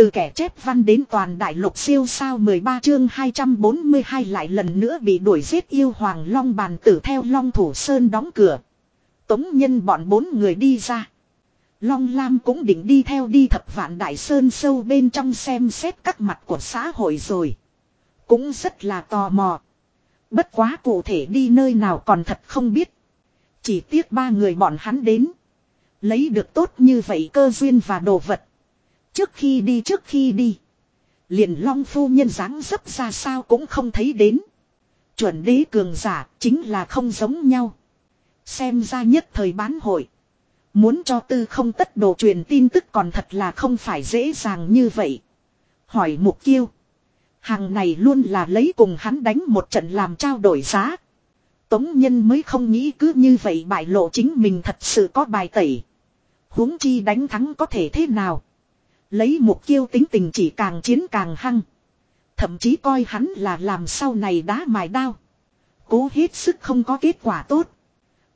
Từ kẻ chép văn đến toàn đại lục siêu sao 13 chương 242 lại lần nữa bị đuổi giết yêu hoàng long bàn tử theo long thủ sơn đóng cửa. Tống nhân bọn bốn người đi ra. Long Lam cũng định đi theo đi thập vạn đại sơn sâu bên trong xem xét các mặt của xã hội rồi. Cũng rất là tò mò. Bất quá cụ thể đi nơi nào còn thật không biết. Chỉ tiếc ba người bọn hắn đến. Lấy được tốt như vậy cơ duyên và đồ vật. Trước khi đi, trước khi đi. Liền long phu nhân dáng dấp ra sao cũng không thấy đến. Chuẩn đế cường giả chính là không giống nhau. Xem ra nhất thời bán hội. Muốn cho tư không tất đồ truyền tin tức còn thật là không phải dễ dàng như vậy. Hỏi mục kiêu. Hàng này luôn là lấy cùng hắn đánh một trận làm trao đổi giá. Tống nhân mới không nghĩ cứ như vậy bại lộ chính mình thật sự có bài tẩy. huống chi đánh thắng có thể thế nào. Lấy mục kiêu tính tình chỉ càng chiến càng hăng. Thậm chí coi hắn là làm sau này đá mài đao. Cố hết sức không có kết quả tốt.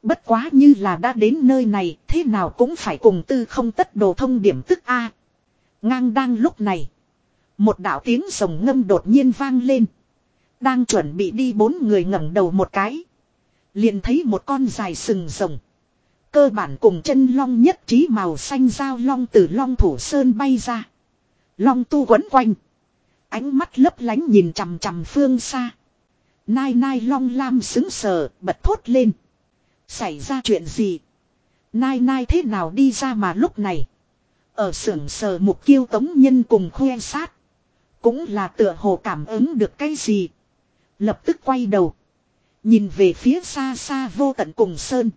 Bất quá như là đã đến nơi này, thế nào cũng phải cùng tư không tất đồ thông điểm tức A. Ngang đang lúc này. Một đạo tiếng rồng ngâm đột nhiên vang lên. Đang chuẩn bị đi bốn người ngẩng đầu một cái. Liền thấy một con dài sừng rồng. Cơ bản cùng chân long nhất trí màu xanh dao long từ long thủ sơn bay ra. Long tu quấn quanh. Ánh mắt lấp lánh nhìn chằm chằm phương xa. Nai nai long lam xứng sờ, bật thốt lên. Xảy ra chuyện gì? Nai nai thế nào đi ra mà lúc này? Ở xưởng sờ mục kiêu tống nhân cùng khoe sát. Cũng là tựa hồ cảm ứng được cái gì. Lập tức quay đầu. Nhìn về phía xa xa vô tận cùng sơn.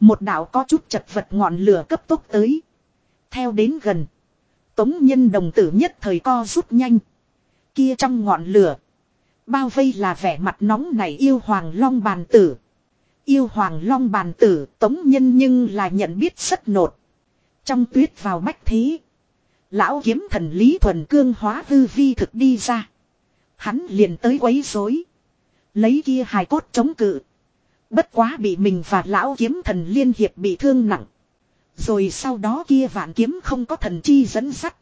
Một đạo có chút chật vật ngọn lửa cấp tốc tới. Theo đến gần. Tống nhân đồng tử nhất thời co rút nhanh. Kia trong ngọn lửa. Bao vây là vẻ mặt nóng này yêu hoàng long bàn tử. Yêu hoàng long bàn tử, tống nhân nhưng là nhận biết rất nột. Trong tuyết vào bách thí Lão kiếm thần Lý Thuần Cương hóa hư vi thực đi ra. Hắn liền tới quấy rối. Lấy kia hài cốt chống cự. Bất quá bị mình và lão kiếm thần liên hiệp bị thương nặng. Rồi sau đó kia vạn kiếm không có thần chi dẫn sắt.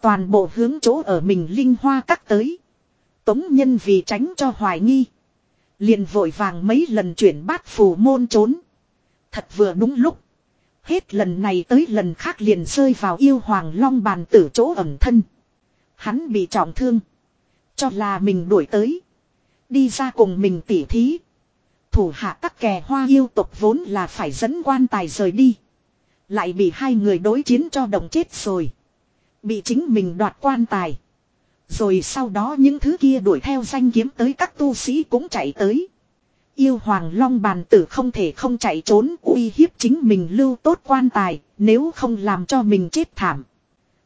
Toàn bộ hướng chỗ ở mình linh hoa cắt tới. Tống nhân vì tránh cho hoài nghi. Liền vội vàng mấy lần chuyển bát phù môn trốn. Thật vừa đúng lúc. Hết lần này tới lần khác liền rơi vào yêu hoàng long bàn tử chỗ ẩm thân. Hắn bị trọng thương. Cho là mình đuổi tới. Đi ra cùng mình tỉ thí. Thủ hạ các kẻ hoa yêu tộc vốn là phải dẫn quan tài rời đi. Lại bị hai người đối chiến cho đồng chết rồi. Bị chính mình đoạt quan tài. Rồi sau đó những thứ kia đuổi theo danh kiếm tới các tu sĩ cũng chạy tới. Yêu hoàng long bàn tử không thể không chạy trốn, uy hiếp chính mình lưu tốt quan tài, nếu không làm cho mình chết thảm.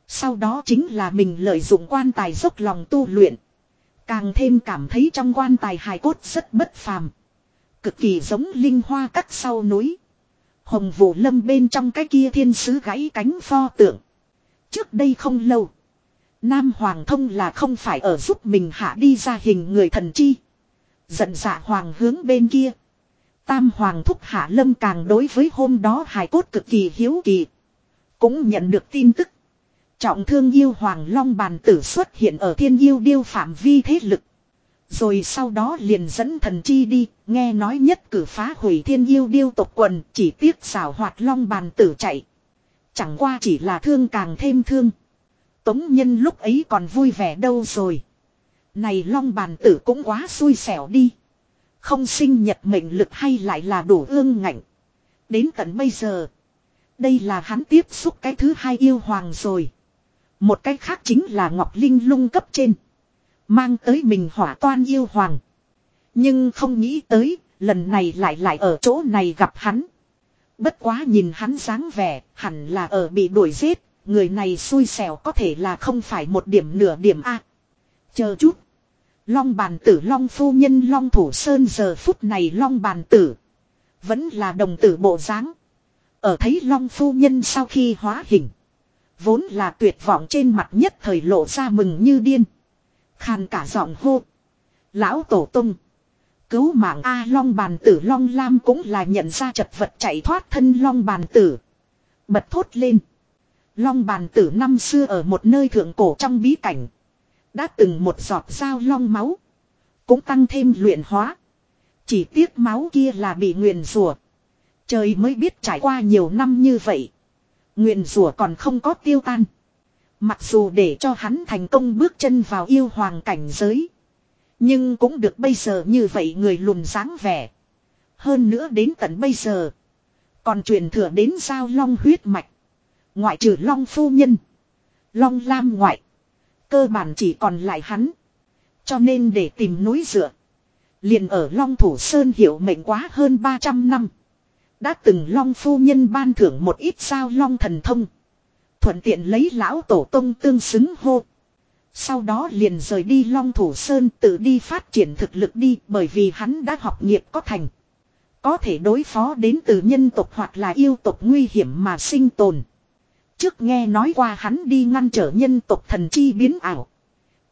Sau đó chính là mình lợi dụng quan tài dốc lòng tu luyện. Càng thêm cảm thấy trong quan tài hài cốt rất bất phàm. Cực kỳ giống linh hoa cắt sau núi. Hồng vũ lâm bên trong cái kia thiên sứ gãy cánh pho tượng. Trước đây không lâu. Nam Hoàng thông là không phải ở giúp mình hạ đi ra hình người thần chi. Giận dạ hoàng hướng bên kia. Tam hoàng thúc hạ lâm càng đối với hôm đó hài cốt cực kỳ hiếu kỳ. Cũng nhận được tin tức. Trọng thương yêu hoàng long bàn tử xuất hiện ở thiên yêu điêu phạm vi thế lực. Rồi sau đó liền dẫn thần chi đi, nghe nói nhất cử phá hủy thiên yêu điêu tộc quần, chỉ tiếc xảo hoạt long bàn tử chạy. Chẳng qua chỉ là thương càng thêm thương. Tống nhân lúc ấy còn vui vẻ đâu rồi. Này long bàn tử cũng quá xui xẻo đi. Không sinh nhật mệnh lực hay lại là đủ ương ngạnh. Đến tận bây giờ. Đây là hắn tiếp xúc cái thứ hai yêu hoàng rồi. Một cái khác chính là Ngọc Linh lung cấp trên. Mang tới mình hỏa toan yêu hoàng. Nhưng không nghĩ tới, lần này lại lại ở chỗ này gặp hắn. Bất quá nhìn hắn dáng vẻ, hẳn là ở bị đuổi giết, người này xui xẻo có thể là không phải một điểm nửa điểm A. Chờ chút. Long bàn tử long phu nhân long thủ sơn giờ phút này long bàn tử. Vẫn là đồng tử bộ dáng. Ở thấy long phu nhân sau khi hóa hình. Vốn là tuyệt vọng trên mặt nhất thời lộ ra mừng như điên. Khàn cả giọng hô. Lão tổ tung. Cứu mạng A long bàn tử long lam cũng là nhận ra chật vật chạy thoát thân long bàn tử. Bật thốt lên. Long bàn tử năm xưa ở một nơi thượng cổ trong bí cảnh. Đã từng một giọt dao long máu. Cũng tăng thêm luyện hóa. Chỉ tiếc máu kia là bị nguyền rùa. Trời mới biết trải qua nhiều năm như vậy. Nguyền rùa còn không có tiêu tan. Mặc dù để cho hắn thành công bước chân vào yêu hoàng cảnh giới. Nhưng cũng được bây giờ như vậy người lùn dáng vẻ. Hơn nữa đến tận bây giờ. Còn truyền thừa đến giao long huyết mạch. Ngoại trừ long phu nhân. Long lam ngoại. Cơ bản chỉ còn lại hắn. Cho nên để tìm núi dựa. Liền ở Long Thủ Sơn hiểu mệnh quá hơn 300 năm. Đã từng Long Phu Nhân ban thưởng một ít sao Long thần thông. Thuận tiện lấy lão tổ tông tương xứng hô. Sau đó liền rời đi Long Thủ Sơn tự đi phát triển thực lực đi, bởi vì hắn đã học nghiệp có thành. Có thể đối phó đến từ nhân tộc hoặc là yêu tộc nguy hiểm mà sinh tồn. Trước nghe nói qua hắn đi ngăn trở nhân tộc thần chi biến ảo.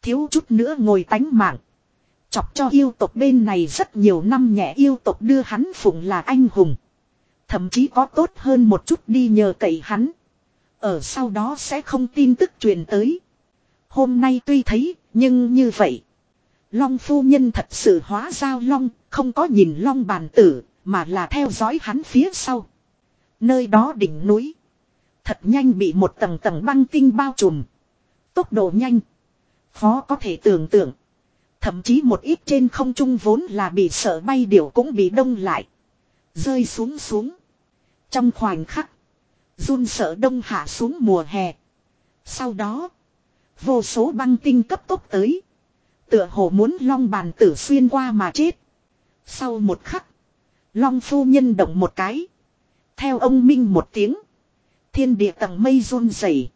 Thiếu chút nữa ngồi tánh mạng. Chọc cho yêu tộc bên này rất nhiều năm nhẹ yêu tộc đưa hắn phụng là anh hùng. Thậm chí có tốt hơn một chút đi nhờ cậy hắn. Ở sau đó sẽ không tin tức truyền tới. Hôm nay tuy thấy, nhưng như vậy. Long phu nhân thật sự hóa giao long, không có nhìn long bàn tử, mà là theo dõi hắn phía sau. Nơi đó đỉnh núi. Thật nhanh bị một tầng tầng băng tinh bao trùm. Tốc độ nhanh. Khó có thể tưởng tượng. Thậm chí một ít trên không trung vốn là bị sợ bay điểu cũng bị đông lại. Rơi xuống xuống. Trong khoảnh khắc. Run sợ đông hạ xuống mùa hè. Sau đó. Vô số băng tinh cấp tốc tới. Tựa hồ muốn long bàn tử xuyên qua mà chết. Sau một khắc. Long phu nhân động một cái. Theo ông Minh một tiếng. Thiên địa tầng mây run rẩy,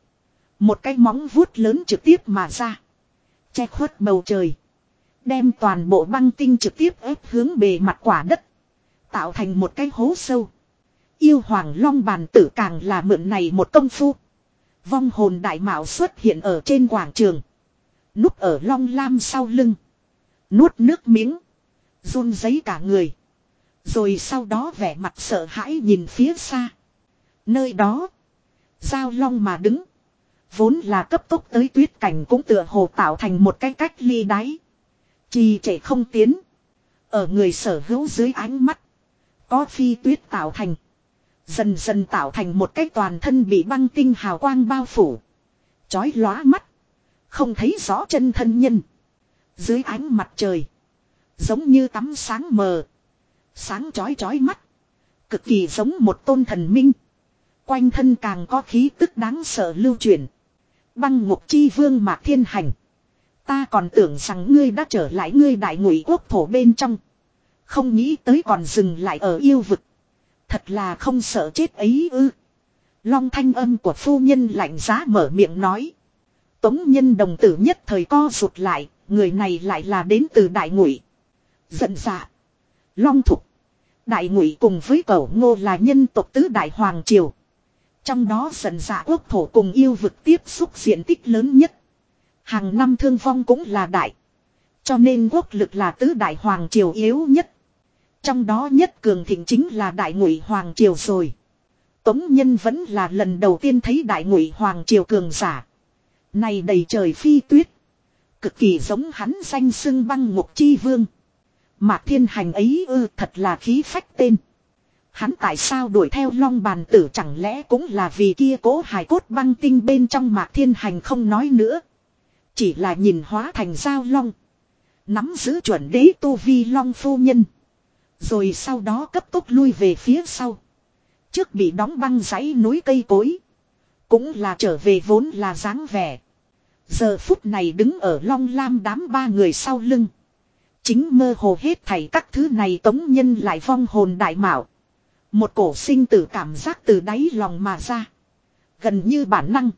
Một cái móng vuốt lớn trực tiếp mà ra. Che khuất bầu trời. Đem toàn bộ băng tinh trực tiếp ép hướng bề mặt quả đất. Tạo thành một cái hố sâu. Yêu hoàng long bàn tử càng là mượn này một công phu. Vong hồn đại mạo xuất hiện ở trên quảng trường. Núp ở long lam sau lưng. Nuốt nước miếng. run giấy cả người. Rồi sau đó vẻ mặt sợ hãi nhìn phía xa. Nơi đó. Giao long mà đứng. Vốn là cấp tốc tới tuyết cảnh cũng tựa hồ tạo thành một cái cách ly đáy. Trì trệ không tiến. Ở người sở hữu dưới ánh mắt. Có phi tuyết tạo thành. Dần dần tạo thành một cái toàn thân bị băng tinh hào quang bao phủ. Chói lóa mắt. Không thấy rõ chân thân nhân. Dưới ánh mặt trời. Giống như tắm sáng mờ. Sáng chói chói mắt. Cực kỳ giống một tôn thần minh. Quanh thân càng có khí tức đáng sợ lưu truyền. Băng ngục chi vương mạc thiên hành. Ta còn tưởng rằng ngươi đã trở lại ngươi đại ngụy quốc thổ bên trong. Không nghĩ tới còn dừng lại ở yêu vực. Thật là không sợ chết ấy ư. Long thanh âm của phu nhân lạnh giá mở miệng nói. Tống nhân đồng tử nhất thời co rụt lại, người này lại là đến từ đại ngụy. Giận dạ. Long thục. Đại ngụy cùng với cẩu ngô là nhân tộc tứ đại hoàng triều. Trong đó giận dạ quốc thổ cùng yêu vực tiếp xúc diện tích lớn nhất. Hàng năm thương vong cũng là đại. Cho nên quốc lực là tứ đại hoàng triều yếu nhất. Trong đó nhất cường thịnh chính là đại ngụy hoàng triều rồi. Tống nhân vẫn là lần đầu tiên thấy đại ngụy hoàng triều cường giả. Này đầy trời phi tuyết. Cực kỳ giống hắn danh sưng băng ngục chi vương. Mạc thiên hành ấy ư, thật là khí phách tên. Hắn tại sao đuổi theo long bàn tử chẳng lẽ cũng là vì kia cố hài cốt băng tinh bên trong mạc thiên hành không nói nữa. Chỉ là nhìn hóa thành giao long. Nắm giữ chuẩn đế tu vi long phu nhân. Rồi sau đó cấp tốc lui về phía sau. Trước bị đóng băng dãy núi cây cối. Cũng là trở về vốn là dáng vẻ. Giờ phút này đứng ở long lam đám ba người sau lưng. Chính mơ hồ hết thảy các thứ này tống nhân lại vong hồn đại mạo. Một cổ sinh tử cảm giác từ đáy lòng mà ra. Gần như bản năng.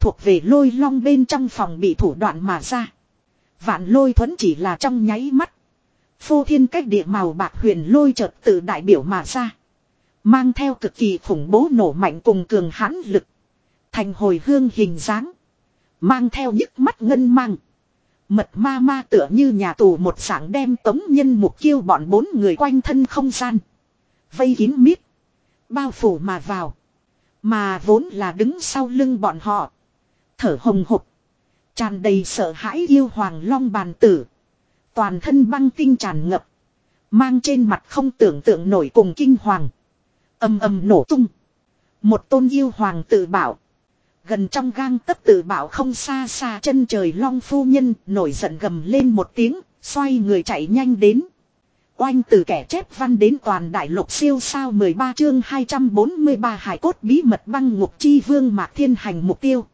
Thuộc về lôi long bên trong phòng bị thủ đoạn mà ra. Vạn lôi thuẫn chỉ là trong nháy mắt. Phô thiên cách địa màu bạc huyền lôi chợt từ đại biểu mà ra. Mang theo cực kỳ khủng bố nổ mạnh cùng cường hãn lực. Thành hồi hương hình dáng. Mang theo nhức mắt ngân mang. Mật ma ma tựa như nhà tù một dạng đem tống nhân mục kiêu bọn bốn người quanh thân không gian. Vây kín mít, Bao phủ mà vào. Mà vốn là đứng sau lưng bọn họ. Thở hồng hộc. Tràn đầy sợ hãi yêu hoàng long bàn tử. Toàn thân băng tinh tràn ngập. Mang trên mặt không tưởng tượng nổi cùng kinh hoàng. âm âm nổ tung. Một tôn yêu hoàng tự bảo. Gần trong gang tấc tự bảo không xa xa chân trời long phu nhân nổi giận gầm lên một tiếng. Xoay người chạy nhanh đến. Oanh từ kẻ chép văn đến toàn đại lục siêu sao 13 chương 243 hải cốt bí mật băng ngục chi vương mạc thiên hành mục tiêu.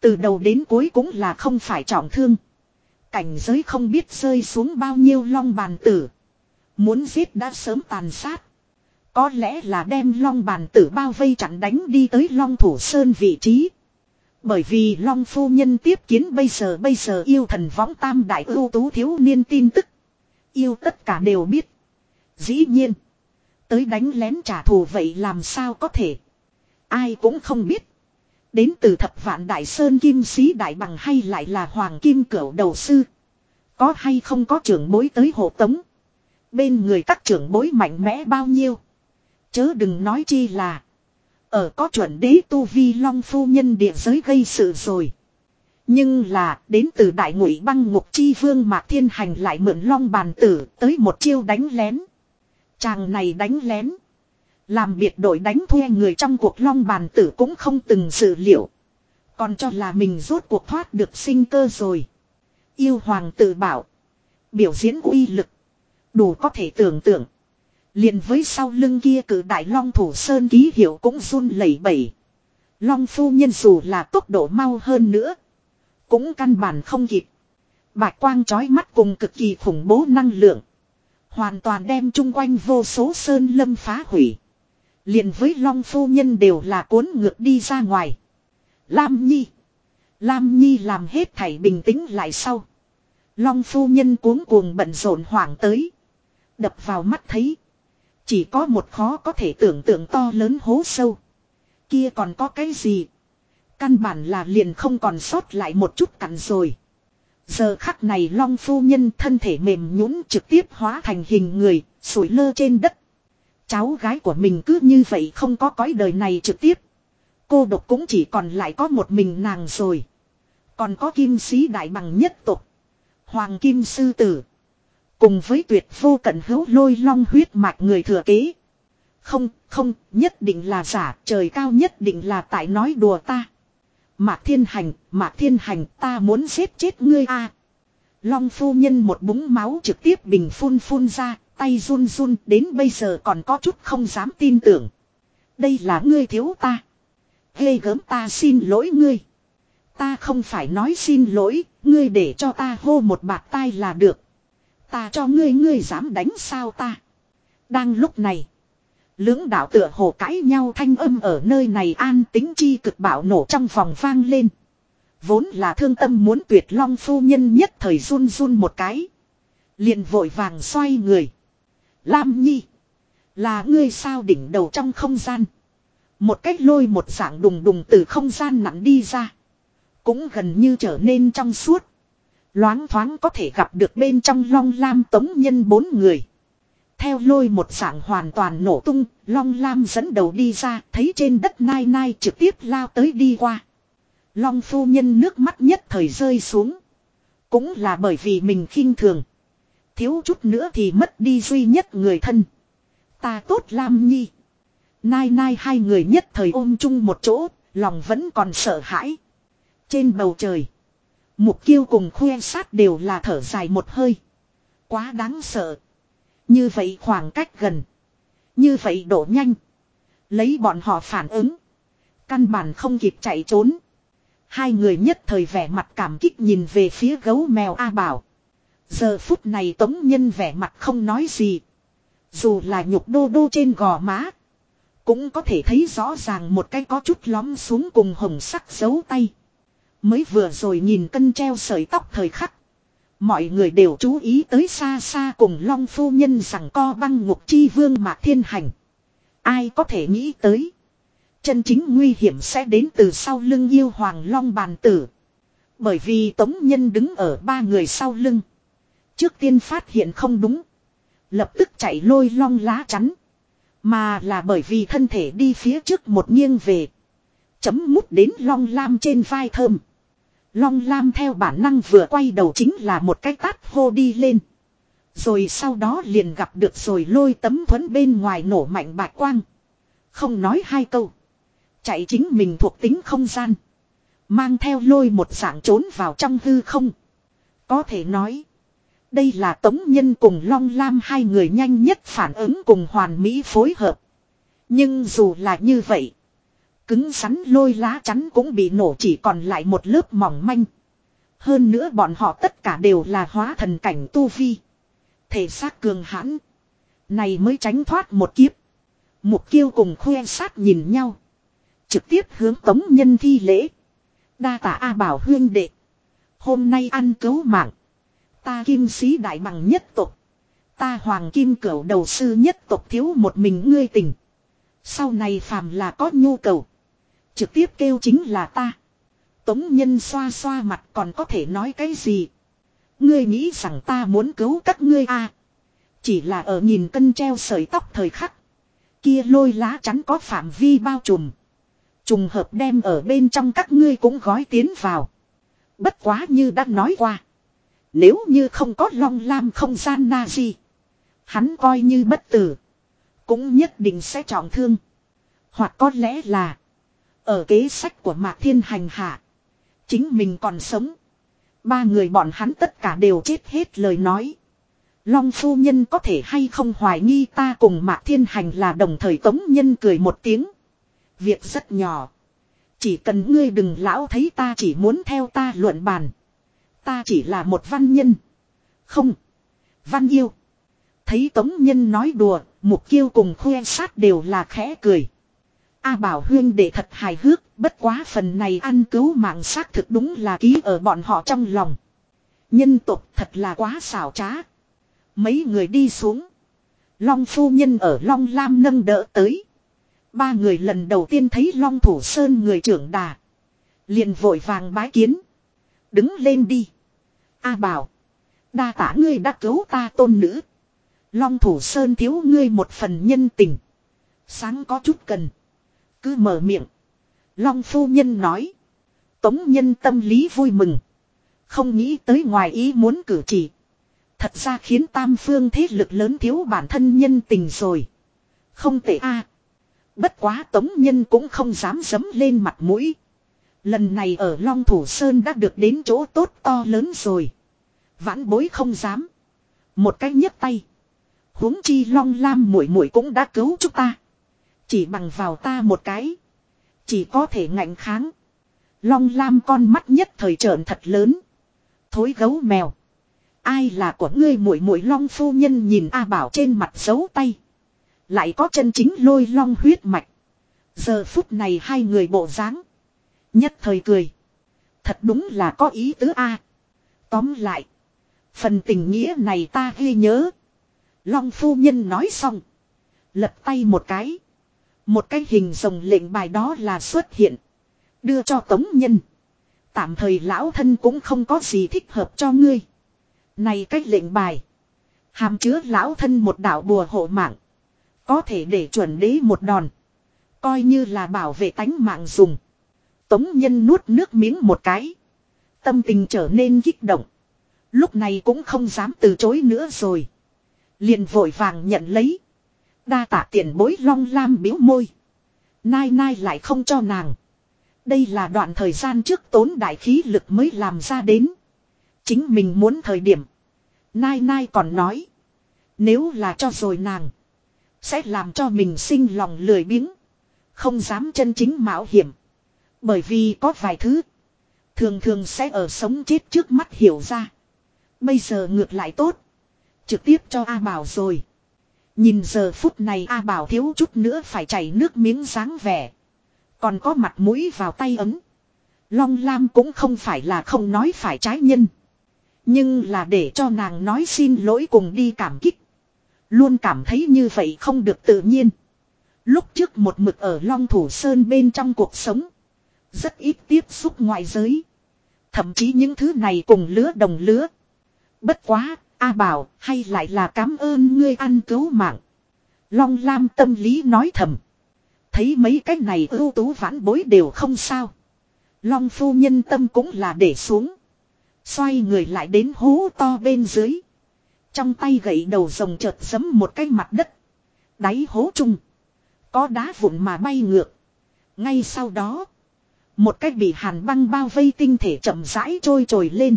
Từ đầu đến cuối cũng là không phải trọng thương. Cảnh giới không biết rơi xuống bao nhiêu long bàn tử. Muốn giết đã sớm tàn sát. Có lẽ là đem long bàn tử bao vây chặn đánh đi tới long thủ sơn vị trí. Bởi vì long phu nhân tiếp kiến bây giờ bây giờ yêu thần võng tam đại ưu tú thiếu niên tin tức. Yêu tất cả đều biết. Dĩ nhiên. Tới đánh lén trả thù vậy làm sao có thể. Ai cũng không biết. Đến từ thập vạn đại sơn kim sĩ đại bằng hay lại là hoàng kim cửu đầu sư. Có hay không có trưởng bối tới hộ tống. Bên người các trưởng bối mạnh mẽ bao nhiêu. Chớ đừng nói chi là. Ở có chuẩn đế tu vi long phu nhân địa giới gây sự rồi. Nhưng là, đến từ đại ngụy băng ngục chi vương mạc thiên hành lại mượn long bàn tử tới một chiêu đánh lén. Chàng này đánh lén. Làm biệt đội đánh thuê người trong cuộc long bàn tử cũng không từng dự liệu. Còn cho là mình rốt cuộc thoát được sinh cơ rồi. Yêu hoàng tự bảo. Biểu diễn uy lực. Đủ có thể tưởng tượng. liền với sau lưng kia cử đại long thủ sơn ký hiệu cũng run lẩy bẩy. Long phu nhân dù là tốc độ mau hơn nữa. Cũng căn bản không kịp. Bạch quang chói mắt cùng cực kỳ khủng bố năng lượng. Hoàn toàn đem chung quanh vô số sơn lâm phá hủy liền với Long Phu Nhân đều là cuốn ngược đi ra ngoài. Lam Nhi. Lam Nhi làm hết thảy bình tĩnh lại sau. Long Phu Nhân cuống cuồng bận rộn hoảng tới. Đập vào mắt thấy. Chỉ có một khó có thể tưởng tượng to lớn hố sâu. Kia còn có cái gì? Căn bản là liền không còn sót lại một chút cặn rồi. Giờ khắc này long phu nhân thân thể mềm nhũn trực tiếp hóa thành hình người, sủi lơ trên đất. Cháu gái của mình cứ như vậy không có cõi đời này trực tiếp. Cô độc cũng chỉ còn lại có một mình nàng rồi. Còn có kim sĩ đại bằng nhất tục. Hoàng kim sư tử. Cùng với tuyệt vô cận hữu lôi long huyết mạch người thừa kế. Không, không, nhất định là giả, trời cao nhất định là tại nói đùa ta. Mạc thiên hành, mạc thiên hành ta muốn giết chết ngươi a. Long phu nhân một búng máu trực tiếp bình phun phun ra, tay run run đến bây giờ còn có chút không dám tin tưởng. Đây là ngươi thiếu ta. Ghê gớm ta xin lỗi ngươi. Ta không phải nói xin lỗi, ngươi để cho ta hô một bạt tai là được. Ta cho ngươi ngươi dám đánh sao ta. Đang lúc này. Lưỡng đạo tựa hồ cãi nhau thanh âm ở nơi này an tính chi cực bạo nổ trong phòng vang lên. Vốn là thương tâm muốn tuyệt long phu nhân nhất thời run run một cái. liền vội vàng xoay người. Lam nhi. Là ngươi sao đỉnh đầu trong không gian. Một cách lôi một dạng đùng đùng từ không gian nặng đi ra. Cũng gần như trở nên trong suốt. Loáng thoáng có thể gặp được bên trong long lam tống nhân bốn người. Theo lôi một dạng hoàn toàn nổ tung, Long Lam dẫn đầu đi ra, thấy trên đất nai nai trực tiếp lao tới đi qua. Long phu nhân nước mắt nhất thời rơi xuống. Cũng là bởi vì mình khinh thường. Thiếu chút nữa thì mất đi duy nhất người thân. Ta tốt Lam Nhi. Nai nai hai người nhất thời ôm chung một chỗ, lòng vẫn còn sợ hãi. Trên bầu trời. Mục kiêu cùng khuê sát đều là thở dài một hơi. Quá đáng sợ. Như vậy khoảng cách gần. Như vậy đổ nhanh. Lấy bọn họ phản ứng. Căn bản không kịp chạy trốn. Hai người nhất thời vẻ mặt cảm kích nhìn về phía gấu mèo A Bảo. Giờ phút này tống nhân vẻ mặt không nói gì. Dù là nhục đô đô trên gò má. Cũng có thể thấy rõ ràng một cái có chút lóm xuống cùng hồng sắc dấu tay. Mới vừa rồi nhìn cân treo sợi tóc thời khắc. Mọi người đều chú ý tới xa xa cùng Long Phu Nhân rằng co băng ngục chi vương Mạc Thiên Hành. Ai có thể nghĩ tới. Chân chính nguy hiểm sẽ đến từ sau lưng yêu Hoàng Long bàn tử. Bởi vì Tống Nhân đứng ở ba người sau lưng. Trước tiên phát hiện không đúng. Lập tức chạy lôi long lá chắn. Mà là bởi vì thân thể đi phía trước một nghiêng về. Chấm mút đến long lam trên vai thơm. Long lam theo bản năng vừa quay đầu chính là một cái tát hô đi lên. Rồi sau đó liền gặp được rồi lôi tấm thuẫn bên ngoài nổ mạnh bạc quang. Không nói hai câu. Chạy chính mình thuộc tính không gian. Mang theo lôi một dạng trốn vào trong hư không. Có thể nói. Đây là Tống Nhân cùng Long Lam hai người nhanh nhất phản ứng cùng hoàn mỹ phối hợp. Nhưng dù là như vậy. Cứng rắn lôi lá chắn cũng bị nổ chỉ còn lại một lớp mỏng manh. Hơn nữa bọn họ tất cả đều là hóa thần cảnh tu vi. Thể xác cường hãn. Này mới tránh thoát một kiếp. Mục kiêu cùng khoe sát nhìn nhau. Trực tiếp hướng tống nhân thi lễ. Đa tạ A bảo huyên đệ. Hôm nay ăn cứu mạng. Ta kim sĩ đại bằng nhất tục. Ta hoàng kim cửu đầu sư nhất tục thiếu một mình ngươi tình. Sau này phàm là có nhu cầu. Trực tiếp kêu chính là ta. Tống nhân xoa xoa mặt còn có thể nói cái gì. Ngươi nghĩ rằng ta muốn cứu các ngươi à. Chỉ là ở nhìn cân treo sợi tóc thời khắc. Kia lôi lá chắn có phạm vi bao trùm. Trùng hợp đem ở bên trong các ngươi cũng gói tiến vào. Bất quá như đã nói qua. Nếu như không có long lam không gian na gì. Hắn coi như bất tử. Cũng nhất định sẽ trọng thương. Hoặc có lẽ là. Ở kế sách của Mạc Thiên Hành hạ. Chính mình còn sống. Ba người bọn hắn tất cả đều chết hết lời nói. Long phu nhân có thể hay không hoài nghi ta cùng Mạc Thiên Hành là đồng thời tống nhân cười một tiếng. Việc rất nhỏ. Chỉ cần ngươi đừng lão thấy ta chỉ muốn theo ta luận bàn. Ta chỉ là một văn nhân. Không. Văn yêu. Thấy tống nhân nói đùa, mục kiêu cùng khoe sát đều là khẽ cười. A bảo huyên để thật hài hước, bất quá phần này ăn cứu mạng xác thực đúng là ký ở bọn họ trong lòng. Nhân tục thật là quá xảo trá. Mấy người đi xuống. Long phu nhân ở Long Lam nâng đỡ tới. Ba người lần đầu tiên thấy Long Thủ Sơn người trưởng đà. Liền vội vàng bái kiến. Đứng lên đi. A bảo. Đa tả ngươi đã cứu ta tôn nữ. Long Thủ Sơn thiếu ngươi một phần nhân tình. Sáng có chút cần. Cứ mở miệng. Long phu nhân nói. Tống nhân tâm lý vui mừng. Không nghĩ tới ngoài ý muốn cử chỉ. Thật ra khiến tam phương thế lực lớn thiếu bản thân nhân tình rồi. Không tệ a. Bất quá tống nhân cũng không dám dấm lên mặt mũi. Lần này ở Long Thủ Sơn đã được đến chỗ tốt to lớn rồi. Vãn bối không dám. Một cách nhấc tay. huống chi Long Lam muội muội cũng đã cứu chúng ta. Chỉ bằng vào ta một cái. Chỉ có thể ngạnh kháng. Long Lam con mắt nhất thời trợn thật lớn. Thối gấu mèo. Ai là của ngươi muội muội Long phu nhân nhìn A Bảo trên mặt xấu tay. Lại có chân chính lôi long huyết mạch. Giờ phút này hai người bộ dáng Nhất thời cười. Thật đúng là có ý tứ A. Tóm lại. Phần tình nghĩa này ta ghi nhớ. Long phu nhân nói xong. Lật tay một cái. Một cái hình rồng lệnh bài đó là xuất hiện. Đưa cho tống nhân. Tạm thời lão thân cũng không có gì thích hợp cho ngươi. Này cách lệnh bài. Hàm chứa lão thân một đạo bùa hộ mạng. Có thể để chuẩn đế một đòn. Coi như là bảo vệ tánh mạng dùng. Tống nhân nuốt nước miếng một cái. Tâm tình trở nên kích động. Lúc này cũng không dám từ chối nữa rồi. Liền vội vàng nhận lấy. Đa tạ tiền bối long lam biếu môi. Nai nai lại không cho nàng. Đây là đoạn thời gian trước tốn đại khí lực mới làm ra đến. Chính mình muốn thời điểm. Nai nai còn nói. Nếu là cho rồi nàng. Sẽ làm cho mình sinh lòng lười biếng. Không dám chân chính mạo hiểm. Bởi vì có vài thứ. Thường thường sẽ ở sống chết trước mắt hiểu ra. Bây giờ ngược lại tốt. Trực tiếp cho A Bảo rồi. Nhìn giờ phút này A Bảo thiếu chút nữa phải chảy nước miếng dáng vẻ. Còn có mặt mũi vào tay ấm. Long Lam cũng không phải là không nói phải trái nhân. Nhưng là để cho nàng nói xin lỗi cùng đi cảm kích. Luôn cảm thấy như vậy không được tự nhiên. Lúc trước một mực ở Long Thủ Sơn bên trong cuộc sống. Rất ít tiếp xúc ngoại giới. Thậm chí những thứ này cùng lứa đồng lứa. Bất quá, A Bảo hay lại là cảm ơn ngươi ăn cứu mạng. Long Lam tâm lý nói thầm. Thấy mấy cái này ưu tú vãn bối đều không sao. Long phu nhân tâm cũng là để xuống. Xoay người lại đến hố to bên dưới. Trong tay gậy đầu rồng chợt giấm một cái mặt đất. Đáy hố chung. Có đá vụn mà bay ngược. Ngay sau đó. Một cách bị hàn băng bao vây tinh thể chậm rãi trôi trồi lên.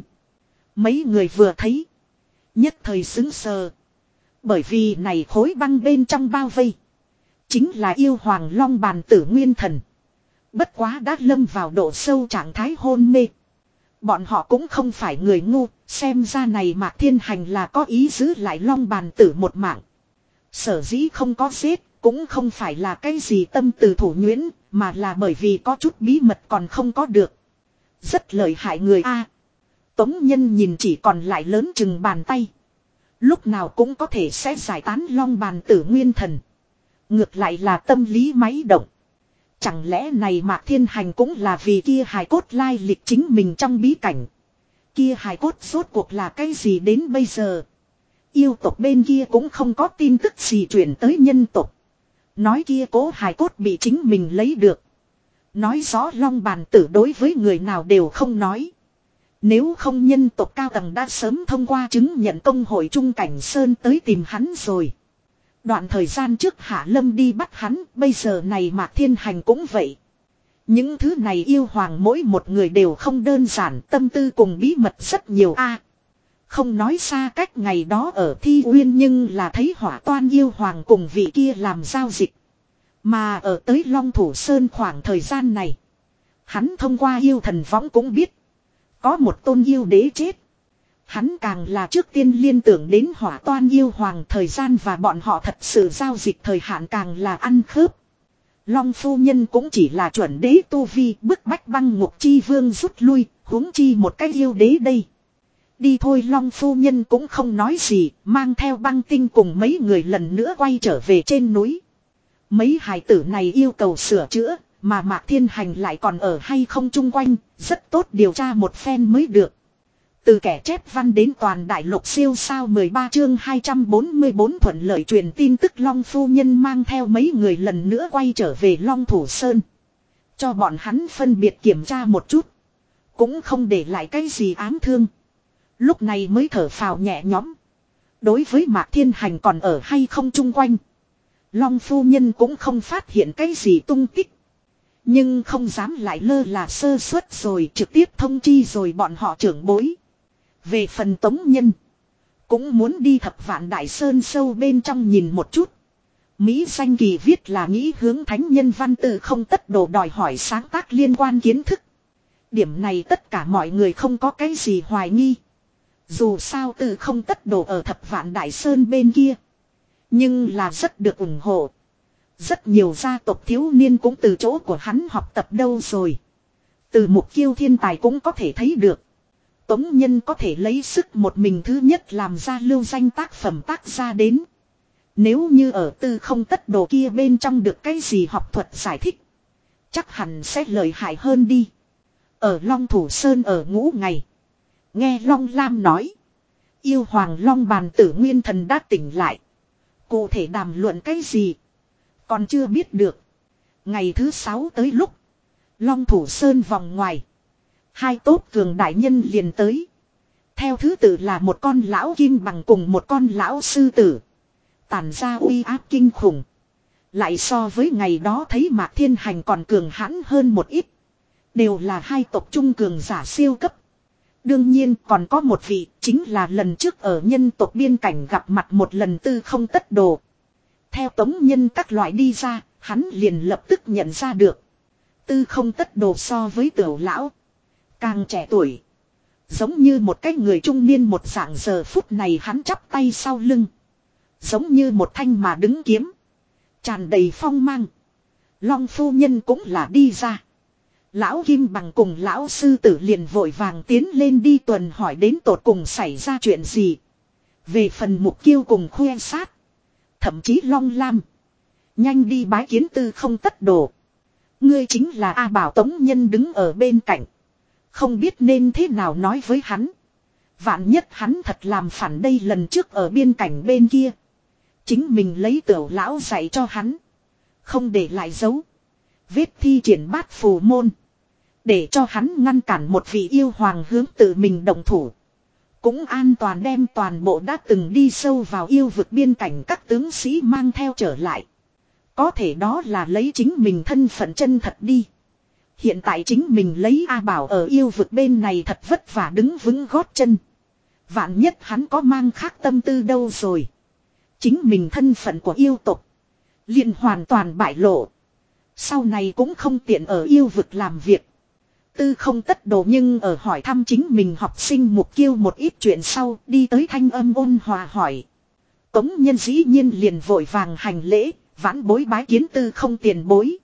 Mấy người vừa thấy. Nhất thời xứng sờ. Bởi vì này khối băng bên trong bao vây. Chính là yêu hoàng long bàn tử nguyên thần. Bất quá đã lâm vào độ sâu trạng thái hôn mê. Bọn họ cũng không phải người ngu, xem ra này Mạc Thiên Hành là có ý giữ lại long bàn tử một mạng. Sở dĩ không có giết, cũng không phải là cái gì tâm từ thủ nhuyễn, mà là bởi vì có chút bí mật còn không có được. Rất lợi hại người A. Tống nhân nhìn chỉ còn lại lớn chừng bàn tay. Lúc nào cũng có thể sẽ giải tán long bàn tử nguyên thần. Ngược lại là tâm lý máy động. Chẳng lẽ này Mạc Thiên Hành cũng là vì kia hài cốt lai lịch chính mình trong bí cảnh. Kia hài cốt rốt cuộc là cái gì đến bây giờ. Yêu tộc bên kia cũng không có tin tức gì chuyển tới nhân tộc. Nói kia cố hài cốt bị chính mình lấy được. Nói rõ long bàn tử đối với người nào đều không nói. Nếu không nhân tộc cao tầng đã sớm thông qua chứng nhận công hội trung cảnh Sơn tới tìm hắn rồi. Đoạn thời gian trước Hạ Lâm đi bắt hắn, bây giờ này Mạc Thiên Hành cũng vậy. Những thứ này yêu hoàng mỗi một người đều không đơn giản, tâm tư cùng bí mật rất nhiều a không nói xa cách ngày đó ở Thi Uyên nhưng là thấy hỏa toan yêu hoàng cùng vị kia làm giao dịch. Mà ở tới Long Thủ Sơn khoảng thời gian này. Hắn thông qua yêu thần võng cũng biết. Có một tôn yêu đế chết. Hắn càng là trước tiên liên tưởng đến hỏa toan yêu hoàng thời gian và bọn họ thật sự giao dịch thời hạn càng là ăn khớp. Long phu nhân cũng chỉ là chuẩn đế tu vi bức bách băng ngục chi vương rút lui, huống chi một cái yêu đế đây. Đi thôi Long phu nhân cũng không nói gì, mang theo băng tinh cùng mấy người lần nữa quay trở về trên núi. Mấy hài tử này yêu cầu sửa chữa, mà Mạc Thiên Hành lại còn ở hay không chung quanh, rất tốt điều tra một phen mới được. Từ kẻ chép văn đến toàn đại lục siêu sao 13 chương 244 thuận lợi truyền tin tức Long Phu Nhân mang theo mấy người lần nữa quay trở về Long Thủ Sơn. Cho bọn hắn phân biệt kiểm tra một chút. Cũng không để lại cái gì ám thương. Lúc này mới thở phào nhẹ nhõm. Đối với Mạc Thiên Hành còn ở hay không chung quanh. Long Phu Nhân cũng không phát hiện cái gì tung tích. Nhưng không dám lại lơ là sơ suất rồi trực tiếp thông chi rồi bọn họ trưởng bối. Về phần tống nhân. Cũng muốn đi thập vạn đại sơn sâu bên trong nhìn một chút. Mỹ danh kỳ viết là nghĩ hướng thánh nhân văn tự không tất đồ đòi hỏi sáng tác liên quan kiến thức. Điểm này tất cả mọi người không có cái gì hoài nghi. Dù sao từ không tất đồ ở thập vạn đại sơn bên kia. Nhưng là rất được ủng hộ. Rất nhiều gia tộc thiếu niên cũng từ chỗ của hắn học tập đâu rồi. Từ mục kiêu thiên tài cũng có thể thấy được. Tống Nhân có thể lấy sức một mình thứ nhất làm ra lưu danh tác phẩm tác ra đến. Nếu như ở tư không tất đồ kia bên trong được cái gì học thuật giải thích. Chắc hẳn sẽ lợi hại hơn đi. Ở Long Thủ Sơn ở ngũ ngày. Nghe Long Lam nói. Yêu Hoàng Long bàn tử nguyên thần đã tỉnh lại. Cụ thể đàm luận cái gì. Còn chưa biết được. Ngày thứ sáu tới lúc. Long Thủ Sơn vòng ngoài. Hai tốt cường đại nhân liền tới. Theo thứ tự là một con lão kim bằng cùng một con lão sư tử. Tản ra uy áp kinh khủng. Lại so với ngày đó thấy Mạc Thiên Hành còn cường hãn hơn một ít. Đều là hai tộc trung cường giả siêu cấp. Đương nhiên còn có một vị chính là lần trước ở nhân tộc biên cảnh gặp mặt một lần tư không tất đồ. Theo tống nhân các loại đi ra, hắn liền lập tức nhận ra được. Tư không tất đồ so với tiểu lão. Càng trẻ tuổi. Giống như một cái người trung niên một dạng giờ phút này hắn chắp tay sau lưng. Giống như một thanh mà đứng kiếm. Tràn đầy phong mang. Long phu nhân cũng là đi ra. Lão Kim bằng cùng lão sư tử liền vội vàng tiến lên đi tuần hỏi đến tột cùng xảy ra chuyện gì. Về phần mục kiêu cùng khoe sát. Thậm chí long lam. Nhanh đi bái kiến tư không tất đồ. Ngươi chính là A Bảo Tống Nhân đứng ở bên cạnh. Không biết nên thế nào nói với hắn. Vạn nhất hắn thật làm phản đây lần trước ở biên cảnh bên kia. Chính mình lấy tiểu lão dạy cho hắn. Không để lại dấu. Vết thi triển bát phù môn. Để cho hắn ngăn cản một vị yêu hoàng hướng tự mình động thủ. Cũng an toàn đem toàn bộ đã từng đi sâu vào yêu vực biên cảnh các tướng sĩ mang theo trở lại. Có thể đó là lấy chính mình thân phận chân thật đi. Hiện tại chính mình lấy A Bảo ở yêu vực bên này thật vất vả đứng vững gót chân. Vạn nhất hắn có mang khác tâm tư đâu rồi. Chính mình thân phận của yêu tục. liền hoàn toàn bại lộ. Sau này cũng không tiện ở yêu vực làm việc. Tư không tất đồ nhưng ở hỏi thăm chính mình học sinh mục kiêu một ít chuyện sau đi tới thanh âm ôn hòa hỏi. Tống nhân dĩ nhiên liền vội vàng hành lễ, vãn bối bái kiến tư không tiền bối.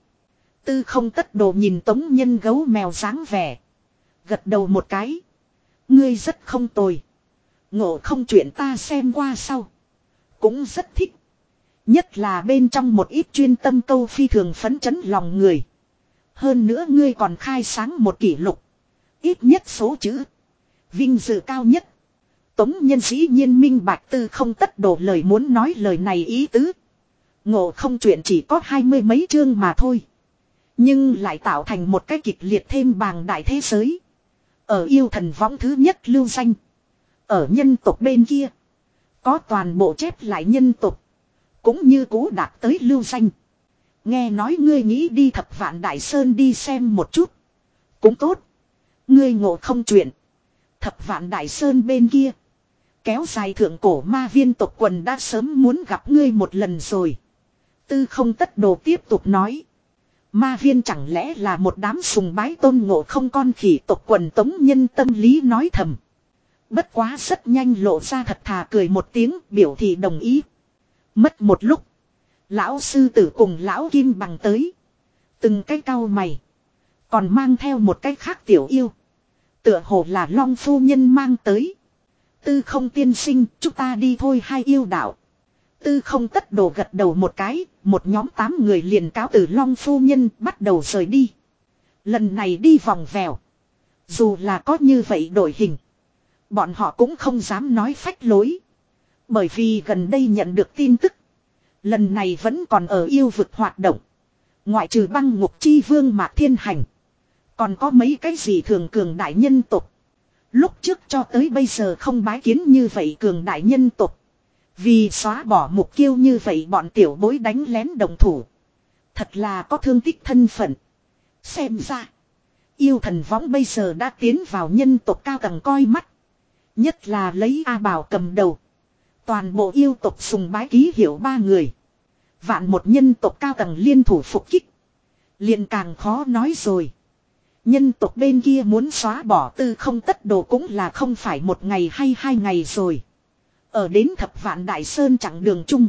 Tư không tất đồ nhìn tống nhân gấu mèo dáng vẻ. Gật đầu một cái. Ngươi rất không tồi. Ngộ không chuyện ta xem qua sau. Cũng rất thích. Nhất là bên trong một ít chuyên tâm câu phi thường phấn chấn lòng người. Hơn nữa ngươi còn khai sáng một kỷ lục. Ít nhất số chữ. Vinh dự cao nhất. Tống nhân sĩ nhiên minh bạch tư không tất đổ lời muốn nói lời này ý tứ. Ngộ không chuyện chỉ có hai mươi mấy chương mà thôi. Nhưng lại tạo thành một cái kịch liệt thêm bàng đại thế giới. Ở yêu thần võng thứ nhất lưu danh. Ở nhân tộc bên kia. Có toàn bộ chép lại nhân tộc. Cũng như cũ đạt tới lưu danh. Nghe nói ngươi nghĩ đi thập vạn đại sơn đi xem một chút. Cũng tốt. Ngươi ngộ không chuyện. Thập vạn đại sơn bên kia. Kéo dài thượng cổ ma viên tộc quần đã sớm muốn gặp ngươi một lần rồi. Tư không tất đồ tiếp tục nói. Ma viên chẳng lẽ là một đám sùng bái tôn ngộ không con khỉ tộc quần tống nhân tâm lý nói thầm. Bất quá rất nhanh lộ ra thật thà cười một tiếng, biểu thị đồng ý. Mất một lúc. Lão sư tử cùng lão kim bằng tới. Từng cái cao mày. Còn mang theo một cái khác tiểu yêu. Tựa hồ là long phu nhân mang tới. Tư không tiên sinh, chúng ta đi thôi hai yêu đạo. Tư không tất đồ gật đầu một cái, một nhóm tám người liền cáo từ long phu nhân bắt đầu rời đi. Lần này đi vòng vèo. Dù là có như vậy đổi hình. Bọn họ cũng không dám nói phách lối. Bởi vì gần đây nhận được tin tức. Lần này vẫn còn ở yêu vực hoạt động. Ngoại trừ băng ngục chi vương mạc thiên hành. Còn có mấy cái gì thường cường đại nhân tục. Lúc trước cho tới bây giờ không bái kiến như vậy cường đại nhân tục. Vì xóa bỏ mục kiêu như vậy bọn tiểu bối đánh lén đồng thủ. Thật là có thương tích thân phận. Xem ra. Yêu thần võng bây giờ đã tiến vào nhân tộc cao tầng coi mắt. Nhất là lấy A Bảo cầm đầu. Toàn bộ yêu tộc sùng bái ký hiệu ba người. Vạn một nhân tộc cao tầng liên thủ phục kích. liền càng khó nói rồi. Nhân tộc bên kia muốn xóa bỏ tư không tất đồ cũng là không phải một ngày hay hai ngày rồi. Ở đến thập vạn đại sơn chẳng đường chung.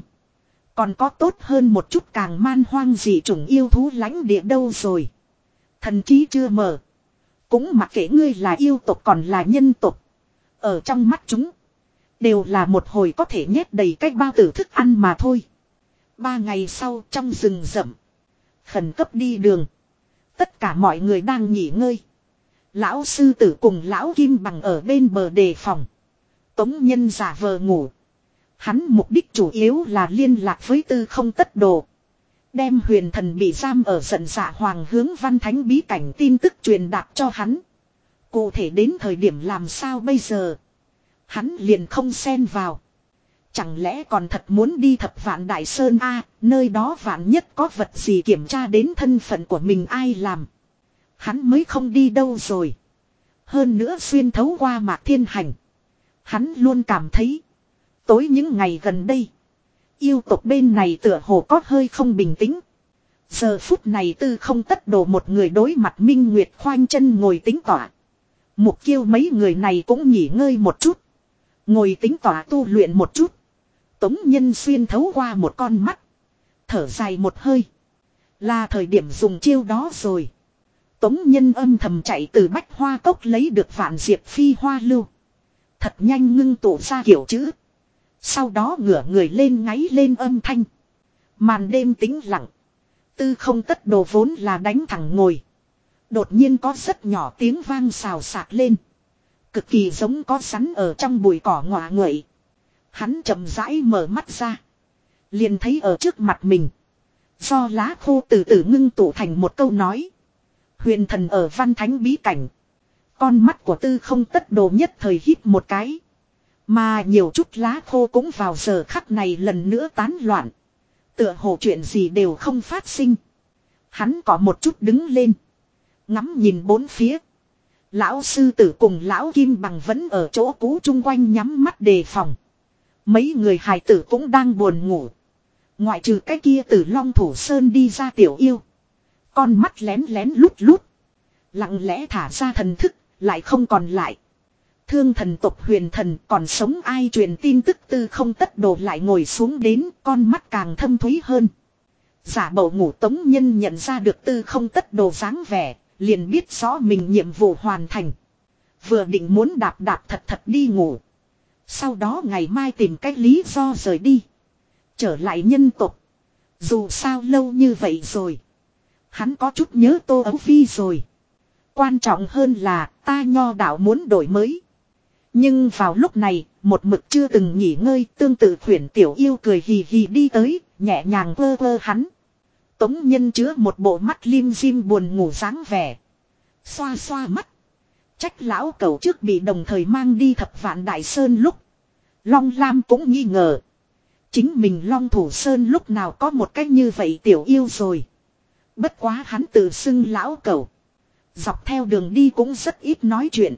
Còn có tốt hơn một chút càng man hoang dị chủng yêu thú lãnh địa đâu rồi. Thần trí chưa mở. Cũng mặc kệ ngươi là yêu tộc còn là nhân tộc. Ở trong mắt chúng. Đều là một hồi có thể nhét đầy cách bao tử thức ăn mà thôi. Ba ngày sau trong rừng rậm. Khẩn cấp đi đường. Tất cả mọi người đang nghỉ ngơi. Lão sư tử cùng lão kim bằng ở bên bờ đề phòng. Tống nhân giả vờ ngủ. Hắn mục đích chủ yếu là liên lạc với tư không tất đồ. Đem huyền thần bị giam ở giận dạ hoàng hướng văn thánh bí cảnh tin tức truyền đạt cho hắn. Cụ thể đến thời điểm làm sao bây giờ. Hắn liền không xen vào. Chẳng lẽ còn thật muốn đi thập vạn đại sơn a, nơi đó vạn nhất có vật gì kiểm tra đến thân phận của mình ai làm. Hắn mới không đi đâu rồi. Hơn nữa xuyên thấu qua mạc thiên hành. Hắn luôn cảm thấy. Tối những ngày gần đây. Yêu tộc bên này tựa hồ có hơi không bình tĩnh. Giờ phút này tư không tất đồ một người đối mặt Minh Nguyệt khoanh chân ngồi tính tỏa. Mục kiêu mấy người này cũng nghỉ ngơi một chút. Ngồi tính tỏa tu luyện một chút. Tống nhân xuyên thấu qua một con mắt. Thở dài một hơi. Là thời điểm dùng chiêu đó rồi. Tống nhân âm thầm chạy từ bách hoa cốc lấy được vạn diệp phi hoa lưu. Thật nhanh ngưng tụ ra kiểu chữ. Sau đó ngửa người lên ngáy lên âm thanh. Màn đêm tĩnh lặng. Tư không tất đồ vốn là đánh thẳng ngồi. Đột nhiên có rất nhỏ tiếng vang xào xạc lên. Cực kỳ giống có sắn ở trong bụi cỏ ngọa nguậy. Hắn chậm rãi mở mắt ra. Liền thấy ở trước mặt mình. Do lá khô từ từ ngưng tụ thành một câu nói. Huyền thần ở văn thánh bí cảnh. Con mắt của tư không tất đồ nhất thời hít một cái. Mà nhiều chút lá khô cũng vào giờ khắc này lần nữa tán loạn. Tựa hồ chuyện gì đều không phát sinh. Hắn có một chút đứng lên. Ngắm nhìn bốn phía. Lão sư tử cùng lão kim bằng vẫn ở chỗ cũ chung quanh nhắm mắt đề phòng. Mấy người hài tử cũng đang buồn ngủ. Ngoại trừ cái kia tử long thủ sơn đi ra tiểu yêu. Con mắt lén lén lút lút. Lặng lẽ thả ra thần thức, lại không còn lại. Thương thần tộc huyền thần còn sống ai truyền tin tức tư không tất đồ lại ngồi xuống đến con mắt càng thâm thúy hơn. Giả bầu ngủ tống nhân nhận ra được tư không tất đồ dáng vẻ, liền biết rõ mình nhiệm vụ hoàn thành. Vừa định muốn đạp đạp thật thật đi ngủ. Sau đó ngày mai tìm cách lý do rời đi. Trở lại nhân tục. Dù sao lâu như vậy rồi. Hắn có chút nhớ tô ấu phi rồi. Quan trọng hơn là ta nho đạo muốn đổi mới. Nhưng vào lúc này, một mực chưa từng nghỉ ngơi tương tự khuyển tiểu yêu cười hì hì đi tới, nhẹ nhàng vơ vơ hắn. Tống nhân chứa một bộ mắt lim dim buồn ngủ dáng vẻ. Xoa xoa mắt. Trách lão cầu trước bị đồng thời mang đi thập vạn đại sơn lúc. Long Lam cũng nghi ngờ. Chính mình Long Thủ Sơn lúc nào có một cách như vậy tiểu yêu rồi. Bất quá hắn tự xưng lão cầu. Dọc theo đường đi cũng rất ít nói chuyện.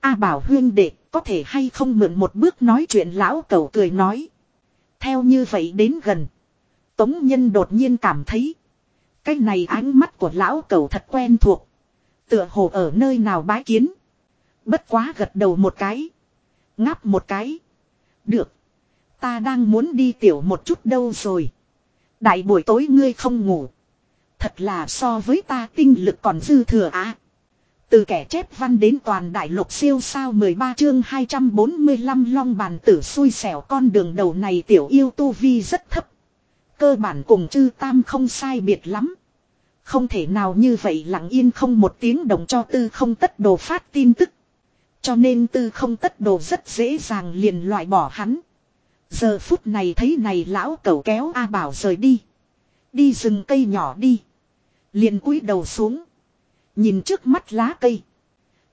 A bảo huyên đệ, có thể hay không mượn một bước nói chuyện lão cầu cười nói. Theo như vậy đến gần. Tống nhân đột nhiên cảm thấy. Cái này ánh mắt của lão cầu thật quen thuộc. Tựa hồ ở nơi nào bái kiến. Bất quá gật đầu một cái. Ngáp một cái. Được. Ta đang muốn đi tiểu một chút đâu rồi. Đại buổi tối ngươi không ngủ. Thật là so với ta tinh lực còn dư thừa á. Từ kẻ chép văn đến toàn đại lục siêu sao 13 chương 245 long bàn tử xui xẻo con đường đầu này tiểu yêu tu vi rất thấp. Cơ bản cùng chư tam không sai biệt lắm. Không thể nào như vậy lặng yên không một tiếng đồng cho tư không tất đồ phát tin tức. Cho nên tư không tất đồ rất dễ dàng liền loại bỏ hắn. Giờ phút này thấy này lão cẩu kéo A Bảo rời đi. Đi rừng cây nhỏ đi. Liền cúi đầu xuống. Nhìn trước mắt lá cây.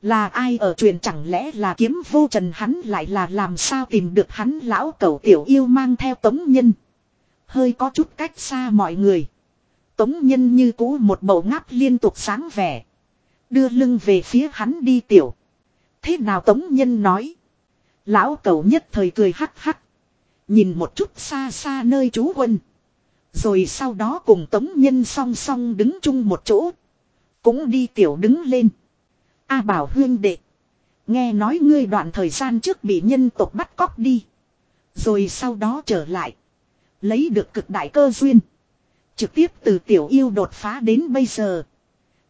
Là ai ở truyền chẳng lẽ là kiếm vô trần hắn lại là làm sao tìm được hắn lão cẩu tiểu yêu mang theo tống nhân. Hơi có chút cách xa mọi người. Tống nhân như cũ một bầu ngáp liên tục sáng vẻ. Đưa lưng về phía hắn đi tiểu. Thế nào tống nhân nói. Lão Cầu nhất thời cười hắc hắc. Nhìn một chút xa xa nơi chú quân. Rồi sau đó cùng tống nhân song song đứng chung một chỗ. Cũng đi tiểu đứng lên. A bảo huyên đệ. Nghe nói ngươi đoạn thời gian trước bị nhân tộc bắt cóc đi. Rồi sau đó trở lại. Lấy được cực đại cơ duyên. Trực tiếp từ tiểu yêu đột phá đến bây giờ.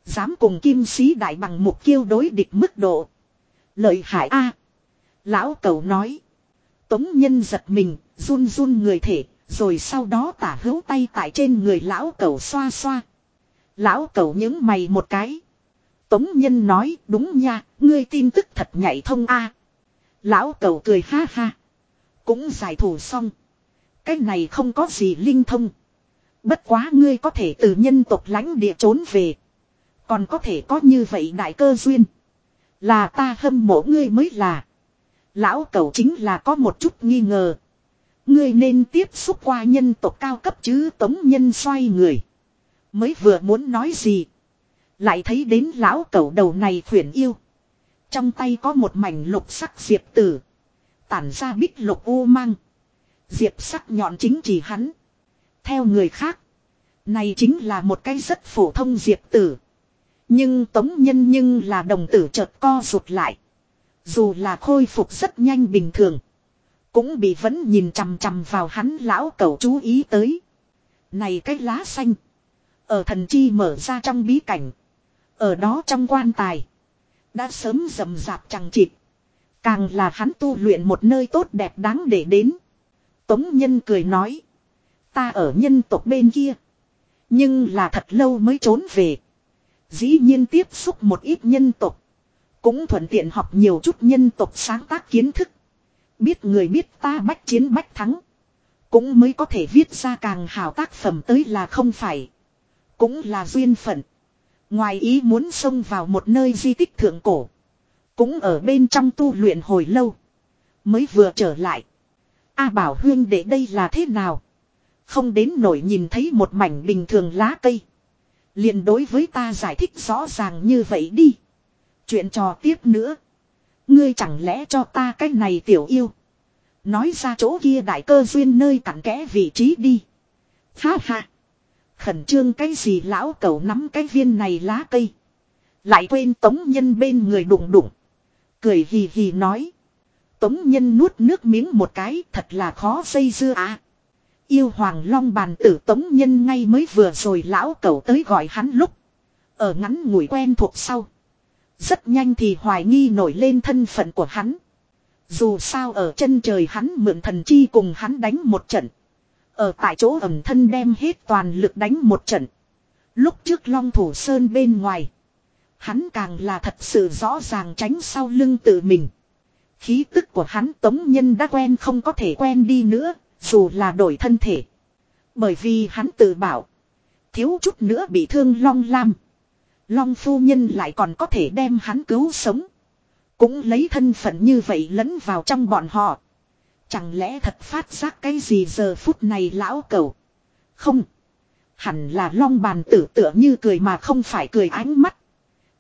Dám cùng kim sĩ đại bằng mục kiêu đối địch mức độ. Lợi hại A. Lão cầu nói. Tống nhân giật mình, run run người thể, rồi sau đó tả hữu tay tại trên người lão cầu xoa xoa. Lão cầu những mày một cái. Tống nhân nói đúng nha, ngươi tin tức thật nhạy thông a. Lão cầu cười ha ha. Cũng giải thủ xong. Cái này không có gì linh thông. Bất quá ngươi có thể từ nhân tộc lãnh địa trốn về. Còn có thể có như vậy đại cơ duyên. Là ta hâm mộ ngươi mới là. Lão cẩu chính là có một chút nghi ngờ. Ngươi nên tiếp xúc qua nhân tộc cao cấp chứ tống nhân xoay người. Mới vừa muốn nói gì. Lại thấy đến lão cẩu đầu này khuyển yêu. Trong tay có một mảnh lục sắc diệp tử. Tản ra bích lục u mang. Diệp sắc nhọn chính chỉ hắn. Theo người khác. Này chính là một cái rất phổ thông diệp tử. Nhưng tống nhân nhưng là đồng tử chợt co rụt lại. Dù là khôi phục rất nhanh bình thường. Cũng bị vẫn nhìn chằm chằm vào hắn lão cầu chú ý tới. Này cái lá xanh. Ở thần chi mở ra trong bí cảnh. Ở đó trong quan tài. Đã sớm rầm rạp chẳng chịt. Càng là hắn tu luyện một nơi tốt đẹp đáng để đến. Tống Nhân cười nói. Ta ở nhân tộc bên kia. Nhưng là thật lâu mới trốn về. Dĩ nhiên tiếp xúc một ít nhân tộc. Cũng thuận tiện học nhiều chút nhân tộc sáng tác kiến thức. Biết người biết ta bách chiến bách thắng. Cũng mới có thể viết ra càng hào tác phẩm tới là không phải. Cũng là duyên phận. Ngoài ý muốn xông vào một nơi di tích thượng cổ. Cũng ở bên trong tu luyện hồi lâu. Mới vừa trở lại. A bảo huyên để đây là thế nào? Không đến nổi nhìn thấy một mảnh bình thường lá cây. liền đối với ta giải thích rõ ràng như vậy đi. Chuyện trò tiếp nữa. Ngươi chẳng lẽ cho ta cái này tiểu yêu. Nói ra chỗ kia đại cơ duyên nơi cặn kẽ vị trí đi. Ha ha. Khẩn trương cái gì lão cẩu nắm cái viên này lá cây. Lại quên tống nhân bên người đụng đụng. Cười hì hì nói. Tống nhân nuốt nước miếng một cái, thật là khó xây dưa à. Yêu hoàng long bàn tử tống nhân ngay mới vừa rồi lão cẩu tới gọi hắn lúc. Ở ngắn ngủi quen thuộc sau. Rất nhanh thì hoài nghi nổi lên thân phận của hắn. Dù sao ở chân trời hắn mượn thần chi cùng hắn đánh một trận. Ở tại chỗ ẩm thân đem hết toàn lực đánh một trận. Lúc trước long thủ sơn bên ngoài. Hắn càng là thật sự rõ ràng tránh sau lưng tự mình. Khí tức của hắn tống nhân đã quen không có thể quen đi nữa, dù là đổi thân thể. Bởi vì hắn tự bảo. Thiếu chút nữa bị thương long lam. Long phu nhân lại còn có thể đem hắn cứu sống. Cũng lấy thân phận như vậy lẫn vào trong bọn họ. Chẳng lẽ thật phát giác cái gì giờ phút này lão cầu. Không. Hẳn là long bàn tử tựa như cười mà không phải cười ánh mắt.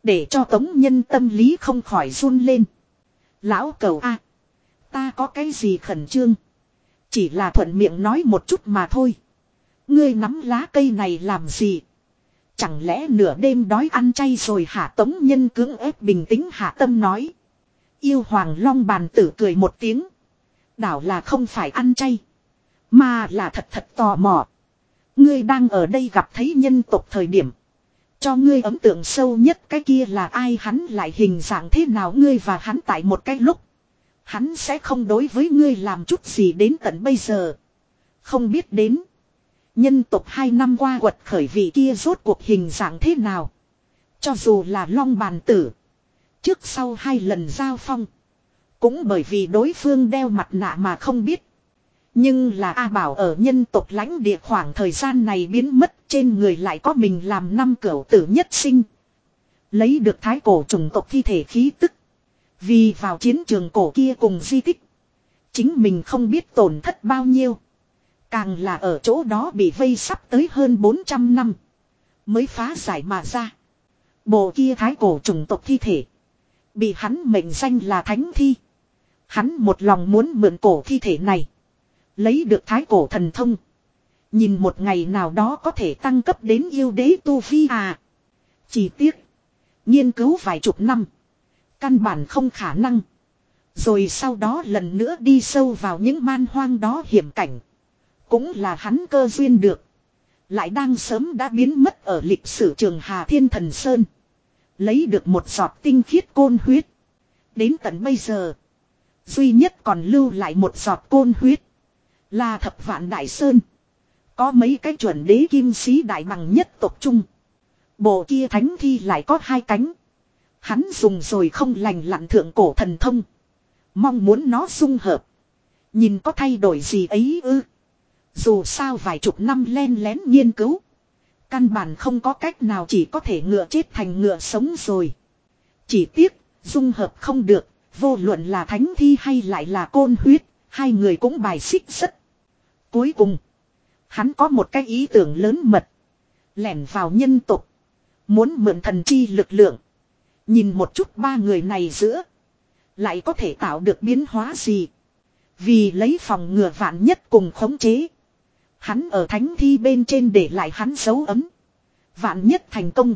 Để cho tống nhân tâm lý không khỏi run lên. Lão cầu a Ta có cái gì khẩn trương. Chỉ là thuận miệng nói một chút mà thôi. Ngươi nắm lá cây này làm gì? Chẳng lẽ nửa đêm đói ăn chay rồi hả tống nhân cưỡng ép bình tĩnh hạ tâm nói. Yêu hoàng long bàn tử cười một tiếng. Đảo là không phải ăn chay. Mà là thật thật tò mò. Ngươi đang ở đây gặp thấy nhân tộc thời điểm. Cho ngươi ấn tượng sâu nhất cái kia là ai hắn lại hình dạng thế nào ngươi và hắn tại một cái lúc. Hắn sẽ không đối với ngươi làm chút gì đến tận bây giờ. Không biết đến. Nhân tộc hai năm qua quật khởi vị kia rốt cuộc hình dạng thế nào. Cho dù là long bàn tử. Trước sau hai lần giao phong. Cũng bởi vì đối phương đeo mặt nạ mà không biết. Nhưng là A Bảo ở nhân tộc lãnh địa khoảng thời gian này biến mất trên người lại có mình làm năm cửu tử nhất sinh. Lấy được thái cổ trùng tộc thi thể khí tức. Vì vào chiến trường cổ kia cùng di tích. Chính mình không biết tổn thất bao nhiêu. Càng là ở chỗ đó bị vây sắp tới hơn 400 năm. Mới phá giải mà ra. Bộ kia thái cổ trùng tộc thi thể. Bị hắn mệnh danh là thánh thi. Hắn một lòng muốn mượn cổ thi thể này. Lấy được thái cổ thần thông. Nhìn một ngày nào đó có thể tăng cấp đến yêu đế tu vi à. Chỉ tiếc. Nghiên cứu vài chục năm. Căn bản không khả năng. Rồi sau đó lần nữa đi sâu vào những man hoang đó hiểm cảnh. Cũng là hắn cơ duyên được. Lại đang sớm đã biến mất ở lịch sử trường Hà Thiên Thần Sơn. Lấy được một giọt tinh khiết côn huyết. Đến tận bây giờ. Duy nhất còn lưu lại một giọt côn huyết. Là thập vạn đại sơn. Có mấy cái chuẩn đế kim sĩ đại bằng nhất tộc trung. Bộ kia thánh thi lại có hai cánh. Hắn dùng rồi không lành lặn thượng cổ thần thông. Mong muốn nó dung hợp. Nhìn có thay đổi gì ấy ư. Dù sao vài chục năm len lén nghiên cứu. Căn bản không có cách nào chỉ có thể ngựa chết thành ngựa sống rồi. Chỉ tiếc, dung hợp không được, vô luận là thánh thi hay lại là côn huyết, hai người cũng bài xích rất. Cuối cùng, hắn có một cái ý tưởng lớn mật. Lẻn vào nhân tục. Muốn mượn thần chi lực lượng. Nhìn một chút ba người này giữa. Lại có thể tạo được biến hóa gì. Vì lấy phòng ngừa vạn nhất cùng khống chế. Hắn ở thánh thi bên trên để lại hắn dấu ấm. Vạn nhất thành công.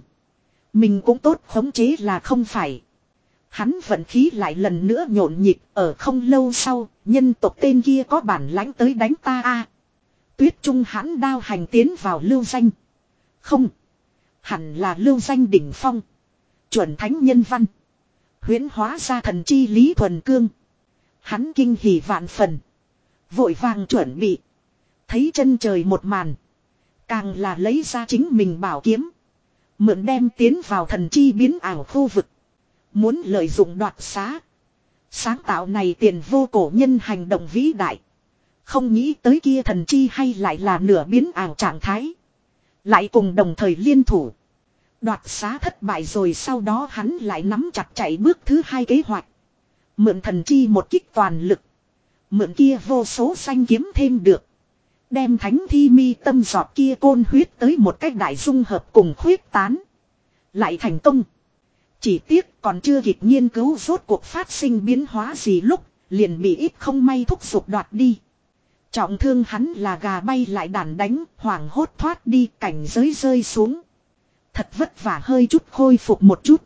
Mình cũng tốt khống chế là không phải. Hắn vận khí lại lần nữa nhộn nhịp ở không lâu sau, nhân tộc tên kia có bản lãnh tới đánh ta a. Tuyết trung hãn đao hành tiến vào lưu danh. Không. Hẳn là lưu danh đỉnh phong. Chuẩn thánh nhân văn. huyễn hóa ra thần chi lý thuần cương. Hắn kinh hỉ vạn phần. Vội vàng chuẩn bị. Thấy chân trời một màn. Càng là lấy ra chính mình bảo kiếm. Mượn đem tiến vào thần chi biến ảo khu vực. Muốn lợi dụng đoạt xá. Sáng tạo này tiền vô cổ nhân hành động vĩ đại. Không nghĩ tới kia thần chi hay lại là nửa biến ảo trạng thái. Lại cùng đồng thời liên thủ. Đoạt xá thất bại rồi sau đó hắn lại nắm chặt chạy bước thứ hai kế hoạch. Mượn thần chi một kích toàn lực. Mượn kia vô số xanh kiếm thêm được. Đem thánh thi mi tâm giọt kia côn huyết tới một cách đại dung hợp cùng khuyết tán. Lại thành công. Chỉ tiếc còn chưa kịp nghiên cứu rốt cuộc phát sinh biến hóa gì lúc, liền bị ít không may thúc giục đoạt đi. Trọng thương hắn là gà bay lại đàn đánh, hoảng hốt thoát đi cảnh giới rơi xuống. Thật vất vả hơi chút khôi phục một chút.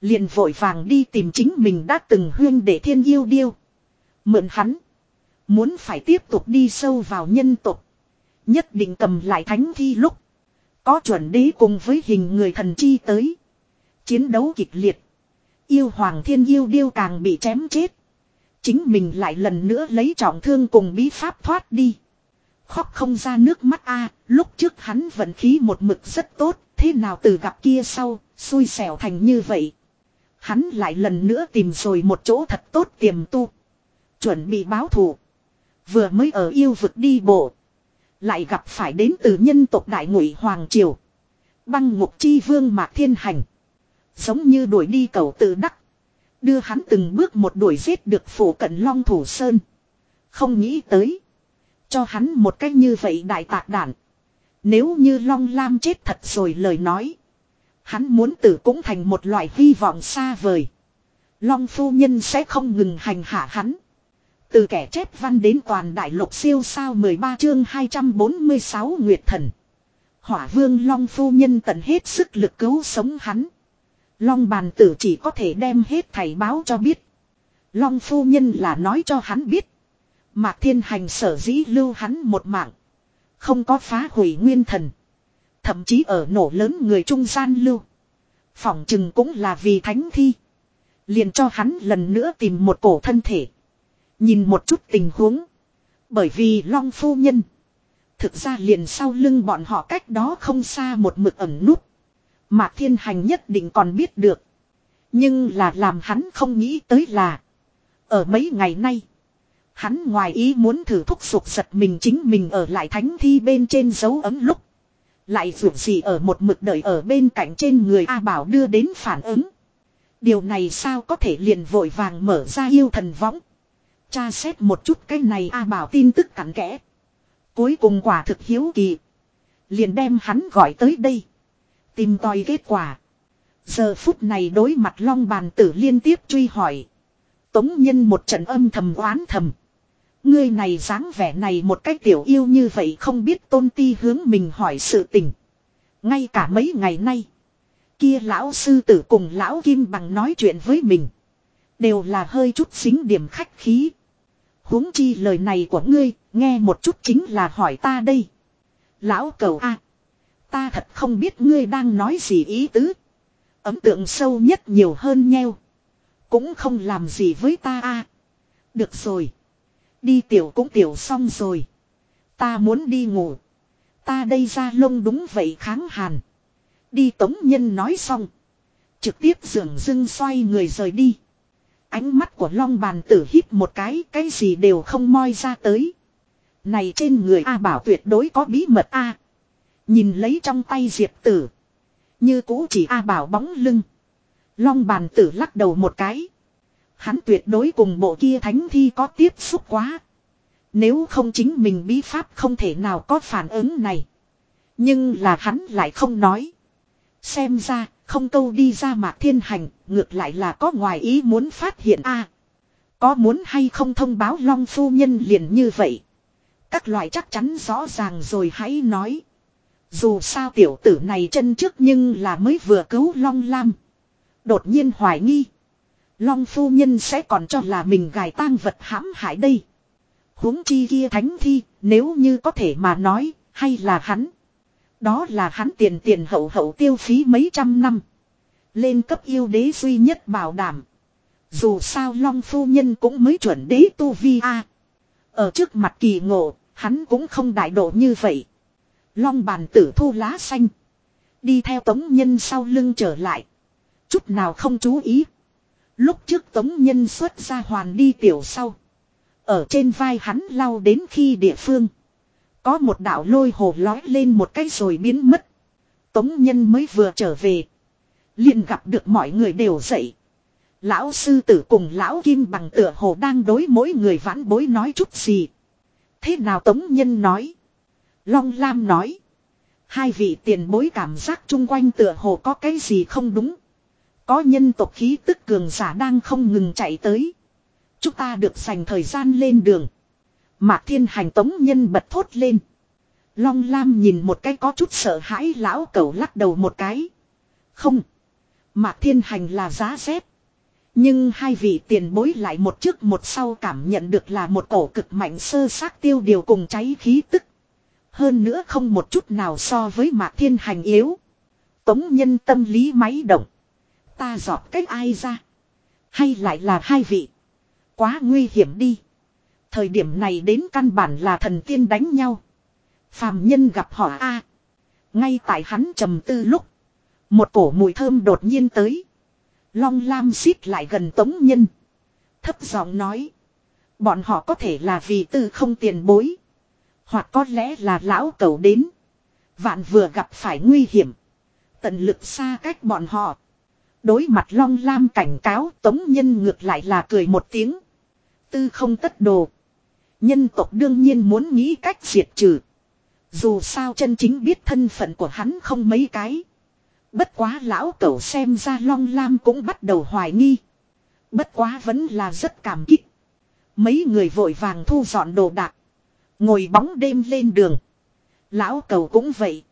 Liền vội vàng đi tìm chính mình đã từng huyên để thiên yêu điêu. Mượn hắn. Muốn phải tiếp tục đi sâu vào nhân tục. Nhất định cầm lại thánh thi lúc. Có chuẩn đế cùng với hình người thần chi tới. Chiến đấu kịch liệt. Yêu hoàng thiên yêu điêu càng bị chém chết. Chính mình lại lần nữa lấy trọng thương cùng bí pháp thoát đi. Khóc không ra nước mắt a lúc trước hắn vận khí một mực rất tốt, thế nào từ gặp kia sau, xui xẻo thành như vậy. Hắn lại lần nữa tìm rồi một chỗ thật tốt tiềm tu. Chuẩn bị báo thù. Vừa mới ở yêu vực đi bộ. Lại gặp phải đến từ nhân tộc đại ngụy Hoàng Triều. Băng ngục chi vương Mạc Thiên Hành. Giống như đuổi đi cầu tự đắc. Đưa hắn từng bước một đuổi giết được phủ cận long thủ sơn. Không nghĩ tới. Cho hắn một cách như vậy đại tạc đạn. Nếu như long lam chết thật rồi lời nói. Hắn muốn tử cũng thành một loại hy vọng xa vời. Long phu nhân sẽ không ngừng hành hạ hắn. Từ kẻ chép văn đến toàn đại lục siêu sao 13 chương 246 Nguyệt Thần. Hỏa vương Long phu nhân tận hết sức lực cứu sống hắn. Long bàn tử chỉ có thể đem hết thầy báo cho biết. Long phu nhân là nói cho hắn biết. Mạc thiên hành sở dĩ lưu hắn một mạng. Không có phá hủy nguyên thần. Thậm chí ở nổ lớn người trung gian lưu. Phỏng chừng cũng là vì thánh thi. Liền cho hắn lần nữa tìm một cổ thân thể. Nhìn một chút tình huống. Bởi vì Long Phu Nhân. Thực ra liền sau lưng bọn họ cách đó không xa một mực ẩn nút. Mạc Thiên Hành nhất định còn biết được. Nhưng là làm hắn không nghĩ tới là. Ở mấy ngày nay. Hắn ngoài ý muốn thử thúc sụp giật mình chính mình ở lại thánh thi bên trên dấu ấm lúc. Lại dù gì ở một mực đợi ở bên cạnh trên người A Bảo đưa đến phản ứng. Điều này sao có thể liền vội vàng mở ra yêu thần võng. Cha xét một chút cái này A Bảo tin tức cặn kẽ. Cuối cùng quả thực hiếu kỳ. Liền đem hắn gọi tới đây. Tìm tòi kết quả. Giờ phút này đối mặt long bàn tử liên tiếp truy hỏi. Tống nhân một trận âm thầm oán thầm. Ngươi này dáng vẻ này một cách tiểu yêu như vậy không biết tôn ti hướng mình hỏi sự tình. Ngay cả mấy ngày nay. Kia lão sư tử cùng lão kim bằng nói chuyện với mình. Đều là hơi chút xính điểm khách khí huống chi lời này của ngươi, nghe một chút chính là hỏi ta đây. Lão cầu a Ta thật không biết ngươi đang nói gì ý tứ. Ấm tượng sâu nhất nhiều hơn nheo. Cũng không làm gì với ta a Được rồi. Đi tiểu cũng tiểu xong rồi. Ta muốn đi ngủ. Ta đây ra lông đúng vậy kháng hàn. Đi tống nhân nói xong. Trực tiếp dường dưng xoay người rời đi. Ánh mắt của long bàn tử hít một cái, cái gì đều không moi ra tới. Này trên người A bảo tuyệt đối có bí mật A. Nhìn lấy trong tay diệp tử. Như cũ chỉ A bảo bóng lưng. Long bàn tử lắc đầu một cái. Hắn tuyệt đối cùng bộ kia thánh thi có tiếp xúc quá. Nếu không chính mình bí pháp không thể nào có phản ứng này. Nhưng là hắn lại không nói. Xem ra không câu đi ra mạc thiên hành, ngược lại là có ngoài ý muốn phát hiện a Có muốn hay không thông báo long phu nhân liền như vậy. Các loại chắc chắn rõ ràng rồi hãy nói. Dù sao tiểu tử này chân trước nhưng là mới vừa cứu long lam. Đột nhiên hoài nghi. Long phu nhân sẽ còn cho là mình gài tang vật hãm hại đây. huống chi kia thánh thi, nếu như có thể mà nói, hay là hắn. Đó là hắn tiền tiền hậu hậu tiêu phí mấy trăm năm. Lên cấp yêu đế duy nhất bảo đảm. Dù sao Long Phu Nhân cũng mới chuẩn đế tu vi a Ở trước mặt kỳ ngộ, hắn cũng không đại độ như vậy. Long bàn tử thu lá xanh. Đi theo tống nhân sau lưng trở lại. Chút nào không chú ý. Lúc trước tống nhân xuất ra hoàn đi tiểu sau. Ở trên vai hắn lau đến khi địa phương. Có một đạo lôi hồ lói lên một cái rồi biến mất. Tống nhân mới vừa trở về. liền gặp được mọi người đều dậy. Lão sư tử cùng lão kim bằng tựa hồ đang đối mỗi người vãn bối nói chút gì. Thế nào Tống Nhân nói. Long Lam nói. Hai vị tiền bối cảm giác chung quanh tựa hồ có cái gì không đúng. Có nhân tộc khí tức cường giả đang không ngừng chạy tới. Chúng ta được dành thời gian lên đường. Mạc thiên hành tống nhân bật thốt lên. Long Lam nhìn một cái có chút sợ hãi lão cẩu lắc đầu một cái. Không. Mạc thiên hành là giá rét. Nhưng hai vị tiền bối lại một trước một sau cảm nhận được là một cổ cực mạnh sơ xác tiêu điều cùng cháy khí tức. Hơn nữa không một chút nào so với mạc thiên hành yếu. Tống nhân tâm lý máy động. Ta dọt cách ai ra. Hay lại là hai vị. Quá nguy hiểm đi. Thời điểm này đến căn bản là thần tiên đánh nhau. Phàm nhân gặp họ A. Ngay tại hắn trầm tư lúc. Một cổ mùi thơm đột nhiên tới. Long Lam xít lại gần Tống Nhân. Thấp giọng nói. Bọn họ có thể là vì tư không tiền bối. Hoặc có lẽ là lão cầu đến. Vạn vừa gặp phải nguy hiểm. Tận lực xa cách bọn họ. Đối mặt Long Lam cảnh cáo, Tống Nhân ngược lại là cười một tiếng. Tư không tất đồ. Nhân tộc đương nhiên muốn nghĩ cách diệt trừ. Dù sao chân chính biết thân phận của hắn không mấy cái. Bất quá lão cẩu xem ra Long Lam cũng bắt đầu hoài nghi. Bất quá vẫn là rất cảm kích. Mấy người vội vàng thu dọn đồ đạc. Ngồi bóng đêm lên đường. Lão cầu cũng vậy.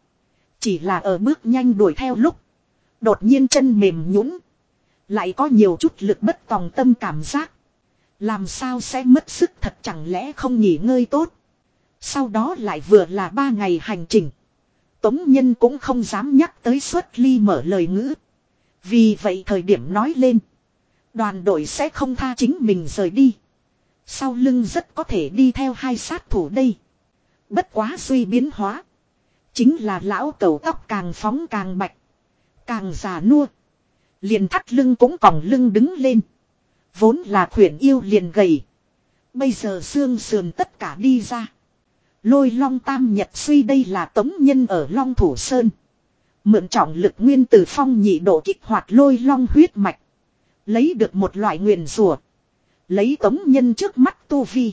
Chỉ là ở bước nhanh đuổi theo lúc. Đột nhiên chân mềm nhũn Lại có nhiều chút lực bất tòng tâm cảm giác. Làm sao sẽ mất sức thật chẳng lẽ không nghỉ ngơi tốt. Sau đó lại vừa là ba ngày hành trình. Tống Nhân cũng không dám nhắc tới xuất ly mở lời ngữ. Vì vậy thời điểm nói lên. Đoàn đội sẽ không tha chính mình rời đi. Sau lưng rất có thể đi theo hai sát thủ đây. Bất quá suy biến hóa. Chính là lão cầu tóc càng phóng càng bạch. Càng già nua. Liền thắt lưng cũng còng lưng đứng lên. Vốn là khuyển yêu liền gầy. Bây giờ xương sườn tất cả đi ra. Lôi long tam nhật suy đây là tống nhân ở long thủ sơn. Mượn trọng lực nguyên từ phong nhị độ kích hoạt lôi long huyết mạch. Lấy được một loại nguyền rùa. Lấy tống nhân trước mắt tu vi.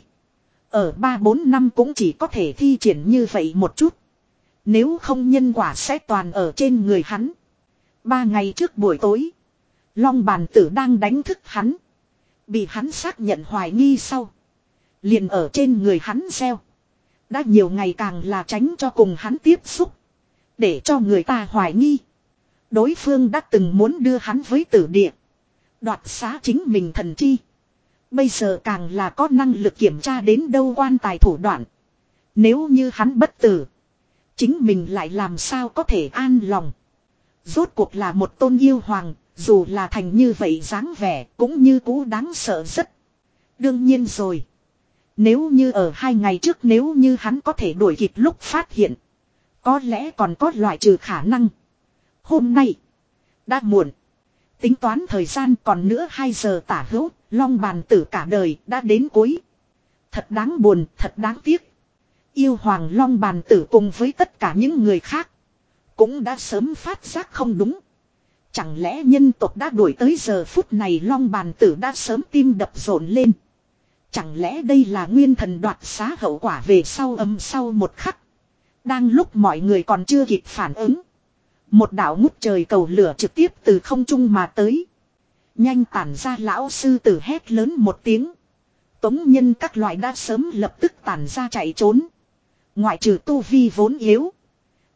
Ở 3-4 năm cũng chỉ có thể thi triển như vậy một chút. Nếu không nhân quả sẽ toàn ở trên người hắn. Ba ngày trước buổi tối. Long bàn tử đang đánh thức hắn. Bị hắn xác nhận hoài nghi sau. Liền ở trên người hắn gieo. Đã nhiều ngày càng là tránh cho cùng hắn tiếp xúc. Để cho người ta hoài nghi. Đối phương đã từng muốn đưa hắn với tử địa. Đoạt xá chính mình thần chi. Bây giờ càng là có năng lực kiểm tra đến đâu quan tài thủ đoạn. Nếu như hắn bất tử. Chính mình lại làm sao có thể an lòng. Rốt cuộc là một tôn yêu hoàng. Dù là thành như vậy dáng vẻ cũng như cũ đáng sợ rất. Đương nhiên rồi. Nếu như ở hai ngày trước nếu như hắn có thể đuổi kịp lúc phát hiện. Có lẽ còn có loại trừ khả năng. Hôm nay. Đã muộn. Tính toán thời gian còn nữa 2 giờ tả hữu. Long bàn tử cả đời đã đến cuối. Thật đáng buồn, thật đáng tiếc. Yêu hoàng long bàn tử cùng với tất cả những người khác. Cũng đã sớm phát giác không đúng. Chẳng lẽ nhân tộc đã đuổi tới giờ phút này long bàn tử đã sớm tim đập rộn lên. Chẳng lẽ đây là nguyên thần đoạt xá hậu quả về sau âm sau một khắc. Đang lúc mọi người còn chưa kịp phản ứng. Một đạo ngút trời cầu lửa trực tiếp từ không trung mà tới. Nhanh tản ra lão sư tử hét lớn một tiếng. Tống nhân các loại đã sớm lập tức tản ra chạy trốn. Ngoại trừ tu vi vốn yếu.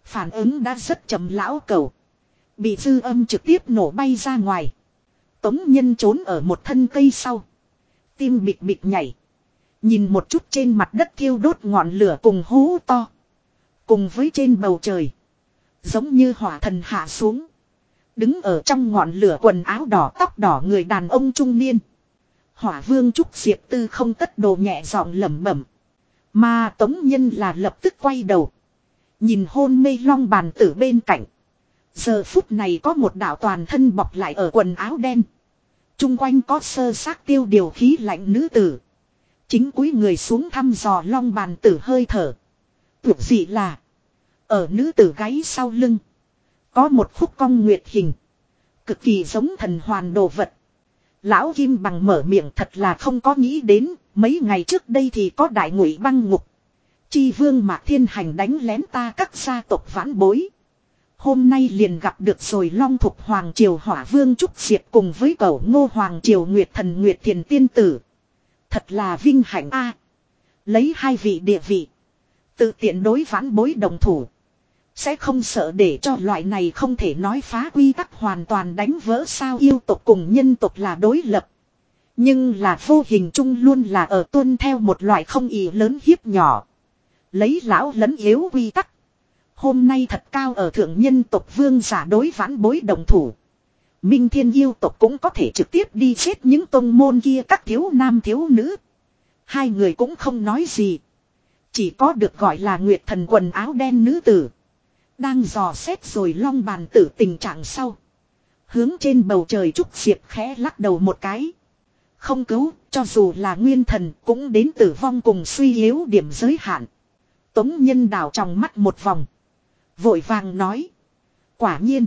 Phản ứng đã rất chậm lão cầu. Bị dư âm trực tiếp nổ bay ra ngoài. Tống nhân trốn ở một thân cây sau. Tim bịt bịt nhảy. Nhìn một chút trên mặt đất thiêu đốt ngọn lửa cùng hú to. Cùng với trên bầu trời. Giống như hỏa thần hạ xuống. Đứng ở trong ngọn lửa quần áo đỏ tóc đỏ người đàn ông trung niên. Hỏa vương trúc diệp tư không tất đồ nhẹ giọng lẩm bẩm. Mà tống nhân là lập tức quay đầu. Nhìn hôn mê long bàn tử bên cạnh. Giờ phút này có một đạo toàn thân bọc lại ở quần áo đen. Trung quanh có sơ xác tiêu điều khí lạnh nữ tử. Chính cúi người xuống thăm dò long bàn tử hơi thở. thuộc dị là. Ở nữ tử gáy sau lưng. Có một khúc cong nguyệt hình. Cực kỳ giống thần hoàn đồ vật. Lão Kim bằng mở miệng thật là không có nghĩ đến. Mấy ngày trước đây thì có đại ngụy băng ngục. Chi vương mạc thiên hành đánh lén ta các gia tộc vãn bối. Hôm nay liền gặp được rồi long thục hoàng triều hỏa vương trúc diệt cùng với cậu ngô hoàng triều nguyệt thần nguyệt thiền tiên tử. Thật là vinh hạnh a Lấy hai vị địa vị. Tự tiện đối vãn bối đồng thủ. Sẽ không sợ để cho loại này không thể nói phá quy tắc hoàn toàn đánh vỡ sao yêu tộc cùng nhân tộc là đối lập. Nhưng là vô hình chung luôn là ở tuân theo một loại không ý lớn hiếp nhỏ. Lấy lão lấn yếu quy tắc. Hôm nay thật cao ở thượng nhân tộc vương giả đối vãn bối đồng thủ. Minh thiên yêu tộc cũng có thể trực tiếp đi chết những tôn môn kia các thiếu nam thiếu nữ. Hai người cũng không nói gì. Chỉ có được gọi là nguyệt thần quần áo đen nữ tử. Đang dò xét rồi long bàn tử tình trạng sau. Hướng trên bầu trời trúc diệp khẽ lắc đầu một cái. Không cứu, cho dù là nguyên thần cũng đến tử vong cùng suy yếu điểm giới hạn. Tống nhân đảo trong mắt một vòng. Vội vàng nói. Quả nhiên.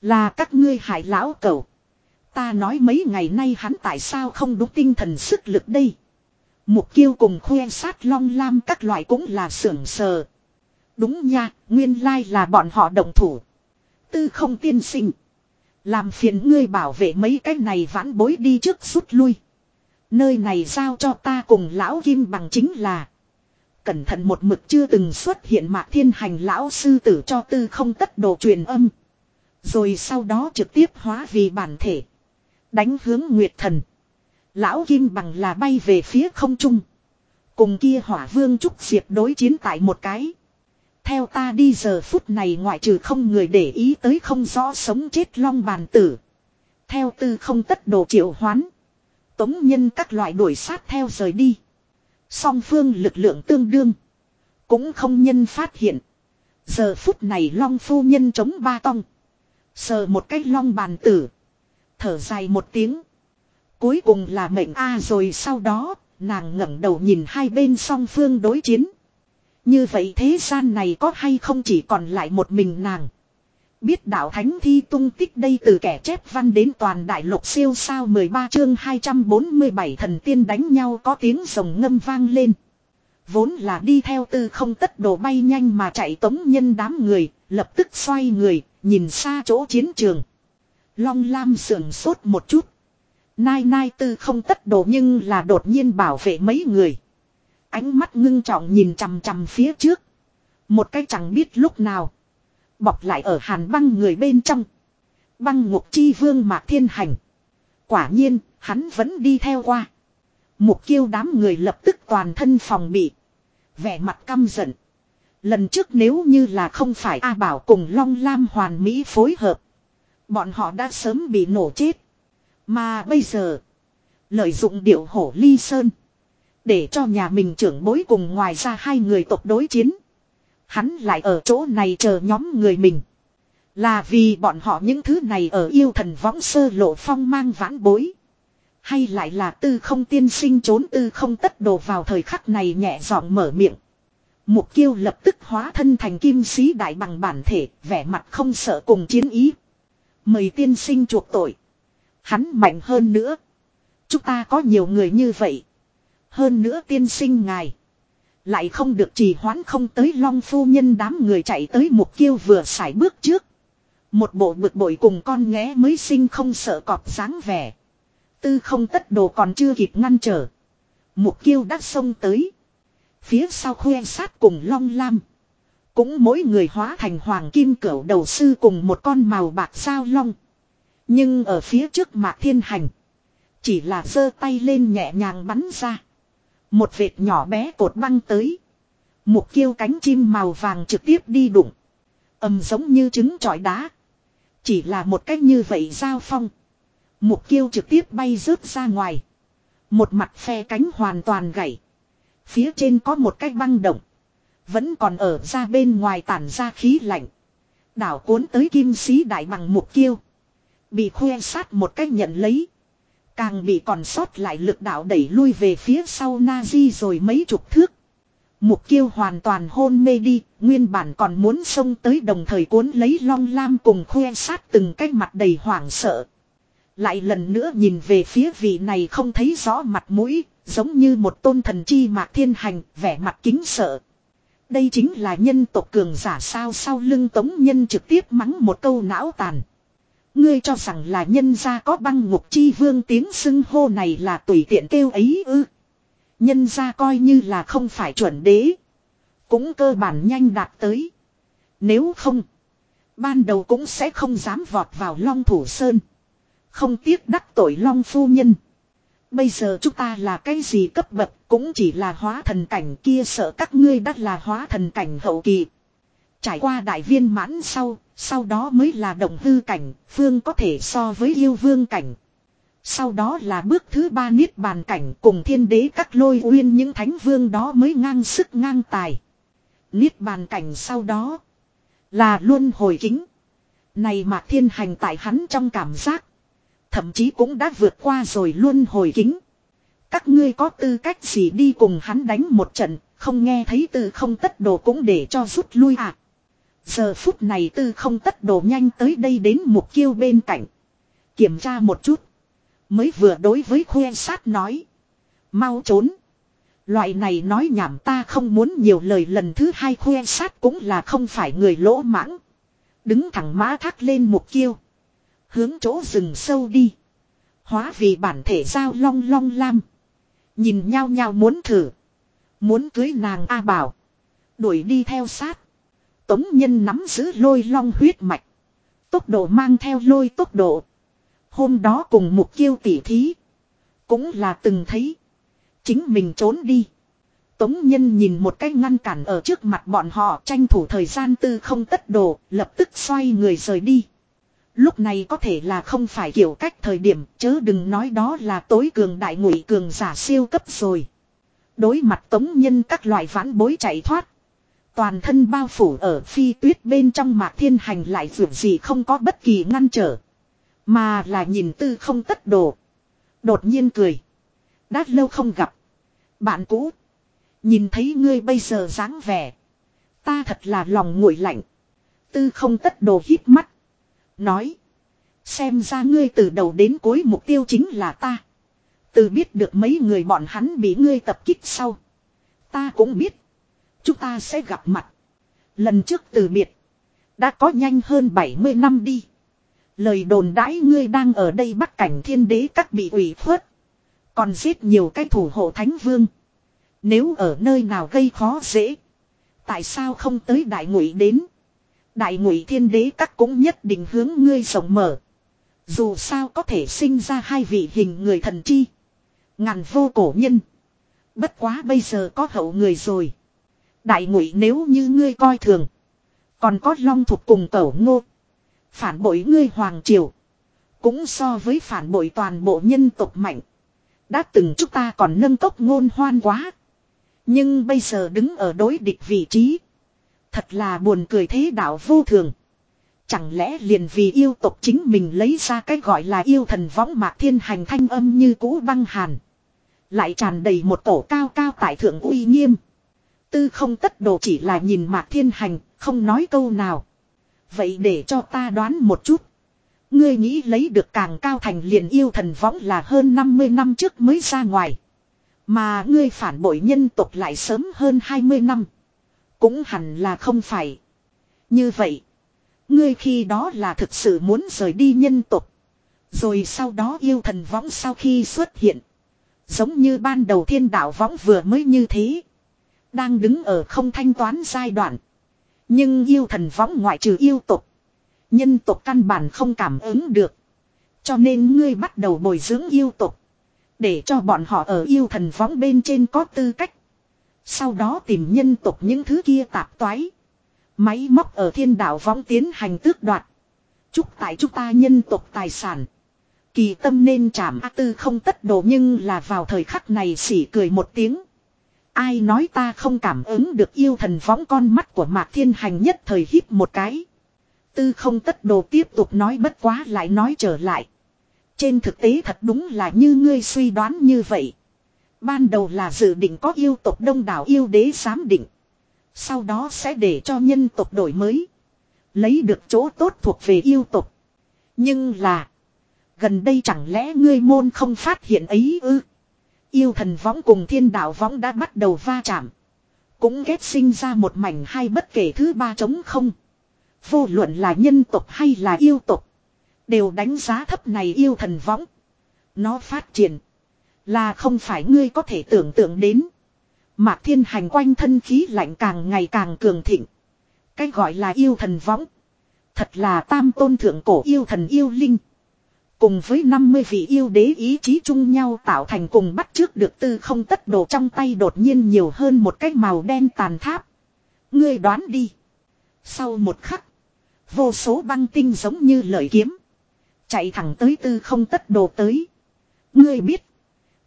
Là các ngươi hại lão cầu. Ta nói mấy ngày nay hắn tại sao không đúng tinh thần sức lực đây. Mục kiêu cùng khoe sát long lam các loại cũng là sưởng sờ. Đúng nha, nguyên lai là bọn họ động thủ. Tư không tiên sinh. Làm phiền ngươi bảo vệ mấy cái này vãn bối đi trước rút lui. Nơi này giao cho ta cùng lão kim bằng chính là. Cẩn thận một mực chưa từng xuất hiện mạc thiên hành lão sư tử cho tư không tất đồ truyền âm. Rồi sau đó trực tiếp hóa vì bản thể. Đánh hướng Nguyệt Thần. Lão Kim bằng là bay về phía không trung. Cùng kia hỏa vương trúc diệp đối chiến tại một cái. Theo ta đi giờ phút này ngoại trừ không người để ý tới không rõ sống chết long bàn tử. Theo tư không tất đồ triệu hoán. Tống nhân các loại đuổi sát theo rời đi. Song phương lực lượng tương đương. Cũng không nhân phát hiện. Giờ phút này long phu nhân chống ba tong. Sờ một cái long bàn tử. Thở dài một tiếng. Cuối cùng là mệnh A rồi sau đó, nàng ngẩng đầu nhìn hai bên song phương đối chiến. Như vậy thế gian này có hay không chỉ còn lại một mình nàng. Biết đạo thánh thi tung tích đây từ kẻ chép văn đến toàn đại lục siêu sao 13 chương 247 thần tiên đánh nhau có tiếng rồng ngâm vang lên. Vốn là đi theo tư không tất đồ bay nhanh mà chạy tống nhân đám người, lập tức xoay người, nhìn xa chỗ chiến trường. Long Lam sườn sốt một chút. Nai nai tư không tất đồ nhưng là đột nhiên bảo vệ mấy người. Ánh mắt ngưng trọng nhìn chằm chằm phía trước. Một cái chẳng biết lúc nào. Bọc lại ở hàn băng người bên trong. Băng ngục chi vương mạc thiên hành. Quả nhiên, hắn vẫn đi theo qua. Mục kiêu đám người lập tức toàn thân phòng bị. Vẻ mặt căm giận. Lần trước nếu như là không phải A Bảo cùng Long Lam hoàn mỹ phối hợp. Bọn họ đã sớm bị nổ chết. Mà bây giờ. Lợi dụng điệu hổ ly sơn. Để cho nhà mình trưởng bối cùng ngoài ra hai người tộc đối chiến. Hắn lại ở chỗ này chờ nhóm người mình. Là vì bọn họ những thứ này ở yêu thần võng sơ lộ phong mang vãn bối. Hay lại là tư không tiên sinh trốn tư không tất đồ vào thời khắc này nhẹ giọng mở miệng. Mục kiêu lập tức hóa thân thành kim sĩ đại bằng bản thể, vẻ mặt không sợ cùng chiến ý. Mời tiên sinh chuộc tội. Hắn mạnh hơn nữa. Chúng ta có nhiều người như vậy. Hơn nữa tiên sinh ngài. Lại không được trì hoãn không tới long phu nhân đám người chạy tới mục kiêu vừa xài bước trước. Một bộ bực bội cùng con nghé mới sinh không sợ cọp dáng vẻ. Tư không tất đồ còn chưa kịp ngăn trở. Mục kiêu đã xông tới. Phía sau khoe sát cùng long lam. Cũng mỗi người hóa thành hoàng kim cửu đầu sư cùng một con màu bạc sao long. Nhưng ở phía trước mạc thiên hành. Chỉ là giơ tay lên nhẹ nhàng bắn ra. Một vệt nhỏ bé cột băng tới. Mục kiêu cánh chim màu vàng trực tiếp đi đụng. ầm giống như trứng trọi đá. Chỉ là một cách như vậy giao phong. Mục kiêu trực tiếp bay rớt ra ngoài. Một mặt phe cánh hoàn toàn gãy. Phía trên có một cái băng động. Vẫn còn ở ra bên ngoài tản ra khí lạnh. Đảo cuốn tới kim sĩ đại bằng mục kiêu. Bị khoe sát một cách nhận lấy. Càng bị còn sót lại lực đạo đẩy lui về phía sau Nazi rồi mấy chục thước. Mục kiêu hoàn toàn hôn mê đi, nguyên bản còn muốn xông tới đồng thời cuốn lấy long lam cùng khoe sát từng cái mặt đầy hoảng sợ. Lại lần nữa nhìn về phía vị này không thấy rõ mặt mũi, giống như một tôn thần chi mạc thiên hành, vẻ mặt kính sợ. Đây chính là nhân tộc cường giả sao sau lưng tống nhân trực tiếp mắng một câu não tàn. Ngươi cho rằng là nhân gia có băng ngục chi vương tiếng xưng hô này là tùy tiện kêu ấy ư. Nhân gia coi như là không phải chuẩn đế. Cũng cơ bản nhanh đạt tới. Nếu không. Ban đầu cũng sẽ không dám vọt vào long thủ sơn. Không tiếc đắc tội long phu nhân. Bây giờ chúng ta là cái gì cấp bậc cũng chỉ là hóa thần cảnh kia sợ các ngươi đắt là hóa thần cảnh hậu kỳ. Trải qua đại viên mãn sau, sau đó mới là động hư cảnh, phương có thể so với yêu vương cảnh. Sau đó là bước thứ ba niết bàn cảnh cùng thiên đế các lôi uyên những thánh vương đó mới ngang sức ngang tài. Niết bàn cảnh sau đó là luôn hồi kính. Này mà thiên hành tại hắn trong cảm giác. Thậm chí cũng đã vượt qua rồi luôn hồi kính. Các ngươi có tư cách gì đi cùng hắn đánh một trận, không nghe thấy tư không tất đồ cũng để cho rút lui à. Giờ phút này tư không tất đồ nhanh tới đây đến mục kiêu bên cạnh. Kiểm tra một chút. Mới vừa đối với khuê sát nói. Mau trốn. Loại này nói nhảm ta không muốn nhiều lời lần thứ hai khuê sát cũng là không phải người lỗ mãng. Đứng thẳng mã thác lên mục kiêu. Hướng chỗ rừng sâu đi. Hóa vì bản thể giao long long lam. Nhìn nhau nhau muốn thử. Muốn cưới nàng A bảo. Đuổi đi theo sát. Tống nhân nắm giữ lôi long huyết mạch. Tốc độ mang theo lôi tốc độ. Hôm đó cùng mục kiêu tỉ thí. Cũng là từng thấy. Chính mình trốn đi. Tống nhân nhìn một cái ngăn cản ở trước mặt bọn họ tranh thủ thời gian tư không tất đồ, lập tức xoay người rời đi. Lúc này có thể là không phải kiểu cách thời điểm, chớ đừng nói đó là tối cường đại ngụy cường giả siêu cấp rồi. Đối mặt tống nhân các loại vãn bối chạy thoát. Toàn thân bao phủ ở phi tuyết bên trong mạc thiên hành lại dù gì không có bất kỳ ngăn trở. Mà là nhìn tư không tất đồ. Đột nhiên cười. Đã lâu không gặp. Bạn cũ. Nhìn thấy ngươi bây giờ dáng vẻ. Ta thật là lòng nguội lạnh. Tư không tất đồ hít mắt. Nói. Xem ra ngươi từ đầu đến cuối mục tiêu chính là ta. Từ biết được mấy người bọn hắn bị ngươi tập kích sau. Ta cũng biết. Chúng ta sẽ gặp mặt. Lần trước từ biệt. Đã có nhanh hơn 70 năm đi. Lời đồn đãi ngươi đang ở đây bắt cảnh thiên đế các bị ủy khuất. Còn giết nhiều cái thủ hộ thánh vương. Nếu ở nơi nào gây khó dễ. Tại sao không tới đại ngụy đến. Đại ngụy thiên đế các cũng nhất định hướng ngươi rộng mở. Dù sao có thể sinh ra hai vị hình người thần chi. Ngàn vô cổ nhân. Bất quá bây giờ có hậu người rồi. Đại ngụy nếu như ngươi coi thường. Còn có long thuộc cùng cẩu ngô. Phản bội ngươi hoàng triều. Cũng so với phản bội toàn bộ nhân tộc mạnh. Đã từng chúng ta còn nâng tốc ngôn hoan quá. Nhưng bây giờ đứng ở đối địch vị trí. Thật là buồn cười thế đạo vô thường. Chẳng lẽ liền vì yêu tộc chính mình lấy ra cái gọi là yêu thần võng mạc thiên hành thanh âm như cũ băng hàn. Lại tràn đầy một tổ cao cao tại thượng uy nghiêm. Tư không tất đồ chỉ là nhìn mạc thiên hành, không nói câu nào. Vậy để cho ta đoán một chút. Ngươi nghĩ lấy được càng cao thành liền yêu thần võng là hơn 50 năm trước mới ra ngoài. Mà ngươi phản bội nhân tộc lại sớm hơn 20 năm. Cũng hẳn là không phải. Như vậy. Ngươi khi đó là thực sự muốn rời đi nhân tộc. Rồi sau đó yêu thần võng sau khi xuất hiện. Giống như ban đầu thiên đạo võng vừa mới như thế. Đang đứng ở không thanh toán giai đoạn. Nhưng yêu thần võng ngoại trừ yêu tộc. Nhân tộc căn bản không cảm ứng được. Cho nên ngươi bắt đầu bồi dưỡng yêu tộc. Để cho bọn họ ở yêu thần võng bên trên có tư cách. Sau đó tìm nhân tộc những thứ kia tạp toái. Máy móc ở thiên đạo võng tiến hành tước đoạt. Chúc tại chúng ta nhân tộc tài sản. Kỳ tâm nên chạm A tư không tất đồ nhưng là vào thời khắc này xỉ cười một tiếng. Ai nói ta không cảm ứng được yêu thần võng con mắt của mạc thiên hành nhất thời hít một cái. Tư không tất đồ tiếp tục nói bất quá lại nói trở lại. Trên thực tế thật đúng là như ngươi suy đoán như vậy. Ban đầu là dự định có yêu tộc đông đảo yêu đế giám định. Sau đó sẽ để cho nhân tộc đổi mới. Lấy được chỗ tốt thuộc về yêu tộc. Nhưng là. Gần đây chẳng lẽ ngươi môn không phát hiện ấy ư. Yêu thần võng cùng thiên đạo võng đã bắt đầu va chạm. Cũng ghét sinh ra một mảnh hay bất kể thứ ba chống không. Vô luận là nhân tộc hay là yêu tộc. Đều đánh giá thấp này yêu thần võng. Nó phát triển. Là không phải ngươi có thể tưởng tượng đến. Mạc thiên hành quanh thân khí lạnh càng ngày càng cường thịnh. Cái gọi là yêu thần võng. Thật là tam tôn thượng cổ yêu thần yêu linh. Cùng với 50 vị yêu đế ý chí chung nhau tạo thành cùng bắt trước được tư không tất đồ trong tay đột nhiên nhiều hơn một cái màu đen tàn tháp. Ngươi đoán đi. Sau một khắc. Vô số băng tinh giống như lợi kiếm. Chạy thẳng tới tư không tất đồ tới. Ngươi biết.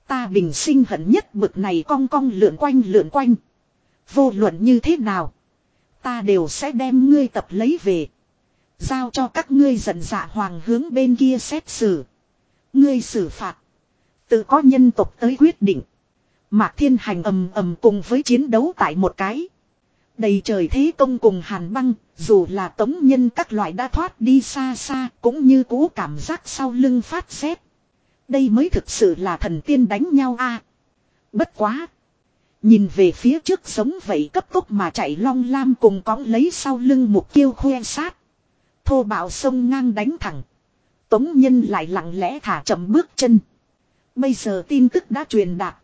Ta bình sinh hận nhất bực này cong cong lượn quanh lượn quanh. Vô luận như thế nào. Ta đều sẽ đem ngươi tập lấy về. Giao cho các ngươi giận dạ hoàng hướng bên kia xét xử. Ngươi xử phạt. Tự có nhân tộc tới quyết định. Mạc thiên hành ầm ầm cùng với chiến đấu tại một cái. Đầy trời thế công cùng hàn băng, dù là tống nhân các loại đã thoát đi xa xa, cũng như cú cảm giác sau lưng phát xét. Đây mới thực sự là thần tiên đánh nhau a. Bất quá. Nhìn về phía trước sống vậy cấp tốc mà chạy long lam cùng cõng lấy sau lưng mục kiêu khoe sát. Thô bạo sông ngang đánh thẳng. Tống nhân lại lặng lẽ thả chậm bước chân. Bây giờ tin tức đã truyền đạt.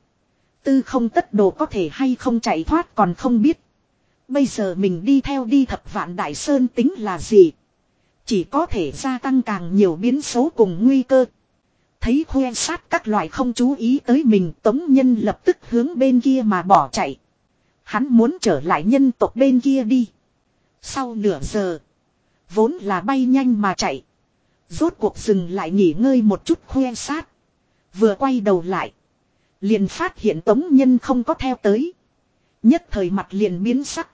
Tư không tất đồ có thể hay không chạy thoát còn không biết. Bây giờ mình đi theo đi thập vạn đại sơn tính là gì? Chỉ có thể gia tăng càng nhiều biến số cùng nguy cơ. Thấy khoe sát các loại không chú ý tới mình, tống nhân lập tức hướng bên kia mà bỏ chạy. Hắn muốn trở lại nhân tộc bên kia đi. Sau nửa giờ. Vốn là bay nhanh mà chạy. Rốt cuộc dừng lại nghỉ ngơi một chút khoe sát. Vừa quay đầu lại. Liền phát hiện tống nhân không có theo tới. Nhất thời mặt liền biến sắc.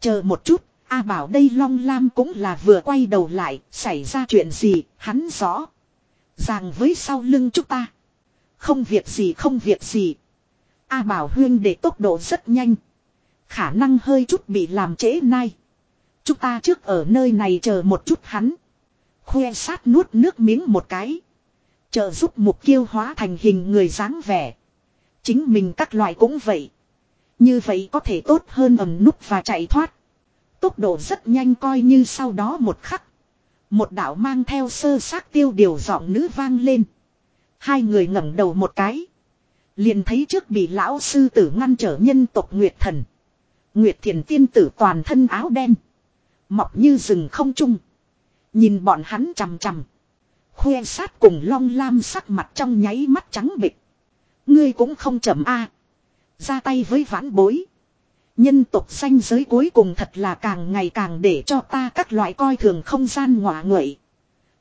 Chờ một chút, A bảo đây long lam cũng là vừa quay đầu lại, xảy ra chuyện gì, hắn rõ. Ràng với sau lưng chúng ta. Không việc gì không việc gì. A bảo huyên để tốc độ rất nhanh. Khả năng hơi chút bị làm trễ nay. Chúng ta trước ở nơi này chờ một chút hắn. Khoe sát nuốt nước miếng một cái. Chờ giúp mục kiêu hóa thành hình người dáng vẻ. Chính mình các loại cũng vậy. Như vậy có thể tốt hơn ẩm núp và chạy thoát. Tốc độ rất nhanh coi như sau đó một khắc. Một đạo mang theo sơ xác tiêu điều giọng nữ vang lên. Hai người ngẩng đầu một cái. Liền thấy trước bị lão sư tử ngăn trở nhân tộc Nguyệt Thần. Nguyệt Thiền tiên tử toàn thân áo đen. Mọc như rừng không trung. Nhìn bọn hắn chằm chằm. Khoe sát cùng long lam sắc mặt trong nháy mắt trắng bịch. Ngươi cũng không chậm a Ra tay với vãn bối. Nhân tộc xanh giới cuối cùng thật là càng ngày càng để cho ta các loại coi thường không gian ngọa nguậy.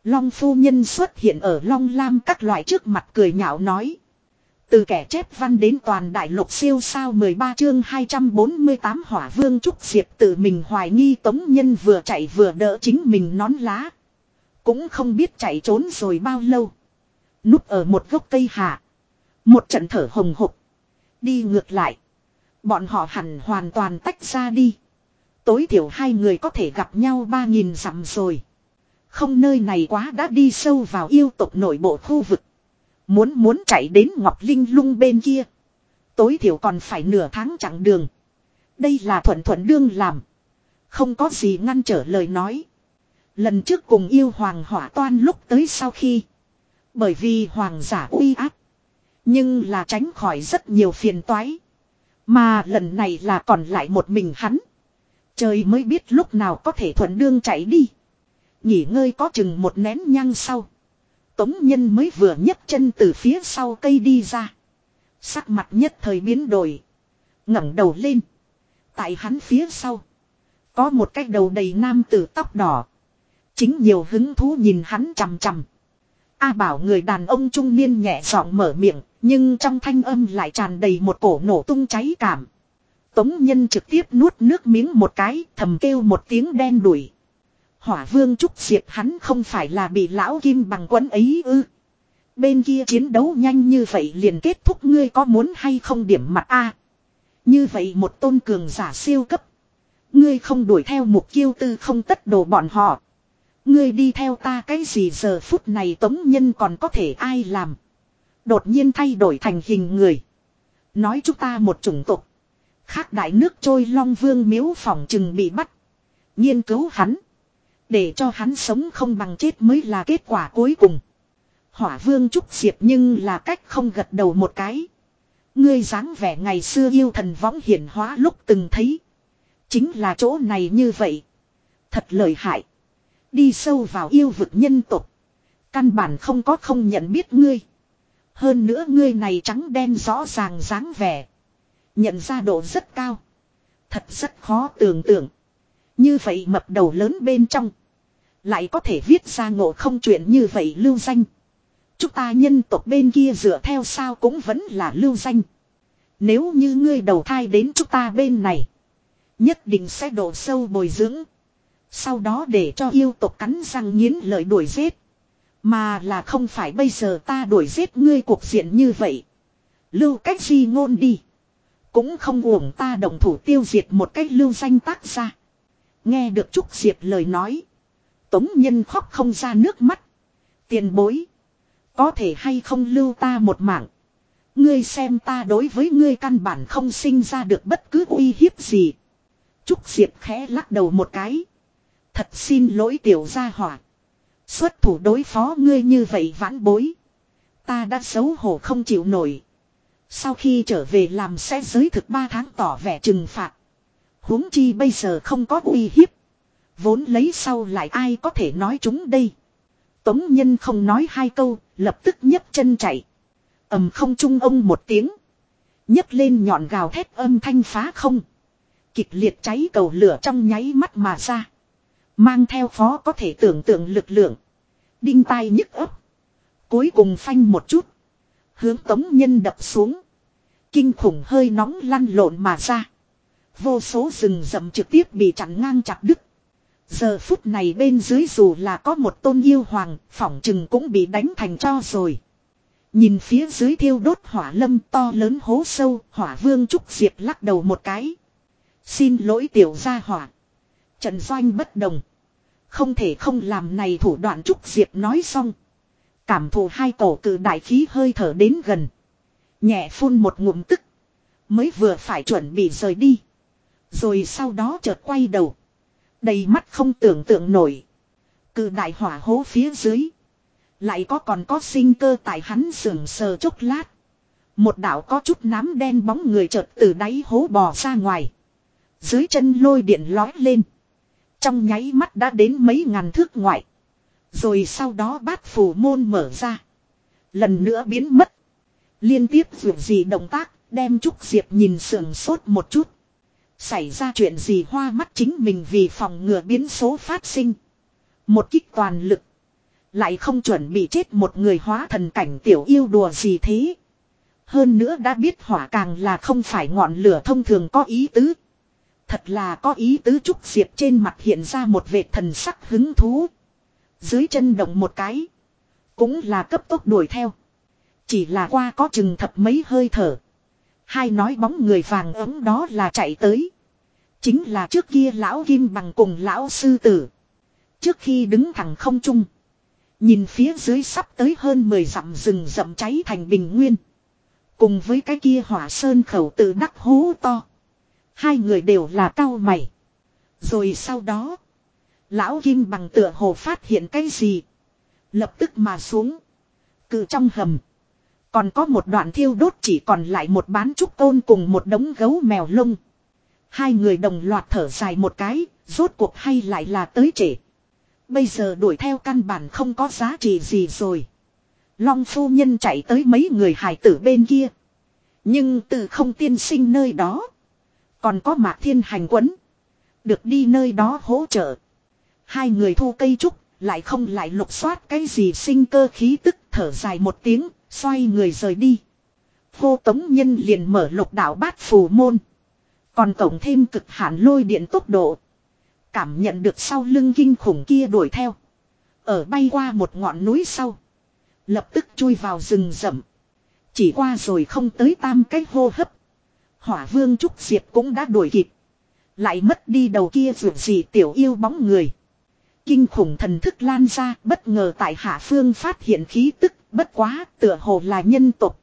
Long phu nhân xuất hiện ở Long Lam các loại trước mặt cười nhạo nói. Từ kẻ chép văn đến toàn đại lục siêu sao 13 chương 248 hỏa vương trúc diệp tự mình hoài nghi tống nhân vừa chạy vừa đỡ chính mình nón lá. Cũng không biết chạy trốn rồi bao lâu. Núp ở một gốc cây hạ. Một trận thở hồng hộc. Đi ngược lại. Bọn họ hẳn hoàn toàn tách ra đi. Tối thiểu hai người có thể gặp nhau ba nghìn dặm rồi. Không nơi này quá đã đi sâu vào yêu tộc nội bộ khu vực. Muốn muốn chạy đến Ngọc Linh lung bên kia. Tối thiểu còn phải nửa tháng chặng đường. Đây là thuận thuận đương làm. Không có gì ngăn trở lời nói. Lần trước cùng yêu hoàng hỏa toan lúc tới sau khi. Bởi vì hoàng giả uy áp. Nhưng là tránh khỏi rất nhiều phiền toái. Mà lần này là còn lại một mình hắn. Trời mới biết lúc nào có thể thuận đương chạy đi. Nghỉ ngơi có chừng một nén nhang sau. Tống nhân mới vừa nhấc chân từ phía sau cây đi ra. Sắc mặt nhất thời biến đổi. ngẩng đầu lên. Tại hắn phía sau. Có một cái đầu đầy nam tử tóc đỏ. Chính nhiều hứng thú nhìn hắn chằm chằm. A bảo người đàn ông trung niên nhẹ giọng mở miệng, nhưng trong thanh âm lại tràn đầy một cổ nổ tung cháy cảm. Tống nhân trực tiếp nuốt nước miếng một cái, thầm kêu một tiếng đen đuổi. Hỏa vương trúc diệp hắn không phải là bị lão kim bằng quấn ấy ư. Bên kia chiến đấu nhanh như vậy liền kết thúc ngươi có muốn hay không điểm mặt a Như vậy một tôn cường giả siêu cấp. Ngươi không đuổi theo mục kiêu tư không tất đồ bọn họ. Ngươi đi theo ta cái gì giờ phút này tống nhân còn có thể ai làm. Đột nhiên thay đổi thành hình người. Nói chúng ta một chủng tục. Khác đại nước trôi long vương miếu phòng chừng bị bắt. Nghiên cứu hắn. Để cho hắn sống không bằng chết mới là kết quả cuối cùng. Hỏa vương trúc diệp nhưng là cách không gật đầu một cái. Ngươi dáng vẻ ngày xưa yêu thần võng hiển hóa lúc từng thấy. Chính là chỗ này như vậy. Thật lợi hại. Đi sâu vào yêu vực nhân tục. Căn bản không có không nhận biết ngươi. Hơn nữa ngươi này trắng đen rõ ràng dáng vẻ. Nhận ra độ rất cao. Thật rất khó tưởng tượng. Như vậy mập đầu lớn bên trong. Lại có thể viết ra ngộ không chuyện như vậy lưu danh. Chúng ta nhân tộc bên kia dựa theo sao cũng vẫn là lưu danh. Nếu như ngươi đầu thai đến chúng ta bên này. Nhất định sẽ đổ sâu bồi dưỡng. Sau đó để cho yêu tộc cắn răng nghiến lợi đuổi giết. Mà là không phải bây giờ ta đuổi giết ngươi cuộc diện như vậy. Lưu cách gì ngôn đi. Cũng không uổng ta động thủ tiêu diệt một cách lưu danh tác ra. Nghe được Trúc Diệp lời nói. Tống nhân khóc không ra nước mắt. Tiền bối. Có thể hay không lưu ta một mạng. Ngươi xem ta đối với ngươi căn bản không sinh ra được bất cứ uy hiếp gì. Trúc Diệp khẽ lắc đầu một cái. Thật xin lỗi tiểu gia hỏa. Xuất thủ đối phó ngươi như vậy vãn bối. Ta đã xấu hổ không chịu nổi. Sau khi trở về làm sẽ giới thực ba tháng tỏ vẻ trừng phạt. huống chi bây giờ không có uy hiếp. Vốn lấy sau lại ai có thể nói chúng đây. Tống nhân không nói hai câu, lập tức nhấc chân chạy. ầm không trung ông một tiếng. nhấc lên nhọn gào thét âm thanh phá không. Kịch liệt cháy cầu lửa trong nháy mắt mà ra. Mang theo phó có thể tưởng tượng lực lượng. Đinh tai nhức ấp. Cuối cùng phanh một chút. Hướng tống nhân đập xuống. Kinh khủng hơi nóng lăn lộn mà ra. Vô số rừng rậm trực tiếp bị chặn ngang chặt đứt. Giờ phút này bên dưới dù là có một tôn yêu hoàng, phỏng chừng cũng bị đánh thành cho rồi. Nhìn phía dưới thiêu đốt hỏa lâm to lớn hố sâu, hỏa vương trúc diệp lắc đầu một cái. Xin lỗi tiểu gia hỏa. Trận doanh bất đồng. Không thể không làm này thủ đoạn trúc diệp nói xong. Cảm thụ hai tổ cử đại khí hơi thở đến gần. Nhẹ phun một ngụm tức. Mới vừa phải chuẩn bị rời đi. Rồi sau đó chợt quay đầu. Đầy mắt không tưởng tượng nổi. Cự đại hỏa hố phía dưới. Lại có còn có sinh cơ tại hắn sưởng sờ chốc lát. Một đạo có chút nám đen bóng người chợt từ đáy hố bò ra ngoài. Dưới chân lôi điện lói lên. Trong nháy mắt đã đến mấy ngàn thước ngoại. Rồi sau đó bát phủ môn mở ra. Lần nữa biến mất. Liên tiếp dù gì động tác, đem Trúc Diệp nhìn sườn sốt một chút. Xảy ra chuyện gì hoa mắt chính mình vì phòng ngừa biến số phát sinh. Một kích toàn lực. Lại không chuẩn bị chết một người hóa thần cảnh tiểu yêu đùa gì thế. Hơn nữa đã biết hỏa càng là không phải ngọn lửa thông thường có ý tứ. Thật là có ý tứ trúc diệp trên mặt hiện ra một vệt thần sắc hứng thú. Dưới chân động một cái. Cũng là cấp tốc đuổi theo. Chỉ là qua có chừng thập mấy hơi thở. Hai nói bóng người vàng ấm đó là chạy tới. Chính là trước kia lão kim bằng cùng lão sư tử. Trước khi đứng thẳng không trung. Nhìn phía dưới sắp tới hơn 10 dặm rừng rậm cháy thành bình nguyên. Cùng với cái kia hỏa sơn khẩu tự đắc hố to. Hai người đều là cao mày. Rồi sau đó. Lão kim bằng tựa hồ phát hiện cái gì. Lập tức mà xuống. Cự trong hầm. Còn có một đoạn thiêu đốt chỉ còn lại một bán trúc tôn cùng một đống gấu mèo lông. Hai người đồng loạt thở dài một cái, rốt cuộc hay lại là tới trễ. Bây giờ đuổi theo căn bản không có giá trị gì rồi. Long phu nhân chạy tới mấy người hải tử bên kia. Nhưng từ không tiên sinh nơi đó. Còn có mạc thiên hành quấn. Được đi nơi đó hỗ trợ. Hai người thu cây trúc, lại không lại lục soát cái gì sinh cơ khí tức thở dài một tiếng, xoay người rời đi. Vô tống nhân liền mở lục đạo bát phù môn. Còn tổng thêm cực hạn lôi điện tốc độ. Cảm nhận được sau lưng kinh khủng kia đuổi theo. Ở bay qua một ngọn núi sau. Lập tức chui vào rừng rậm. Chỉ qua rồi không tới tam cái hô hấp. Hỏa vương Trúc Diệp cũng đã đuổi kịp. Lại mất đi đầu kia vượt gì tiểu yêu bóng người. Kinh khủng thần thức lan ra, bất ngờ tại hạ phương phát hiện khí tức, bất quá tựa hồ là nhân tục.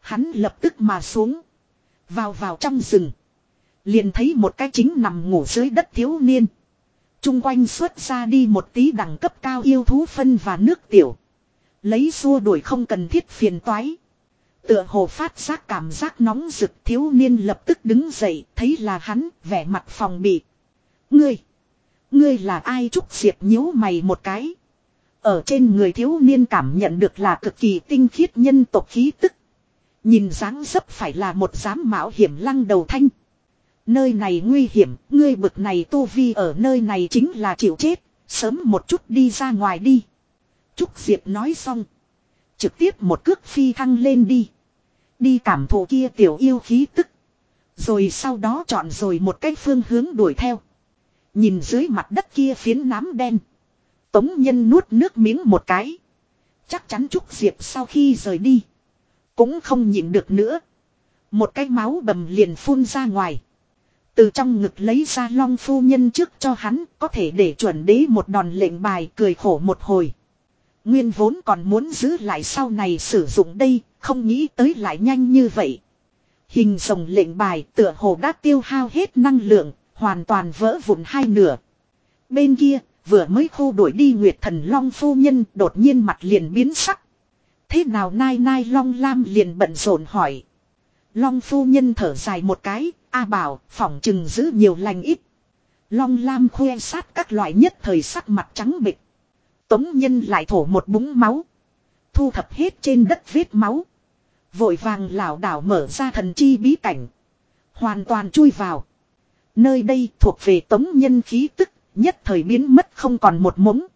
Hắn lập tức mà xuống. Vào vào trong rừng. Liền thấy một cái chính nằm ngủ dưới đất thiếu niên. Trung quanh xuất ra đi một tí đẳng cấp cao yêu thú phân và nước tiểu. Lấy xua đuổi không cần thiết phiền toái. Tựa hồ phát giác cảm giác nóng rực thiếu niên lập tức đứng dậy, thấy là hắn, vẻ mặt phòng bị. Ngươi! Ngươi là ai trúc diệp nhíu mày một cái. Ở trên người thiếu niên cảm nhận được là cực kỳ tinh khiết nhân tộc khí tức. Nhìn dáng dấp phải là một giám mạo hiểm lăng đầu thanh. Nơi này nguy hiểm, ngươi bực này tu vi ở nơi này chính là chịu chết, sớm một chút đi ra ngoài đi. Trúc Diệp nói xong. Trực tiếp một cước phi thăng lên đi. Đi cảm thụ kia tiểu yêu khí tức. Rồi sau đó chọn rồi một cái phương hướng đuổi theo. Nhìn dưới mặt đất kia phiến nám đen. Tống nhân nuốt nước miếng một cái. Chắc chắn Trúc Diệp sau khi rời đi. Cũng không nhịn được nữa. Một cái máu bầm liền phun ra ngoài. Từ trong ngực lấy ra long phu nhân trước cho hắn có thể để chuẩn đế một đòn lệnh bài cười khổ một hồi. Nguyên vốn còn muốn giữ lại sau này sử dụng đây, không nghĩ tới lại nhanh như vậy. Hình rồng lệnh bài tựa hồ đã tiêu hao hết năng lượng, hoàn toàn vỡ vụn hai nửa. Bên kia, vừa mới khu đuổi đi Nguyệt Thần Long phu nhân đột nhiên mặt liền biến sắc. Thế nào nai nai Long Lam liền bận rộn hỏi. Long phu nhân thở dài một cái, A bảo, phỏng chừng giữ nhiều lành ít. Long Lam khoe sát các loại nhất thời sắc mặt trắng bịch. Tống nhân lại thổ một búng máu. Thu thập hết trên đất vết máu. Vội vàng lảo đảo mở ra thần chi bí cảnh. Hoàn toàn chui vào. Nơi đây thuộc về tống nhân khí tức, nhất thời biến mất không còn một mống.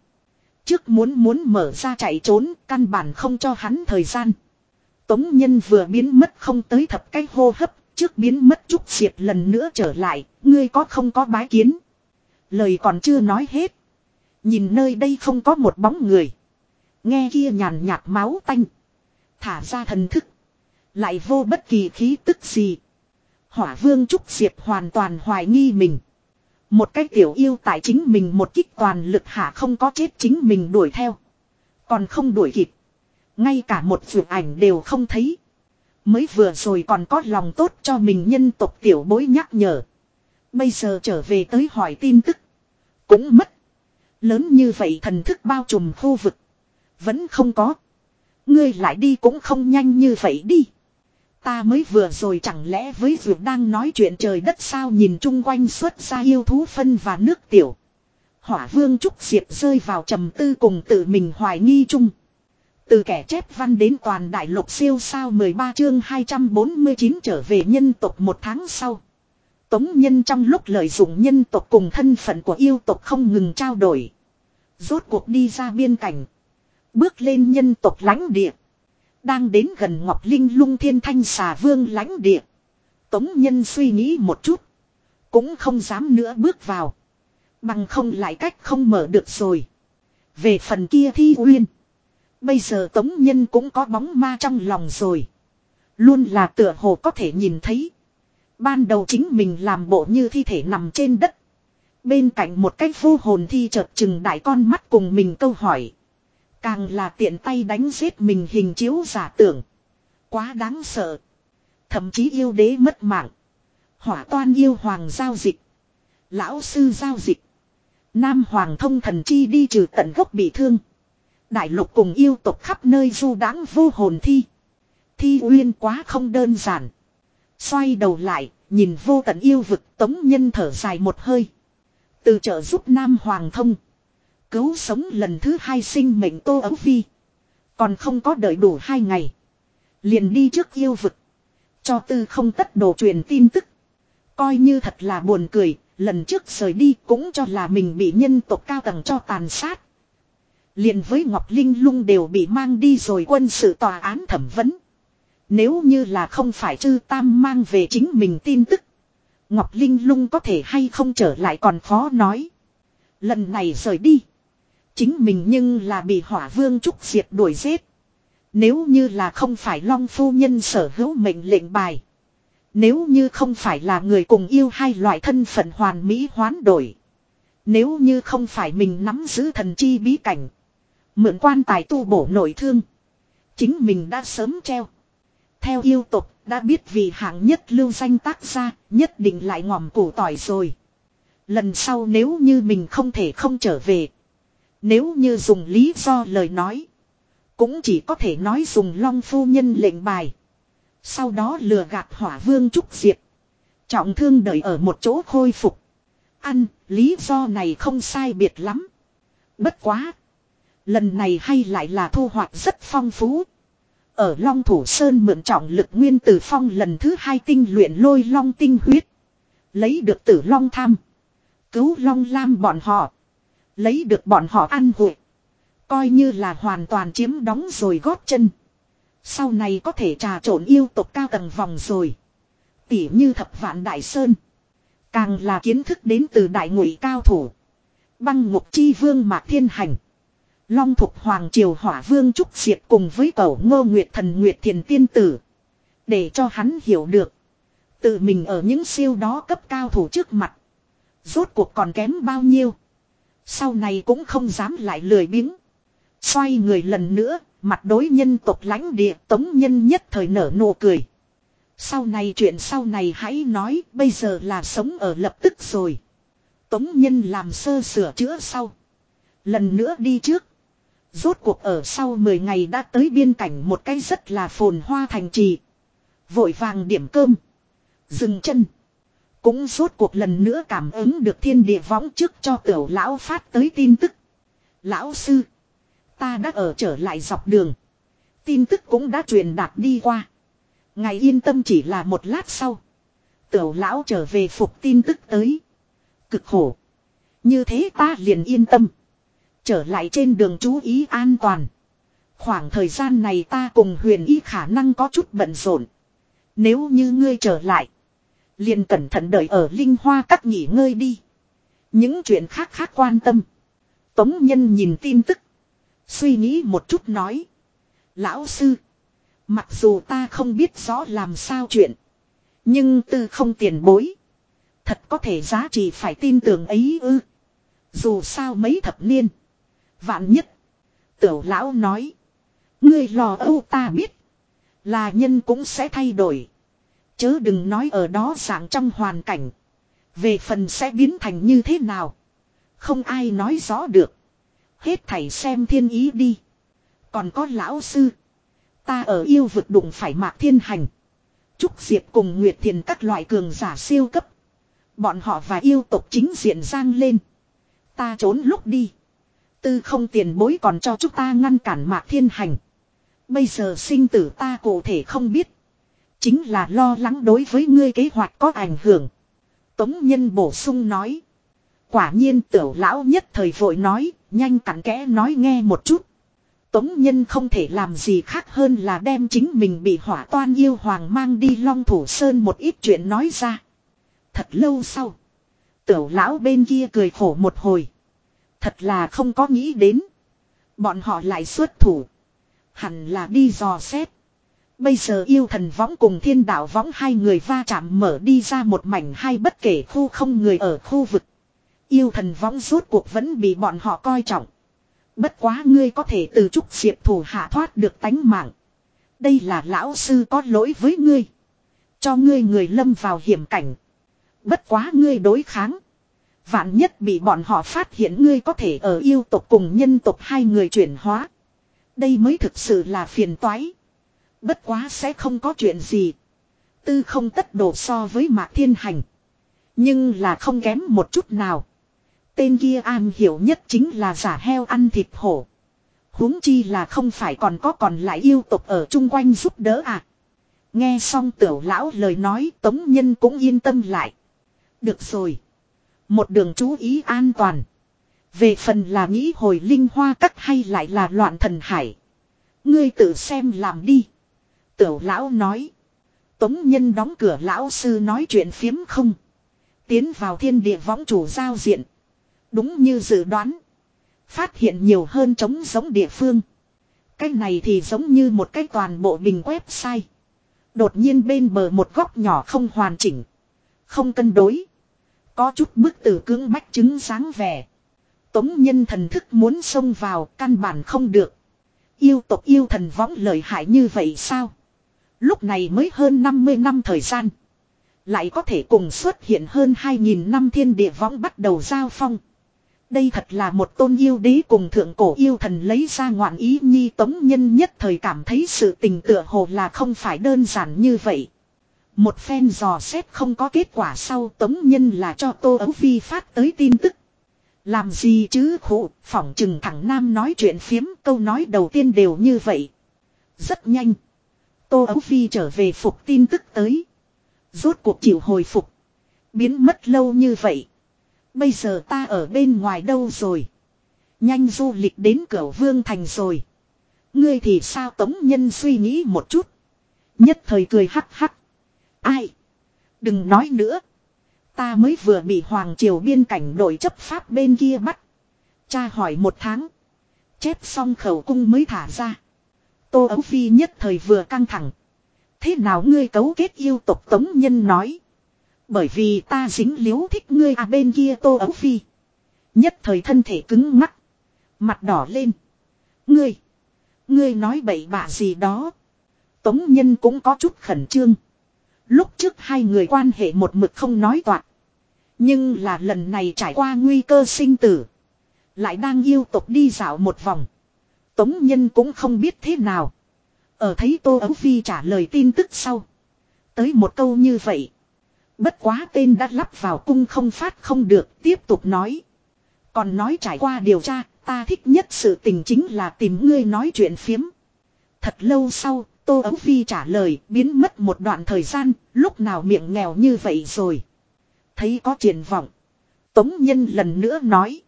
Trước muốn muốn mở ra chạy trốn, căn bản không cho hắn thời gian. Tống nhân vừa biến mất không tới thập cái hô hấp, trước biến mất chút diệt lần nữa trở lại, ngươi có không có bái kiến. Lời còn chưa nói hết. Nhìn nơi đây không có một bóng người. Nghe kia nhàn nhạt máu tanh. Thả ra thần thức. Lại vô bất kỳ khí tức gì. Hỏa vương Trúc Diệp hoàn toàn hoài nghi mình. Một cái tiểu yêu tại chính mình một kích toàn lực hạ không có chết chính mình đuổi theo. Còn không đuổi kịp. Ngay cả một vượt ảnh đều không thấy. Mới vừa rồi còn có lòng tốt cho mình nhân tộc tiểu bối nhắc nhở. Bây giờ trở về tới hỏi tin tức. Cũng mất. Lớn như vậy thần thức bao trùm khu vực. Vẫn không có. Ngươi lại đi cũng không nhanh như vậy đi. Ta mới vừa rồi chẳng lẽ với vượt đang nói chuyện trời đất sao nhìn chung quanh xuất ra yêu thú phân và nước tiểu. Hỏa vương trúc diệp rơi vào trầm tư cùng tự mình hoài nghi chung. Từ kẻ chép văn đến toàn đại lục siêu sao 13 chương 249 trở về nhân tộc một tháng sau. Tống nhân trong lúc lợi dụng nhân tộc cùng thân phận của yêu tộc không ngừng trao đổi. Rốt cuộc đi ra biên cảnh. Bước lên nhân tộc lãnh địa. Đang đến gần Ngọc Linh lung thiên thanh xà vương lãnh địa. Tống nhân suy nghĩ một chút. Cũng không dám nữa bước vào. Bằng không lại cách không mở được rồi. Về phần kia thi uyên. Bây giờ tống nhân cũng có bóng ma trong lòng rồi. Luôn là tựa hồ có thể nhìn thấy. Ban đầu chính mình làm bộ như thi thể nằm trên đất. Bên cạnh một cái vô hồn thi chợt chừng đại con mắt cùng mình câu hỏi. Càng là tiện tay đánh giết mình hình chiếu giả tưởng. Quá đáng sợ. Thậm chí yêu đế mất mạng. Hỏa toan yêu hoàng giao dịch. Lão sư giao dịch. Nam hoàng thông thần chi đi trừ tận gốc bị thương. Đại lục cùng yêu tộc khắp nơi du đáng vô hồn thi. Thi uyên quá không đơn giản. Xoay đầu lại, nhìn vô tận yêu vực tống nhân thở dài một hơi. Từ trợ giúp Nam Hoàng thông. Cứu sống lần thứ hai sinh mệnh Tô Ấu Phi. Còn không có đợi đủ hai ngày. Liền đi trước yêu vực. Cho tư không tất đồ truyền tin tức. Coi như thật là buồn cười. Lần trước rời đi cũng cho là mình bị nhân tộc cao tầng cho tàn sát. Liền với Ngọc Linh lung đều bị mang đi rồi quân sự tòa án thẩm vấn. Nếu như là không phải chư tam mang về chính mình tin tức. Ngọc Linh lung có thể hay không trở lại còn khó nói. Lần này rời đi. Chính mình nhưng là bị hỏa vương trúc diệt đuổi giết. Nếu như là không phải long phu nhân sở hữu mệnh lệnh bài. Nếu như không phải là người cùng yêu hai loại thân phận hoàn mỹ hoán đổi. Nếu như không phải mình nắm giữ thần chi bí cảnh. Mượn quan tài tu bổ nội thương. Chính mình đã sớm treo. Theo yêu tục đã biết vì hạng nhất lưu danh tác gia nhất định lại ngòm củ tỏi rồi. Lần sau nếu như mình không thể không trở về. Nếu như dùng lý do lời nói. Cũng chỉ có thể nói dùng long phu nhân lệnh bài. Sau đó lừa gạt hỏa vương trúc diệp. Trọng thương đợi ở một chỗ khôi phục. Ăn, lý do này không sai biệt lắm. Bất quá. Lần này hay lại là thu hoạch rất phong phú. Ở Long Thủ Sơn mượn trọng lực nguyên tử phong lần thứ hai tinh luyện lôi long tinh huyết. Lấy được tử long tham. Cứu long lam bọn họ. Lấy được bọn họ ăn hội. Coi như là hoàn toàn chiếm đóng rồi gót chân. Sau này có thể trà trộn yêu tộc cao tầng vòng rồi. Tỉ như thập vạn đại sơn. Càng là kiến thức đến từ đại ngụy cao thủ. Băng ngục chi vương mạc thiên hành. Long thục hoàng triều hỏa vương trúc diệt cùng với cậu ngô nguyệt thần nguyệt thiền tiên tử. Để cho hắn hiểu được. Tự mình ở những siêu đó cấp cao thủ trước mặt. Rốt cuộc còn kém bao nhiêu. Sau này cũng không dám lại lười biếng. Xoay người lần nữa, mặt đối nhân tộc lãnh địa tống nhân nhất thời nở nụ cười. Sau này chuyện sau này hãy nói, bây giờ là sống ở lập tức rồi. Tống nhân làm sơ sửa chữa sau. Lần nữa đi trước. Rốt cuộc ở sau 10 ngày đã tới biên cảnh một cái rất là phồn hoa thành trì. Vội vàng điểm cơm. Dừng chân. Cũng rốt cuộc lần nữa cảm ứng được thiên địa võng trước cho tiểu lão phát tới tin tức. Lão sư. Ta đã ở trở lại dọc đường. Tin tức cũng đã truyền đạt đi qua. Ngài yên tâm chỉ là một lát sau. Tiểu lão trở về phục tin tức tới. Cực khổ. Như thế ta liền yên tâm. Trở lại trên đường chú ý an toàn. Khoảng thời gian này ta cùng huyền y khả năng có chút bận rộn. Nếu như ngươi trở lại. Liền cẩn thận đợi ở linh hoa các nghỉ ngơi đi. Những chuyện khác khác quan tâm. Tống nhân nhìn tin tức. Suy nghĩ một chút nói. Lão sư. Mặc dù ta không biết rõ làm sao chuyện. Nhưng tư không tiền bối. Thật có thể giá trị phải tin tưởng ấy ư. Dù sao mấy thập niên. Vạn nhất. Tiểu lão nói. Ngươi lò âu ta biết. Là nhân cũng sẽ thay đổi. Chớ đừng nói ở đó dạng trong hoàn cảnh. Về phần sẽ biến thành như thế nào. Không ai nói rõ được. Hết thảy xem thiên ý đi. Còn có lão sư. Ta ở yêu vực đụng phải mạc thiên hành. Trúc Diệp cùng Nguyệt Thiền các loại cường giả siêu cấp. Bọn họ và yêu tộc chính diện giang lên. Ta trốn lúc đi. Tư không tiền bối còn cho chúng ta ngăn cản mạc thiên hành. Bây giờ sinh tử ta cụ thể không biết. Chính là lo lắng đối với ngươi kế hoạch có ảnh hưởng. Tống nhân bổ sung nói. Quả nhiên tiểu lão nhất thời vội nói, nhanh cặn kẽ nói nghe một chút. Tống nhân không thể làm gì khác hơn là đem chính mình bị hỏa toan yêu hoàng mang đi long thủ sơn một ít chuyện nói ra. Thật lâu sau. Tiểu lão bên kia cười khổ một hồi. Thật là không có nghĩ đến. Bọn họ lại xuất thủ. Hẳn là đi dò xét. Bây giờ yêu thần võng cùng thiên đạo võng hai người va chạm mở đi ra một mảnh hai bất kể khu không người ở khu vực. Yêu thần võng rốt cuộc vẫn bị bọn họ coi trọng. Bất quá ngươi có thể từ trúc diệp thủ hạ thoát được tánh mạng. Đây là lão sư có lỗi với ngươi. Cho ngươi người lâm vào hiểm cảnh. Bất quá ngươi đối kháng. Vạn nhất bị bọn họ phát hiện ngươi có thể ở yêu tộc cùng nhân tộc hai người chuyển hóa. Đây mới thực sự là phiền toái. Bất quá sẽ không có chuyện gì. Tư không tất đổ so với mạc thiên hành. Nhưng là không kém một chút nào. Tên kia an hiểu nhất chính là giả heo ăn thịt hổ. huống chi là không phải còn có còn lại yêu tục ở chung quanh giúp đỡ à. Nghe xong tiểu lão lời nói, tống nhân cũng yên tâm lại. Được rồi. Một đường chú ý an toàn. Về phần là nghĩ hồi linh hoa cắt hay lại là loạn thần hải. Ngươi tự xem làm đi. Tiểu lão nói. Tống nhân đóng cửa lão sư nói chuyện phiếm không. Tiến vào thiên địa võng chủ giao diện. Đúng như dự đoán. Phát hiện nhiều hơn trống giống địa phương. Cái này thì giống như một cái toàn bộ bình website. Đột nhiên bên bờ một góc nhỏ không hoàn chỉnh. Không cân đối. Có chút bức tử cưỡng bách chứng sáng vẻ. Tống nhân thần thức muốn xông vào, căn bản không được. Yêu tộc yêu thần võng lợi hại như vậy sao? Lúc này mới hơn 50 năm thời gian. Lại có thể cùng xuất hiện hơn 2.000 năm thiên địa võng bắt đầu giao phong. Đây thật là một tôn yêu đế cùng thượng cổ yêu thần lấy ra ngoạn ý nhi tống nhân nhất thời cảm thấy sự tình tựa hồ là không phải đơn giản như vậy. Một phen dò xét không có kết quả sau tống nhân là cho Tô Ấu Phi phát tới tin tức. Làm gì chứ khổ, phỏng chừng thẳng Nam nói chuyện phiếm câu nói đầu tiên đều như vậy. Rất nhanh. Tô Ấu Phi trở về phục tin tức tới. Rốt cuộc chịu hồi phục. Biến mất lâu như vậy. Bây giờ ta ở bên ngoài đâu rồi. Nhanh du lịch đến cửa vương thành rồi. Ngươi thì sao tống nhân suy nghĩ một chút. Nhất thời cười hắc hắc. Ai? Đừng nói nữa. Ta mới vừa bị Hoàng Triều biên cảnh đội chấp pháp bên kia bắt. Cha hỏi một tháng. Chép xong khẩu cung mới thả ra. Tô Ấu Phi nhất thời vừa căng thẳng. Thế nào ngươi cấu kết yêu tộc Tống Nhân nói. Bởi vì ta dính liếu thích ngươi à bên kia Tô Ấu Phi. Nhất thời thân thể cứng ngắc. Mặt đỏ lên. Ngươi. Ngươi nói bậy bạ gì đó. Tống Nhân cũng có chút khẩn trương. Lúc trước hai người quan hệ một mực không nói toạc. Nhưng là lần này trải qua nguy cơ sinh tử. Lại đang yêu tục đi dạo một vòng. Tống Nhân cũng không biết thế nào. Ở thấy Tô Ấu Phi trả lời tin tức sau. Tới một câu như vậy. Bất quá tên đã lắp vào cung không phát không được tiếp tục nói. Còn nói trải qua điều tra, ta thích nhất sự tình chính là tìm ngươi nói chuyện phiếm. Thật lâu sau, Tô Ấu Phi trả lời biến mất một đoạn thời gian, lúc nào miệng nghèo như vậy rồi. Thấy có triển vọng. Tống Nhân lần nữa nói.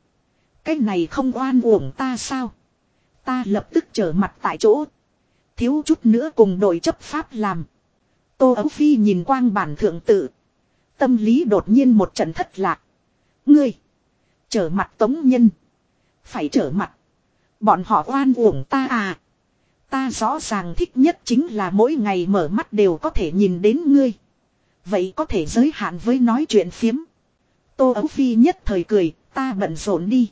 Cái này không oan uổng ta sao? Ta lập tức trở mặt tại chỗ. Thiếu chút nữa cùng đội chấp pháp làm. Tô Ấu Phi nhìn quang bản thượng tự. Tâm lý đột nhiên một trận thất lạc. Ngươi. Trở mặt tống nhân. Phải trở mặt. Bọn họ oan uổng ta à. Ta rõ ràng thích nhất chính là mỗi ngày mở mắt đều có thể nhìn đến ngươi. Vậy có thể giới hạn với nói chuyện phiếm. Tô Ấu Phi nhất thời cười, ta bận rộn đi.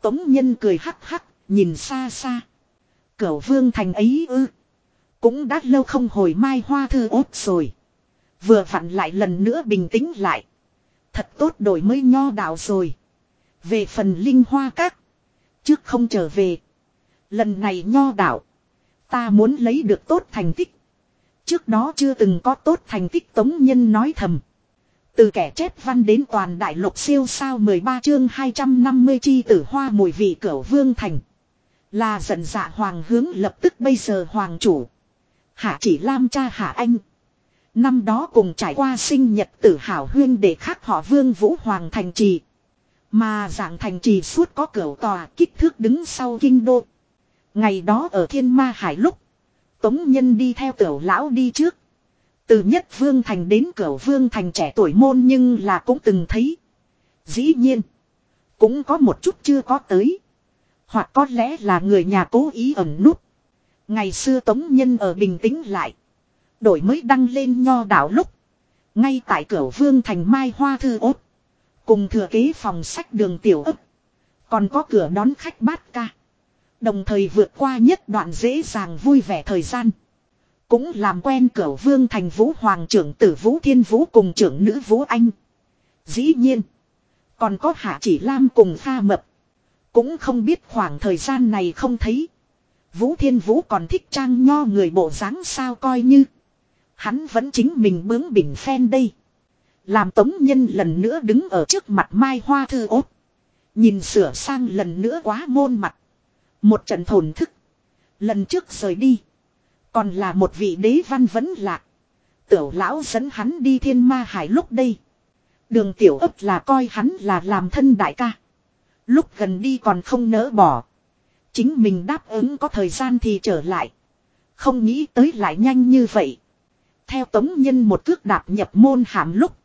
Tống Nhân cười hắc hắc, nhìn xa xa. Cửu vương thành ấy ư. Cũng đã lâu không hồi mai hoa thư ốt rồi. Vừa vặn lại lần nữa bình tĩnh lại. Thật tốt đổi mới nho đạo rồi. Về phần linh hoa các. Trước không trở về. Lần này nho đạo. Ta muốn lấy được tốt thành tích. Trước đó chưa từng có tốt thành tích tống nhân nói thầm. Từ kẻ chép văn đến toàn đại lục siêu sao 13 chương 250 chi tử hoa mùi vị cửa vương thành. Là giận dạ hoàng hướng lập tức bây giờ hoàng chủ. Hạ chỉ lam cha hạ anh. Năm đó cùng trải qua sinh nhật tử hảo huyên để khắc họ vương vũ hoàng thành trì. Mà dạng thành trì suốt có cửa tòa kích thước đứng sau kinh đô. Ngày đó ở thiên ma hải lúc. Tống nhân đi theo tiểu lão đi trước. Từ nhất vương thành đến cửa vương thành trẻ tuổi môn nhưng là cũng từng thấy. Dĩ nhiên. Cũng có một chút chưa có tới. Hoặc có lẽ là người nhà cố ý ẩn nút. Ngày xưa tống nhân ở bình tĩnh lại. Đổi mới đăng lên nho đảo lúc. Ngay tại cửa vương thành mai hoa thư ốt. Cùng thừa kế phòng sách đường tiểu ấp. Còn có cửa đón khách bát ca. Đồng thời vượt qua nhất đoạn dễ dàng vui vẻ thời gian. Cũng làm quen cửa vương thành vũ hoàng trưởng tử vũ thiên vũ cùng trưởng nữ vũ anh. Dĩ nhiên. Còn có hạ chỉ lam cùng pha mập. Cũng không biết khoảng thời gian này không thấy. Vũ thiên vũ còn thích trang nho người bộ dáng sao coi như. Hắn vẫn chính mình bướng bỉnh phen đây. Làm tống nhân lần nữa đứng ở trước mặt mai hoa thư ốt. Nhìn sửa sang lần nữa quá môn mặt. Một trận thổn thức. Lần trước rời đi. Còn là một vị đế văn vẫn lạc. Tiểu lão dẫn hắn đi thiên ma hải lúc đây. Đường tiểu ấp là coi hắn là làm thân đại ca. Lúc gần đi còn không nỡ bỏ. Chính mình đáp ứng có thời gian thì trở lại. Không nghĩ tới lại nhanh như vậy. Theo tống nhân một cước đạp nhập môn hàm lúc.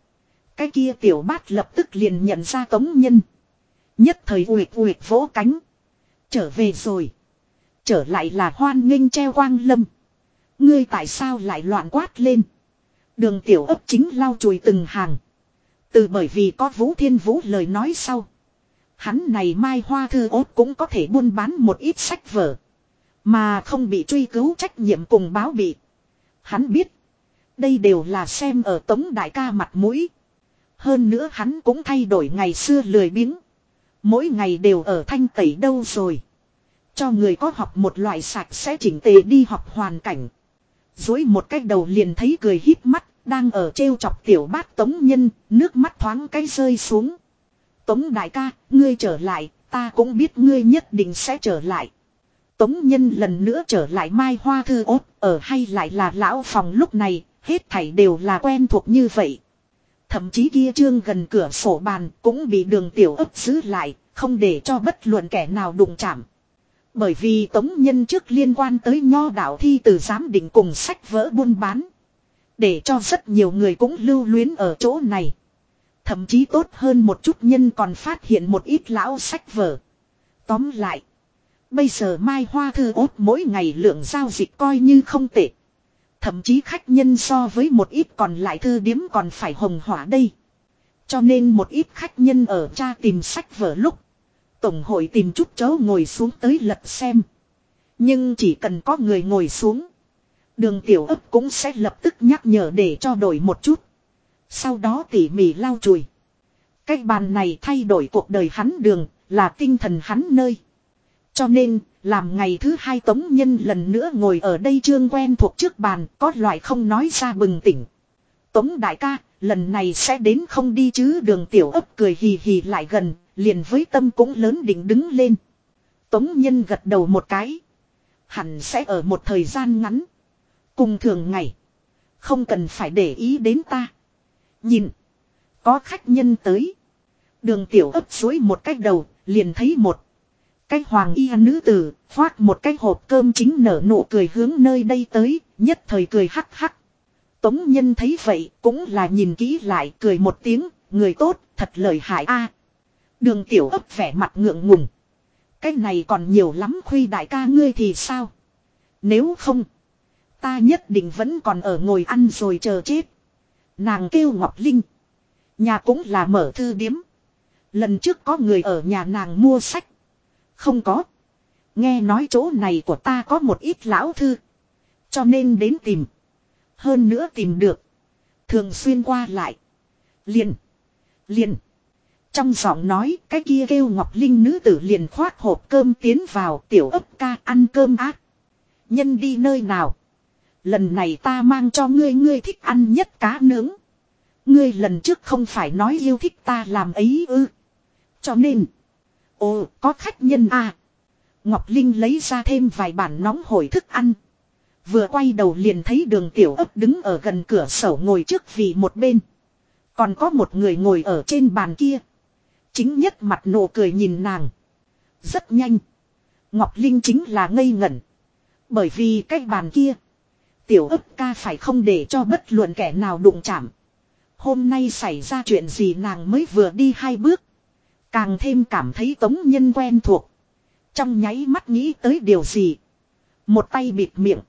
Cái kia tiểu bát lập tức liền nhận ra tống nhân. Nhất thời uyệt uyệt vỗ cánh. Trở về rồi. Trở lại là hoan nghênh treo quang lâm. Ngươi tại sao lại loạn quát lên. Đường tiểu ấp chính lau chùi từng hàng. Từ bởi vì có Vũ Thiên Vũ lời nói sau. Hắn này mai hoa thư ốt cũng có thể buôn bán một ít sách vở. Mà không bị truy cứu trách nhiệm cùng báo bị. Hắn biết. Đây đều là xem ở tống đại ca mặt mũi. Hơn nữa hắn cũng thay đổi ngày xưa lười biếng. Mỗi ngày đều ở thanh tẩy đâu rồi. Cho người có học một loại sạch sẽ chỉnh tề đi học hoàn cảnh. Dối một cách đầu liền thấy cười hít mắt, đang ở trêu chọc tiểu bát tống nhân, nước mắt thoáng cái rơi xuống. Tống đại ca, ngươi trở lại, ta cũng biết ngươi nhất định sẽ trở lại. Tống nhân lần nữa trở lại mai hoa thư ốt, ở hay lại là lão phòng lúc này, hết thảy đều là quen thuộc như vậy. Thậm chí kia trương gần cửa sổ bàn cũng bị đường tiểu ấp giữ lại, không để cho bất luận kẻ nào đụng chạm. Bởi vì tống nhân trước liên quan tới nho đạo thi từ giám định cùng sách vỡ buôn bán. Để cho rất nhiều người cũng lưu luyến ở chỗ này. Thậm chí tốt hơn một chút nhân còn phát hiện một ít lão sách vở. Tóm lại. Bây giờ Mai Hoa Thư ốt mỗi ngày lượng giao dịch coi như không tệ. Thậm chí khách nhân so với một ít còn lại thư điếm còn phải hồng hỏa đây. Cho nên một ít khách nhân ở cha tìm sách vở lúc. Tổng hội tìm chút chỗ ngồi xuống tới lật xem. Nhưng chỉ cần có người ngồi xuống. Đường tiểu ấp cũng sẽ lập tức nhắc nhở để cho đổi một chút. Sau đó tỉ mỉ lau chùi. Cái bàn này thay đổi cuộc đời hắn đường, là tinh thần hắn nơi. Cho nên, làm ngày thứ hai tống nhân lần nữa ngồi ở đây trương quen thuộc trước bàn, có loại không nói ra bừng tỉnh. Tống đại ca, lần này sẽ đến không đi chứ đường tiểu ấp cười hì hì lại gần, liền với tâm cũng lớn định đứng lên. Tống nhân gật đầu một cái. Hẳn sẽ ở một thời gian ngắn. Cùng thường ngày. Không cần phải để ý đến ta. Nhìn. Có khách nhân tới. Đường tiểu ấp suối một cách đầu, liền thấy một. Cái hoàng y nữ tử, khoác một cái hộp cơm chính nở nụ cười hướng nơi đây tới, nhất thời cười hắc hắc. Tống nhân thấy vậy, cũng là nhìn kỹ lại, cười một tiếng, người tốt, thật lời hại a. đường tiểu ấp vẻ mặt ngượng ngùng. Cái này còn nhiều lắm khuy đại ca ngươi thì sao? Nếu không, ta nhất định vẫn còn ở ngồi ăn rồi chờ chết. Nàng kêu Ngọc Linh. Nhà cũng là mở thư điếm. Lần trước có người ở nhà nàng mua sách. Không có. Nghe nói chỗ này của ta có một ít lão thư. Cho nên đến tìm. Hơn nữa tìm được. Thường xuyên qua lại. Liền. Liền. Trong giọng nói, cái kia kêu Ngọc Linh nữ tử liền khoác hộp cơm tiến vào tiểu ấp ca ăn cơm ác. Nhân đi nơi nào. Lần này ta mang cho ngươi ngươi thích ăn nhất cá nướng. Ngươi lần trước không phải nói yêu thích ta làm ấy ư. Cho nên. Ồ, có khách nhân à. Ngọc Linh lấy ra thêm vài bản nóng hổi thức ăn. Vừa quay đầu liền thấy đường tiểu ấp đứng ở gần cửa sổ ngồi trước vì một bên. Còn có một người ngồi ở trên bàn kia. Chính nhất mặt nụ cười nhìn nàng. Rất nhanh. Ngọc Linh chính là ngây ngẩn. Bởi vì cái bàn kia. Tiểu ấp ca phải không để cho bất luận kẻ nào đụng chạm. Hôm nay xảy ra chuyện gì nàng mới vừa đi hai bước. Càng thêm cảm thấy tống nhân quen thuộc. Trong nháy mắt nghĩ tới điều gì. Một tay bịt miệng.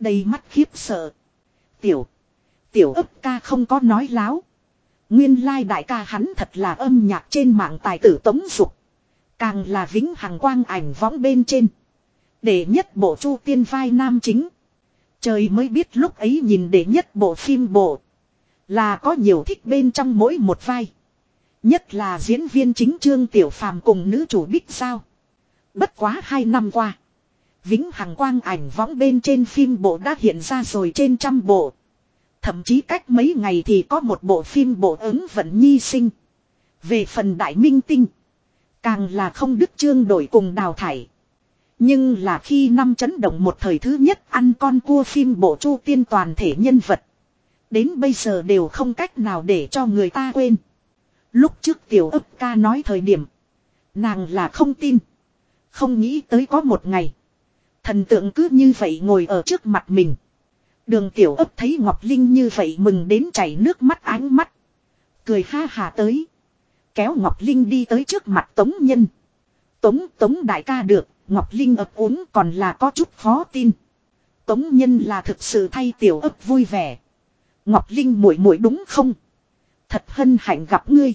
Đầy mắt khiếp sợ. Tiểu. Tiểu ấp ca không có nói láo. Nguyên lai đại ca hắn thật là âm nhạc trên mạng tài tử tống dục. Càng là vĩnh hằng quang ảnh võng bên trên. Để nhất bộ chu tiên vai nam chính. Trời mới biết lúc ấy nhìn để nhất bộ phim bộ. Là có nhiều thích bên trong mỗi một vai. Nhất là diễn viên chính Trương Tiểu Phàm cùng nữ chủ Bích Sao. Bất quá hai năm qua. Vĩnh Hằng quang ảnh võng bên trên phim bộ đã hiện ra rồi trên trăm bộ. Thậm chí cách mấy ngày thì có một bộ phim bộ ứng vận nhi sinh. Về phần đại minh tinh. Càng là không đức trương đổi cùng đào thải. Nhưng là khi năm chấn động một thời thứ nhất ăn con cua phim bộ chu tiên toàn thể nhân vật. Đến bây giờ đều không cách nào để cho người ta quên. Lúc trước tiểu ấp ca nói thời điểm. Nàng là không tin. Không nghĩ tới có một ngày. Thần tượng cứ như vậy ngồi ở trước mặt mình. Đường tiểu ấp thấy Ngọc Linh như vậy mừng đến chảy nước mắt ánh mắt. Cười ha hà tới. Kéo Ngọc Linh đi tới trước mặt Tống Nhân. Tống Tống đại ca được, Ngọc Linh ấp uống còn là có chút khó tin. Tống Nhân là thực sự thay tiểu ấp vui vẻ. Ngọc Linh muội muội đúng không? Thật hân hạnh gặp ngươi.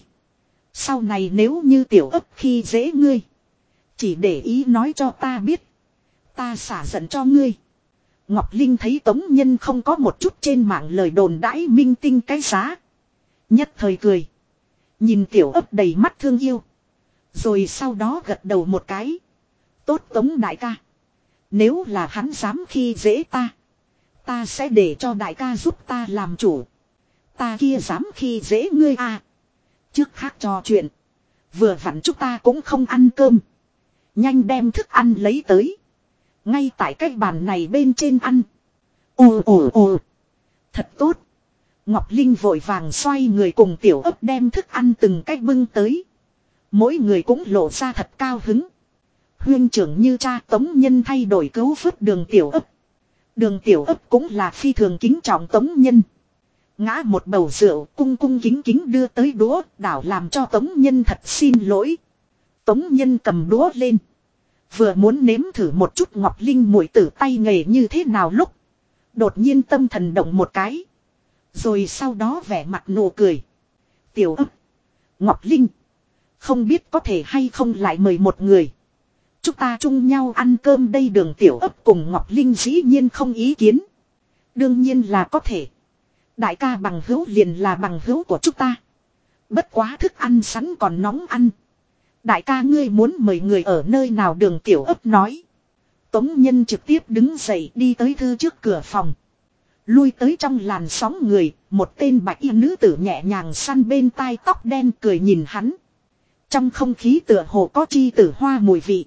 Sau này nếu như tiểu ấp khi dễ ngươi. Chỉ để ý nói cho ta biết. Ta xả giận cho ngươi. Ngọc Linh thấy Tống Nhân không có một chút trên mạng lời đồn đãi minh tinh cái giá. Nhất thời cười. Nhìn tiểu ấp đầy mắt thương yêu. Rồi sau đó gật đầu một cái. Tốt Tống đại ca. Nếu là hắn dám khi dễ ta. Ta sẽ để cho đại ca giúp ta làm chủ. Ta kia dám khi dễ ngươi à. Trước khác trò chuyện. Vừa vặn chúng ta cũng không ăn cơm. Nhanh đem thức ăn lấy tới. Ngay tại cái bàn này bên trên ăn. Ồ ồ ồ. Thật tốt. Ngọc Linh vội vàng xoay người cùng tiểu ấp đem thức ăn từng cách bưng tới. Mỗi người cũng lộ ra thật cao hứng. Huyên trưởng như cha tống nhân thay đổi cứu vớt đường tiểu ấp. Đường tiểu ấp cũng là phi thường kính trọng tống nhân. Ngã một bầu rượu, cung cung kính kính đưa tới đũa, đảo làm cho tống nhân thật xin lỗi. Tống nhân cầm đũa lên. Vừa muốn nếm thử một chút ngọc linh mũi tử tay nghề như thế nào lúc. Đột nhiên tâm thần động một cái. Rồi sau đó vẻ mặt nụ cười. Tiểu ấp. Ngọc Linh. Không biết có thể hay không lại mời một người. Chúng ta chung nhau ăn cơm đây đường tiểu ấp cùng Ngọc Linh dĩ nhiên không ý kiến. Đương nhiên là có thể. Đại ca bằng hữu liền là bằng hữu của chúng ta. Bất quá thức ăn sẵn còn nóng ăn. Đại ca ngươi muốn mời người ở nơi nào đường tiểu ấp nói. Tống nhân trực tiếp đứng dậy đi tới thư trước cửa phòng. Lui tới trong làn sóng người, một tên bạch y nữ tử nhẹ nhàng săn bên tai tóc đen cười nhìn hắn. Trong không khí tựa hồ có chi tử hoa mùi vị.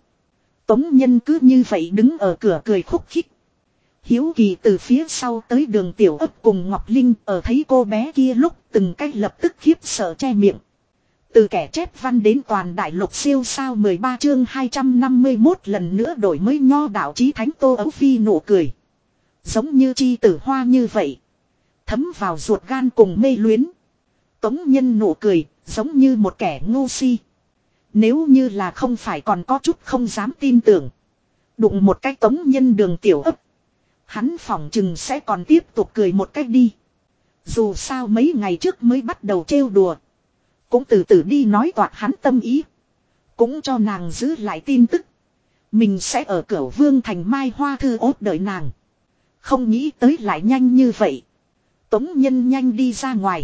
Tống nhân cứ như vậy đứng ở cửa cười khúc khích. Hiếu kỳ từ phía sau tới đường tiểu ấp cùng Ngọc Linh ở thấy cô bé kia lúc từng cách lập tức khiếp sợ che miệng. Từ kẻ chép văn đến toàn đại lục siêu sao 13 chương 251 lần nữa đổi mới nho đạo chí thánh tô ấu phi nụ cười. Giống như chi tử hoa như vậy. Thấm vào ruột gan cùng mê luyến. Tống nhân nụ cười, giống như một kẻ ngu si. Nếu như là không phải còn có chút không dám tin tưởng. Đụng một cái tống nhân đường tiểu ấp. Hắn phỏng chừng sẽ còn tiếp tục cười một cách đi. Dù sao mấy ngày trước mới bắt đầu trêu đùa. Cũng từ từ đi nói toạc hắn tâm ý. Cũng cho nàng giữ lại tin tức. Mình sẽ ở cửa vương thành mai hoa thư ốt đợi nàng. Không nghĩ tới lại nhanh như vậy. Tống nhân nhanh đi ra ngoài.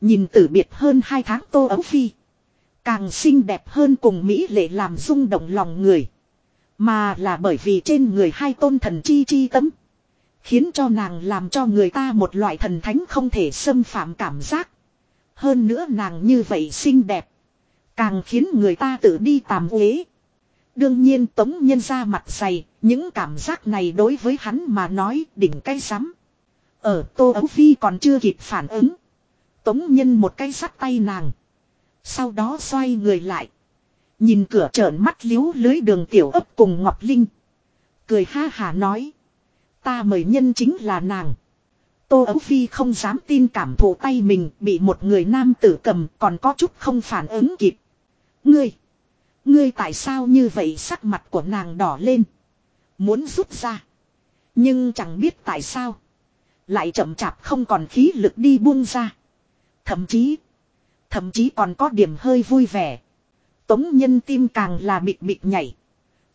Nhìn tử biệt hơn hai tháng tô ấu phi. Càng xinh đẹp hơn cùng Mỹ lệ làm rung động lòng người. Mà là bởi vì trên người hai tôn thần chi chi tấm. Khiến cho nàng làm cho người ta một loại thần thánh không thể xâm phạm cảm giác. Hơn nữa nàng như vậy xinh đẹp. Càng khiến người ta tự đi tàm uế. Đương nhiên tống nhân ra mặt dày, những cảm giác này đối với hắn mà nói đỉnh cay sắm. Ở Tô Ấu Phi còn chưa kịp phản ứng. Tống nhân một cái sắt tay nàng. Sau đó xoay người lại. Nhìn cửa trợn mắt liếu lưới đường tiểu ấp cùng Ngọc Linh. Cười ha hà nói. Ta mời nhân chính là nàng. Tô Ấu Phi không dám tin cảm thụ tay mình bị một người nam tử cầm còn có chút không phản ứng kịp. Ngươi. Ngươi tại sao như vậy sắc mặt của nàng đỏ lên. Muốn rút ra. Nhưng chẳng biết tại sao. Lại chậm chạp không còn khí lực đi buông ra. Thậm chí. Thậm chí còn có điểm hơi vui vẻ. Tống nhân tim càng là bịt bịt nhảy.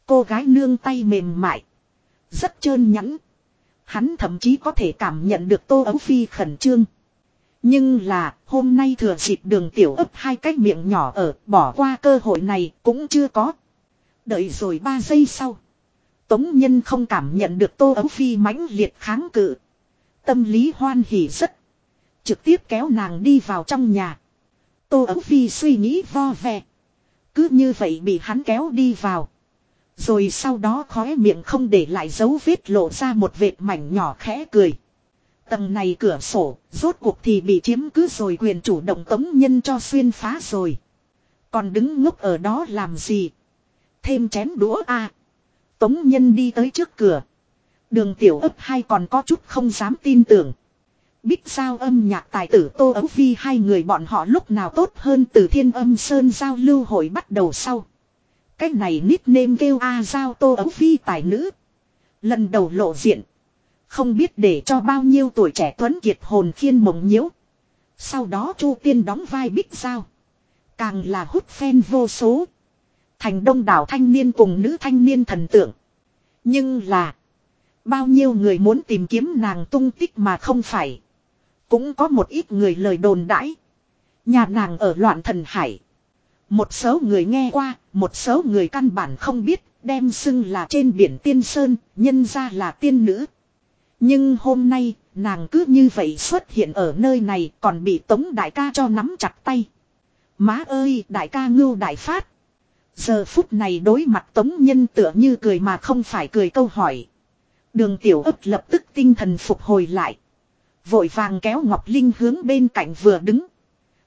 Cô gái nương tay mềm mại. Rất trơn nhẵn. Hắn thậm chí có thể cảm nhận được tô ấu phi khẩn trương. Nhưng là, hôm nay thừa dịp đường tiểu ấp hai cái miệng nhỏ ở, bỏ qua cơ hội này cũng chưa có. Đợi rồi ba giây sau. Tống nhân không cảm nhận được tô ấu phi mãnh liệt kháng cự. Tâm lý hoan hỉ rất. Trực tiếp kéo nàng đi vào trong nhà. Tô ấu phi suy nghĩ vo ve. Cứ như vậy bị hắn kéo đi vào. Rồi sau đó khóe miệng không để lại dấu vết lộ ra một vệt mảnh nhỏ khẽ cười. Tầng này cửa sổ, rốt cuộc thì bị chiếm cứ rồi quyền chủ động tống nhân cho xuyên phá rồi. Còn đứng ngốc ở đó làm gì? Thêm chén đũa a Tống nhân đi tới trước cửa. Đường tiểu ấp hai còn có chút không dám tin tưởng. Bích sao âm nhạc tài tử Tô Ấu Phi hai người bọn họ lúc nào tốt hơn từ thiên âm sơn giao lưu hội bắt đầu sau. Cái này nickname kêu A Giao Tô Ấu Phi tài nữ. Lần đầu lộ diện. Không biết để cho bao nhiêu tuổi trẻ tuấn kiệt hồn khiên mộng nhiễu. Sau đó Chu Tiên đóng vai Bích Giao. Càng là hút phen vô số. Thành đông đảo thanh niên cùng nữ thanh niên thần tượng. Nhưng là. Bao nhiêu người muốn tìm kiếm nàng tung tích mà không phải. Cũng có một ít người lời đồn đãi. Nhà nàng ở loạn thần hải. Một số người nghe qua, một số người căn bản không biết, đem xưng là trên biển tiên sơn, nhân ra là tiên nữ. Nhưng hôm nay, nàng cứ như vậy xuất hiện ở nơi này còn bị tống đại ca cho nắm chặt tay. Má ơi, đại ca ngưu đại phát. Giờ phút này đối mặt tống nhân tựa như cười mà không phải cười câu hỏi. Đường tiểu ấp lập tức tinh thần phục hồi lại. Vội vàng kéo Ngọc Linh hướng bên cạnh vừa đứng.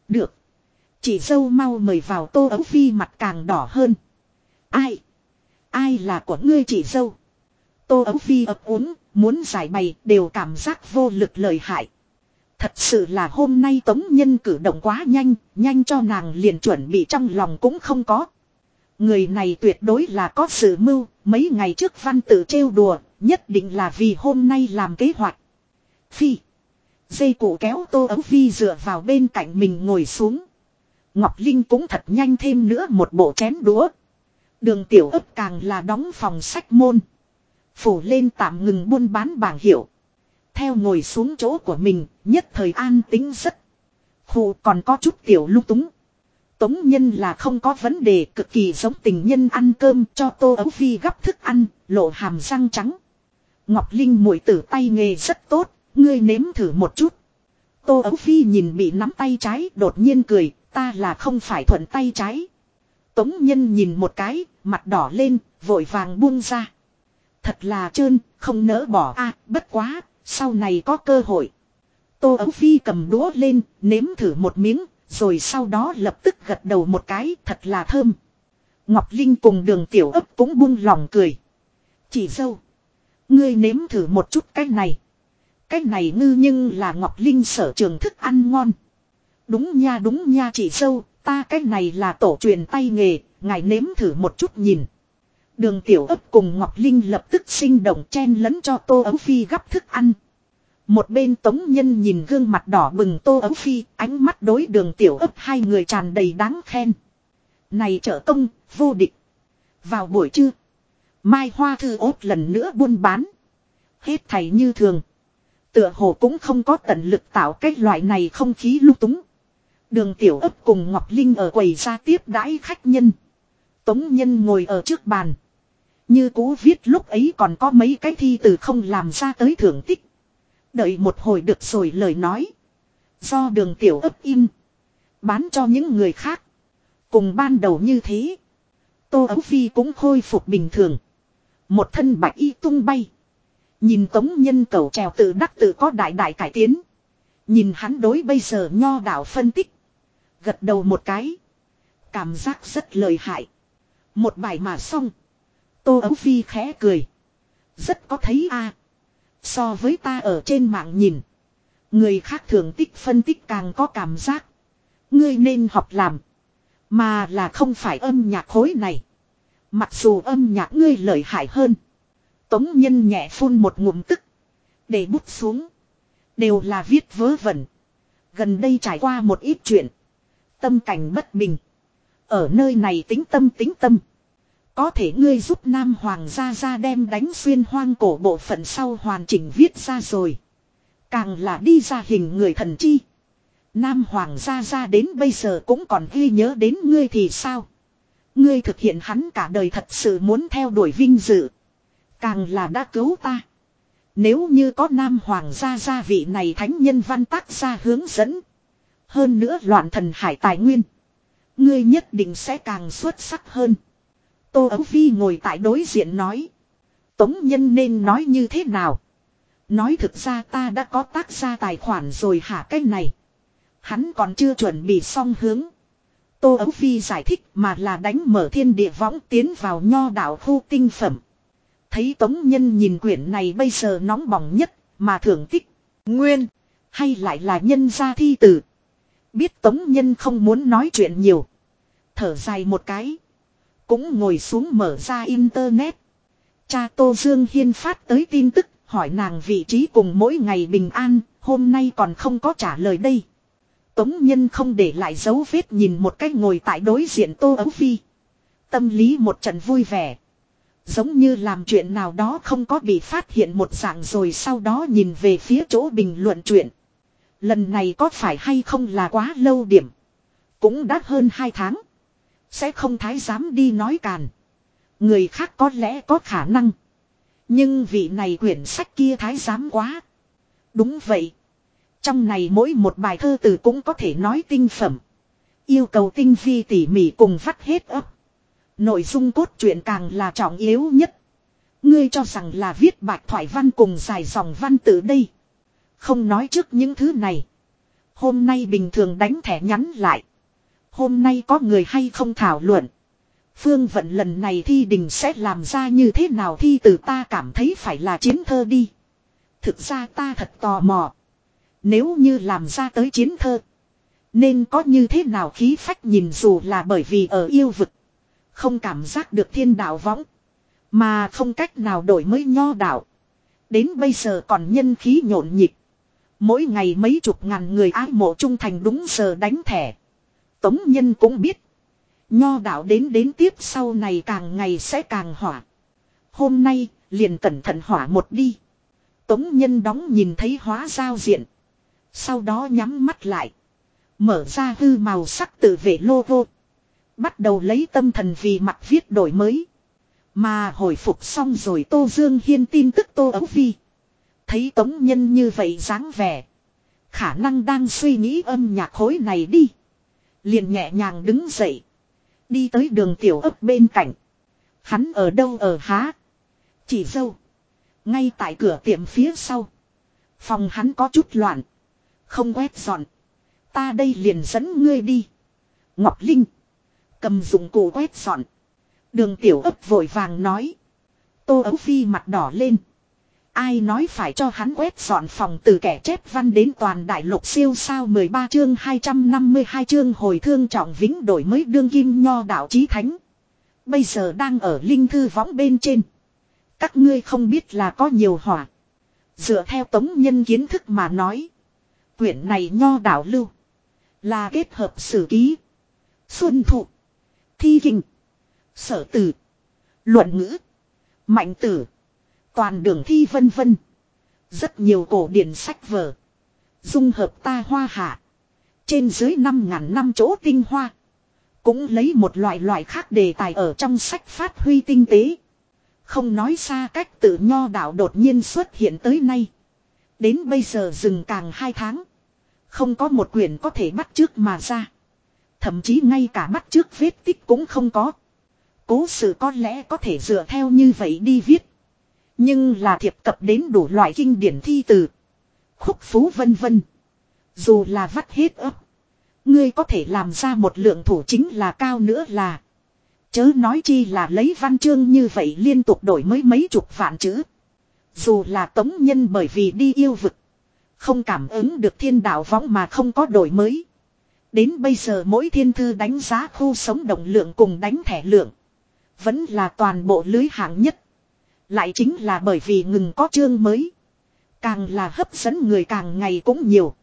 Được. Chỉ dâu mau mời vào tô ấu phi mặt càng đỏ hơn. Ai? Ai là của ngươi chỉ dâu? Tô ấu phi ấp úng, muốn giải bày đều cảm giác vô lực lợi hại. Thật sự là hôm nay tống nhân cử động quá nhanh, nhanh cho nàng liền chuẩn bị trong lòng cũng không có. Người này tuyệt đối là có sự mưu, mấy ngày trước văn tự trêu đùa, nhất định là vì hôm nay làm kế hoạch. Phi. Dây cụ kéo tô ấu phi dựa vào bên cạnh mình ngồi xuống. Ngọc Linh cũng thật nhanh thêm nữa một bộ chén đũa. Đường tiểu ấp càng là đóng phòng sách môn. Phủ lên tạm ngừng buôn bán bảng hiệu. Theo ngồi xuống chỗ của mình, nhất thời an tính rất. Khu còn có chút tiểu lung túng. Tống nhân là không có vấn đề cực kỳ giống tình nhân ăn cơm cho tô ấu phi gắp thức ăn, lộ hàm răng trắng. Ngọc Linh mũi tử tay nghề rất tốt, ngươi nếm thử một chút. Tô ấu phi nhìn bị nắm tay trái đột nhiên cười, ta là không phải thuận tay trái. Tống nhân nhìn một cái, mặt đỏ lên, vội vàng buông ra. Thật là trơn, không nỡ bỏ a bất quá, sau này có cơ hội. Tô ấu phi cầm đũa lên, nếm thử một miếng, rồi sau đó lập tức gật đầu một cái, thật là thơm. Ngọc Linh cùng đường tiểu ấp cũng buông lòng cười. Chỉ dâu. Ngươi nếm thử một chút cái này. Cái này ngư nhưng là Ngọc Linh sở trường thức ăn ngon. Đúng nha đúng nha chị dâu, ta cái này là tổ truyền tay nghề, ngài nếm thử một chút nhìn. Đường tiểu ấp cùng Ngọc Linh lập tức sinh động chen lẫn cho Tô Ấu Phi gắp thức ăn. Một bên tống nhân nhìn gương mặt đỏ bừng Tô Ấu Phi, ánh mắt đối đường tiểu ấp hai người tràn đầy đáng khen. Này trợ công, vô địch. Vào buổi trưa, Mai Hoa Thư ốt lần nữa buôn bán. Hết thầy như thường. Tựa hồ cũng không có tận lực tạo cái loại này không khí lưu túng. Đường tiểu ấp cùng Ngọc Linh ở quầy ra tiếp đãi khách nhân. Tống nhân ngồi ở trước bàn. Như cũ viết lúc ấy còn có mấy cái thi từ không làm ra tới thưởng tích. Đợi một hồi được rồi lời nói. Do đường tiểu ấp in. Bán cho những người khác. Cùng ban đầu như thế. Tô Ấu Phi cũng khôi phục bình thường. Một thân bạch y tung bay. Nhìn tống nhân cầu trèo tự đắc tự có đại đại cải tiến. Nhìn hắn đối bây giờ nho đạo phân tích. Gật đầu một cái. Cảm giác rất lợi hại. Một bài mà xong. Tô Ấu Phi khẽ cười. Rất có thấy a So với ta ở trên mạng nhìn. Người khác thường tích phân tích càng có cảm giác. Ngươi nên học làm. Mà là không phải âm nhạc khối này. Mặc dù âm nhạc ngươi lợi hại hơn. Tống nhân nhẹ phun một ngụm tức. Để bút xuống. Đều là viết vớ vẩn. Gần đây trải qua một ít chuyện. Tâm cảnh bất bình. Ở nơi này tính tâm tính tâm. Có thể ngươi giúp Nam Hoàng gia gia đem đánh xuyên hoang cổ bộ phận sau hoàn chỉnh viết ra rồi. Càng là đi ra hình người thần chi. Nam Hoàng gia gia đến bây giờ cũng còn ghi nhớ đến ngươi thì sao? Ngươi thực hiện hắn cả đời thật sự muốn theo đuổi vinh dự. Càng là đã cứu ta. Nếu như có Nam Hoàng gia gia vị này thánh nhân văn tác gia hướng dẫn. Hơn nữa loạn thần hải tài nguyên. Ngươi nhất định sẽ càng xuất sắc hơn. Tô Ấu Phi ngồi tại đối diện nói. Tống nhân nên nói như thế nào? Nói thực ra ta đã có tác gia tài khoản rồi hả cái này. Hắn còn chưa chuẩn bị xong hướng. Tô Ấu Phi giải thích mà là đánh mở thiên địa võng tiến vào nho đạo khu tinh phẩm. Thấy Tống Nhân nhìn quyển này bây giờ nóng bỏng nhất mà thưởng thích. Nguyên. Hay lại là nhân gia thi tử. Biết Tống Nhân không muốn nói chuyện nhiều. Thở dài một cái. Cũng ngồi xuống mở ra internet. Cha Tô Dương Hiên phát tới tin tức, hỏi nàng vị trí cùng mỗi ngày bình an, hôm nay còn không có trả lời đây. Tống Nhân không để lại dấu vết nhìn một cách ngồi tại đối diện Tô Ấu Phi. Tâm lý một trận vui vẻ. Giống như làm chuyện nào đó không có bị phát hiện một dạng rồi sau đó nhìn về phía chỗ bình luận chuyện. Lần này có phải hay không là quá lâu điểm. Cũng đã hơn hai tháng. Sẽ không thái dám đi nói càn. Người khác có lẽ có khả năng. Nhưng vị này quyển sách kia thái dám quá. Đúng vậy. Trong này mỗi một bài thơ từ cũng có thể nói tinh phẩm. Yêu cầu tinh vi tỉ mỉ cùng vắt hết ấp. Nội dung cốt truyện càng là trọng yếu nhất. Ngươi cho rằng là viết bạch thoại văn cùng dài dòng văn từ đây. Không nói trước những thứ này. Hôm nay bình thường đánh thẻ nhắn lại. Hôm nay có người hay không thảo luận. Phương vận lần này thi đình sẽ làm ra như thế nào thi từ ta cảm thấy phải là chiến thơ đi. Thực ra ta thật tò mò. Nếu như làm ra tới chiến thơ. Nên có như thế nào khí phách nhìn dù là bởi vì ở yêu vực. Không cảm giác được thiên đạo võng. Mà không cách nào đổi mới nho đạo. Đến bây giờ còn nhân khí nhộn nhịp. Mỗi ngày mấy chục ngàn người ái mộ trung thành đúng giờ đánh thẻ. Tống nhân cũng biết. Nho đạo đến đến tiếp sau này càng ngày sẽ càng hỏa. Hôm nay, liền cẩn thận hỏa một đi. Tống nhân đóng nhìn thấy hóa giao diện. Sau đó nhắm mắt lại. Mở ra hư màu sắc tự vệ logo. Bắt đầu lấy tâm thần vì mặt viết đổi mới. Mà hồi phục xong rồi Tô Dương Hiên tin tức Tô Ấu Phi. Thấy Tống Nhân như vậy dáng vẻ. Khả năng đang suy nghĩ âm nhạc khối này đi. Liền nhẹ nhàng đứng dậy. Đi tới đường tiểu ấp bên cạnh. Hắn ở đâu ở há. Chỉ dâu. Ngay tại cửa tiệm phía sau. Phòng hắn có chút loạn. Không quét dọn. Ta đây liền dẫn ngươi đi. Ngọc Linh. Cầm dụng cụ quét dọn. Đường tiểu ấp vội vàng nói. Tô ấu phi mặt đỏ lên. Ai nói phải cho hắn quét dọn phòng từ kẻ chép văn đến toàn đại lục siêu sao 13 chương 252 chương hồi thương trọng vĩnh đổi mới đương kim nho đạo chí thánh. Bây giờ đang ở linh thư võng bên trên. Các ngươi không biết là có nhiều hỏa. Dựa theo tống nhân kiến thức mà nói. Quyển này nho đạo lưu. Là kết hợp sử ký. Xuân thụ. Thi hình, Sở tử. Luận ngữ. Mạnh tử. Toàn đường thi vân vân. Rất nhiều cổ điển sách vở. Dung hợp ta hoa hạ. Trên dưới năm ngàn năm chỗ tinh hoa. Cũng lấy một loại loại khác đề tài ở trong sách phát huy tinh tế. Không nói xa cách tự nho đạo đột nhiên xuất hiện tới nay. Đến bây giờ dừng càng hai tháng. Không có một quyển có thể bắt trước mà ra. Thậm chí ngay cả bắt trước vết tích cũng không có. Cố sự có lẽ có thể dựa theo như vậy đi viết. Nhưng là thiệp cập đến đủ loại kinh điển thi từ. Khúc phú vân vân. Dù là vắt hết ấp. Ngươi có thể làm ra một lượng thủ chính là cao nữa là. Chớ nói chi là lấy văn chương như vậy liên tục đổi mới mấy chục vạn chữ. Dù là tống nhân bởi vì đi yêu vực. Không cảm ứng được thiên đạo võng mà không có đổi mới. Đến bây giờ mỗi thiên thư đánh giá khu sống động lượng cùng đánh thẻ lượng. Vẫn là toàn bộ lưới hạng nhất. Lại chính là bởi vì ngừng có chương mới. Càng là hấp dẫn người càng ngày cũng nhiều.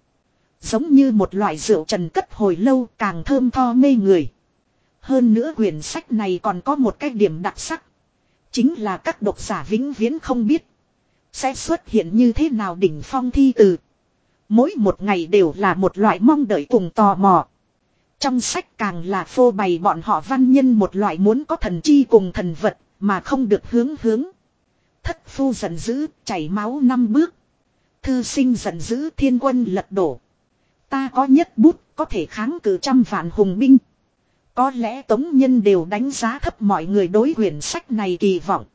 Giống như một loại rượu trần cất hồi lâu càng thơm tho mê người. Hơn nữa quyển sách này còn có một cái điểm đặc sắc. Chính là các độc giả vĩnh viễn không biết. Sẽ xuất hiện như thế nào đỉnh phong thi từ. Mỗi một ngày đều là một loại mong đợi cùng tò mò. Trong sách càng là phô bày bọn họ văn nhân một loại muốn có thần chi cùng thần vật mà không được hướng hướng. Thất phu giận dữ, chảy máu năm bước. Thư sinh giận dữ thiên quân lật đổ. Ta có nhất bút, có thể kháng cự trăm vạn hùng binh. Có lẽ tống nhân đều đánh giá thấp mọi người đối quyển sách này kỳ vọng.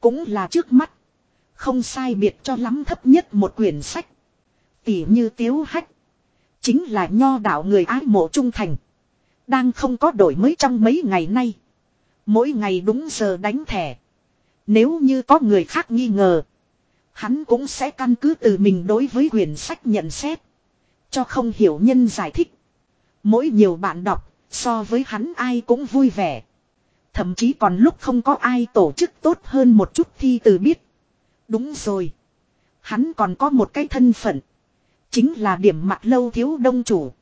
Cũng là trước mắt. Không sai biệt cho lắm thấp nhất một quyển sách. Tỉ như tiếu hách. Chính là nho đạo người ái mộ trung thành. Đang không có đổi mới trong mấy ngày nay. Mỗi ngày đúng giờ đánh thẻ. Nếu như có người khác nghi ngờ. Hắn cũng sẽ căn cứ từ mình đối với quyển sách nhận xét. Cho không hiểu nhân giải thích. Mỗi nhiều bạn đọc, so với hắn ai cũng vui vẻ. Thậm chí còn lúc không có ai tổ chức tốt hơn một chút thi từ biết. Đúng rồi. Hắn còn có một cái thân phận. Chính là điểm mặt lâu thiếu đông chủ.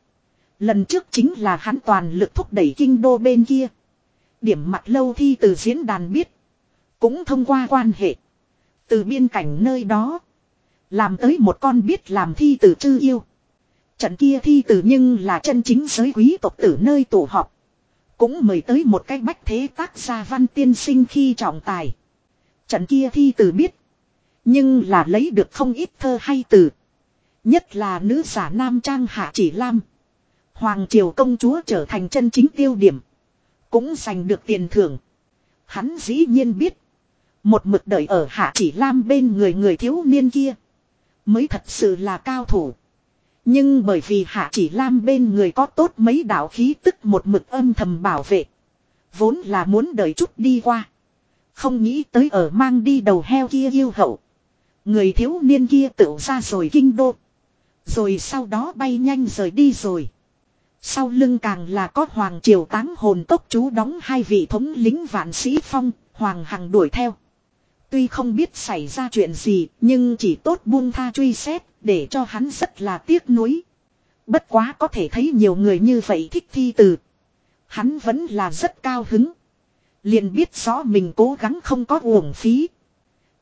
Lần trước chính là hắn toàn lực thúc đẩy kinh đô bên kia. Điểm mặt lâu thi từ diễn đàn biết. Cũng thông qua quan hệ. Từ biên cảnh nơi đó. Làm tới một con biết làm thi từ chư yêu. Trận kia thi từ nhưng là chân chính giới quý tộc tử nơi tụ họp. Cũng mời tới một cái bách thế tác gia văn tiên sinh khi trọng tài. Trận kia thi từ biết. Nhưng là lấy được không ít thơ hay từ. Nhất là nữ giả nam trang hạ chỉ lam. Hoàng triều công chúa trở thành chân chính tiêu điểm. Cũng giành được tiền thưởng. Hắn dĩ nhiên biết. Một mực đợi ở hạ chỉ lam bên người người thiếu niên kia. Mới thật sự là cao thủ. Nhưng bởi vì hạ chỉ lam bên người có tốt mấy đạo khí tức một mực âm thầm bảo vệ. Vốn là muốn đợi chút đi qua. Không nghĩ tới ở mang đi đầu heo kia yêu hậu. Người thiếu niên kia tự ra rồi kinh đô. Rồi sau đó bay nhanh rời đi rồi. Sau lưng càng là có Hoàng Triều táng hồn tốc chú đóng hai vị thống lính vạn sĩ phong, Hoàng Hằng đuổi theo. Tuy không biết xảy ra chuyện gì, nhưng chỉ tốt buông tha truy xét, để cho hắn rất là tiếc nuối. Bất quá có thể thấy nhiều người như vậy thích thi từ. Hắn vẫn là rất cao hứng. Liền biết rõ mình cố gắng không có uổng phí.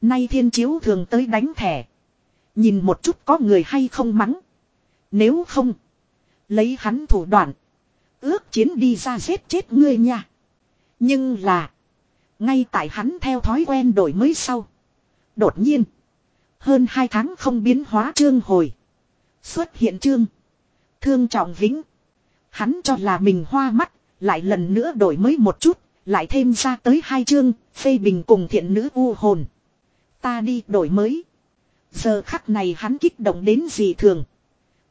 Nay thiên chiếu thường tới đánh thẻ. Nhìn một chút có người hay không mắng. Nếu không. Lấy hắn thủ đoạn. Ước chiến đi ra giết chết ngươi nha. Nhưng là. Ngay tại hắn theo thói quen đổi mới sau. Đột nhiên. Hơn hai tháng không biến hóa trương hồi. Xuất hiện trương. Thương trọng vĩnh. Hắn cho là mình hoa mắt. Lại lần nữa đổi mới một chút. Lại thêm ra tới hai chương. Phê bình cùng thiện nữ u hồn. Ta đi đổi mới. Giờ khắc này hắn kích động đến gì thường.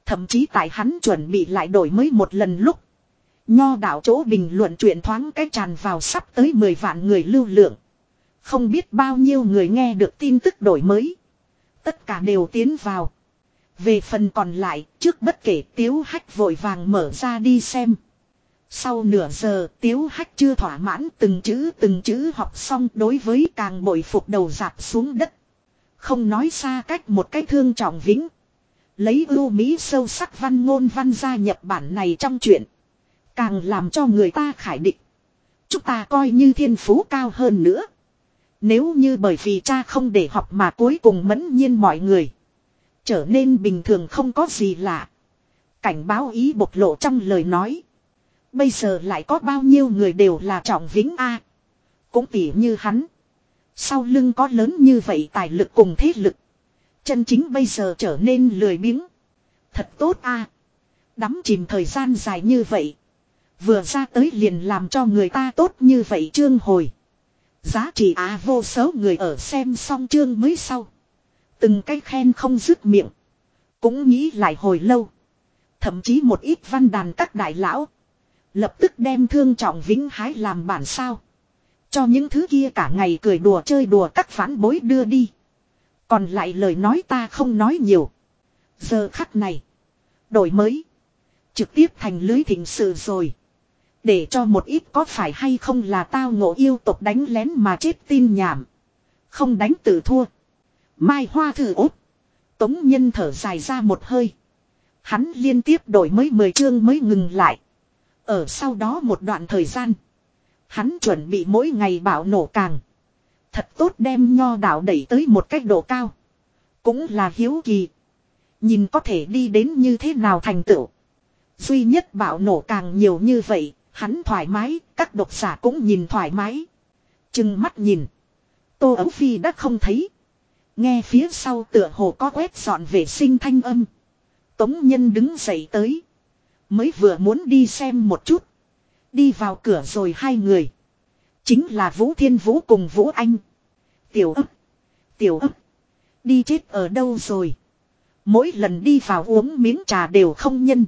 Thậm chí tại hắn chuẩn bị lại đổi mới một lần lúc. Nho đạo chỗ bình luận chuyện thoáng cái tràn vào sắp tới 10 vạn người lưu lượng. Không biết bao nhiêu người nghe được tin tức đổi mới. Tất cả đều tiến vào. Về phần còn lại, trước bất kể tiếu hách vội vàng mở ra đi xem. Sau nửa giờ, tiếu hách chưa thỏa mãn từng chữ từng chữ học xong đối với càng bội phục đầu dạp xuống đất. Không nói xa cách một cái thương trọng vĩnh. Lấy ưu mỹ sâu sắc văn ngôn văn gia nhập bản này trong chuyện. Càng làm cho người ta khải định. Chúng ta coi như thiên phú cao hơn nữa. Nếu như bởi vì cha không để học mà cuối cùng mẫn nhiên mọi người. Trở nên bình thường không có gì lạ. Cảnh báo ý bộc lộ trong lời nói. Bây giờ lại có bao nhiêu người đều là trọng vĩnh A. Cũng tỉ như hắn. Sau lưng có lớn như vậy tài lực cùng thế lực. Chân chính bây giờ trở nên lười biếng. Thật tốt a Đắm chìm thời gian dài như vậy. Vừa ra tới liền làm cho người ta tốt như vậy trương hồi. Giá trị á vô số người ở xem xong chương mới sau. Từng cái khen không dứt miệng. Cũng nghĩ lại hồi lâu. Thậm chí một ít văn đàn các đại lão. Lập tức đem thương trọng vĩnh hái làm bản sao. Cho những thứ kia cả ngày cười đùa chơi đùa các phản bối đưa đi. Còn lại lời nói ta không nói nhiều. Giờ khắc này. Đổi mới. Trực tiếp thành lưới thịnh sự rồi. Để cho một ít có phải hay không là tao ngộ yêu tộc đánh lén mà chết tin nhảm. Không đánh tự thua. Mai hoa thử út. Tống nhân thở dài ra một hơi. Hắn liên tiếp đổi mới 10 chương mới ngừng lại. Ở sau đó một đoạn thời gian. Hắn chuẩn bị mỗi ngày bảo nổ càng. Thật tốt đem nho đạo đẩy tới một cách độ cao. Cũng là hiếu kỳ. Nhìn có thể đi đến như thế nào thành tựu. Duy nhất bạo nổ càng nhiều như vậy, hắn thoải mái, các độc giả cũng nhìn thoải mái. Chừng mắt nhìn. Tô Ấu Phi đã không thấy. Nghe phía sau tựa hồ có quét dọn vệ sinh thanh âm. Tống Nhân đứng dậy tới. Mới vừa muốn đi xem một chút. Đi vào cửa rồi hai người. Chính là Vũ Thiên Vũ cùng Vũ Anh. Tiểu ấp. Tiểu ấp. Đi chết ở đâu rồi. Mỗi lần đi vào uống miếng trà đều không nhân.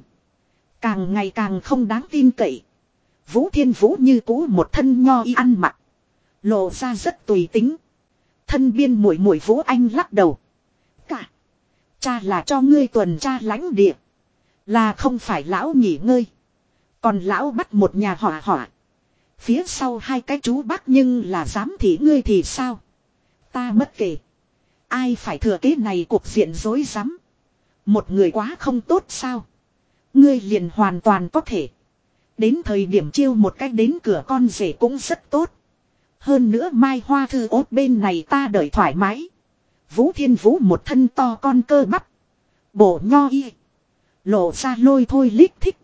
Càng ngày càng không đáng tin cậy. Vũ Thiên Vũ như cũ một thân nho y ăn mặc. Lộ ra rất tùy tính. Thân biên muội muội Vũ Anh lắc đầu. Cả. Cha là cho ngươi tuần tra lãnh địa. Là không phải lão nghỉ ngơi. Còn lão bắt một nhà hỏa hỏa. Phía sau hai cái chú bác nhưng là dám thì ngươi thì sao? Ta bất kể. Ai phải thừa kế này cuộc diện dối rắm Một người quá không tốt sao? Ngươi liền hoàn toàn có thể. Đến thời điểm chiêu một cách đến cửa con rể cũng rất tốt. Hơn nữa mai hoa thư ốt bên này ta đợi thoải mái. Vũ thiên vũ một thân to con cơ bắp. Bộ nho y. Lộ ra lôi thôi lít thích.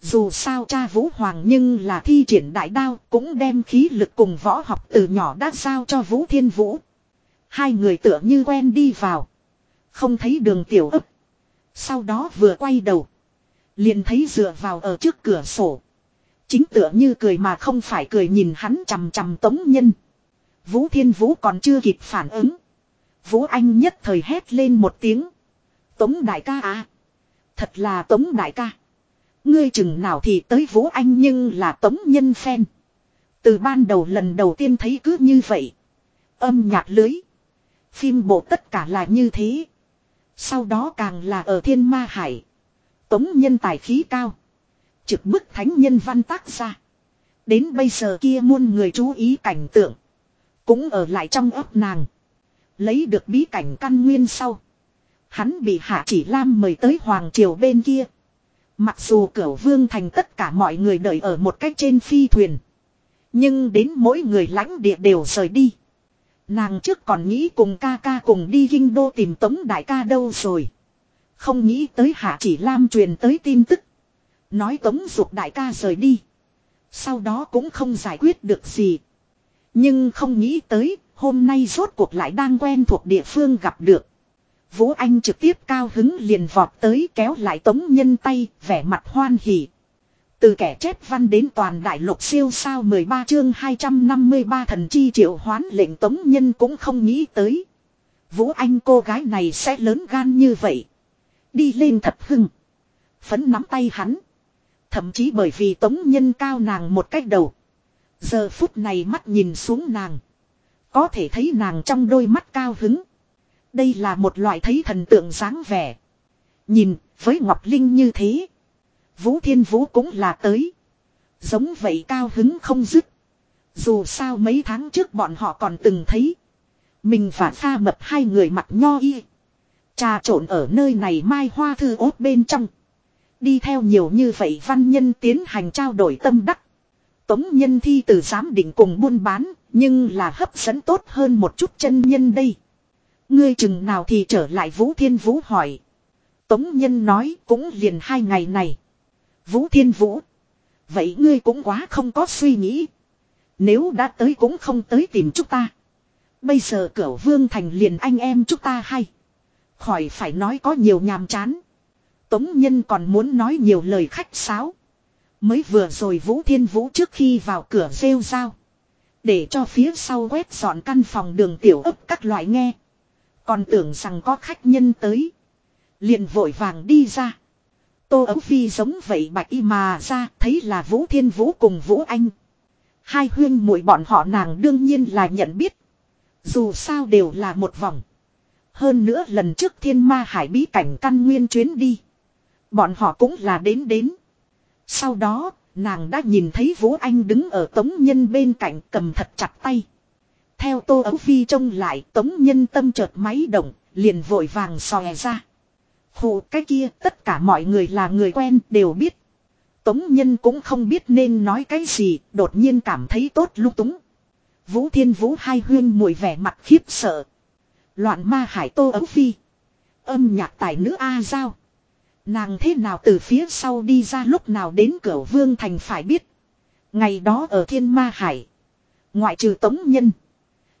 Dù sao cha Vũ Hoàng nhưng là thi triển đại đao cũng đem khí lực cùng võ học từ nhỏ đã giao cho Vũ Thiên Vũ. Hai người tựa như quen đi vào. Không thấy đường tiểu ấp. Sau đó vừa quay đầu. Liền thấy dựa vào ở trước cửa sổ. Chính tựa như cười mà không phải cười nhìn hắn chằm chằm tống nhân. Vũ Thiên Vũ còn chưa kịp phản ứng. Vũ Anh nhất thời hét lên một tiếng. Tống đại ca à. Thật là tống đại ca. Ngươi chừng nào thì tới Vũ Anh nhưng là tống nhân phen. Từ ban đầu lần đầu tiên thấy cứ như vậy. Âm nhạc lưới. Phim bộ tất cả là như thế. Sau đó càng là ở thiên ma hải. Tống nhân tài khí cao. Trực bức thánh nhân văn tác ra. Đến bây giờ kia muôn người chú ý cảnh tượng. Cũng ở lại trong ấp nàng. Lấy được bí cảnh căn nguyên sau. Hắn bị hạ chỉ lam mời tới hoàng triều bên kia. Mặc dù cửu vương thành tất cả mọi người đợi ở một cách trên phi thuyền. Nhưng đến mỗi người lãnh địa đều rời đi. Nàng trước còn nghĩ cùng ca ca cùng đi kinh đô tìm tống đại ca đâu rồi. Không nghĩ tới hạ chỉ lam truyền tới tin tức. Nói tống dục đại ca rời đi. Sau đó cũng không giải quyết được gì. Nhưng không nghĩ tới, hôm nay rốt cuộc lại đang quen thuộc địa phương gặp được. Vũ Anh trực tiếp cao hứng liền vọt tới kéo lại tống nhân tay, vẻ mặt hoan hỉ. Từ kẻ chép văn đến toàn đại lục siêu sao 13 chương 253 thần chi triệu hoán lệnh tống nhân cũng không nghĩ tới. Vũ Anh cô gái này sẽ lớn gan như vậy. Đi lên thật hưng. Phấn nắm tay hắn. Thậm chí bởi vì tống nhân cao nàng một cách đầu. Giờ phút này mắt nhìn xuống nàng. Có thể thấy nàng trong đôi mắt cao hứng. Đây là một loại thấy thần tượng dáng vẻ. Nhìn, với Ngọc Linh như thế. Vũ Thiên Vũ cũng là tới. Giống vậy cao hứng không dứt. Dù sao mấy tháng trước bọn họ còn từng thấy. Mình và pha mập hai người mặt nho y. Trà trộn ở nơi này mai hoa thư ốt bên trong. Đi theo nhiều như vậy văn nhân tiến hành trao đổi tâm đắc. Tống nhân thi từ giám định cùng buôn bán, nhưng là hấp dẫn tốt hơn một chút chân nhân đây. Ngươi chừng nào thì trở lại Vũ Thiên Vũ hỏi. Tống nhân nói cũng liền hai ngày này. Vũ Thiên Vũ. Vậy ngươi cũng quá không có suy nghĩ. Nếu đã tới cũng không tới tìm chúng ta. Bây giờ cửa vương thành liền anh em chúng ta hay. Khỏi phải nói có nhiều nhàm chán. Tống Nhân còn muốn nói nhiều lời khách sáo. Mới vừa rồi Vũ Thiên Vũ trước khi vào cửa rêu rao. Để cho phía sau quét dọn căn phòng đường tiểu ấp các loại nghe. Còn tưởng rằng có khách nhân tới. Liền vội vàng đi ra. Tô Ấu Phi giống vậy bạch y mà ra, thấy là Vũ Thiên Vũ cùng Vũ Anh. Hai huyên muội bọn họ nàng đương nhiên là nhận biết. Dù sao đều là một vòng. Hơn nữa lần trước thiên ma hải bí cảnh căn nguyên chuyến đi. Bọn họ cũng là đến đến. Sau đó, nàng đã nhìn thấy Vũ Anh đứng ở tống nhân bên cạnh cầm thật chặt tay. Theo tô ấu phi trông lại tống nhân tâm chợt máy động, liền vội vàng xòe ra. Phụ cái kia tất cả mọi người là người quen đều biết. Tống nhân cũng không biết nên nói cái gì, đột nhiên cảm thấy tốt lúc túng. Vũ thiên vũ hai huyên mùi vẻ mặt khiếp sợ. Loạn ma hải tô ấu phi. Âm nhạc tài nữ A Giao. Nàng thế nào từ phía sau đi ra lúc nào đến cửa vương thành phải biết. Ngày đó ở thiên ma hải. Ngoại trừ tống nhân.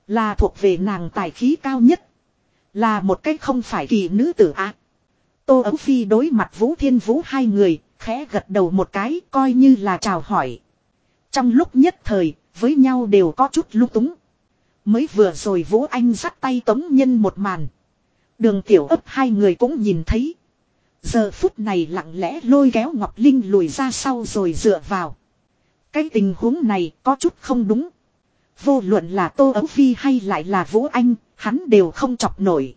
Là thuộc về nàng tài khí cao nhất. Là một cách không phải kỳ nữ tử ác. Tô Ấu Phi đối mặt Vũ Thiên Vũ hai người, khẽ gật đầu một cái coi như là chào hỏi. Trong lúc nhất thời, với nhau đều có chút lúc túng. Mới vừa rồi Vũ Anh dắt tay tống nhân một màn. Đường tiểu ấp hai người cũng nhìn thấy. Giờ phút này lặng lẽ lôi kéo Ngọc Linh lùi ra sau rồi dựa vào. Cái tình huống này có chút không đúng. Vô luận là Tô Ấu Phi hay lại là Vũ Anh, hắn đều không chọc nổi.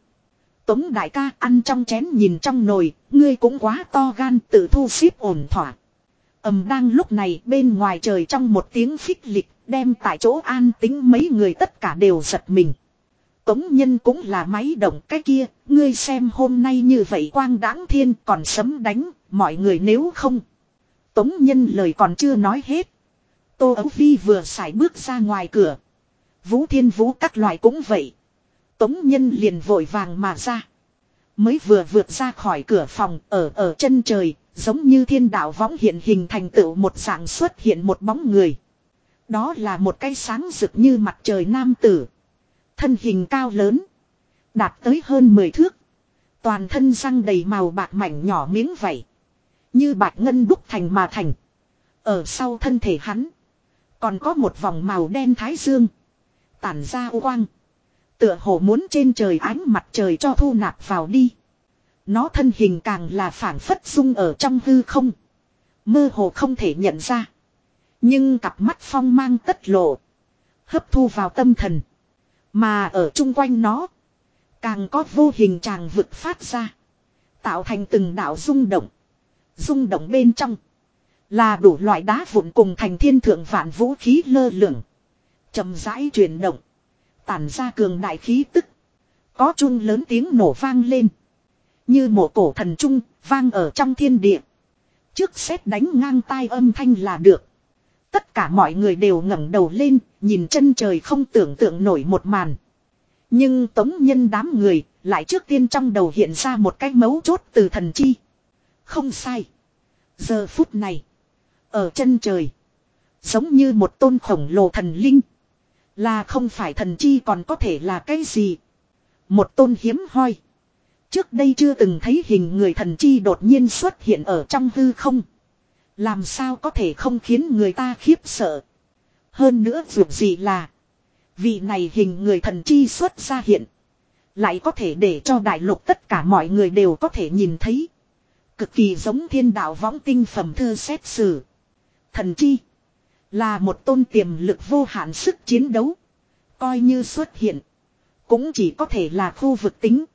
Tống đại ca ăn trong chén nhìn trong nồi, ngươi cũng quá to gan tự thu xếp ổn thỏa. ầm đang lúc này bên ngoài trời trong một tiếng phích lịch đem tại chỗ an tính mấy người tất cả đều giật mình. Tống nhân cũng là máy động cái kia, ngươi xem hôm nay như vậy quang đãng thiên còn sấm đánh, mọi người nếu không. Tống nhân lời còn chưa nói hết. Tô Ấu Phi vừa xài bước ra ngoài cửa. Vũ Thiên Vũ các loại cũng vậy. Tống nhân liền vội vàng mà ra. Mới vừa vượt ra khỏi cửa phòng ở ở chân trời, giống như thiên đạo võng hiện hình thành tựu một dạng xuất hiện một bóng người. Đó là một cái sáng rực như mặt trời nam tử. Thân hình cao lớn. Đạt tới hơn 10 thước. Toàn thân răng đầy màu bạc mảnh nhỏ miếng vảy. Như bạc ngân đúc thành mà thành. Ở sau thân thể hắn. Còn có một vòng màu đen thái dương. Tản ra quang. Tựa hồ muốn trên trời ánh mặt trời cho thu nạp vào đi. Nó thân hình càng là phản phất dung ở trong hư không. Mơ hồ không thể nhận ra. Nhưng cặp mắt phong mang tất lộ. Hấp thu vào tâm thần. Mà ở chung quanh nó. Càng có vô hình tràng vực phát ra. Tạo thành từng đạo rung động. Rung động bên trong. Là đủ loại đá vụn cùng thành thiên thượng vạn vũ khí lơ lửng. chậm rãi chuyển động. Tản ra cường đại khí tức. Có chung lớn tiếng nổ vang lên. Như một cổ thần trung, vang ở trong thiên địa. Trước xét đánh ngang tai âm thanh là được. Tất cả mọi người đều ngẩng đầu lên, nhìn chân trời không tưởng tượng nổi một màn. Nhưng tống nhân đám người, lại trước tiên trong đầu hiện ra một cái mấu chốt từ thần chi. Không sai. Giờ phút này, ở chân trời, giống như một tôn khổng lồ thần linh. Là không phải thần chi còn có thể là cái gì. Một tôn hiếm hoi. Trước đây chưa từng thấy hình người thần chi đột nhiên xuất hiện ở trong hư không. Làm sao có thể không khiến người ta khiếp sợ. Hơn nữa dù gì là. Vị này hình người thần chi xuất ra hiện. Lại có thể để cho đại lục tất cả mọi người đều có thể nhìn thấy. Cực kỳ giống thiên đạo võng tinh phẩm thư xét xử. Thần chi. Là một tôn tiềm lực vô hạn sức chiến đấu. Coi như xuất hiện. Cũng chỉ có thể là khu vực tính.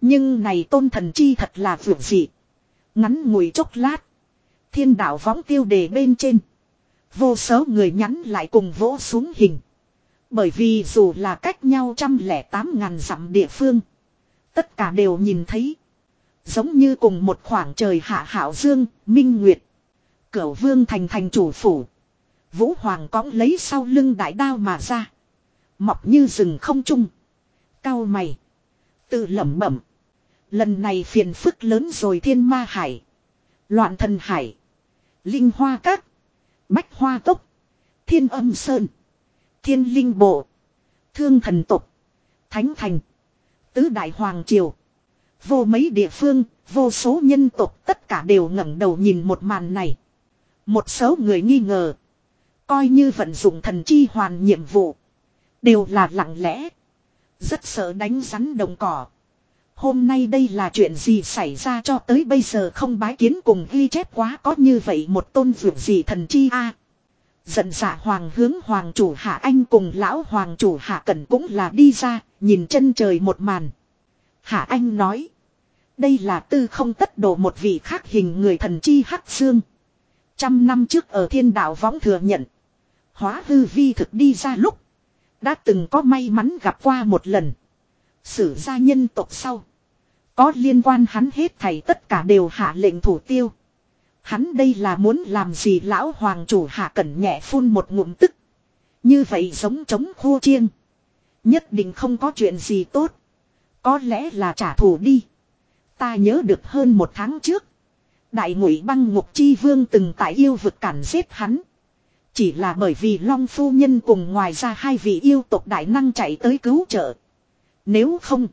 Nhưng này tôn thần chi thật là vượt dị. Ngắn ngủi chốc lát. Thiên đạo võng tiêu đề bên trên. Vô số người nhắn lại cùng vỗ xuống hình. Bởi vì dù là cách nhau trăm lẻ tám ngàn dặm địa phương. Tất cả đều nhìn thấy. Giống như cùng một khoảng trời hạ hảo dương, minh nguyệt. Cửu vương thành thành chủ phủ. Vũ Hoàng cõng lấy sau lưng đại đao mà ra. Mọc như rừng không trung. Cao mày. Tự lẩm bẩm. Lần này phiền phức lớn rồi thiên ma hải. Loạn thần hải. Linh hoa các. Bách hoa tốc. Thiên âm sơn. Thiên linh bộ. Thương thần tục. Thánh thành. Tứ đại hoàng triều. Vô mấy địa phương, vô số nhân tộc tất cả đều ngẩng đầu nhìn một màn này. Một số người nghi ngờ. Coi như vận dụng thần chi hoàn nhiệm vụ. Đều là lặng lẽ. Rất sợ đánh rắn đồng cỏ. Hôm nay đây là chuyện gì xảy ra cho tới bây giờ không bái kiến cùng ghi chép quá có như vậy một tôn vượt gì thần chi a Giận dạ hoàng hướng hoàng chủ hạ anh cùng lão hoàng chủ hạ cẩn cũng là đi ra, nhìn chân trời một màn. Hạ anh nói. Đây là tư không tất đổ một vị khác hình người thần chi hắc xương. Trăm năm trước ở thiên đạo võng thừa nhận. Hóa hư vi thực đi ra lúc. Đã từng có may mắn gặp qua một lần. Sử gia nhân tộc sau. Có liên quan hắn hết thảy tất cả đều hạ lệnh thủ tiêu. Hắn đây là muốn làm gì lão hoàng chủ hạ cẩn nhẹ phun một ngụm tức. Như vậy giống chống khua chiêng. Nhất định không có chuyện gì tốt. Có lẽ là trả thù đi. Ta nhớ được hơn một tháng trước. Đại ngụy băng ngục chi vương từng tại yêu vực cản giết hắn. Chỉ là bởi vì Long Phu Nhân cùng ngoài ra hai vị yêu tộc đại năng chạy tới cứu trợ. Nếu không,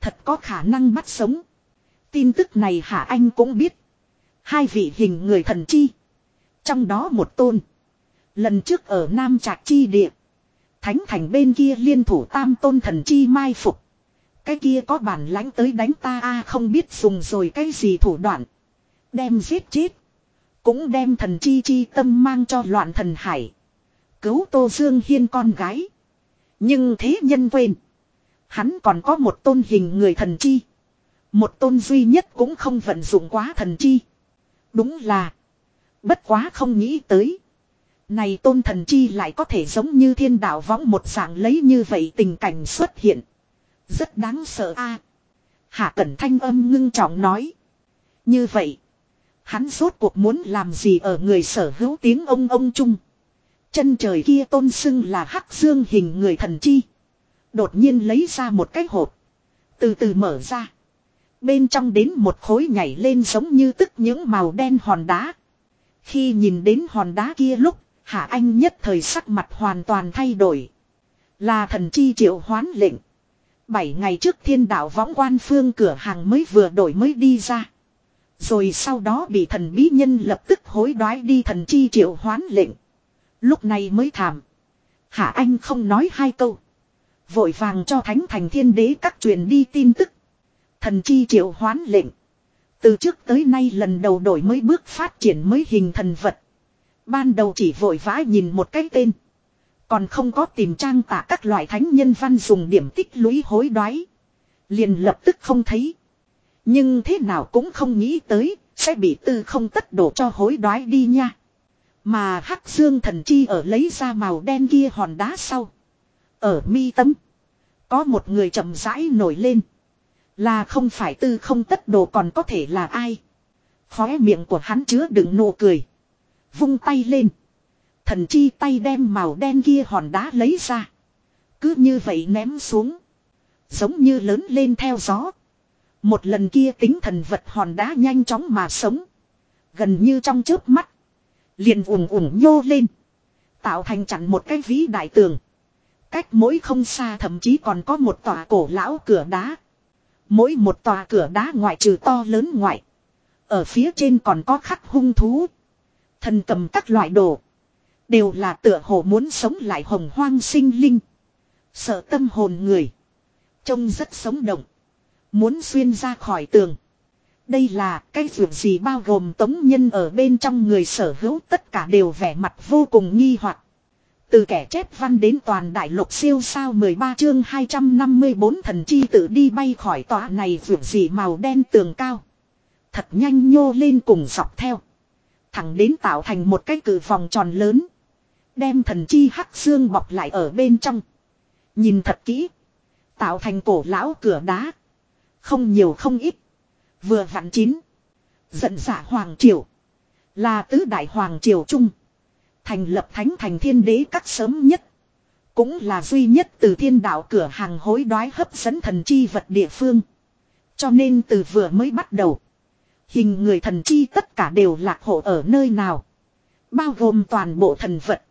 thật có khả năng bắt sống. Tin tức này Hạ Anh cũng biết. Hai vị hình người thần chi. Trong đó một tôn. Lần trước ở Nam Trạc Chi Địa. Thánh thành bên kia liên thủ tam tôn thần chi mai phục. Cái kia có bản lãnh tới đánh ta a không biết dùng rồi cái gì thủ đoạn. Đem giết chết. Cũng đem thần chi chi tâm mang cho loạn thần hải. Cứu Tô Dương Hiên con gái. Nhưng thế nhân quên. Hắn còn có một tôn hình người thần chi. Một tôn duy nhất cũng không vận dụng quá thần chi. Đúng là. Bất quá không nghĩ tới. Này tôn thần chi lại có thể giống như thiên đạo võng một dạng lấy như vậy tình cảnh xuất hiện. Rất đáng sợ a. Hạ Cẩn Thanh âm ngưng trọng nói. Như vậy. Hắn rốt cuộc muốn làm gì ở người sở hữu tiếng ông ông chung. Chân trời kia tôn xưng là hắc dương hình người thần chi. Đột nhiên lấy ra một cái hộp. Từ từ mở ra. Bên trong đến một khối nhảy lên giống như tức những màu đen hòn đá. Khi nhìn đến hòn đá kia lúc, Hạ Anh nhất thời sắc mặt hoàn toàn thay đổi. Là thần chi triệu hoán lệnh. Bảy ngày trước thiên đạo võng quan phương cửa hàng mới vừa đổi mới đi ra. Rồi sau đó bị thần bí nhân lập tức hối đoái đi thần chi triệu hoán lệnh. Lúc này mới thảm. Hạ Anh không nói hai câu. Vội vàng cho thánh thành thiên đế các truyền đi tin tức. Thần chi triệu hoán lệnh. Từ trước tới nay lần đầu đổi mới bước phát triển mới hình thần vật. Ban đầu chỉ vội vã nhìn một cái tên. Còn không có tìm trang tả các loại thánh nhân văn dùng điểm tích lũy hối đoái. Liền lập tức không thấy. Nhưng thế nào cũng không nghĩ tới, sẽ bị tư không tất đổ cho hối đoái đi nha. Mà hắc dương thần chi ở lấy ra màu đen kia hòn đá sau. Ở mi tâm. Có một người chậm rãi nổi lên. Là không phải tư không tất đồ còn có thể là ai. Khóe miệng của hắn chứa đựng nụ cười. Vung tay lên. Thần chi tay đem màu đen kia hòn đá lấy ra. Cứ như vậy ném xuống. Giống như lớn lên theo gió. Một lần kia tính thần vật hòn đá nhanh chóng mà sống. Gần như trong chớp mắt. Liền ủng ủng nhô lên. Tạo thành chặn một cái vĩ đại tường. Cách mỗi không xa thậm chí còn có một tòa cổ lão cửa đá. Mỗi một tòa cửa đá ngoại trừ to lớn ngoại. Ở phía trên còn có khắc hung thú. Thần cầm các loại đồ. Đều là tựa hồ muốn sống lại hồng hoang sinh linh. Sợ tâm hồn người. Trông rất sống động. Muốn xuyên ra khỏi tường. Đây là cái việc gì bao gồm tống nhân ở bên trong người sở hữu tất cả đều vẻ mặt vô cùng nghi hoặc từ kẻ chép văn đến toàn đại lục siêu sao 13 chương 254 thần chi tự đi bay khỏi tòa này vượt gì màu đen tường cao. Thật nhanh nhô lên cùng dọc theo. Thẳng đến tạo thành một cái cử vòng tròn lớn. Đem thần chi hắc xương bọc lại ở bên trong. Nhìn thật kỹ. Tạo thành cổ lão cửa đá. Không nhiều không ít. Vừa vặn chín. Giận giả Hoàng Triều. Là tứ đại Hoàng Triều Trung. Thành lập thánh thành thiên đế các sớm nhất. Cũng là duy nhất từ thiên đạo cửa hàng hối đoái hấp dẫn thần chi vật địa phương. Cho nên từ vừa mới bắt đầu. Hình người thần chi tất cả đều lạc hộ ở nơi nào. Bao gồm toàn bộ thần vật.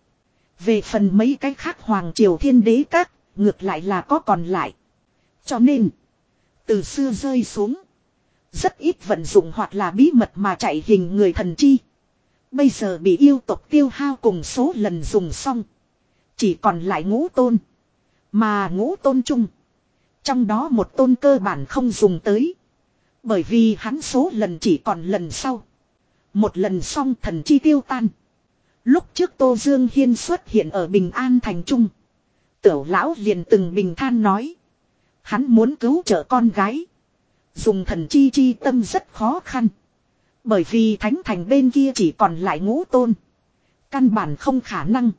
Về phần mấy cái khác hoàng triều thiên đế các, ngược lại là có còn lại. Cho nên, từ xưa rơi xuống. Rất ít vận dụng hoặc là bí mật mà chạy hình người thần chi. Bây giờ bị yêu tộc tiêu hao cùng số lần dùng xong. Chỉ còn lại ngũ tôn. Mà ngũ tôn chung. Trong đó một tôn cơ bản không dùng tới. Bởi vì hắn số lần chỉ còn lần sau. Một lần xong thần chi tiêu tan. Lúc trước Tô Dương Hiên xuất hiện ở Bình An Thành Trung. Tiểu lão liền từng bình than nói. Hắn muốn cứu trợ con gái. Dùng thần chi chi tâm rất khó khăn. Bởi vì thánh thành bên kia chỉ còn lại ngũ tôn. Căn bản không khả năng.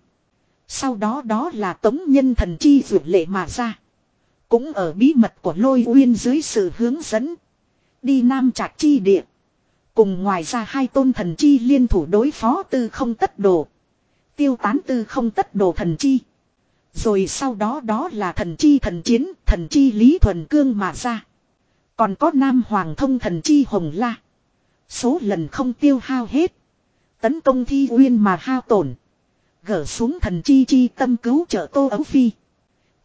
Sau đó đó là tống nhân thần chi vượt lệ mà ra. Cũng ở bí mật của lôi uyên dưới sự hướng dẫn. Đi nam trạc chi địa. Cùng ngoài ra hai tôn thần chi liên thủ đối phó tư không tất đồ. Tiêu tán tư không tất đồ thần chi. Rồi sau đó đó là thần chi thần chiến, thần chi lý thuần cương mà ra. Còn có nam hoàng thông thần chi hồng la. Số lần không tiêu hao hết. Tấn công thi uyên mà hao tổn. Gỡ xuống thần chi chi tâm cứu trợ tô ấu phi.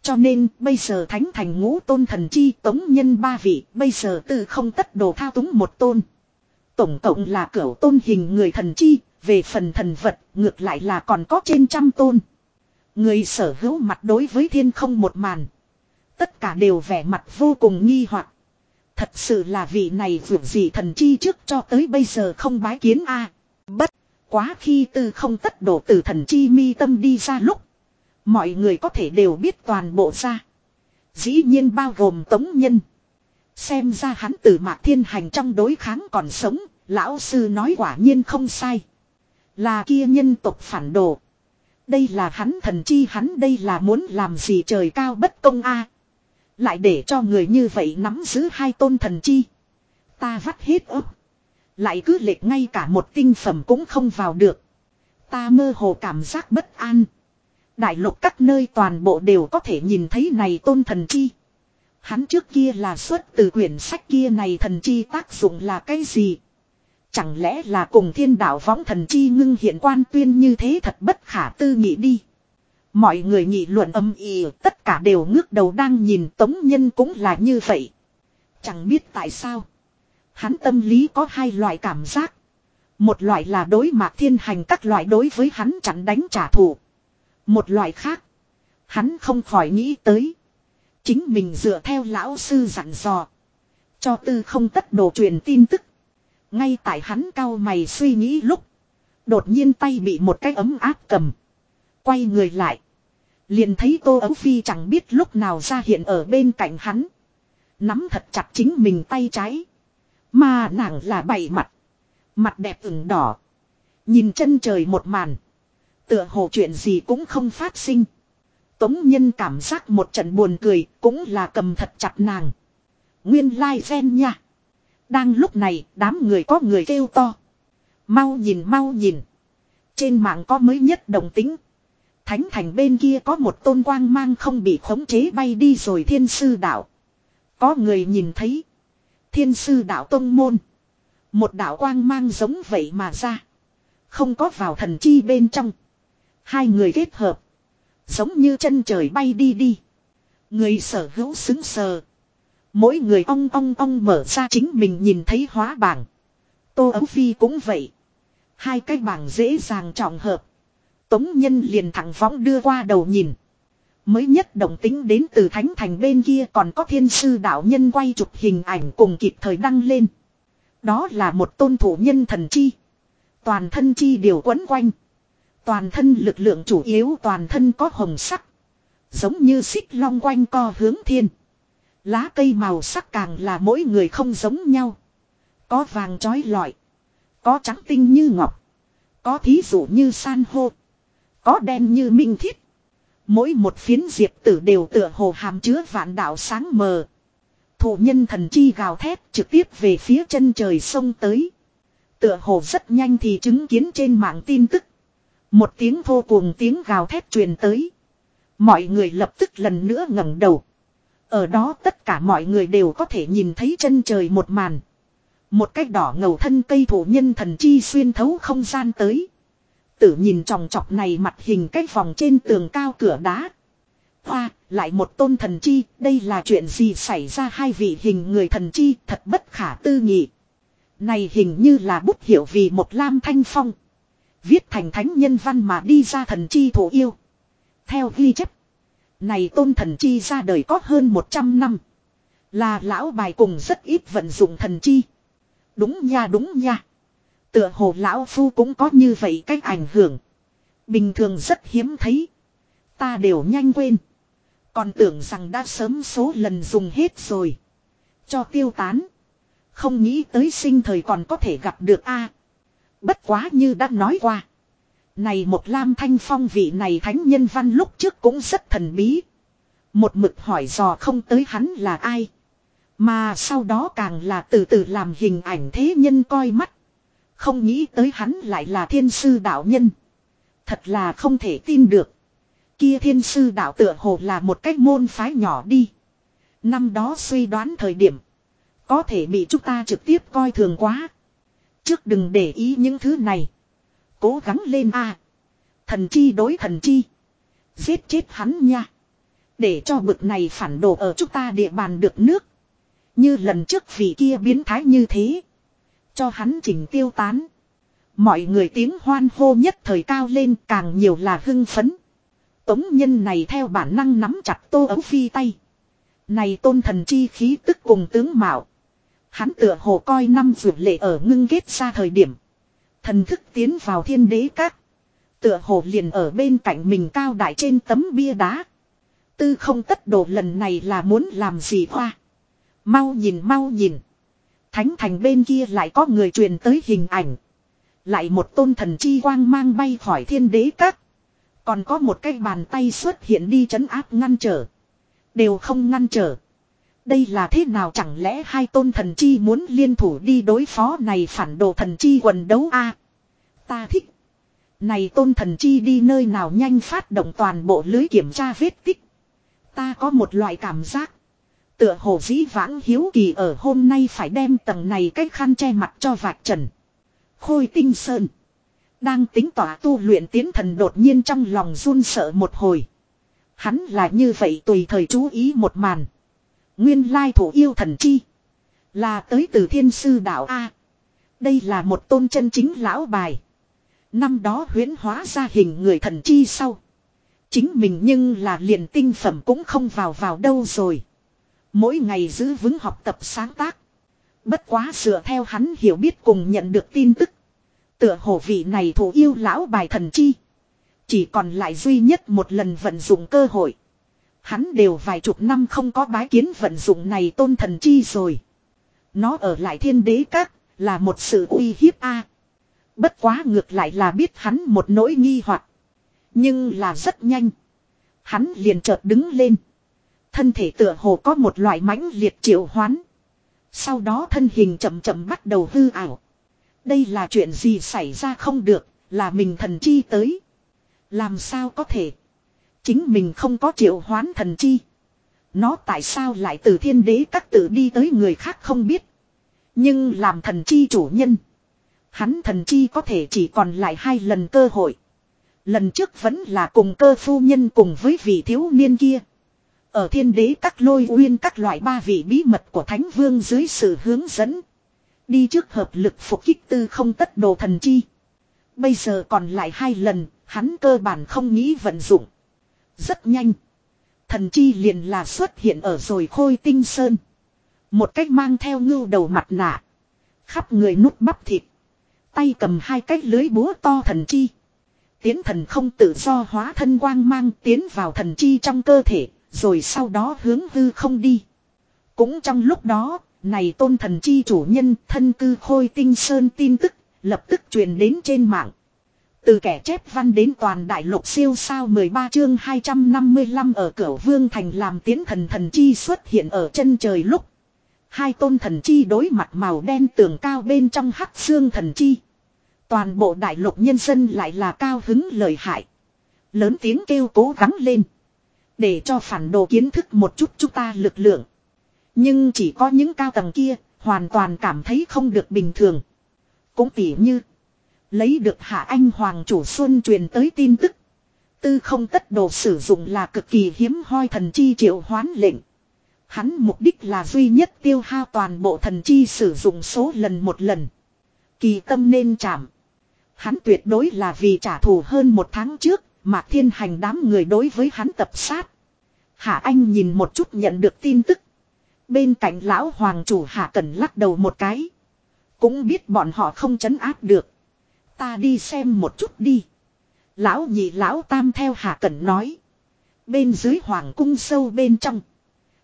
Cho nên bây giờ thánh thành ngũ tôn thần chi tống nhân ba vị, bây giờ từ không tất đồ thao túng một tôn. Tổng cộng là cửu tôn hình người thần chi, về phần thần vật ngược lại là còn có trên trăm tôn. Người sở hữu mặt đối với thiên không một màn. Tất cả đều vẻ mặt vô cùng nghi hoặc. Thật sự là vị này vượt gì thần chi trước cho tới bây giờ không bái kiến a Bất quá khi tư không tất đổ từ thần chi mi tâm đi ra lúc. Mọi người có thể đều biết toàn bộ ra. Dĩ nhiên bao gồm tống nhân. Xem ra hắn từ mạc thiên hành trong đối kháng còn sống, lão sư nói quả nhiên không sai. Là kia nhân tộc phản đồ. Đây là hắn thần chi hắn đây là muốn làm gì trời cao bất công a lại để cho người như vậy nắm giữ hai tôn thần chi. Ta vắt hết ấp. Lại cứ lệch ngay cả một tinh phẩm cũng không vào được. Ta mơ hồ cảm giác bất an. Đại lục các nơi toàn bộ đều có thể nhìn thấy này tôn thần chi. Hắn trước kia là xuất từ quyển sách kia này thần chi tác dụng là cái gì? Chẳng lẽ là cùng thiên đạo võng thần chi ngưng hiện quan tuyên như thế thật bất khả tư nghị đi. Mọi người nghị luận âm ỉ, tất cả đều ngước đầu đang nhìn tống nhân cũng là như vậy. Chẳng biết tại sao. Hắn tâm lý có hai loại cảm giác. Một loại là đối mặt thiên hành các loại đối với hắn chặn đánh trả thù. Một loại khác. Hắn không khỏi nghĩ tới. Chính mình dựa theo lão sư dặn dò. Cho tư không tất đồ truyền tin tức. Ngay tại hắn cao mày suy nghĩ lúc. Đột nhiên tay bị một cái ấm áp cầm. Quay người lại. Liền thấy tô ấu phi chẳng biết lúc nào ra hiện ở bên cạnh hắn. Nắm thật chặt chính mình tay trái. Mà nàng là bảy mặt. Mặt đẹp ửng đỏ. Nhìn chân trời một màn. Tựa hồ chuyện gì cũng không phát sinh. Tống nhân cảm giác một trận buồn cười cũng là cầm thật chặt nàng. Nguyên lai like gen nha. Đang lúc này, đám người có người kêu to. Mau nhìn mau nhìn. Trên mạng có mới nhất đồng tính. Thánh thành bên kia có một tôn quang mang không bị khống chế bay đi rồi thiên sư đạo. Có người nhìn thấy. Thiên sư đạo tông môn. Một đạo quang mang giống vậy mà ra. Không có vào thần chi bên trong. Hai người kết hợp. Giống như chân trời bay đi đi. Người sở hữu xứng sờ. Mỗi người ong ong ong mở ra chính mình nhìn thấy hóa bảng. Tô Ấu Phi cũng vậy. Hai cái bảng dễ dàng trọng hợp. Tống Nhân liền thẳng võng đưa qua đầu nhìn. Mới nhất động tính đến từ Thánh Thành bên kia còn có thiên sư đạo nhân quay chụp hình ảnh cùng kịp thời đăng lên. Đó là một tôn thủ nhân thần chi. Toàn thân chi đều quấn quanh. Toàn thân lực lượng chủ yếu toàn thân có hồng sắc. Giống như xích long quanh co hướng thiên. Lá cây màu sắc càng là mỗi người không giống nhau. Có vàng trói lọi. Có trắng tinh như ngọc. Có thí dụ như san hô. Có đen như minh thiết. Mỗi một phiến diệp tử đều tựa hồ hàm chứa vạn đạo sáng mờ. Thủ nhân thần chi gào thét trực tiếp về phía chân trời sông tới. Tựa hồ rất nhanh thì chứng kiến trên mạng tin tức. Một tiếng vô cuồng tiếng gào thét truyền tới. Mọi người lập tức lần nữa ngẩng đầu. Ở đó tất cả mọi người đều có thể nhìn thấy chân trời một màn. Một cái đỏ ngầu thân cây thủ nhân thần chi xuyên thấu không gian tới. Tử nhìn tròng trọc này mặt hình cái phòng trên tường cao cửa đá. Hoa, lại một tôn thần chi, đây là chuyện gì xảy ra hai vị hình người thần chi thật bất khả tư nghị. Này hình như là bút hiệu vì một lam thanh phong. Viết thành thánh nhân văn mà đi ra thần chi thổ yêu. Theo ghi chép. Này tôn thần chi ra đời có hơn 100 năm. Là lão bài cùng rất ít vận dụng thần chi. Đúng nha đúng nha. Tựa hồ lão phu cũng có như vậy cách ảnh hưởng. Bình thường rất hiếm thấy. Ta đều nhanh quên. Còn tưởng rằng đã sớm số lần dùng hết rồi. Cho tiêu tán. Không nghĩ tới sinh thời còn có thể gặp được a. bất quá như đã nói qua. Này một lam thanh phong vị này thánh nhân văn lúc trước cũng rất thần bí. Một mực hỏi dò không tới hắn là ai. Mà sau đó càng là từ từ làm hình ảnh thế nhân coi mắt. Không nghĩ tới hắn lại là thiên sư đạo nhân. Thật là không thể tin được. Kia thiên sư đạo tựa hồ là một cách môn phái nhỏ đi. Năm đó suy đoán thời điểm. Có thể bị chúng ta trực tiếp coi thường quá. Trước đừng để ý những thứ này. Cố gắng lên a Thần chi đối thần chi. Giết chết hắn nha. Để cho bực này phản đồ ở chúng ta địa bàn được nước. Như lần trước vị kia biến thái như thế. Cho hắn chỉnh tiêu tán. Mọi người tiếng hoan hô nhất thời cao lên càng nhiều là hưng phấn. Tống nhân này theo bản năng nắm chặt tô ấu phi tay. Này tôn thần chi khí tức cùng tướng mạo. Hắn tựa hồ coi năm vượt lệ ở ngưng kết ra thời điểm. Thần thức tiến vào thiên đế các. Tựa hồ liền ở bên cạnh mình cao đại trên tấm bia đá. Tư không tất đồ lần này là muốn làm gì hoa. Mau nhìn mau nhìn. Thánh thành bên kia lại có người truyền tới hình ảnh. Lại một tôn thần chi quang mang bay khỏi thiên đế các. Còn có một cái bàn tay xuất hiện đi chấn áp ngăn trở. Đều không ngăn trở. Đây là thế nào chẳng lẽ hai tôn thần chi muốn liên thủ đi đối phó này phản đồ thần chi quần đấu a Ta thích. Này tôn thần chi đi nơi nào nhanh phát động toàn bộ lưới kiểm tra vết tích. Ta có một loại cảm giác. Tựa hồ dĩ vãng hiếu kỳ ở hôm nay phải đem tầng này cách khăn che mặt cho vạch trần. Khôi tinh sơn. Đang tính tỏa tu luyện tiến thần đột nhiên trong lòng run sợ một hồi. Hắn là như vậy tùy thời chú ý một màn. Nguyên lai thủ yêu thần chi. Là tới từ thiên sư đạo A. Đây là một tôn chân chính lão bài. Năm đó huyễn hóa ra hình người thần chi sau. Chính mình nhưng là liền tinh phẩm cũng không vào vào đâu rồi. Mỗi ngày giữ vững học tập sáng tác. Bất quá dựa theo hắn hiểu biết cùng nhận được tin tức. Tựa hồ vị này thủ yêu lão bài thần chi. Chỉ còn lại duy nhất một lần vận dụng cơ hội. Hắn đều vài chục năm không có bái kiến vận dụng này tôn thần chi rồi. Nó ở lại thiên đế các, là một sự uy hiếp a. Bất quá ngược lại là biết hắn một nỗi nghi hoặc Nhưng là rất nhanh. Hắn liền chợt đứng lên. Thân thể tựa hồ có một loại mãnh liệt triệu hoán. Sau đó thân hình chậm chậm bắt đầu hư ảo. Đây là chuyện gì xảy ra không được, là mình thần chi tới. Làm sao có thể? Chính mình không có triệu hoán thần chi. Nó tại sao lại từ thiên đế các tự đi tới người khác không biết. Nhưng làm thần chi chủ nhân. Hắn thần chi có thể chỉ còn lại hai lần cơ hội. Lần trước vẫn là cùng cơ phu nhân cùng với vị thiếu niên kia. Ở thiên đế các lôi uyên các loại ba vị bí mật của thánh vương dưới sự hướng dẫn. Đi trước hợp lực phục kích tư không tất đồ thần chi. Bây giờ còn lại hai lần, hắn cơ bản không nghĩ vận dụng. Rất nhanh. Thần chi liền là xuất hiện ở rồi khôi tinh sơn. Một cách mang theo ngưu đầu mặt nạ. Khắp người nút bắp thịt. Tay cầm hai cái lưới búa to thần chi. Tiến thần không tự do hóa thân quang mang tiến vào thần chi trong cơ thể, rồi sau đó hướng hư không đi. Cũng trong lúc đó, này tôn thần chi chủ nhân thân cư khôi tinh sơn tin tức, lập tức truyền đến trên mạng. Từ kẻ chép văn đến toàn đại lục siêu sao 13 chương 255 ở cửa vương thành làm tiến thần thần chi xuất hiện ở chân trời lúc. Hai tôn thần chi đối mặt màu đen tường cao bên trong hắc xương thần chi. Toàn bộ đại lục nhân dân lại là cao hứng lời hại. Lớn tiếng kêu cố gắng lên. Để cho phản đồ kiến thức một chút chúng ta lực lượng. Nhưng chỉ có những cao tầng kia, hoàn toàn cảm thấy không được bình thường. Cũng tỉ như, lấy được hạ anh hoàng chủ xuân truyền tới tin tức. Tư không tất đồ sử dụng là cực kỳ hiếm hoi thần chi triệu hoán lệnh. Hắn mục đích là duy nhất tiêu hao toàn bộ thần chi sử dụng số lần một lần. Kỳ tâm nên chạm. Hắn tuyệt đối là vì trả thù hơn một tháng trước, mà Thiên Hành đám người đối với hắn tập sát. Hạ Anh nhìn một chút nhận được tin tức. Bên cạnh lão hoàng chủ Hạ Cẩn lắc đầu một cái. Cũng biết bọn họ không chấn áp được. Ta đi xem một chút đi. Lão nhị lão tam theo Hạ Cẩn nói. Bên dưới hoàng cung sâu bên trong.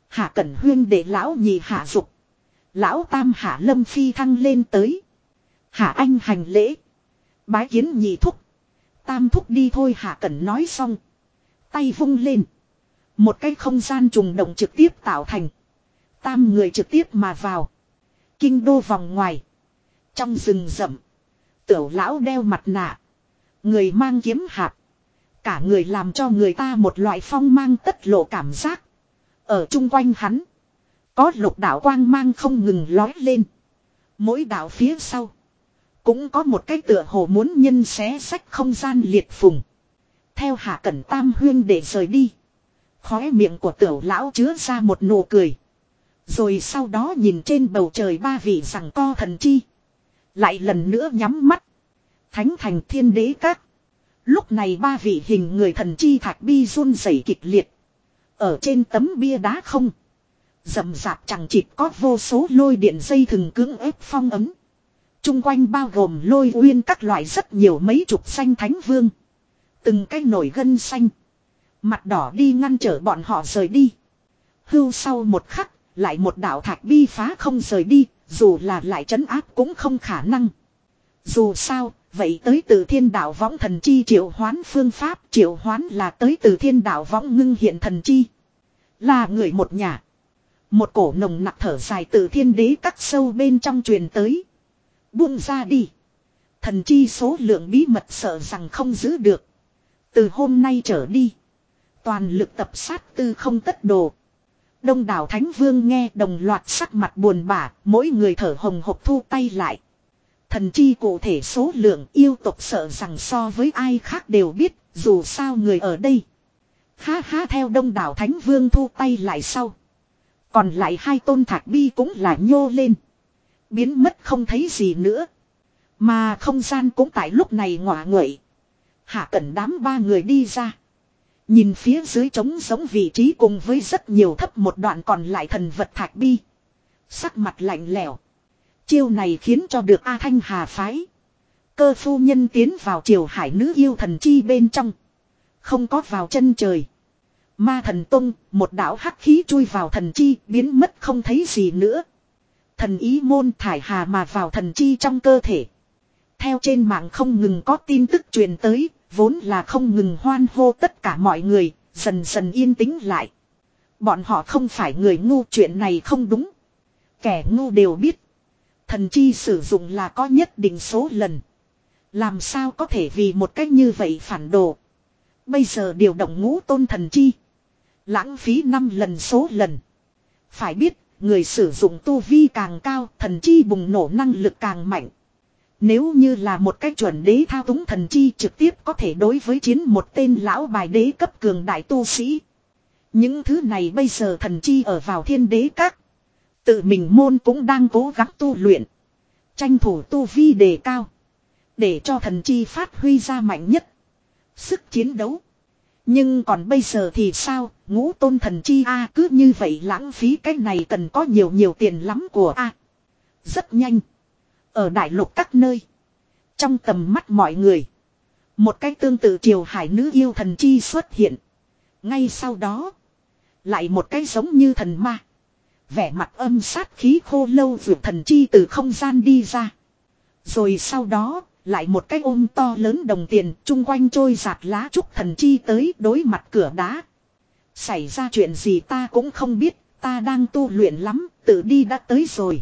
Hạ Cẩn huyên để lão nhị hạ dục. Lão tam hạ lâm phi thăng lên tới. Hạ anh hành lễ. Bái kiến nhị thúc. Tam thúc đi thôi Hạ Cẩn nói xong. Tay vung lên. Một cái không gian trùng động trực tiếp tạo thành. Tam người trực tiếp mà vào. Kinh đô vòng ngoài. Trong rừng rậm. Tiểu lão đeo mặt nạ. Người mang kiếm hạt. Cả người làm cho người ta một loại phong mang tất lộ cảm giác. Ở chung quanh hắn. Có lục đạo quang mang không ngừng lói lên. Mỗi đạo phía sau. Cũng có một cái tựa hồ muốn nhân xé sách không gian liệt phùng. Theo hạ cẩn tam huyên để rời đi. Khóe miệng của tiểu lão chứa ra một nụ cười. Rồi sau đó nhìn trên bầu trời ba vị rằng co thần chi. Lại lần nữa nhắm mắt. Thánh thành thiên đế các. Lúc này ba vị hình người thần chi thạch bi run rẩy kịch liệt. Ở trên tấm bia đá không. Dầm dạp chẳng chịt có vô số lôi điện dây thừng cứng ép phong ấm. Trung quanh bao gồm lôi uyên các loại rất nhiều mấy chục xanh thánh vương. Từng cái nổi gân xanh. Mặt đỏ đi ngăn trở bọn họ rời đi. Hưu sau một khắc, lại một đạo thạch bi phá không rời đi, dù là lại trấn áp cũng không khả năng. Dù sao, vậy tới từ thiên đạo võng thần chi triệu hoán phương pháp triệu hoán là tới từ thiên đạo võng ngưng hiện thần chi. Là người một nhà. Một cổ nồng nặc thở dài từ thiên đế cắt sâu bên trong truyền tới. Buông ra đi. Thần chi số lượng bí mật sợ rằng không giữ được. Từ hôm nay trở đi. Toàn lực tập sát tư không tất đồ. Đông đảo Thánh Vương nghe đồng loạt sắc mặt buồn bã, mỗi người thở hồng hộc thu tay lại. Thần chi cụ thể số lượng yêu tộc sợ rằng so với ai khác đều biết, dù sao người ở đây. Ha ha theo đông đảo Thánh Vương thu tay lại sau. Còn lại hai tôn thạc bi cũng là nhô lên. Biến mất không thấy gì nữa. Mà không gian cũng tại lúc này ngọa nguậy. Hạ cẩn đám ba người đi ra. Nhìn phía dưới trống giống vị trí cùng với rất nhiều thấp một đoạn còn lại thần vật thạch bi. Sắc mặt lạnh lẽo. Chiêu này khiến cho được A Thanh Hà phái. Cơ phu nhân tiến vào triều hải nữ yêu thần chi bên trong. Không có vào chân trời. Ma thần tung, một đạo hắc khí chui vào thần chi, biến mất không thấy gì nữa. Thần ý môn thải hà mà vào thần chi trong cơ thể. Theo trên mạng không ngừng có tin tức truyền tới, vốn là không ngừng hoan hô tất cả mọi người, dần dần yên tĩnh lại. Bọn họ không phải người ngu chuyện này không đúng. Kẻ ngu đều biết. Thần chi sử dụng là có nhất định số lần. Làm sao có thể vì một cách như vậy phản đồ. Bây giờ điều động ngũ tôn thần chi. Lãng phí 5 lần số lần. Phải biết, người sử dụng tu vi càng cao, thần chi bùng nổ năng lực càng mạnh. Nếu như là một cách chuẩn đế thao túng thần chi trực tiếp có thể đối với chiến một tên lão bài đế cấp cường đại tu sĩ. Những thứ này bây giờ thần chi ở vào thiên đế các. Tự mình môn cũng đang cố gắng tu luyện. Tranh thủ tu vi đề cao. Để cho thần chi phát huy ra mạnh nhất. Sức chiến đấu. Nhưng còn bây giờ thì sao, ngũ tôn thần chi a cứ như vậy lãng phí cái này cần có nhiều nhiều tiền lắm của a Rất nhanh. Ở đại lục các nơi. Trong tầm mắt mọi người. Một cái tương tự triều hải nữ yêu thần chi xuất hiện. Ngay sau đó. Lại một cái giống như thần ma. Vẻ mặt âm sát khí khô lâu vượt thần chi từ không gian đi ra. Rồi sau đó, lại một cái ôm to lớn đồng tiền, chung quanh trôi giạt lá trúc thần chi tới đối mặt cửa đá. Xảy ra chuyện gì ta cũng không biết, ta đang tu luyện lắm, tự đi đã tới rồi.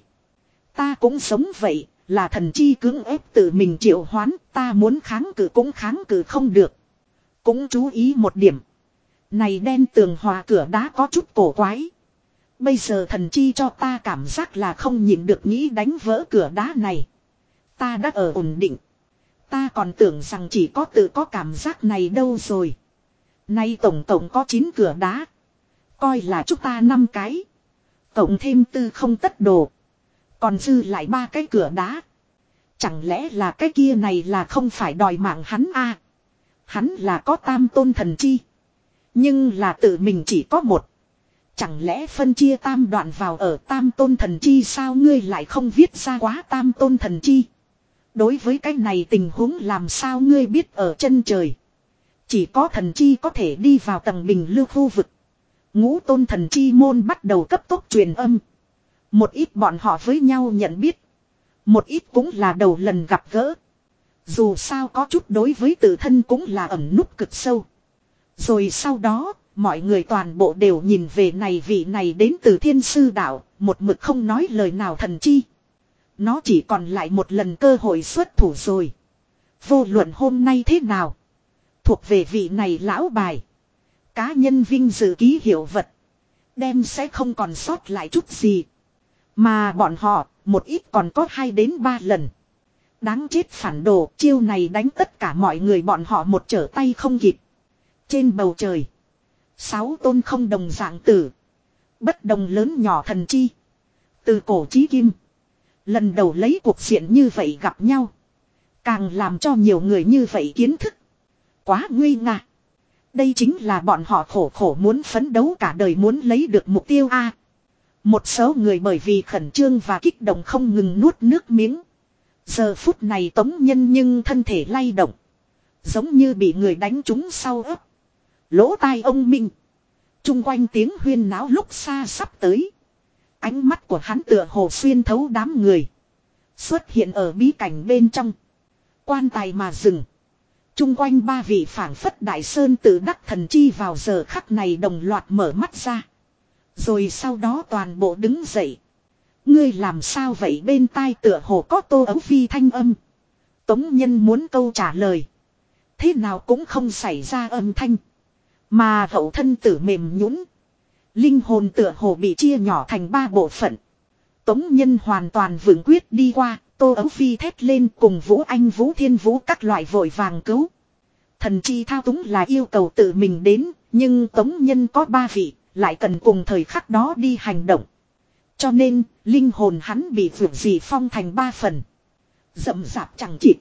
Ta cũng sống vậy, là thần chi cưỡng ép tự mình triệu hoán, ta muốn kháng cự cũng kháng cự không được. Cũng chú ý một điểm. Này đen tường hòa cửa đá có chút cổ quái. Bây giờ thần chi cho ta cảm giác là không nhịn được nghĩ đánh vỡ cửa đá này. Ta đã ở ổn định. Ta còn tưởng rằng chỉ có tự có cảm giác này đâu rồi. Nay tổng tổng có 9 cửa đá. Coi là chúng ta năm cái. Cộng thêm tư không tất đồ. Còn dư lại ba cái cửa đá. Chẳng lẽ là cái kia này là không phải đòi mạng hắn a Hắn là có tam tôn thần chi. Nhưng là tự mình chỉ có một. Chẳng lẽ phân chia tam đoạn vào ở tam tôn thần chi sao ngươi lại không viết ra quá tam tôn thần chi. Đối với cái này tình huống làm sao ngươi biết ở chân trời. Chỉ có thần chi có thể đi vào tầng bình lưu khu vực. Ngũ tôn thần chi môn bắt đầu cấp tốc truyền âm. Một ít bọn họ với nhau nhận biết. Một ít cũng là đầu lần gặp gỡ. Dù sao có chút đối với tự thân cũng là ẩn nút cực sâu. Rồi sau đó, mọi người toàn bộ đều nhìn về này vị này đến từ thiên sư đạo, một mực không nói lời nào thần chi. Nó chỉ còn lại một lần cơ hội xuất thủ rồi. Vô luận hôm nay thế nào? Thuộc về vị này lão bài. Cá nhân vinh dự ký hiệu vật. Đem sẽ không còn sót lại chút gì. Mà bọn họ, một ít còn có hai đến ba lần. Đáng chết phản đồ, chiêu này đánh tất cả mọi người bọn họ một trở tay không kịp. Trên bầu trời. Sáu tôn không đồng dạng tử. Bất đồng lớn nhỏ thần chi. Từ cổ chí kim. Lần đầu lấy cuộc diện như vậy gặp nhau. Càng làm cho nhiều người như vậy kiến thức. Quá nguy ngạ. Đây chính là bọn họ khổ khổ muốn phấn đấu cả đời muốn lấy được mục tiêu A. Một số người bởi vì khẩn trương và kích động không ngừng nuốt nước miếng. Giờ phút này tống nhân nhưng thân thể lay động. Giống như bị người đánh trúng sau ấp. Lỗ tai ông Minh. Trung quanh tiếng huyên náo lúc xa sắp tới. Ánh mắt của hắn tựa hồ xuyên thấu đám người. Xuất hiện ở bí cảnh bên trong. Quan tài mà dừng. Trung quanh ba vị phảng phất đại sơn tự đắc thần chi vào giờ khắc này đồng loạt mở mắt ra. Rồi sau đó toàn bộ đứng dậy. Ngươi làm sao vậy bên tai tựa hồ có tô ấu phi thanh âm. Tống nhân muốn câu trả lời. Thế nào cũng không xảy ra âm thanh. Mà hậu thân tử mềm nhũn Linh hồn tựa hồ bị chia nhỏ thành ba bộ phận. Tống nhân hoàn toàn vững quyết đi qua, tô ấu phi thét lên cùng vũ anh vũ thiên vũ các loại vội vàng cứu. Thần chi thao túng là yêu cầu tự mình đến, nhưng tống nhân có ba vị, lại cần cùng thời khắc đó đi hành động. Cho nên, linh hồn hắn bị vượt dị phong thành ba phần. Dậm dạp chẳng chịt.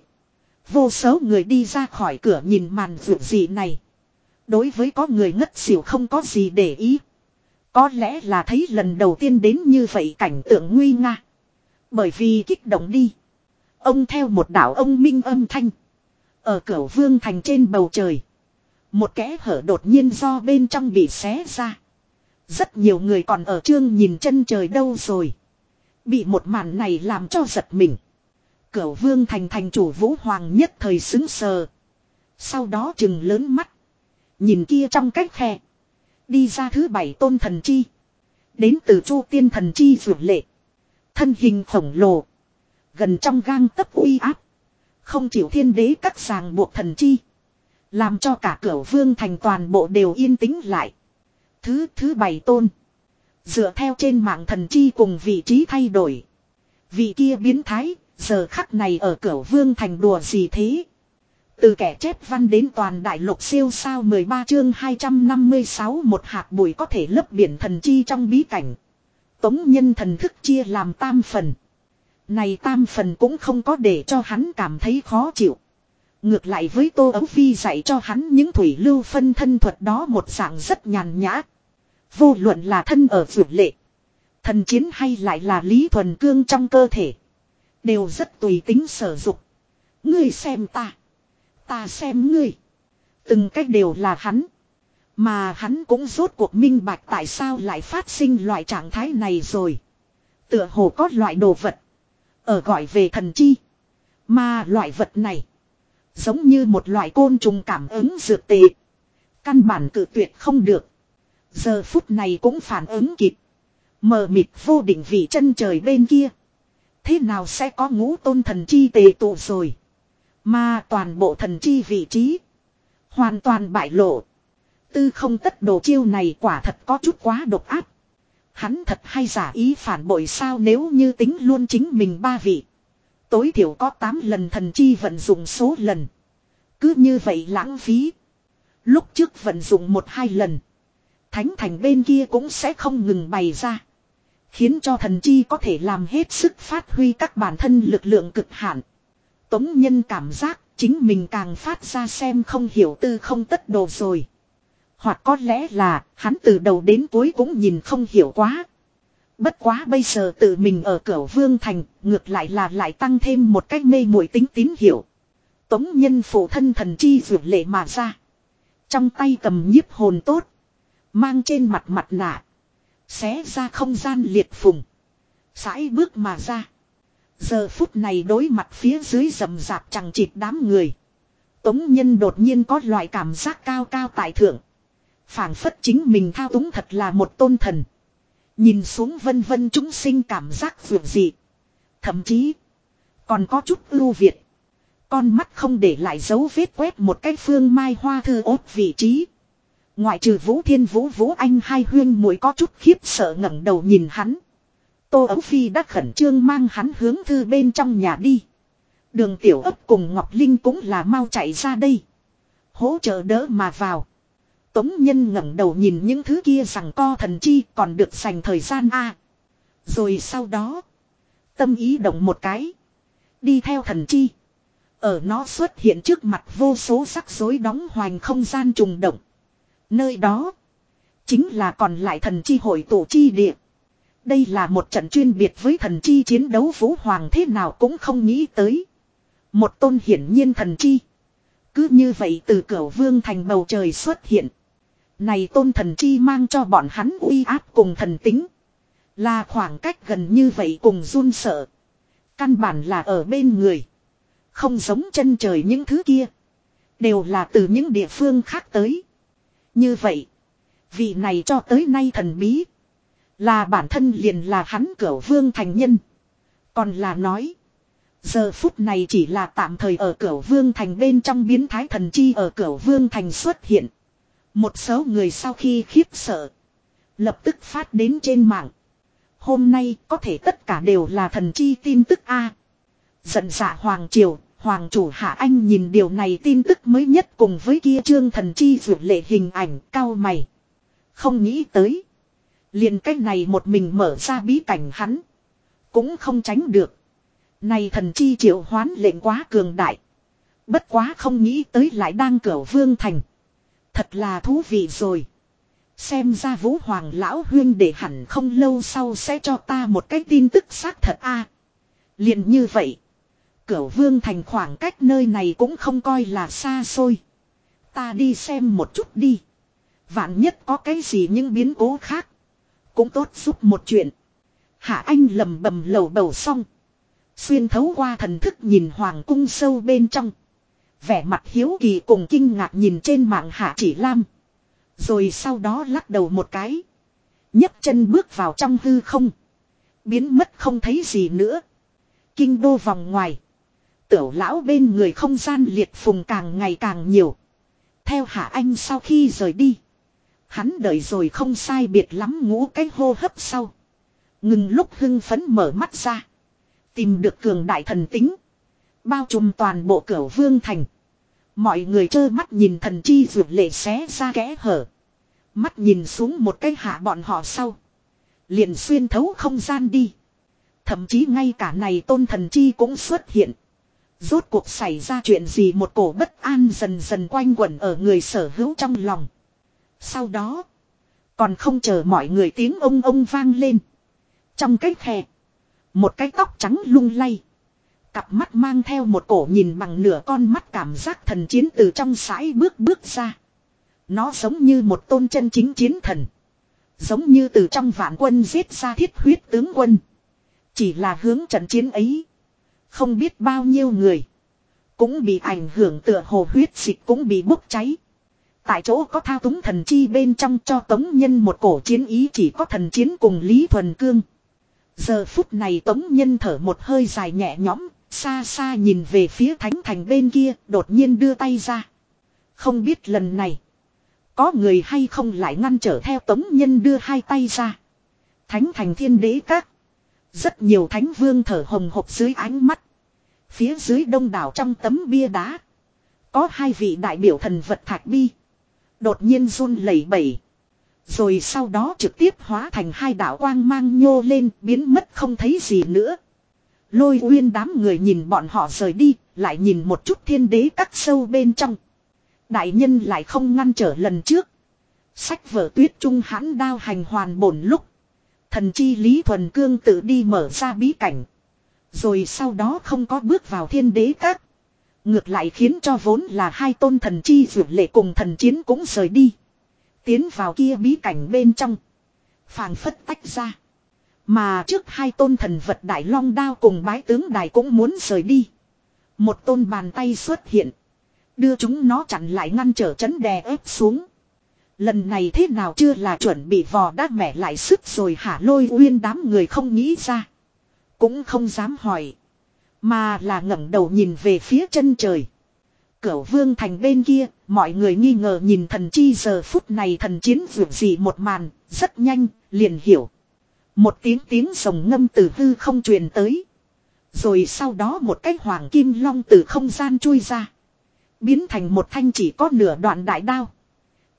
Vô số người đi ra khỏi cửa nhìn màn vượt dị này. Đối với có người ngất xỉu không có gì để ý. Có lẽ là thấy lần đầu tiên đến như vậy cảnh tượng nguy nga. Bởi vì kích động đi. Ông theo một đảo ông minh âm thanh. Ở cửa vương thành trên bầu trời. Một kẽ hở đột nhiên do bên trong bị xé ra. Rất nhiều người còn ở trương nhìn chân trời đâu rồi. Bị một màn này làm cho giật mình. Cửu vương thành thành chủ vũ hoàng nhất thời xứng sờ. Sau đó chừng lớn mắt. Nhìn kia trong cách khe. Đi ra thứ bảy tôn thần chi. Đến từ chu tiên thần chi vượt lệ. Thân hình khổng lồ. Gần trong gang tấp uy áp. Không chịu thiên đế cắt sàng buộc thần chi. Làm cho cả cửu vương thành toàn bộ đều yên tĩnh lại. Thứ thứ bảy tôn. Dựa theo trên mạng thần chi cùng vị trí thay đổi. Vị kia biến thái, giờ khắc này ở cửa vương thành đùa gì thế? Từ kẻ chép văn đến toàn đại lục siêu sao 13 chương 256 một hạt bụi có thể lấp biển thần chi trong bí cảnh. Tống nhân thần thức chia làm tam phần. Này tam phần cũng không có để cho hắn cảm thấy khó chịu. Ngược lại với Tô Ấu Phi dạy cho hắn những thủy lưu phân thân thuật đó một dạng rất nhàn nhã. Vô luận là thân ở vượt lệ. Thần chiến hay lại là lý thuần cương trong cơ thể. Đều rất tùy tính sở dục. Ngươi xem ta. Ta xem ngươi. Từng cách đều là hắn. Mà hắn cũng rốt cuộc minh bạch tại sao lại phát sinh loại trạng thái này rồi. Tựa hồ có loại đồ vật. Ở gọi về thần chi. Mà loại vật này. Giống như một loại côn trùng cảm ứng dược tệ. Căn bản cự tuyệt không được. Giờ phút này cũng phản ứng kịp. Mờ mịt vô định vị chân trời bên kia. Thế nào sẽ có ngũ tôn thần chi tề tụ rồi. Mà toàn bộ thần chi vị trí. Hoàn toàn bại lộ. Tư không tất đồ chiêu này quả thật có chút quá độc áp. Hắn thật hay giả ý phản bội sao nếu như tính luôn chính mình ba vị. Tối thiểu có 8 lần thần chi vận dụng số lần. Cứ như vậy lãng phí. Lúc trước vận dụng một hai lần. Thánh thành bên kia cũng sẽ không ngừng bày ra. Khiến cho thần chi có thể làm hết sức phát huy các bản thân lực lượng cực hạn. Tống nhân cảm giác chính mình càng phát ra xem không hiểu tư không tất đồ rồi. Hoặc có lẽ là hắn từ đầu đến cuối cũng nhìn không hiểu quá. Bất quá bây giờ tự mình ở cửa vương thành, ngược lại là lại tăng thêm một cách mê muội tính tín hiểu. Tống nhân phụ thân thần chi vượt lệ mà ra. Trong tay cầm nhiếp hồn tốt. Mang trên mặt mặt nạ. Xé ra không gian liệt phùng. Sải bước mà ra. Giờ phút này đối mặt phía dưới rầm rạp chẳng chịt đám người. Tống nhân đột nhiên có loại cảm giác cao cao tại thượng. phảng phất chính mình thao túng thật là một tôn thần. Nhìn xuống vân vân chúng sinh cảm giác vượt dị. Thậm chí. Còn có chút ưu việt. Con mắt không để lại dấu vết quét một cái phương mai hoa thư ốt vị trí. Ngoại trừ Vũ Thiên Vũ Vũ Anh hai huyên muội có chút khiếp sợ ngẩng đầu nhìn hắn. Tô Ấu Phi đã khẩn trương mang hắn hướng thư bên trong nhà đi. Đường tiểu ấp cùng Ngọc Linh cũng là mau chạy ra đây. Hỗ trợ đỡ mà vào. Tống nhân ngẩng đầu nhìn những thứ kia rằng co thần chi còn được dành thời gian a Rồi sau đó. Tâm ý động một cái. Đi theo thần chi. Ở nó xuất hiện trước mặt vô số sắc rối đóng hoành không gian trùng động. Nơi đó. Chính là còn lại thần chi hội tổ chi địa. Đây là một trận chuyên biệt với thần chi chiến đấu vũ hoàng thế nào cũng không nghĩ tới. Một tôn hiển nhiên thần chi. Cứ như vậy từ cửa vương thành bầu trời xuất hiện. Này tôn thần chi mang cho bọn hắn uy áp cùng thần tính. Là khoảng cách gần như vậy cùng run sợ. Căn bản là ở bên người. Không giống chân trời những thứ kia. Đều là từ những địa phương khác tới. Như vậy. Vị này cho tới nay thần bí. Là bản thân liền là hắn cửu vương thành nhân. Còn là nói. Giờ phút này chỉ là tạm thời ở cửu vương thành bên trong biến thái thần chi ở cửu vương thành xuất hiện. Một số người sau khi khiếp sợ. Lập tức phát đến trên mạng. Hôm nay có thể tất cả đều là thần chi tin tức A. Giận dạ Hoàng Triều, Hoàng chủ Hạ Anh nhìn điều này tin tức mới nhất cùng với kia trương thần chi dụ lệ hình ảnh, cao mày. Không nghĩ tới. liền cách này một mình mở ra bí cảnh hắn. Cũng không tránh được. Này thần chi triệu hoán lệnh quá cường đại. Bất quá không nghĩ tới lại đang cửa vương thành. Thật là thú vị rồi. Xem ra vũ hoàng lão huyên để hẳn không lâu sau sẽ cho ta một cái tin tức xác thật a. liền như vậy. Cửu vương thành khoảng cách nơi này cũng không coi là xa xôi. Ta đi xem một chút đi. Vạn nhất có cái gì những biến cố khác. Cũng tốt giúp một chuyện. Hạ Anh lầm bầm lầu bầu xong. Xuyên thấu qua thần thức nhìn hoàng cung sâu bên trong. Vẻ mặt hiếu kỳ cùng kinh ngạc nhìn trên mạng Hạ Chỉ Lam. Rồi sau đó lắc đầu một cái. nhấc chân bước vào trong hư không. Biến mất không thấy gì nữa. Kinh đô vòng ngoài. Tiểu lão bên người không gian liệt phùng càng ngày càng nhiều. Theo Hạ Anh sau khi rời đi. Hắn đợi rồi không sai biệt lắm ngủ cái hô hấp sau. Ngừng lúc hưng phấn mở mắt ra. Tìm được cường đại thần tính. Bao trùm toàn bộ cửa vương thành. Mọi người trơ mắt nhìn thần chi vượt lệ xé ra kẽ hở. Mắt nhìn xuống một cái hạ bọn họ sau. Liền xuyên thấu không gian đi. Thậm chí ngay cả này tôn thần chi cũng xuất hiện. Rốt cuộc xảy ra chuyện gì một cổ bất an dần dần quanh quẩn ở người sở hữu trong lòng. Sau đó. Còn không chờ mọi người tiếng ông ông vang lên. Trong cái khe. Một cái tóc trắng lung lay. Cặp mắt mang theo một cổ nhìn bằng nửa con mắt cảm giác thần chiến từ trong sải bước bước ra. Nó giống như một tôn chân chính chiến thần. Giống như từ trong vạn quân giết ra thiết huyết tướng quân. Chỉ là hướng trận chiến ấy. Không biết bao nhiêu người. Cũng bị ảnh hưởng tựa hồ huyết dịch cũng bị bốc cháy. Tại chỗ có thao túng thần chi bên trong cho tống nhân một cổ chiến ý chỉ có thần chiến cùng Lý Thuần Cương. Giờ phút này tống nhân thở một hơi dài nhẹ nhõm, xa xa nhìn về phía thánh thành bên kia, đột nhiên đưa tay ra. Không biết lần này, có người hay không lại ngăn trở theo tống nhân đưa hai tay ra. Thánh thành thiên đế các. Rất nhiều thánh vương thở hồng hộc dưới ánh mắt. Phía dưới đông đảo trong tấm bia đá. Có hai vị đại biểu thần vật thạch bi. Đột nhiên run lẩy bẩy. Rồi sau đó trực tiếp hóa thành hai đạo quang mang nhô lên biến mất không thấy gì nữa. Lôi uyên đám người nhìn bọn họ rời đi, lại nhìn một chút thiên đế cắt sâu bên trong. Đại nhân lại không ngăn trở lần trước. Sách vở tuyết trung hãn đao hành hoàn bổn lúc. Thần chi Lý Thuần Cương tự đi mở ra bí cảnh. Rồi sau đó không có bước vào thiên đế các. Ngược lại khiến cho vốn là hai tôn thần chi vượt lệ cùng thần chiến cũng rời đi. Tiến vào kia bí cảnh bên trong. phảng phất tách ra. Mà trước hai tôn thần vật đại long đao cùng bái tướng đài cũng muốn rời đi. Một tôn bàn tay xuất hiện. Đưa chúng nó chặn lại ngăn trở chấn đè ép xuống. Lần này thế nào chưa là chuẩn bị vò đát mẹ lại sức rồi hả lôi uyên đám người không nghĩ ra. Cũng không dám hỏi. Mà là ngẩng đầu nhìn về phía chân trời. Cửu vương thành bên kia, mọi người nghi ngờ nhìn thần chi giờ phút này thần chiến vượt gì một màn, rất nhanh, liền hiểu. Một tiếng tiếng rồng ngâm từ hư không truyền tới. Rồi sau đó một cái hoàng kim long từ không gian chui ra. Biến thành một thanh chỉ có nửa đoạn đại đao.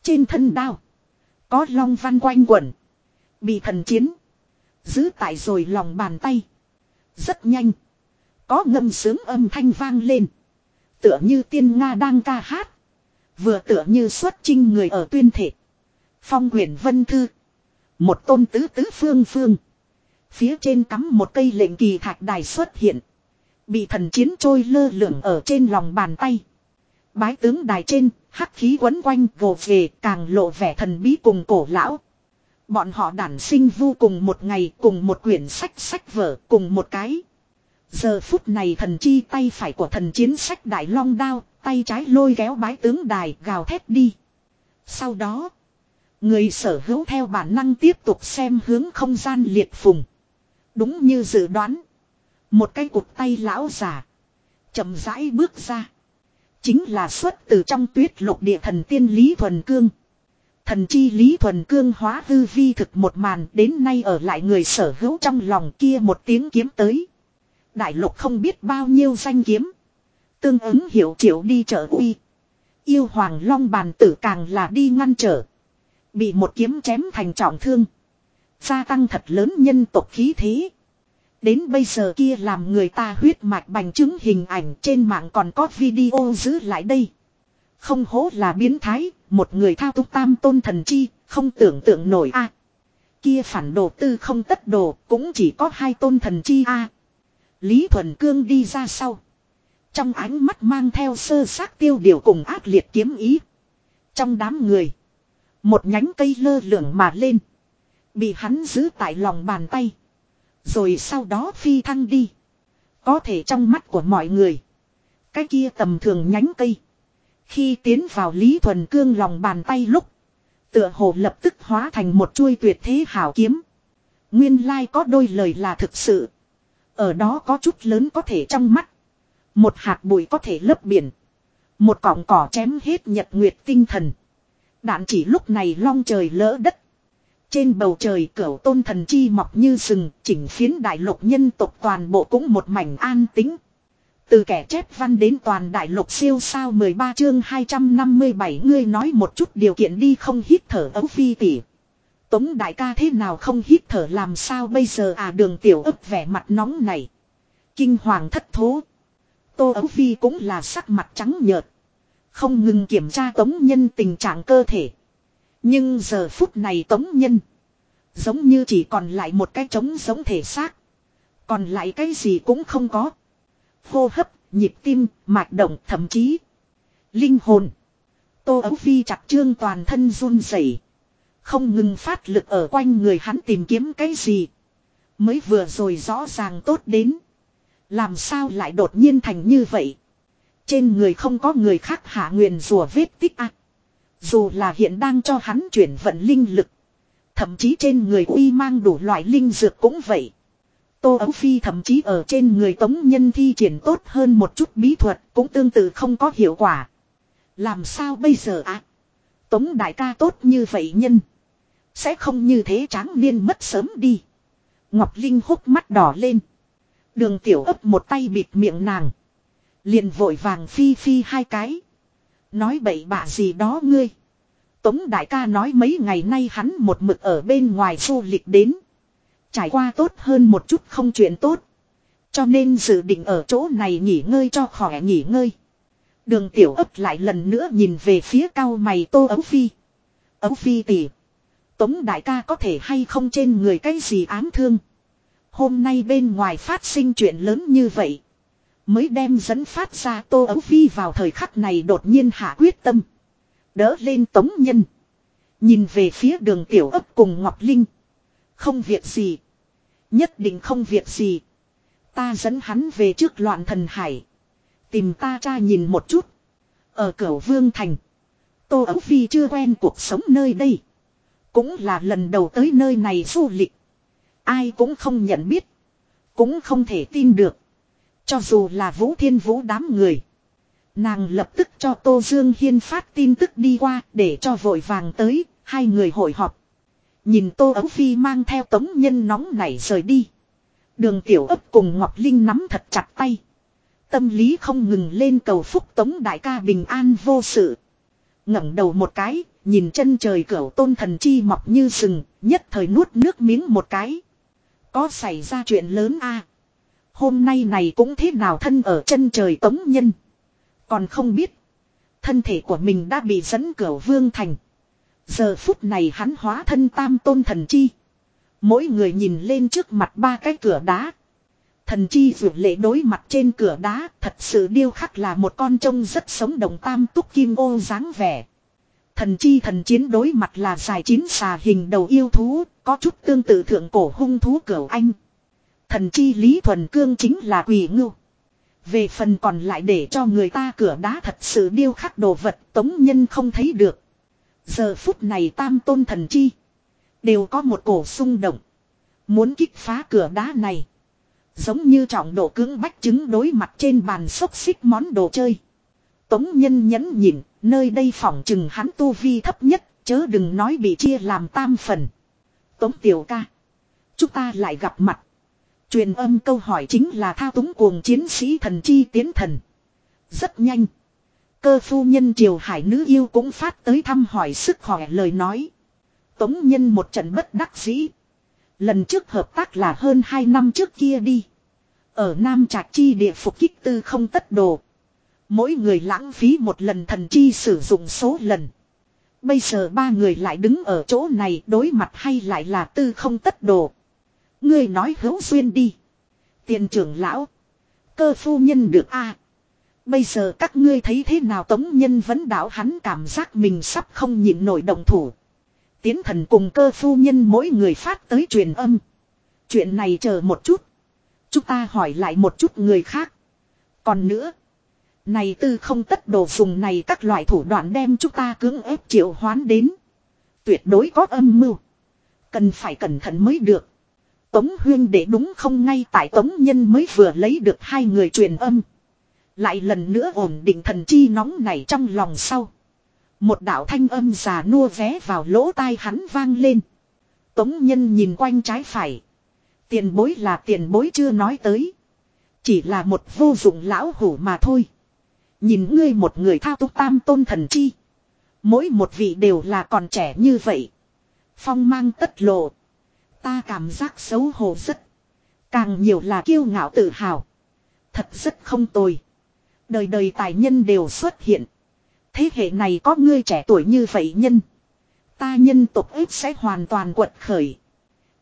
Trên thân đao. Có long văn quanh quẩn. Bị thần chiến. Giữ tại rồi lòng bàn tay. Rất nhanh. Có ngâm sướng âm thanh vang lên. Tựa như tiên Nga đang ca hát. Vừa tựa như xuất trinh người ở tuyên thể. Phong huyền vân thư. Một tôn tứ tứ phương phương. Phía trên cắm một cây lệnh kỳ thạch đài xuất hiện. Bị thần chiến trôi lơ lửng ở trên lòng bàn tay. Bái tướng đài trên, hắc khí quấn quanh gồ về càng lộ vẻ thần bí cùng cổ lão. Bọn họ đản sinh vô cùng một ngày cùng một quyển sách sách vở cùng một cái. Giờ phút này thần chi tay phải của thần chiến sách đại long đao, tay trái lôi kéo bái tướng đài gào thét đi. Sau đó, người sở hữu theo bản năng tiếp tục xem hướng không gian liệt phùng. Đúng như dự đoán. Một cái cụt tay lão già. chậm rãi bước ra. Chính là xuất từ trong tuyết lục địa thần tiên Lý Thuần Cương. Thần chi Lý Thuần Cương hóa hư vi thực một màn đến nay ở lại người sở hữu trong lòng kia một tiếng kiếm tới. Đại lục không biết bao nhiêu danh kiếm. Tương ứng hiểu triệu đi trở uy. Yêu hoàng long bàn tử càng là đi ngăn trở. Bị một kiếm chém thành trọng thương. Gia tăng thật lớn nhân tộc khí thế. Đến bây giờ kia làm người ta huyết mạch bành chứng hình ảnh trên mạng còn có video giữ lại đây. Không hố là biến thái, một người thao túng tam tôn thần chi, không tưởng tượng nổi a. kia phản đồ tư không tất đồ, cũng chỉ có hai tôn thần chi a. Lý Thuần Cương đi ra sau. Trong ánh mắt mang theo sơ xác tiêu điều cùng ác liệt kiếm ý. Trong đám người. Một nhánh cây lơ lửng mà lên. Bị hắn giữ tại lòng bàn tay. Rồi sau đó phi thăng đi. Có thể trong mắt của mọi người. Cái kia tầm thường nhánh cây. Khi tiến vào Lý Thuần Cương lòng bàn tay lúc. Tựa hồ lập tức hóa thành một chuôi tuyệt thế hảo kiếm. Nguyên lai có đôi lời là thực sự. Ở đó có chút lớn có thể trong mắt. Một hạt bụi có thể lấp biển. Một cọng cỏ chém hết nhật nguyệt tinh thần. Đạn chỉ lúc này long trời lỡ đất. Trên bầu trời cửu tôn thần chi mọc như rừng, chỉnh phiến đại lục nhân tộc toàn bộ cũng một mảnh an tính. Từ kẻ chép văn đến toàn đại lục siêu sao 13 chương 257 ngươi nói một chút điều kiện đi không hít thở ấu phi tỉ. Tống đại ca thế nào không hít thở làm sao bây giờ à đường tiểu ấp vẻ mặt nóng này. Kinh hoàng thất thố. Tô ấu phi cũng là sắc mặt trắng nhợt. Không ngừng kiểm tra tống nhân tình trạng cơ thể. Nhưng giờ phút này tống nhân. Giống như chỉ còn lại một cái trống giống thể xác. Còn lại cái gì cũng không có. Hô hấp, nhịp tim, mạch động thậm chí. Linh hồn. Tô ấu phi chặt trương toàn thân run rẩy Không ngừng phát lực ở quanh người hắn tìm kiếm cái gì. Mới vừa rồi rõ ràng tốt đến. Làm sao lại đột nhiên thành như vậy. Trên người không có người khác hạ nguyền rùa vết tích ác. Dù là hiện đang cho hắn chuyển vận linh lực. Thậm chí trên người uy mang đủ loại linh dược cũng vậy. Tô Ấu Phi thậm chí ở trên người tống nhân thi triển tốt hơn một chút bí thuật cũng tương tự không có hiệu quả. Làm sao bây giờ ạ? À? Tống đại ca tốt như vậy nhân. Sẽ không như thế tráng niên mất sớm đi. Ngọc Linh hốc mắt đỏ lên. Đường tiểu ấp một tay bịt miệng nàng. Liền vội vàng phi phi hai cái. Nói bậy bạ gì đó ngươi. Tống đại ca nói mấy ngày nay hắn một mực ở bên ngoài du lịch đến. Trải qua tốt hơn một chút không chuyện tốt. Cho nên dự định ở chỗ này nghỉ ngơi cho khỏe nghỉ ngơi. Đường tiểu ấp lại lần nữa nhìn về phía cao mày tô ấu phi. Ấu phi tỉ. Tống đại ca có thể hay không trên người cái gì ám thương. Hôm nay bên ngoài phát sinh chuyện lớn như vậy. Mới đem dẫn phát ra Tô Ấu Phi vào thời khắc này đột nhiên hạ quyết tâm. Đỡ lên tống nhân. Nhìn về phía đường tiểu ấp cùng Ngọc Linh. Không việc gì. Nhất định không việc gì. Ta dẫn hắn về trước loạn thần hải. Tìm ta cha nhìn một chút. Ở cửa Vương Thành. Tô Ấu Phi chưa quen cuộc sống nơi đây. Cũng là lần đầu tới nơi này du lịch. Ai cũng không nhận biết. Cũng không thể tin được. Cho dù là Vũ Thiên Vũ đám người. Nàng lập tức cho Tô Dương Hiên phát tin tức đi qua để cho vội vàng tới, hai người hội họp. Nhìn Tô Ấu Phi mang theo tống nhân nóng nảy rời đi. Đường Tiểu ấp cùng Ngọc Linh nắm thật chặt tay. Tâm lý không ngừng lên cầu phúc tống đại ca bình an vô sự. ngẩng đầu một cái, nhìn chân trời cửa tôn thần chi mọc như sừng, nhất thời nuốt nước miếng một cái. Có xảy ra chuyện lớn a Hôm nay này cũng thế nào thân ở chân trời tống nhân. Còn không biết. Thân thể của mình đã bị dẫn cửa vương thành. Giờ phút này hắn hóa thân tam tôn thần chi. Mỗi người nhìn lên trước mặt ba cái cửa đá. Thần chi vượt lệ đối mặt trên cửa đá thật sự điêu khắc là một con trông rất sống động tam túc kim ô dáng vẻ. Thần chi thần chiến đối mặt là dài chín xà hình đầu yêu thú, có chút tương tự thượng cổ hung thú cửa anh. Thần chi Lý Thuần Cương chính là quỷ ngưu. Về phần còn lại để cho người ta cửa đá thật sự điêu khắc đồ vật tống nhân không thấy được. Giờ phút này tam tôn thần chi. Đều có một cổ xung động. Muốn kích phá cửa đá này. Giống như trọng độ cưỡng bách chứng đối mặt trên bàn xốc xích món đồ chơi. Tống nhân nhẫn nhịn, nơi đây phỏng chừng hắn tu vi thấp nhất, chớ đừng nói bị chia làm tam phần. Tống tiểu ca. Chúng ta lại gặp mặt. Truyền âm câu hỏi chính là thao túng cuồng chiến sĩ thần chi tiến thần. Rất nhanh. Cơ phu nhân triều hải nữ yêu cũng phát tới thăm hỏi sức khỏe lời nói. Tống nhân một trận bất đắc dĩ. Lần trước hợp tác là hơn 2 năm trước kia đi. Ở Nam Trạc Chi địa phục kích tư không tất đồ. Mỗi người lãng phí một lần thần chi sử dụng số lần. Bây giờ ba người lại đứng ở chỗ này đối mặt hay lại là tư không tất đồ. Ngươi nói hữu duyên đi. Tiền trưởng lão. Cơ phu nhân được a Bây giờ các ngươi thấy thế nào tống nhân vẫn đạo hắn cảm giác mình sắp không nhịn nổi động thủ. Tiến thần cùng cơ phu nhân mỗi người phát tới truyền âm. Chuyện này chờ một chút. Chúng ta hỏi lại một chút người khác. Còn nữa. Này tư không tất đồ dùng này các loại thủ đoạn đem chúng ta cưỡng ép triệu hoán đến. Tuyệt đối có âm mưu. Cần phải cẩn thận mới được. Tống huyên để đúng không ngay tại tống nhân mới vừa lấy được hai người truyền âm. Lại lần nữa ổn định thần chi nóng này trong lòng sau. Một đạo thanh âm già nua vé vào lỗ tai hắn vang lên. Tống nhân nhìn quanh trái phải. Tiền bối là tiền bối chưa nói tới. Chỉ là một vô dụng lão hủ mà thôi. Nhìn ngươi một người thao túc tam tôn thần chi. Mỗi một vị đều là còn trẻ như vậy. Phong mang tất lộ. Ta cảm giác xấu hổ rất. Càng nhiều là kiêu ngạo tự hào. Thật rất không tồi. Đời đời tài nhân đều xuất hiện. Thế hệ này có ngươi trẻ tuổi như vậy nhân. Ta nhân tục ít sẽ hoàn toàn quật khởi.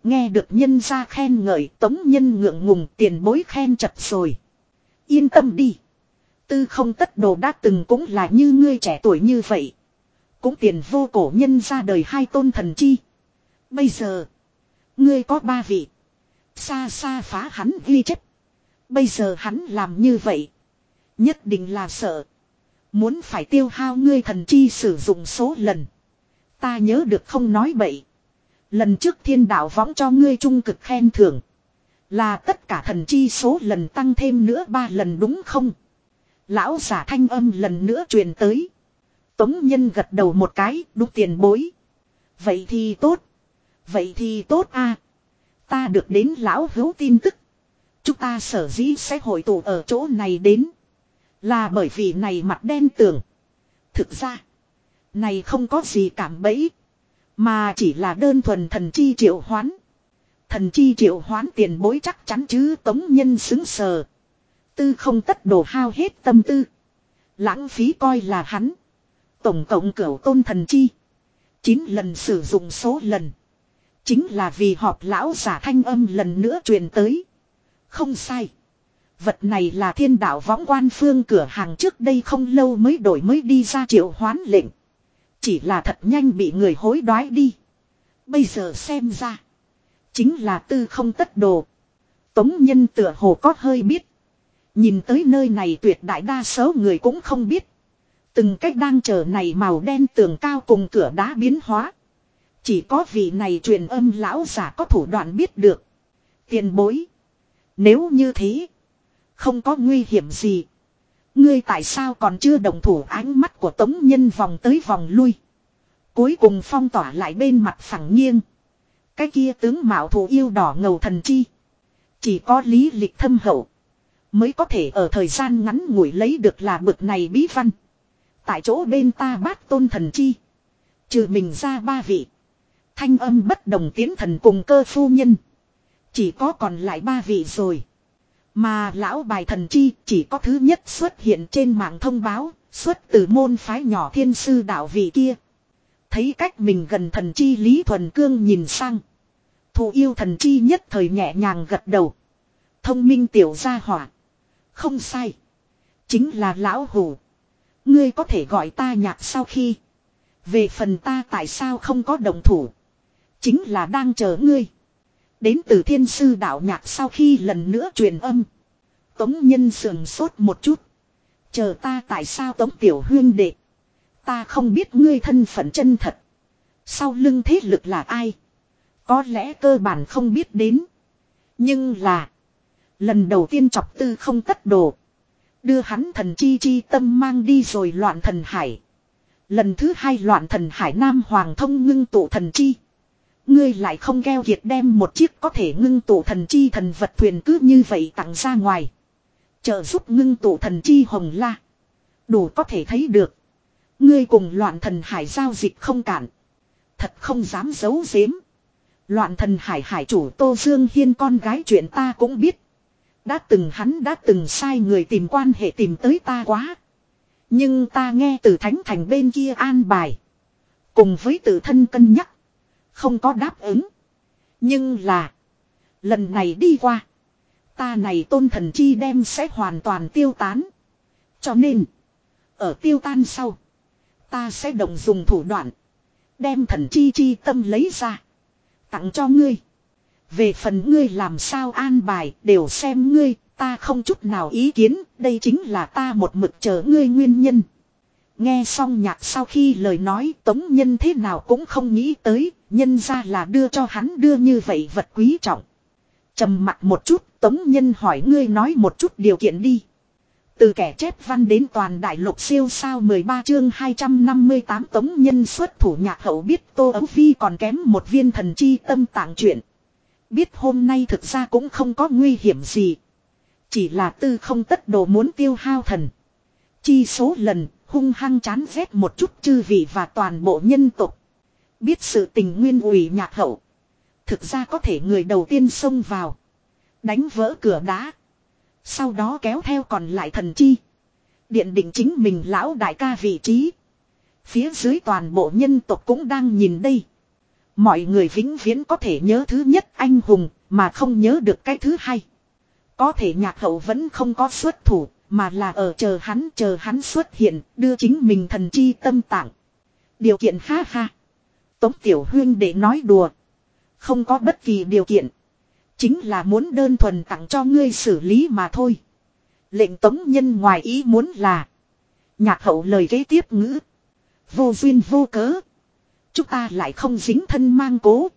Nghe được nhân ra khen ngợi, tống nhân ngượng ngùng, tiền bối khen chật rồi. Yên tâm đi. Tư không tất đồ đã từng cũng là như ngươi trẻ tuổi như vậy. Cũng tiền vô cổ nhân ra đời hai tôn thần chi. Bây giờ. Ngươi có ba vị. Xa xa phá hắn ghi chất. Bây giờ hắn làm như vậy. Nhất định là sợ. Muốn phải tiêu hao ngươi thần chi sử dụng số lần. Ta nhớ được không nói bậy. Lần trước thiên đạo võng cho ngươi trung cực khen thưởng. Là tất cả thần chi số lần tăng thêm nữa ba lần đúng không? Lão giả thanh âm lần nữa truyền tới. Tống nhân gật đầu một cái đúc tiền bối. Vậy thì tốt. Vậy thì tốt a. Ta được đến lão hữu tin tức. Chúng ta sở dĩ sẽ hội tụ ở chỗ này đến. Là bởi vì này mặt đen tường. Thực ra. Này không có gì cảm bẫy. Mà chỉ là đơn thuần thần chi triệu hoán. Thần chi triệu hoán tiền bối chắc chắn chứ tống nhân xứng sờ. Tư không tất đồ hao hết tâm tư. Lãng phí coi là hắn. Tổng cộng cửu tôn thần chi. chín lần sử dụng số lần. Chính là vì họp lão giả thanh âm lần nữa truyền tới. Không sai. Vật này là thiên đạo võng quan phương cửa hàng trước đây không lâu mới đổi mới đi ra triệu hoán lệnh. Chỉ là thật nhanh bị người hối đoái đi. Bây giờ xem ra. Chính là tư không tất đồ. Tống nhân tựa hồ có hơi biết. Nhìn tới nơi này tuyệt đại đa số người cũng không biết. Từng cách đang chờ này màu đen tường cao cùng cửa đá biến hóa. Chỉ có vị này truyền âm lão giả có thủ đoạn biết được. Tiền bối. Nếu như thế. Không có nguy hiểm gì. Ngươi tại sao còn chưa đồng thủ ánh mắt của tống nhân vòng tới vòng lui. Cuối cùng phong tỏa lại bên mặt phẳng nghiêng. Cái kia tướng mạo thủ yêu đỏ ngầu thần chi. Chỉ có lý lịch thâm hậu. Mới có thể ở thời gian ngắn ngủi lấy được là bực này bí văn. Tại chỗ bên ta bát tôn thần chi. Trừ mình ra ba vị. Thanh âm bất đồng tiến thần cùng cơ phu nhân. Chỉ có còn lại ba vị rồi. Mà lão bài thần chi chỉ có thứ nhất xuất hiện trên mạng thông báo, xuất từ môn phái nhỏ thiên sư đạo vị kia. Thấy cách mình gần thần chi Lý Thuần Cương nhìn sang. Thù yêu thần chi nhất thời nhẹ nhàng gật đầu. Thông minh tiểu gia hỏa. Không sai. Chính là lão hủ. Ngươi có thể gọi ta nhạc sau khi. Về phần ta tại sao không có đồng thủ. Chính là đang chờ ngươi. Đến từ thiên sư đạo nhạc sau khi lần nữa truyền âm. Tống nhân sườn sốt một chút. Chờ ta tại sao tống tiểu huyên đệ. Ta không biết ngươi thân phận chân thật. Sau lưng thế lực là ai. Có lẽ cơ bản không biết đến. Nhưng là. Lần đầu tiên chọc tư không tất đồ. Đưa hắn thần chi chi tâm mang đi rồi loạn thần hải. Lần thứ hai loạn thần hải nam hoàng thông ngưng tụ thần chi. Ngươi lại không keo kiệt đem một chiếc có thể ngưng tụ thần chi thần vật thuyền cứ như vậy tặng ra ngoài. Trợ giúp ngưng tụ thần chi hồng la. Đủ có thể thấy được. Ngươi cùng loạn thần hải giao dịch không cản. Thật không dám giấu giếm. Loạn thần hải hải chủ Tô Dương Hiên con gái chuyện ta cũng biết. Đã từng hắn đã từng sai người tìm quan hệ tìm tới ta quá. Nhưng ta nghe từ thánh thành bên kia an bài. Cùng với tự thân cân nhắc. Không có đáp ứng. Nhưng là. Lần này đi qua. Ta này tôn thần chi đem sẽ hoàn toàn tiêu tán. Cho nên. Ở tiêu tan sau. Ta sẽ đồng dùng thủ đoạn. Đem thần chi chi tâm lấy ra. Tặng cho ngươi. Về phần ngươi làm sao an bài đều xem ngươi. Ta không chút nào ý kiến. Đây chính là ta một mực chờ ngươi nguyên nhân. Nghe xong nhạc sau khi lời nói, tống nhân thế nào cũng không nghĩ tới. Nhân ra là đưa cho hắn đưa như vậy vật quý trọng. trầm mặt một chút, tống nhân hỏi ngươi nói một chút điều kiện đi. Từ kẻ chép văn đến toàn đại lục siêu sao 13 chương 258 tống nhân xuất thủ nhạc hậu biết Tô Ấu Phi còn kém một viên thần chi tâm tạng chuyện. Biết hôm nay thực ra cũng không có nguy hiểm gì. Chỉ là tư không tất đồ muốn tiêu hao thần. Chi số lần hung hăng chán ghét một chút chư vị và toàn bộ nhân tục. Biết sự tình nguyên ủy nhạc hậu. Thực ra có thể người đầu tiên xông vào. Đánh vỡ cửa đá. Sau đó kéo theo còn lại thần chi. Điện định chính mình lão đại ca vị trí. Phía dưới toàn bộ nhân tộc cũng đang nhìn đây. Mọi người vĩnh viễn có thể nhớ thứ nhất anh hùng, mà không nhớ được cái thứ hai. Có thể nhạc hậu vẫn không có xuất thủ mà là ở chờ hắn chờ hắn xuất hiện, đưa chính mình thần chi tâm tạng. Điều kiện ha ha. Tống Tiểu Huyên để nói đùa. Không có bất kỳ điều kiện. Chính là muốn đơn thuần tặng cho ngươi xử lý mà thôi. Lệnh tống nhân ngoài ý muốn là. Nhạc hậu lời kế tiếp ngữ. Vô duyên vô cớ. Chúng ta lại không dính thân mang cố.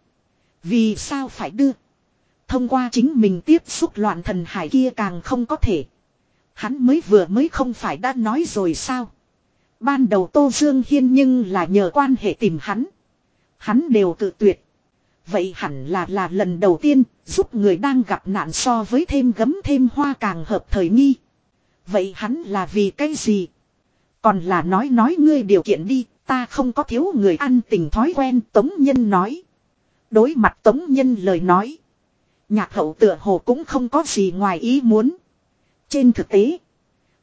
Vì sao phải đưa. Thông qua chính mình tiếp xúc loạn thần hải kia càng không có thể. Hắn mới vừa mới không phải đã nói rồi sao. Ban đầu Tô Dương Hiên nhưng là nhờ quan hệ tìm hắn. Hắn đều tự tuyệt. Vậy hẳn là là lần đầu tiên giúp người đang gặp nạn so với thêm gấm thêm hoa càng hợp thời nghi. Vậy hắn là vì cái gì? Còn là nói nói ngươi điều kiện đi, ta không có thiếu người ăn tình thói quen Tống Nhân nói. Đối mặt Tống Nhân lời nói. Nhạc hậu tựa hồ cũng không có gì ngoài ý muốn. Trên thực tế,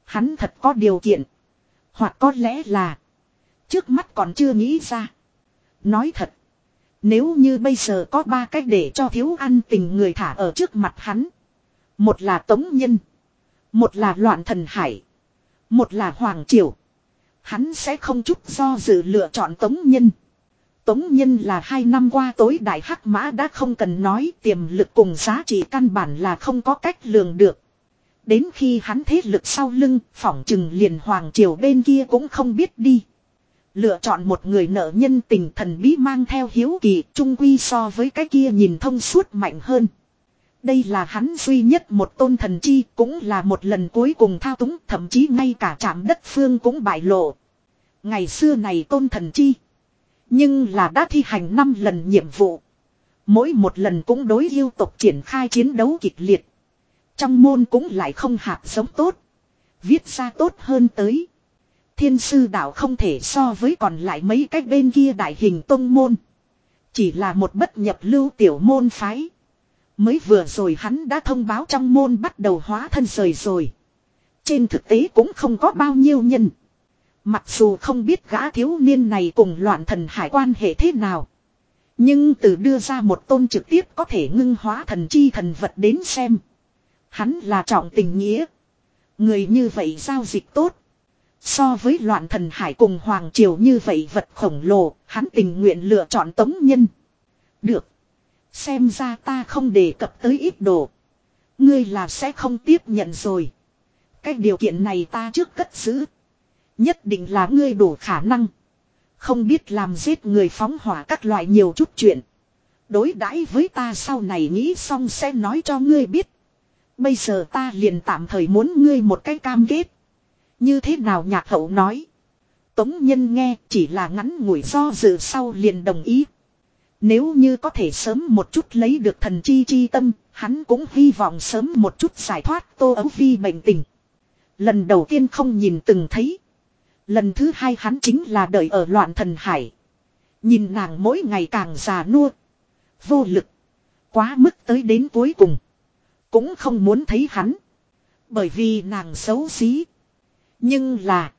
hắn thật có điều kiện. Hoặc có lẽ là, trước mắt còn chưa nghĩ ra. Nói thật, nếu như bây giờ có ba cách để cho thiếu ăn tình người thả ở trước mặt hắn. Một là Tống Nhân. Một là Loạn Thần Hải. Một là Hoàng Triều. Hắn sẽ không chút do dự lựa chọn Tống Nhân. Tống Nhân là hai năm qua tối đại hắc mã đã không cần nói tiềm lực cùng giá trị căn bản là không có cách lường được. Đến khi hắn thế lực sau lưng, phỏng chừng liền Hoàng Triều bên kia cũng không biết đi. Lựa chọn một người nợ nhân tình thần bí mang theo hiếu kỳ trung quy so với cái kia nhìn thông suốt mạnh hơn. Đây là hắn duy nhất một tôn thần chi cũng là một lần cuối cùng thao túng thậm chí ngay cả trạm đất phương cũng bại lộ. Ngày xưa này tôn thần chi. Nhưng là đã thi hành 5 lần nhiệm vụ. Mỗi một lần cũng đối yêu tộc triển khai chiến đấu kịch liệt. Trong môn cũng lại không hạt giống tốt. Viết ra tốt hơn tới. Thiên sư đạo không thể so với còn lại mấy cái bên kia đại hình tông môn. Chỉ là một bất nhập lưu tiểu môn phái. Mới vừa rồi hắn đã thông báo trong môn bắt đầu hóa thân rời rồi. Trên thực tế cũng không có bao nhiêu nhân. Mặc dù không biết gã thiếu niên này cùng loạn thần hải quan hệ thế nào. Nhưng từ đưa ra một tôn trực tiếp có thể ngưng hóa thần chi thần vật đến xem. Hắn là trọng tình nghĩa. Người như vậy giao dịch tốt. So với loạn thần hải cùng hoàng triều như vậy vật khổng lồ, hắn tình nguyện lựa chọn tống nhân. Được. Xem ra ta không đề cập tới ít đồ. Ngươi là sẽ không tiếp nhận rồi. Cái điều kiện này ta trước cất giữ. Nhất định là ngươi đủ khả năng. Không biết làm giết người phóng hỏa các loại nhiều chút chuyện. Đối đãi với ta sau này nghĩ xong sẽ nói cho ngươi biết. Bây giờ ta liền tạm thời muốn ngươi một cái cam kết. Như thế nào nhạc hậu nói. Tống nhân nghe chỉ là ngắn ngủi do dự sau liền đồng ý. Nếu như có thể sớm một chút lấy được thần chi chi tâm, hắn cũng hy vọng sớm một chút giải thoát tô ấu phi bệnh tình. Lần đầu tiên không nhìn từng thấy. Lần thứ hai hắn chính là đợi ở loạn thần hải. Nhìn nàng mỗi ngày càng già nua. Vô lực. Quá mức tới đến cuối cùng. Cũng không muốn thấy hắn. Bởi vì nàng xấu xí. Nhưng là.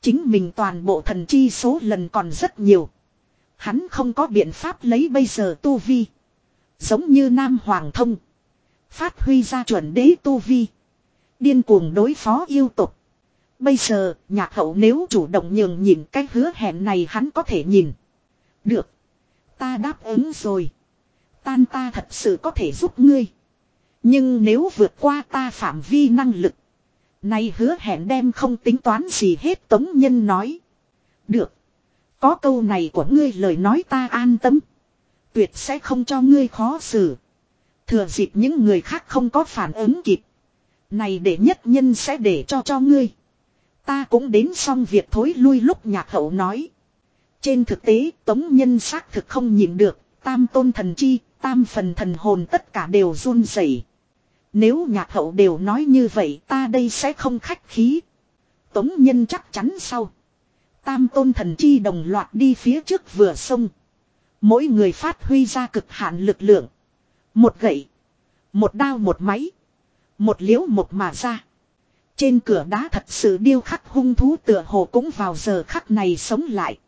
Chính mình toàn bộ thần chi số lần còn rất nhiều. Hắn không có biện pháp lấy bây giờ tu vi. Giống như Nam Hoàng Thông. Phát huy ra chuẩn đế tu vi. Điên cuồng đối phó yêu tục. Bây giờ, nhạc hậu nếu chủ động nhường nhìn cái hứa hẹn này hắn có thể nhìn. Được. Ta đáp ứng rồi. Tan ta thật sự có thể giúp ngươi. Nhưng nếu vượt qua ta phạm vi năng lực. Này hứa hẹn đem không tính toán gì hết Tống Nhân nói. Được. Có câu này của ngươi lời nói ta an tâm. Tuyệt sẽ không cho ngươi khó xử. Thừa dịp những người khác không có phản ứng kịp. Này để nhất nhân sẽ để cho cho ngươi. Ta cũng đến xong việc thối lui lúc nhạc hậu nói. Trên thực tế tống nhân xác thực không nhìn được. Tam tôn thần chi, tam phần thần hồn tất cả đều run rẩy. Nếu nhạc hậu đều nói như vậy, ta đây sẽ không khách khí. Tống nhân chắc chắn sau. Tam tôn thần chi đồng loạt đi phía trước vừa sông. Mỗi người phát huy ra cực hạn lực lượng. Một gậy. Một đao một máy. Một liễu một mà ra. Trên cửa đá thật sự điêu khắc hung thú tựa hồ cũng vào giờ khắc này sống lại.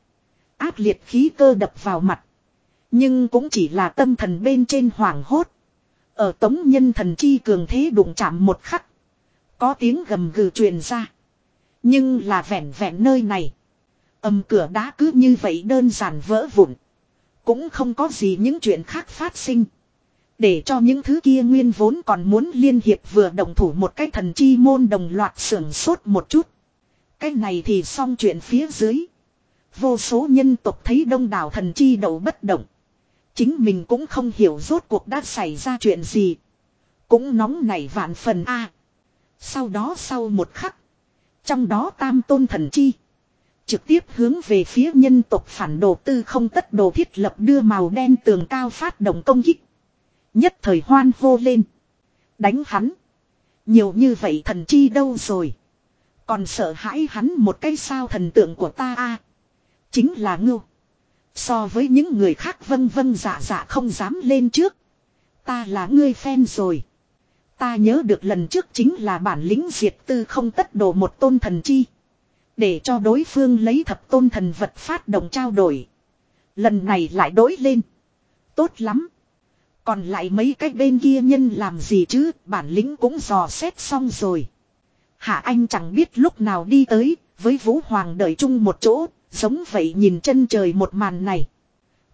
Áp liệt khí cơ đập vào mặt. Nhưng cũng chỉ là tâm thần bên trên hoảng hốt. Ở tống nhân thần chi cường thế đụng chạm một khắc. Có tiếng gầm gừ truyền ra. Nhưng là vẹn vẹn nơi này. Âm cửa đá cứ như vậy đơn giản vỡ vụn. Cũng không có gì những chuyện khác phát sinh. Để cho những thứ kia nguyên vốn còn muốn liên hiệp vừa đồng thủ một cái thần chi môn đồng loạt sưởng sốt một chút. Cái này thì xong chuyện phía dưới. Vô số nhân tộc thấy đông đảo thần chi đầu bất động. Chính mình cũng không hiểu rốt cuộc đã xảy ra chuyện gì. Cũng nóng nảy vạn phần A. Sau đó sau một khắc. Trong đó tam tôn thần chi. Trực tiếp hướng về phía nhân tộc phản đồ tư không tất đồ thiết lập đưa màu đen tường cao phát động công kích. Nhất thời hoan hô lên. Đánh hắn. Nhiều như vậy thần chi đâu rồi. Còn sợ hãi hắn một cái sao thần tượng của ta a Chính là ngưu. So với những người khác vân vân dạ dạ không dám lên trước. Ta là ngươi phen rồi. Ta nhớ được lần trước chính là bản lĩnh diệt tư không tất đồ một tôn thần chi. Để cho đối phương lấy thập tôn thần vật phát động trao đổi. Lần này lại đối lên. Tốt lắm. Còn lại mấy cái bên kia nhân làm gì chứ, bản lĩnh cũng dò xét xong rồi. Hạ Anh chẳng biết lúc nào đi tới, với Vũ Hoàng đợi chung một chỗ, giống vậy nhìn chân trời một màn này.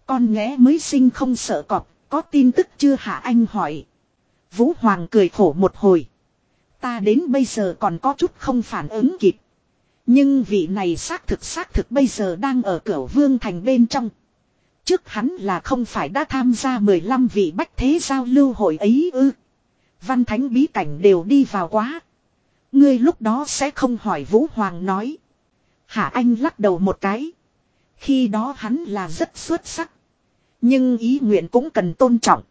Con nghẽ mới sinh không sợ cọp, có tin tức chưa Hạ Anh hỏi. Vũ Hoàng cười khổ một hồi. Ta đến bây giờ còn có chút không phản ứng kịp. Nhưng vị này xác thực xác thực bây giờ đang ở cửa vương thành bên trong. Trước hắn là không phải đã tham gia 15 vị bách thế giao lưu hội ấy ư. Văn thánh bí cảnh đều đi vào quá. Ngươi lúc đó sẽ không hỏi Vũ Hoàng nói. Hạ Anh lắc đầu một cái. Khi đó hắn là rất xuất sắc. Nhưng ý nguyện cũng cần tôn trọng.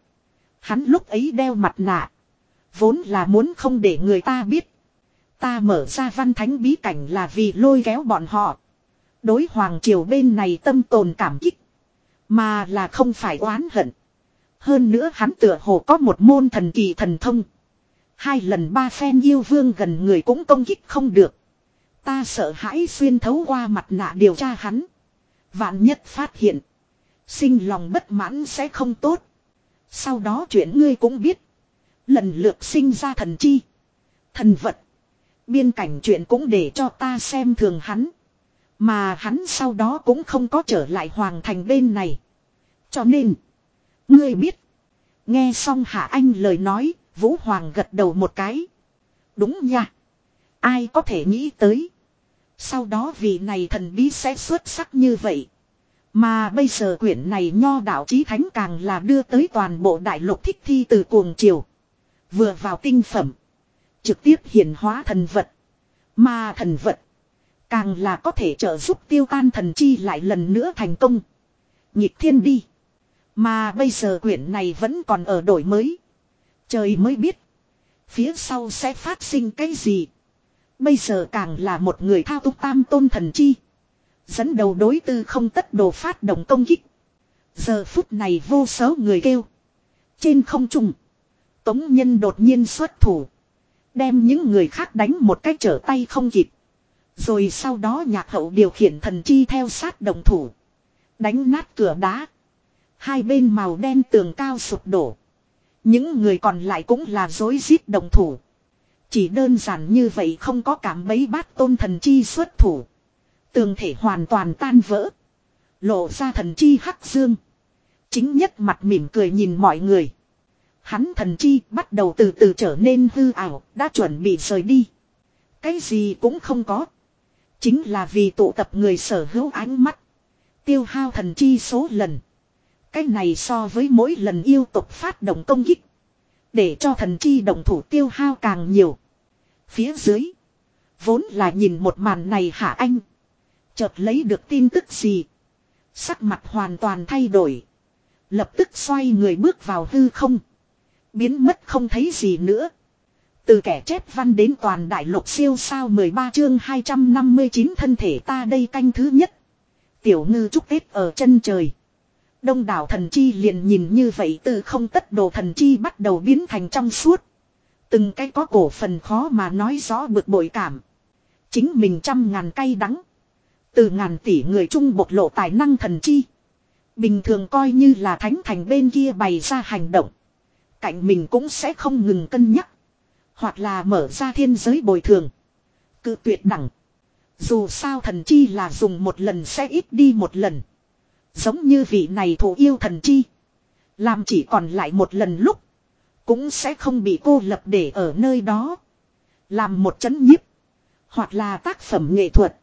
Hắn lúc ấy đeo mặt nạ. Vốn là muốn không để người ta biết. Ta mở ra văn thánh bí cảnh là vì lôi kéo bọn họ. Đối hoàng triều bên này tâm tồn cảm kích. Mà là không phải oán hận. Hơn nữa hắn tựa hồ có một môn thần kỳ thần thông. Hai lần ba phen yêu vương gần người cũng công kích không được. Ta sợ hãi xuyên thấu qua mặt nạ điều tra hắn. Vạn nhất phát hiện. Sinh lòng bất mãn sẽ không tốt. Sau đó chuyện ngươi cũng biết. Lần lượt sinh ra thần chi. Thần vật. Biên cảnh chuyện cũng để cho ta xem thường hắn. Mà hắn sau đó cũng không có trở lại hoàng thành bên này. Cho nên. Ngươi biết. Nghe xong Hạ Anh lời nói, Vũ Hoàng gật đầu một cái. Đúng nha. Ai có thể nghĩ tới. Sau đó vị này thần bí sẽ xuất sắc như vậy. Mà bây giờ quyển này nho đạo chí thánh càng là đưa tới toàn bộ đại lục thích thi từ cuồng triều. Vừa vào tinh phẩm. Trực tiếp hiển hóa thần vật. Mà thần vật. Càng là có thể trợ giúp tiêu tan thần chi lại lần nữa thành công. Nhịp thiên đi. Mà bây giờ quyển này vẫn còn ở đổi mới. Trời mới biết. Phía sau sẽ phát sinh cái gì. Bây giờ càng là một người thao túng tam tôn thần chi. Dẫn đầu đối tư không tất đồ phát động công kích. Giờ phút này vô số người kêu. Trên không trung. Tống nhân đột nhiên xuất thủ. Đem những người khác đánh một cách trở tay không kịp. Rồi sau đó nhạc hậu điều khiển thần chi theo sát đồng thủ. Đánh nát cửa đá. Hai bên màu đen tường cao sụp đổ. Những người còn lại cũng là dối rít đồng thủ. Chỉ đơn giản như vậy không có cảm mấy bát tôn thần chi xuất thủ. Tường thể hoàn toàn tan vỡ. Lộ ra thần chi hắc dương. Chính nhất mặt mỉm cười nhìn mọi người. Hắn thần chi bắt đầu từ từ trở nên hư ảo, đã chuẩn bị rời đi. Cái gì cũng không có. Chính là vì tụ tập người sở hữu ánh mắt. Tiêu hao thần chi số lần. Cái này so với mỗi lần yêu tục phát động công kích. Để cho thần chi động thủ tiêu hao càng nhiều. Phía dưới. Vốn là nhìn một màn này hả anh. Chợt lấy được tin tức gì. Sắc mặt hoàn toàn thay đổi. Lập tức xoay người bước vào hư không. Biến mất không thấy gì nữa. Từ kẻ chép văn đến toàn đại lục siêu sao 13 chương 259 thân thể ta đây canh thứ nhất. Tiểu ngư chúc Tết ở chân trời. Đông đảo thần chi liền nhìn như vậy từ không tất đồ thần chi bắt đầu biến thành trong suốt. Từng cái có cổ phần khó mà nói rõ bực bội cảm. Chính mình trăm ngàn cây đắng. Từ ngàn tỷ người chung bộc lộ tài năng thần chi. Bình thường coi như là thánh thành bên kia bày ra hành động. Cạnh mình cũng sẽ không ngừng cân nhắc. Hoặc là mở ra thiên giới bồi thường. Cự tuyệt đẳng. Dù sao thần chi là dùng một lần sẽ ít đi một lần. Giống như vị này thủ yêu thần chi. Làm chỉ còn lại một lần lúc. Cũng sẽ không bị cô lập để ở nơi đó. Làm một chấn nhiếp. Hoặc là tác phẩm nghệ thuật.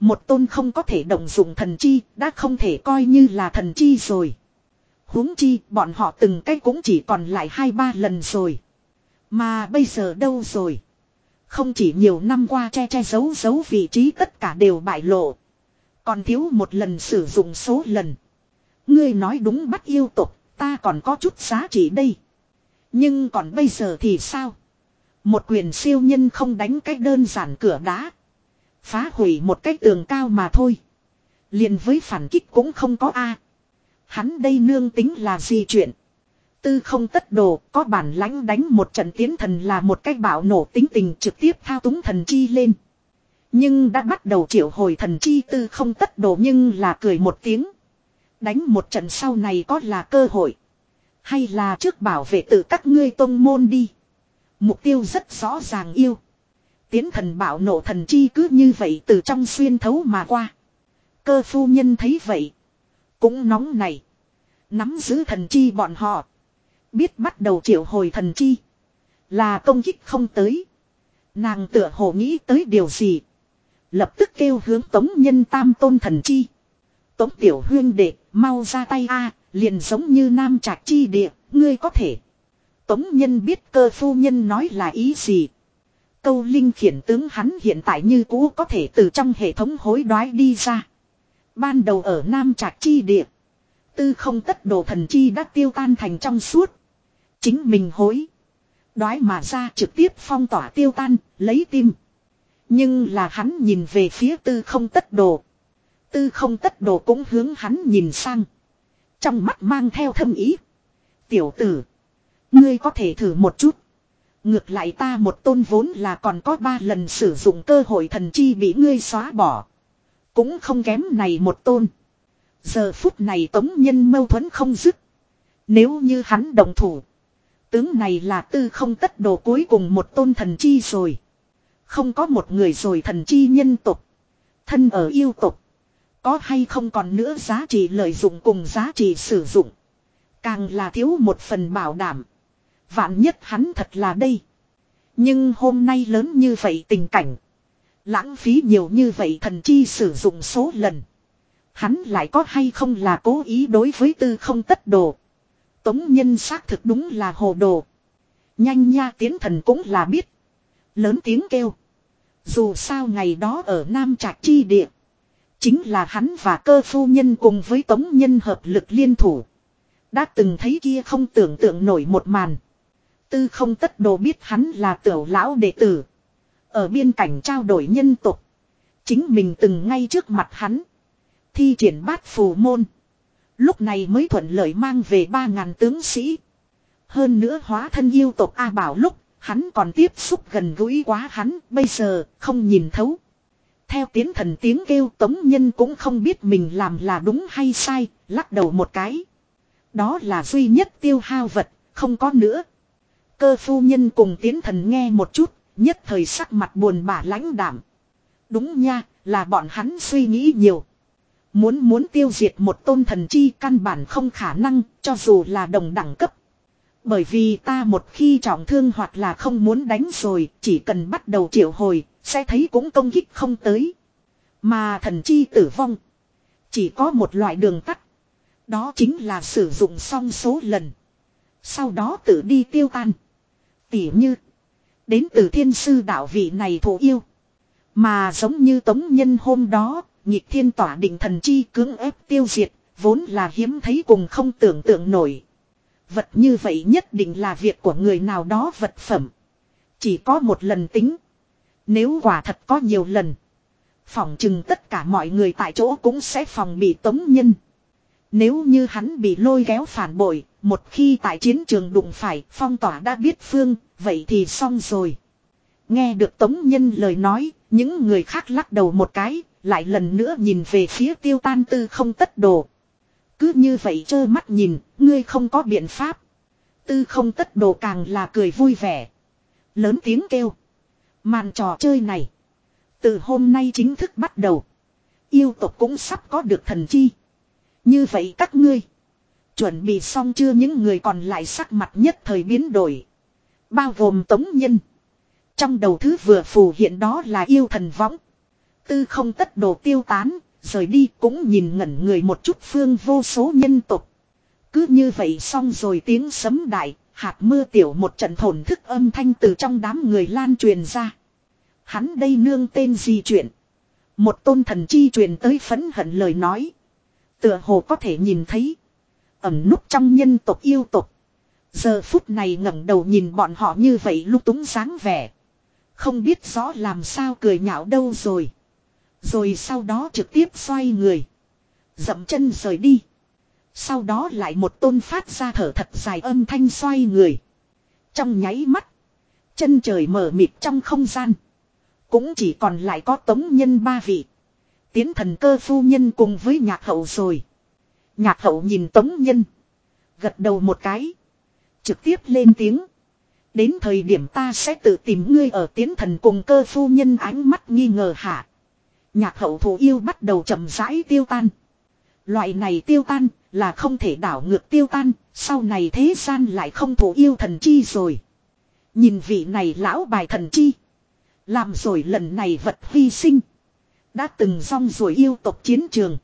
Một tôn không có thể động dụng thần chi đã không thể coi như là thần chi rồi. huống chi bọn họ từng cái cũng chỉ còn lại hai ba lần rồi. Mà bây giờ đâu rồi? Không chỉ nhiều năm qua che che giấu giấu vị trí tất cả đều bại lộ. Còn thiếu một lần sử dụng số lần. Ngươi nói đúng bắt yêu tục, ta còn có chút giá trị đây. Nhưng còn bây giờ thì sao? Một quyền siêu nhân không đánh cách đơn giản cửa đá. Phá hủy một cái tường cao mà thôi. liền với phản kích cũng không có A. Hắn đây nương tính là gì chuyện. Tư không tất đồ, có bản lãnh đánh một trận tiến thần là một cách bảo nổ tính tình trực tiếp thao túng thần chi lên. Nhưng đã bắt đầu triệu hồi thần chi tư không tất đồ nhưng là cười một tiếng. Đánh một trận sau này có là cơ hội. Hay là trước bảo vệ tự các ngươi tôn môn đi. Mục tiêu rất rõ ràng yêu. Tiến thần bảo nổ thần chi cứ như vậy từ trong xuyên thấu mà qua. Cơ phu nhân thấy vậy. Cũng nóng này. Nắm giữ thần chi bọn họ. Biết bắt đầu triệu hồi thần chi. Là công kích không tới. Nàng tựa hồ nghĩ tới điều gì. Lập tức kêu hướng tống nhân tam tôn thần chi. Tống tiểu huyên đệ, mau ra tay a liền giống như nam trạc chi địa, ngươi có thể. Tống nhân biết cơ phu nhân nói là ý gì. Câu linh khiển tướng hắn hiện tại như cũ có thể từ trong hệ thống hối đoái đi ra. Ban đầu ở nam trạc chi địa. Tư không tất đồ thần chi đã tiêu tan thành trong suốt. Chính mình hối. Đoái mà ra trực tiếp phong tỏa tiêu tan, lấy tim. Nhưng là hắn nhìn về phía tư không tất đồ. Tư không tất đồ cũng hướng hắn nhìn sang. Trong mắt mang theo thâm ý. Tiểu tử. Ngươi có thể thử một chút. Ngược lại ta một tôn vốn là còn có ba lần sử dụng cơ hội thần chi bị ngươi xóa bỏ. Cũng không kém này một tôn. Giờ phút này tống nhân mâu thuẫn không dứt. Nếu như hắn đồng thủ. Tướng này là tư không tất đồ cuối cùng một tôn thần chi rồi. Không có một người rồi thần chi nhân tục. Thân ở yêu tục. Có hay không còn nữa giá trị lợi dụng cùng giá trị sử dụng. Càng là thiếu một phần bảo đảm. Vạn nhất hắn thật là đây. Nhưng hôm nay lớn như vậy tình cảnh. Lãng phí nhiều như vậy thần chi sử dụng số lần. Hắn lại có hay không là cố ý đối với tư không tất đồ. Tống nhân xác thực đúng là hồ đồ. Nhanh nha tiến thần cũng là biết. Lớn tiếng kêu. Dù sao ngày đó ở Nam Trạc Chi Địa. Chính là hắn và cơ phu nhân cùng với tống nhân hợp lực liên thủ. Đã từng thấy kia không tưởng tượng nổi một màn. Tư không tất đồ biết hắn là tiểu lão đệ tử. Ở biên cảnh trao đổi nhân tục. Chính mình từng ngay trước mặt hắn. Thi triển bát phù môn. Lúc này mới thuận lợi mang về ba ngàn tướng sĩ. Hơn nữa hóa thân yêu tộc A Bảo lúc, hắn còn tiếp xúc gần gũi quá hắn, bây giờ không nhìn thấu. Theo tiến thần tiếng kêu tống nhân cũng không biết mình làm là đúng hay sai, lắc đầu một cái. Đó là duy nhất tiêu hao vật, không có nữa. Cơ phu nhân cùng tiến thần nghe một chút, nhất thời sắc mặt buồn bã lãnh đảm. Đúng nha, là bọn hắn suy nghĩ nhiều. Muốn muốn tiêu diệt một tôn thần chi căn bản không khả năng, cho dù là đồng đẳng cấp. Bởi vì ta một khi trọng thương hoặc là không muốn đánh rồi, chỉ cần bắt đầu triệu hồi, sẽ thấy cũng công kích không tới. Mà thần chi tử vong. Chỉ có một loại đường tắt. Đó chính là sử dụng xong số lần. Sau đó tự đi tiêu tan. Tỉ như. Đến từ thiên sư đạo vị này thổ yêu. Mà giống như tống nhân hôm đó, nhịp thiên tỏa định thần chi cưỡng ép tiêu diệt, vốn là hiếm thấy cùng không tưởng tượng nổi. Vật như vậy nhất định là việc của người nào đó vật phẩm. Chỉ có một lần tính. Nếu quả thật có nhiều lần. Phòng chừng tất cả mọi người tại chỗ cũng sẽ phòng bị tống nhân. Nếu như hắn bị lôi kéo phản bội, một khi tại chiến trường đụng phải phong tỏa đã biết phương, vậy thì xong rồi. Nghe được tống nhân lời nói, những người khác lắc đầu một cái, lại lần nữa nhìn về phía tiêu tan tư không tất đồ. Cứ như vậy trơ mắt nhìn, ngươi không có biện pháp. Tư không tất đồ càng là cười vui vẻ. Lớn tiếng kêu. Màn trò chơi này. Từ hôm nay chính thức bắt đầu. Yêu tộc cũng sắp có được thần chi. Như vậy các ngươi. Chuẩn bị xong chưa những người còn lại sắc mặt nhất thời biến đổi. Bao gồm tống nhân. Trong đầu thứ vừa phù hiện đó là yêu thần võng. Tư không tất đồ tiêu tán, rời đi cũng nhìn ngẩn người một chút phương vô số nhân tục. Cứ như vậy xong rồi tiếng sấm đại, hạt mưa tiểu một trận thổn thức âm thanh từ trong đám người lan truyền ra. Hắn đây nương tên gì chuyện. Một tôn thần chi truyền tới phấn hận lời nói. Tựa hồ có thể nhìn thấy. Ẩm núp trong nhân tộc yêu tộc. Giờ phút này ngẩng đầu nhìn bọn họ như vậy lúc túng dáng vẻ. Không biết rõ làm sao cười nhạo đâu rồi. Rồi sau đó trực tiếp xoay người. Dậm chân rời đi. Sau đó lại một tôn phát ra thở thật dài âm thanh xoay người. Trong nháy mắt. Chân trời mở mịt trong không gian. Cũng chỉ còn lại có tống nhân ba vị. Tiến thần cơ phu nhân cùng với nhạc hậu rồi. Nhạc hậu nhìn tống nhân. Gật đầu một cái. Trực tiếp lên tiếng. Đến thời điểm ta sẽ tự tìm ngươi ở tiến thần cùng cơ phu nhân ánh mắt nghi ngờ hạ. Nhạc hậu thủ yêu bắt đầu chậm rãi tiêu tan. Loại này tiêu tan là không thể đảo ngược tiêu tan, sau này thế gian lại không thủ yêu thần chi rồi. Nhìn vị này lão bài thần chi. Làm rồi lần này vật hy sinh. Đã từng rong rồi yêu tộc chiến trường.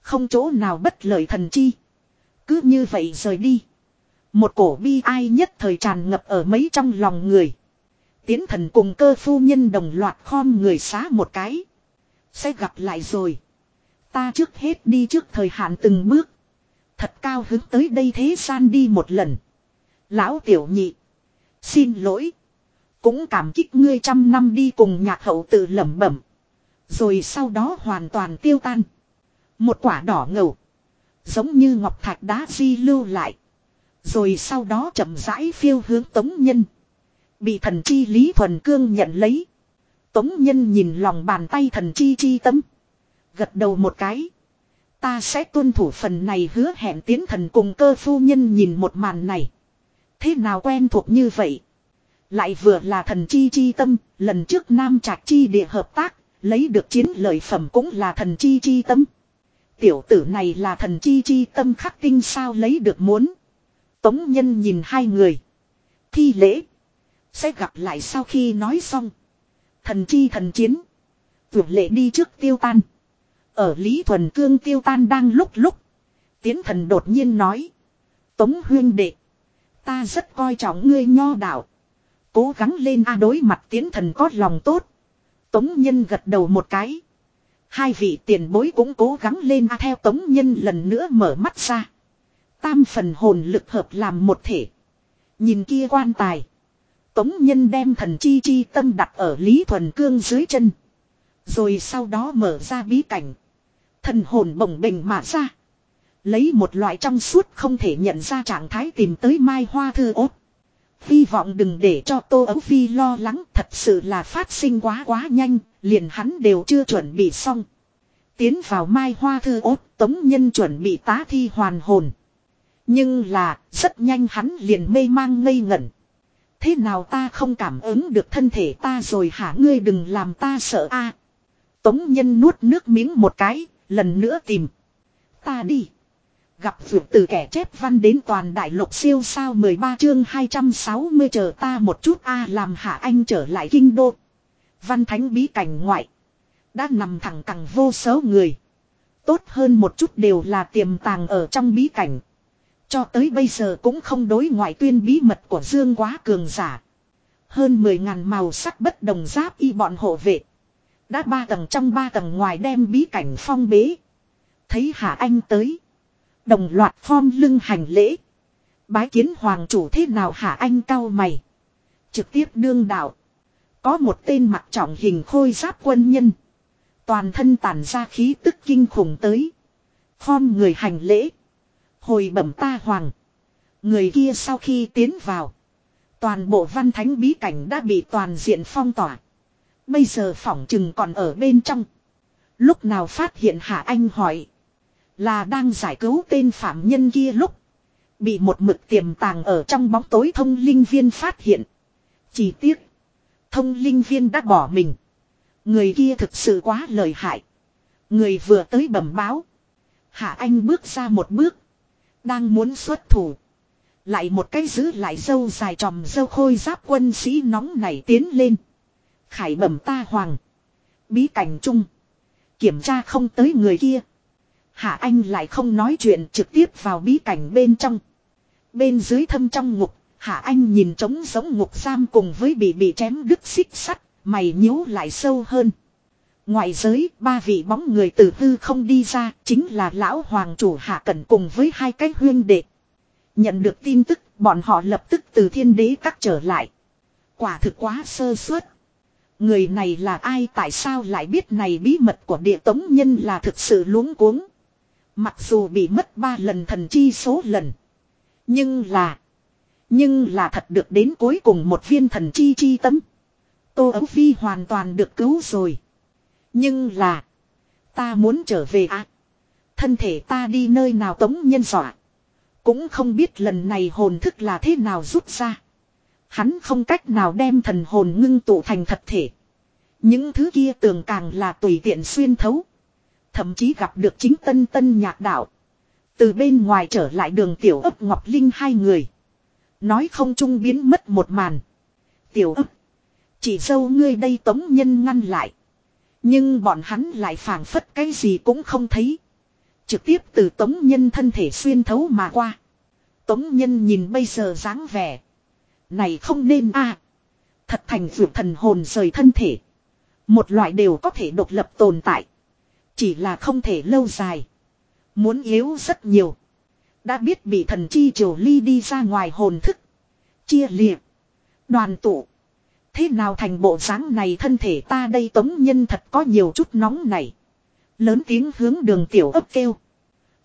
Không chỗ nào bất lợi thần chi. Cứ như vậy rời đi. Một cổ bi ai nhất thời tràn ngập ở mấy trong lòng người. Tiến thần cùng cơ phu nhân đồng loạt khom người xá một cái. Sẽ gặp lại rồi. Ta trước hết đi trước thời hạn từng bước. Thật cao hứng tới đây thế gian đi một lần. Lão tiểu nhị. Xin lỗi. Cũng cảm kích ngươi trăm năm đi cùng nhạc hậu tự lẩm bẩm. Rồi sau đó hoàn toàn tiêu tan. Một quả đỏ ngầu. Giống như ngọc thạch đá di lưu lại. Rồi sau đó chậm rãi phiêu hướng tống nhân. Bị thần chi Lý Thuần Cương nhận lấy. Tống nhân nhìn lòng bàn tay thần chi chi tấm. Gật đầu một cái. Ta sẽ tuân thủ phần này hứa hẹn tiến thần cùng cơ phu nhân nhìn một màn này. Thế nào quen thuộc như vậy? Lại vừa là thần chi chi tâm, lần trước Nam Trạc chi địa hợp tác, lấy được chiến lợi phẩm cũng là thần chi chi tâm. Tiểu tử này là thần chi chi tâm khắc tinh sao lấy được muốn. Tống nhân nhìn hai người. Thi lễ. Sẽ gặp lại sau khi nói xong. Thần chi thần chiến. Vượt lệ đi trước tiêu tan. Ở Lý Thuần Cương tiêu tan đang lúc lúc. Tiến thần đột nhiên nói. Tống huyên đệ. Ta rất coi trọng ngươi nho đạo. Cố gắng lên a đối mặt tiến thần có lòng tốt. Tống nhân gật đầu một cái. Hai vị tiền bối cũng cố gắng lên a theo tống nhân lần nữa mở mắt ra. Tam phần hồn lực hợp làm một thể. Nhìn kia quan tài. Tống nhân đem thần chi chi tâm đặt ở Lý Thuần Cương dưới chân. Rồi sau đó mở ra bí cảnh. Thần hồn bồng bình mà ra. Lấy một loại trong suốt không thể nhận ra trạng thái tìm tới mai hoa thư ốt. Hy vọng đừng để cho Tô Ấu Phi lo lắng thật sự là phát sinh quá quá nhanh, liền hắn đều chưa chuẩn bị xong. Tiến vào mai hoa thư ốt, tống nhân chuẩn bị tá thi hoàn hồn. Nhưng là, rất nhanh hắn liền mê mang ngây ngẩn. Thế nào ta không cảm ứng được thân thể ta rồi hả ngươi đừng làm ta sợ a Tống nhân nuốt nước miếng một cái, lần nữa tìm. Ta đi. Gặp vượt từ kẻ chép văn đến toàn đại lục siêu sao 13 chương 260 chờ ta một chút a làm hạ anh trở lại kinh đô. Văn thánh bí cảnh ngoại. Đã nằm thẳng cẳng vô số người. Tốt hơn một chút đều là tiềm tàng ở trong bí cảnh. Cho tới bây giờ cũng không đối ngoại tuyên bí mật của Dương quá cường giả. Hơn 10 ngàn màu sắc bất đồng giáp y bọn hộ vệ. Đã ba tầng trong ba tầng ngoài đem bí cảnh phong bế. Thấy Hạ Anh tới. Đồng loạt phong lưng hành lễ. Bái kiến hoàng chủ thế nào Hạ Anh cao mày. Trực tiếp đương đạo. Có một tên mặt trọng hình khôi giáp quân nhân. Toàn thân tản ra khí tức kinh khủng tới. Phong người hành lễ. Hồi bẩm ta hoàng. Người kia sau khi tiến vào. Toàn bộ văn thánh bí cảnh đã bị toàn diện phong tỏa. Bây giờ phỏng chừng còn ở bên trong. Lúc nào phát hiện Hạ Anh hỏi. Là đang giải cứu tên phạm nhân kia lúc. Bị một mực tiềm tàng ở trong bóng tối thông linh viên phát hiện. Chỉ tiếc. Thông linh viên đã bỏ mình. Người kia thực sự quá lợi hại. Người vừa tới bẩm báo. Hạ Anh bước ra một bước. Đang muốn xuất thủ. Lại một cái giữ lại dâu dài tròm dâu khôi giáp quân sĩ nóng nảy tiến lên. Khải bẩm ta hoàng. Bí cảnh chung. Kiểm tra không tới người kia. Hạ Anh lại không nói chuyện trực tiếp vào bí cảnh bên trong. Bên dưới thâm trong ngục, Hạ Anh nhìn trống giống ngục giam cùng với bị bị chém đứt xích sắt, mày nhíu lại sâu hơn. ngoài giới, ba vị bóng người từ hư không đi ra, chính là lão hoàng chủ Hạ Cẩn cùng với hai cái huyên đệ. Nhận được tin tức, bọn họ lập tức từ thiên đế cắt trở lại. Quả thực quá sơ suất. Người này là ai tại sao lại biết này bí mật của địa tống nhân là thực sự luống cuống. Mặc dù bị mất ba lần thần chi số lần. Nhưng là. Nhưng là thật được đến cuối cùng một viên thần chi chi tấm. Tô Ấu Phi hoàn toàn được cứu rồi. Nhưng là. Ta muốn trở về à. Thân thể ta đi nơi nào tống nhân dọa. Cũng không biết lần này hồn thức là thế nào rút ra. Hắn không cách nào đem thần hồn ngưng tụ thành thật thể. Những thứ kia tường càng là tùy tiện xuyên thấu. Thậm chí gặp được chính tân tân nhạc đạo. Từ bên ngoài trở lại đường tiểu ấp Ngọc Linh hai người. Nói không trung biến mất một màn. Tiểu ấp. Chỉ dâu ngươi đây tống nhân ngăn lại. Nhưng bọn hắn lại phảng phất cái gì cũng không thấy. Trực tiếp từ tống nhân thân thể xuyên thấu mà qua. Tống nhân nhìn bây giờ dáng vẻ. Này không nên a Thật thành vượt thần hồn rời thân thể. Một loại đều có thể độc lập tồn tại. Chỉ là không thể lâu dài. Muốn yếu rất nhiều. Đã biết bị thần chi triều ly đi ra ngoài hồn thức. Chia liệt. Đoàn tụ. Thế nào thành bộ dáng này thân thể ta đây tống nhân thật có nhiều chút nóng này. Lớn tiếng hướng đường tiểu ấp kêu.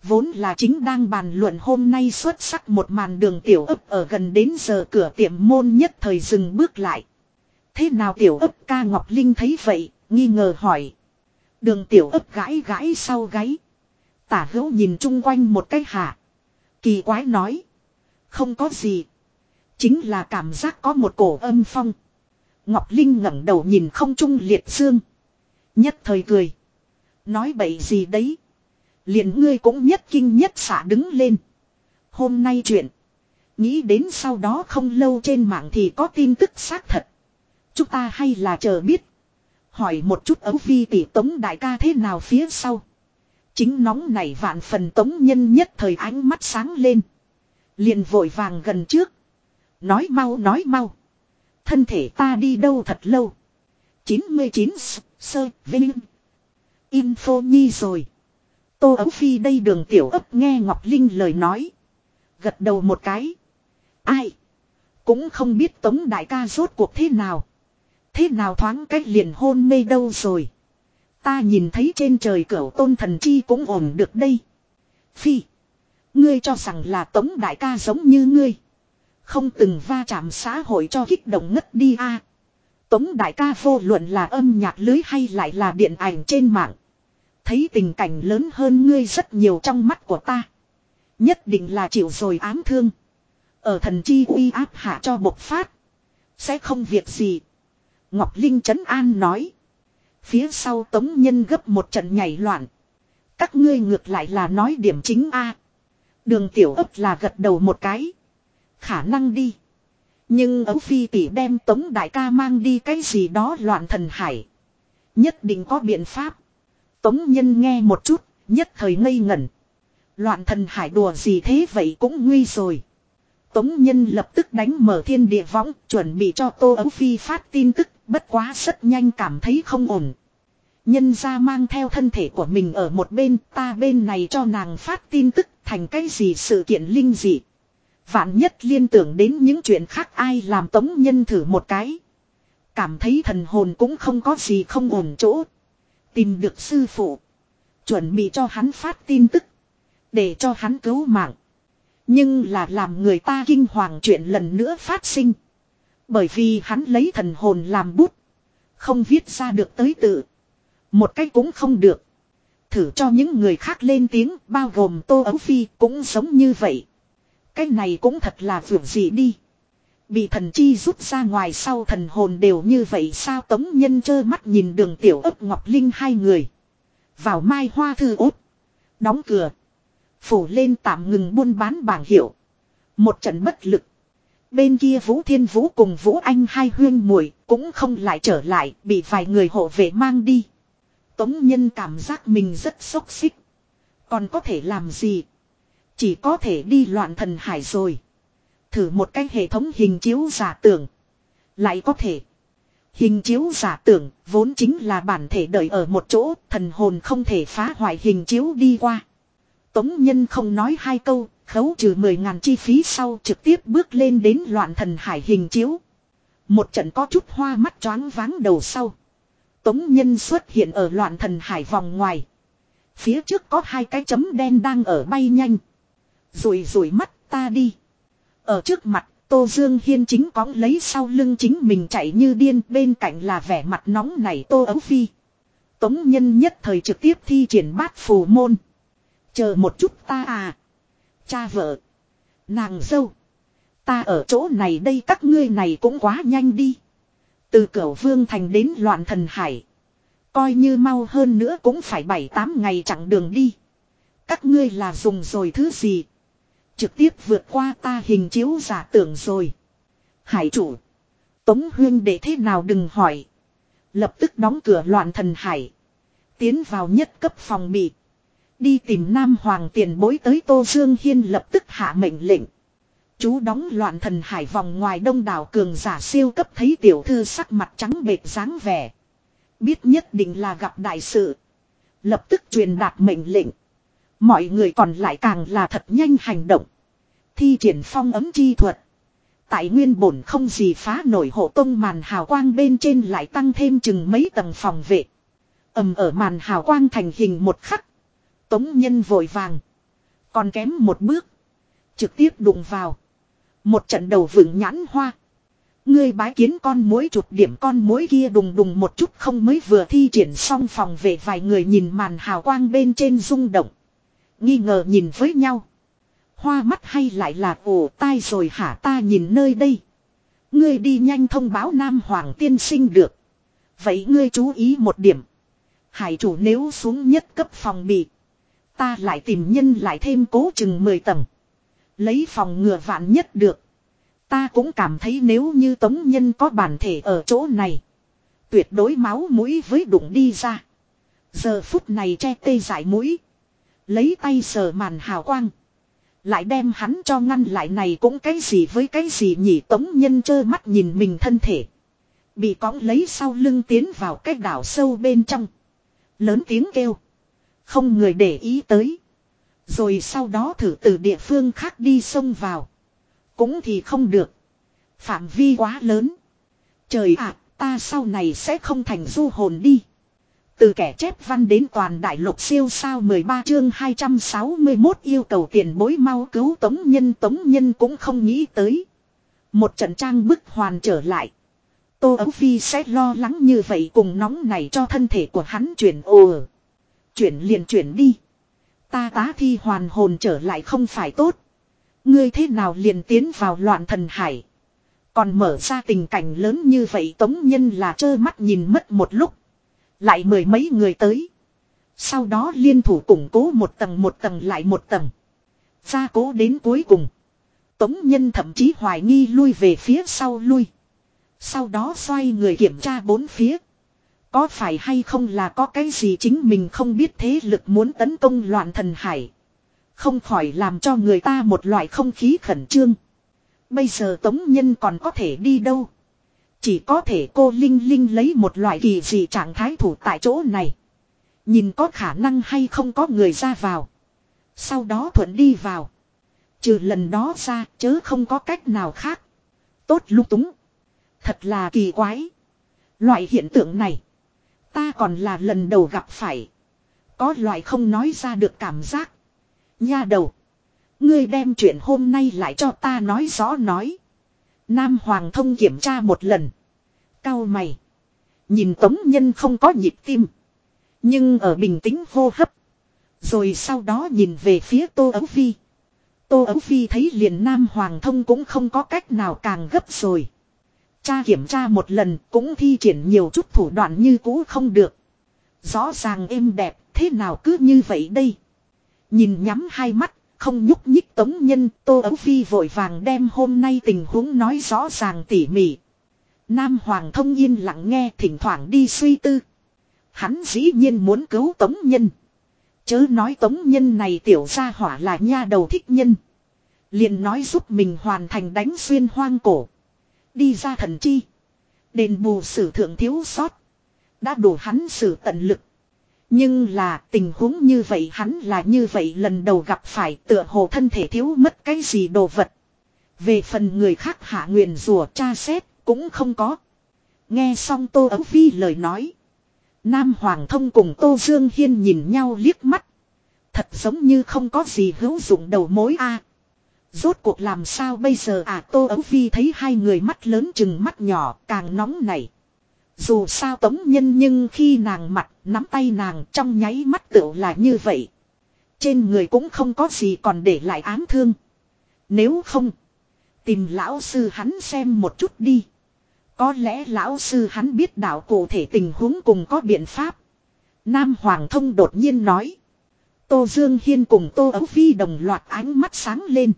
Vốn là chính đang bàn luận hôm nay xuất sắc một màn đường tiểu ấp ở gần đến giờ cửa tiệm môn nhất thời dừng bước lại. Thế nào tiểu ấp ca Ngọc Linh thấy vậy, nghi ngờ hỏi. Đường tiểu ấp gãi gãi sau gáy. Tả hữu nhìn chung quanh một cái hạ. Kỳ quái nói. Không có gì. Chính là cảm giác có một cổ âm phong. Ngọc Linh ngẩng đầu nhìn không trung liệt dương. Nhất thời cười. Nói bậy gì đấy liền ngươi cũng nhất kinh nhất xả đứng lên. Hôm nay chuyện. Nghĩ đến sau đó không lâu trên mạng thì có tin tức xác thật. Chúng ta hay là chờ biết. Hỏi một chút ấu phi tỷ tống đại ca thế nào phía sau. Chính nóng này vạn phần tống nhân nhất thời ánh mắt sáng lên. Liền vội vàng gần trước. Nói mau nói mau. Thân thể ta đi đâu thật lâu. 99 sơ, vinh. Info nhi rồi. Tô ấu phi đây đường tiểu ấp nghe Ngọc Linh lời nói. Gật đầu một cái. Ai. Cũng không biết tống đại ca rốt cuộc thế nào. Thế nào thoáng cách liền hôn mê đâu rồi. Ta nhìn thấy trên trời cửa tôn thần chi cũng ổn được đây. Phi. Ngươi cho rằng là tống đại ca giống như ngươi. Không từng va chạm xã hội cho kích động ngất đi a. Tống đại ca vô luận là âm nhạc lưới hay lại là điện ảnh trên mạng. Thấy tình cảnh lớn hơn ngươi rất nhiều trong mắt của ta. Nhất định là chịu rồi ám thương. Ở thần chi uy áp hạ cho bộc phát. Sẽ không việc gì. Ngọc Linh Trấn An nói. Phía sau tống nhân gấp một trận nhảy loạn. Các ngươi ngược lại là nói điểm chính A. Đường tiểu ấp là gật đầu một cái. Khả năng đi. Nhưng ấu phi tỷ đem tống đại ca mang đi cái gì đó loạn thần hải. Nhất định có biện pháp. Tống nhân nghe một chút, nhất thời ngây ngẩn. Loạn thần hải đùa gì thế vậy cũng nguy rồi. Tống nhân lập tức đánh mở thiên địa võng, chuẩn bị cho tô ấu phi phát tin tức, bất quá rất nhanh cảm thấy không ổn. Nhân ra mang theo thân thể của mình ở một bên, ta bên này cho nàng phát tin tức thành cái gì sự kiện linh dị. Vạn nhất liên tưởng đến những chuyện khác ai làm tống nhân thử một cái. Cảm thấy thần hồn cũng không có gì không ổn chỗ. Tìm được sư phụ. Chuẩn bị cho hắn phát tin tức. Để cho hắn cứu mạng. Nhưng là làm người ta kinh hoàng chuyện lần nữa phát sinh. Bởi vì hắn lấy thần hồn làm bút. Không viết ra được tới tự. Một cách cũng không được. Thử cho những người khác lên tiếng, bao gồm Tô Ấu Phi cũng giống như vậy. Cái này cũng thật là vượt gì đi. Bị thần chi rút ra ngoài sau thần hồn đều như vậy sao tống nhân chơ mắt nhìn đường tiểu ấp ngọc linh hai người. Vào mai hoa thư ốt. Đóng cửa. Phủ lên tạm ngừng buôn bán bảng hiệu. Một trận bất lực. Bên kia Vũ Thiên Vũ cùng Vũ Anh hai huyên muội cũng không lại trở lại, bị vài người hộ vệ mang đi. Tống Nhân cảm giác mình rất sốc xích. Còn có thể làm gì? Chỉ có thể đi loạn thần hải rồi. Thử một cái hệ thống hình chiếu giả tưởng. Lại có thể. Hình chiếu giả tưởng vốn chính là bản thể đợi ở một chỗ, thần hồn không thể phá hoại hình chiếu đi qua. Tống Nhân không nói hai câu, khấu trừ 10 ngàn chi phí sau trực tiếp bước lên đến loạn thần hải hình chiếu. Một trận có chút hoa mắt choáng váng đầu sau. Tống Nhân xuất hiện ở loạn thần hải vòng ngoài. Phía trước có hai cái chấm đen đang ở bay nhanh. Rùi rùi mắt ta đi. Ở trước mặt, Tô Dương Hiên chính cóng lấy sau lưng chính mình chạy như điên bên cạnh là vẻ mặt nóng nảy Tô Ấu Phi. Tống Nhân nhất thời trực tiếp thi triển bát phù môn. Chờ một chút ta à. Cha vợ. Nàng dâu. Ta ở chỗ này đây các ngươi này cũng quá nhanh đi. Từ cửa vương thành đến loạn thần hải. Coi như mau hơn nữa cũng phải 7-8 ngày chẳng đường đi. Các ngươi là dùng rồi thứ gì. Trực tiếp vượt qua ta hình chiếu giả tưởng rồi. Hải chủ. Tống huyên để thế nào đừng hỏi. Lập tức đóng cửa loạn thần hải. Tiến vào nhất cấp phòng bị. Đi tìm Nam Hoàng tiền bối tới Tô Dương Hiên lập tức hạ mệnh lệnh. Chú đóng loạn thần hải vòng ngoài đông đảo cường giả siêu cấp thấy tiểu thư sắc mặt trắng bệt dáng vẻ. Biết nhất định là gặp đại sự. Lập tức truyền đạt mệnh lệnh. Mọi người còn lại càng là thật nhanh hành động. Thi triển phong ấm chi thuật. Tại nguyên bổn không gì phá nổi hộ tông màn hào quang bên trên lại tăng thêm chừng mấy tầng phòng vệ. ầm ở màn hào quang thành hình một khắc. Tống nhân vội vàng. Còn kém một bước. Trực tiếp đụng vào. Một trận đầu vựng nhãn hoa. Ngươi bái kiến con mối chụp điểm con mối kia đùng đùng một chút không mới vừa thi triển xong phòng về vài người nhìn màn hào quang bên trên rung động. Nghi ngờ nhìn với nhau. Hoa mắt hay lại là ổ tai rồi hả ta nhìn nơi đây. Ngươi đi nhanh thông báo Nam Hoàng tiên sinh được. Vậy ngươi chú ý một điểm. Hải chủ nếu xuống nhất cấp phòng bị. Ta lại tìm nhân lại thêm cố chừng 10 tầng. Lấy phòng ngừa vạn nhất được. Ta cũng cảm thấy nếu như tống nhân có bản thể ở chỗ này. Tuyệt đối máu mũi với đụng đi ra. Giờ phút này che tê giải mũi. Lấy tay sờ màn hào quang. Lại đem hắn cho ngăn lại này cũng cái gì với cái gì nhỉ tống nhân trơ mắt nhìn mình thân thể. Bị cõng lấy sau lưng tiến vào cái đảo sâu bên trong. Lớn tiếng kêu. Không người để ý tới. Rồi sau đó thử từ địa phương khác đi sông vào. Cũng thì không được. Phạm vi quá lớn. Trời ạ, ta sau này sẽ không thành du hồn đi. Từ kẻ chép văn đến toàn đại lục siêu sao 13 chương 261 yêu cầu tiền bối mau cứu tống nhân tống nhân cũng không nghĩ tới. Một trận trang bức hoàn trở lại. Tô Ấu Phi sẽ lo lắng như vậy cùng nóng này cho thân thể của hắn chuyển ồ. Chuyển liền chuyển đi. Ta tá thi hoàn hồn trở lại không phải tốt. Ngươi thế nào liền tiến vào loạn thần hải. Còn mở ra tình cảnh lớn như vậy tống nhân là trơ mắt nhìn mất một lúc. Lại mười mấy người tới. Sau đó liên thủ củng cố một tầng một tầng lại một tầng. Gia cố đến cuối cùng. Tống nhân thậm chí hoài nghi lui về phía sau lui. Sau đó xoay người kiểm tra bốn phía. Có phải hay không là có cái gì chính mình không biết thế lực muốn tấn công loạn thần hải. Không khỏi làm cho người ta một loại không khí khẩn trương. Bây giờ tống nhân còn có thể đi đâu. Chỉ có thể cô Linh Linh lấy một loại kỳ dị trạng thái thủ tại chỗ này. Nhìn có khả năng hay không có người ra vào. Sau đó thuận đi vào. Trừ lần đó ra, chớ không có cách nào khác. Tốt lúc túng. Thật là kỳ quái. Loại hiện tượng này. Ta còn là lần đầu gặp phải. Có loại không nói ra được cảm giác. Nha đầu. Ngươi đem chuyện hôm nay lại cho ta nói rõ nói. Nam Hoàng thông kiểm tra một lần. Cao mày. Nhìn tống nhân không có nhịp tim. Nhưng ở bình tĩnh hô hấp. Rồi sau đó nhìn về phía Tô Ấu Phi. Tô Ấu Phi thấy liền Nam Hoàng thông cũng không có cách nào càng gấp rồi. Cha kiểm tra một lần cũng thi triển nhiều chút thủ đoạn như cũ không được. Rõ ràng êm đẹp, thế nào cứ như vậy đây? Nhìn nhắm hai mắt, không nhúc nhích tống nhân, Tô Ấu Phi vội vàng đem hôm nay tình huống nói rõ ràng tỉ mỉ. Nam Hoàng thông yên lặng nghe thỉnh thoảng đi suy tư. Hắn dĩ nhiên muốn cứu tống nhân. Chớ nói tống nhân này tiểu ra hỏa là nha đầu thích nhân. liền nói giúp mình hoàn thành đánh xuyên hoang cổ. Đi ra thần chi. Đền bù sử thượng thiếu sót. Đã đủ hắn sử tận lực. Nhưng là tình huống như vậy hắn là như vậy lần đầu gặp phải tựa hồ thân thể thiếu mất cái gì đồ vật. Về phần người khác hạ nguyện rùa tra xét cũng không có. Nghe xong Tô Ấu Phi lời nói. Nam Hoàng thông cùng Tô Dương Hiên nhìn nhau liếc mắt. Thật giống như không có gì hữu dụng đầu mối a. Rốt cuộc làm sao bây giờ à Tô Ấu Phi thấy hai người mắt lớn chừng mắt nhỏ, càng nóng nảy. Dù sao tống nhân nhưng khi nàng mặt, nắm tay nàng trong nháy mắt tựu là như vậy. Trên người cũng không có gì còn để lại ám thương. Nếu không. Tìm lão sư hắn xem một chút đi. Có lẽ lão sư hắn biết đạo cụ thể tình huống cùng có biện pháp. Nam Hoàng Thông đột nhiên nói. Tô Dương Hiên cùng Tô Ấu Phi đồng loạt ánh mắt sáng lên.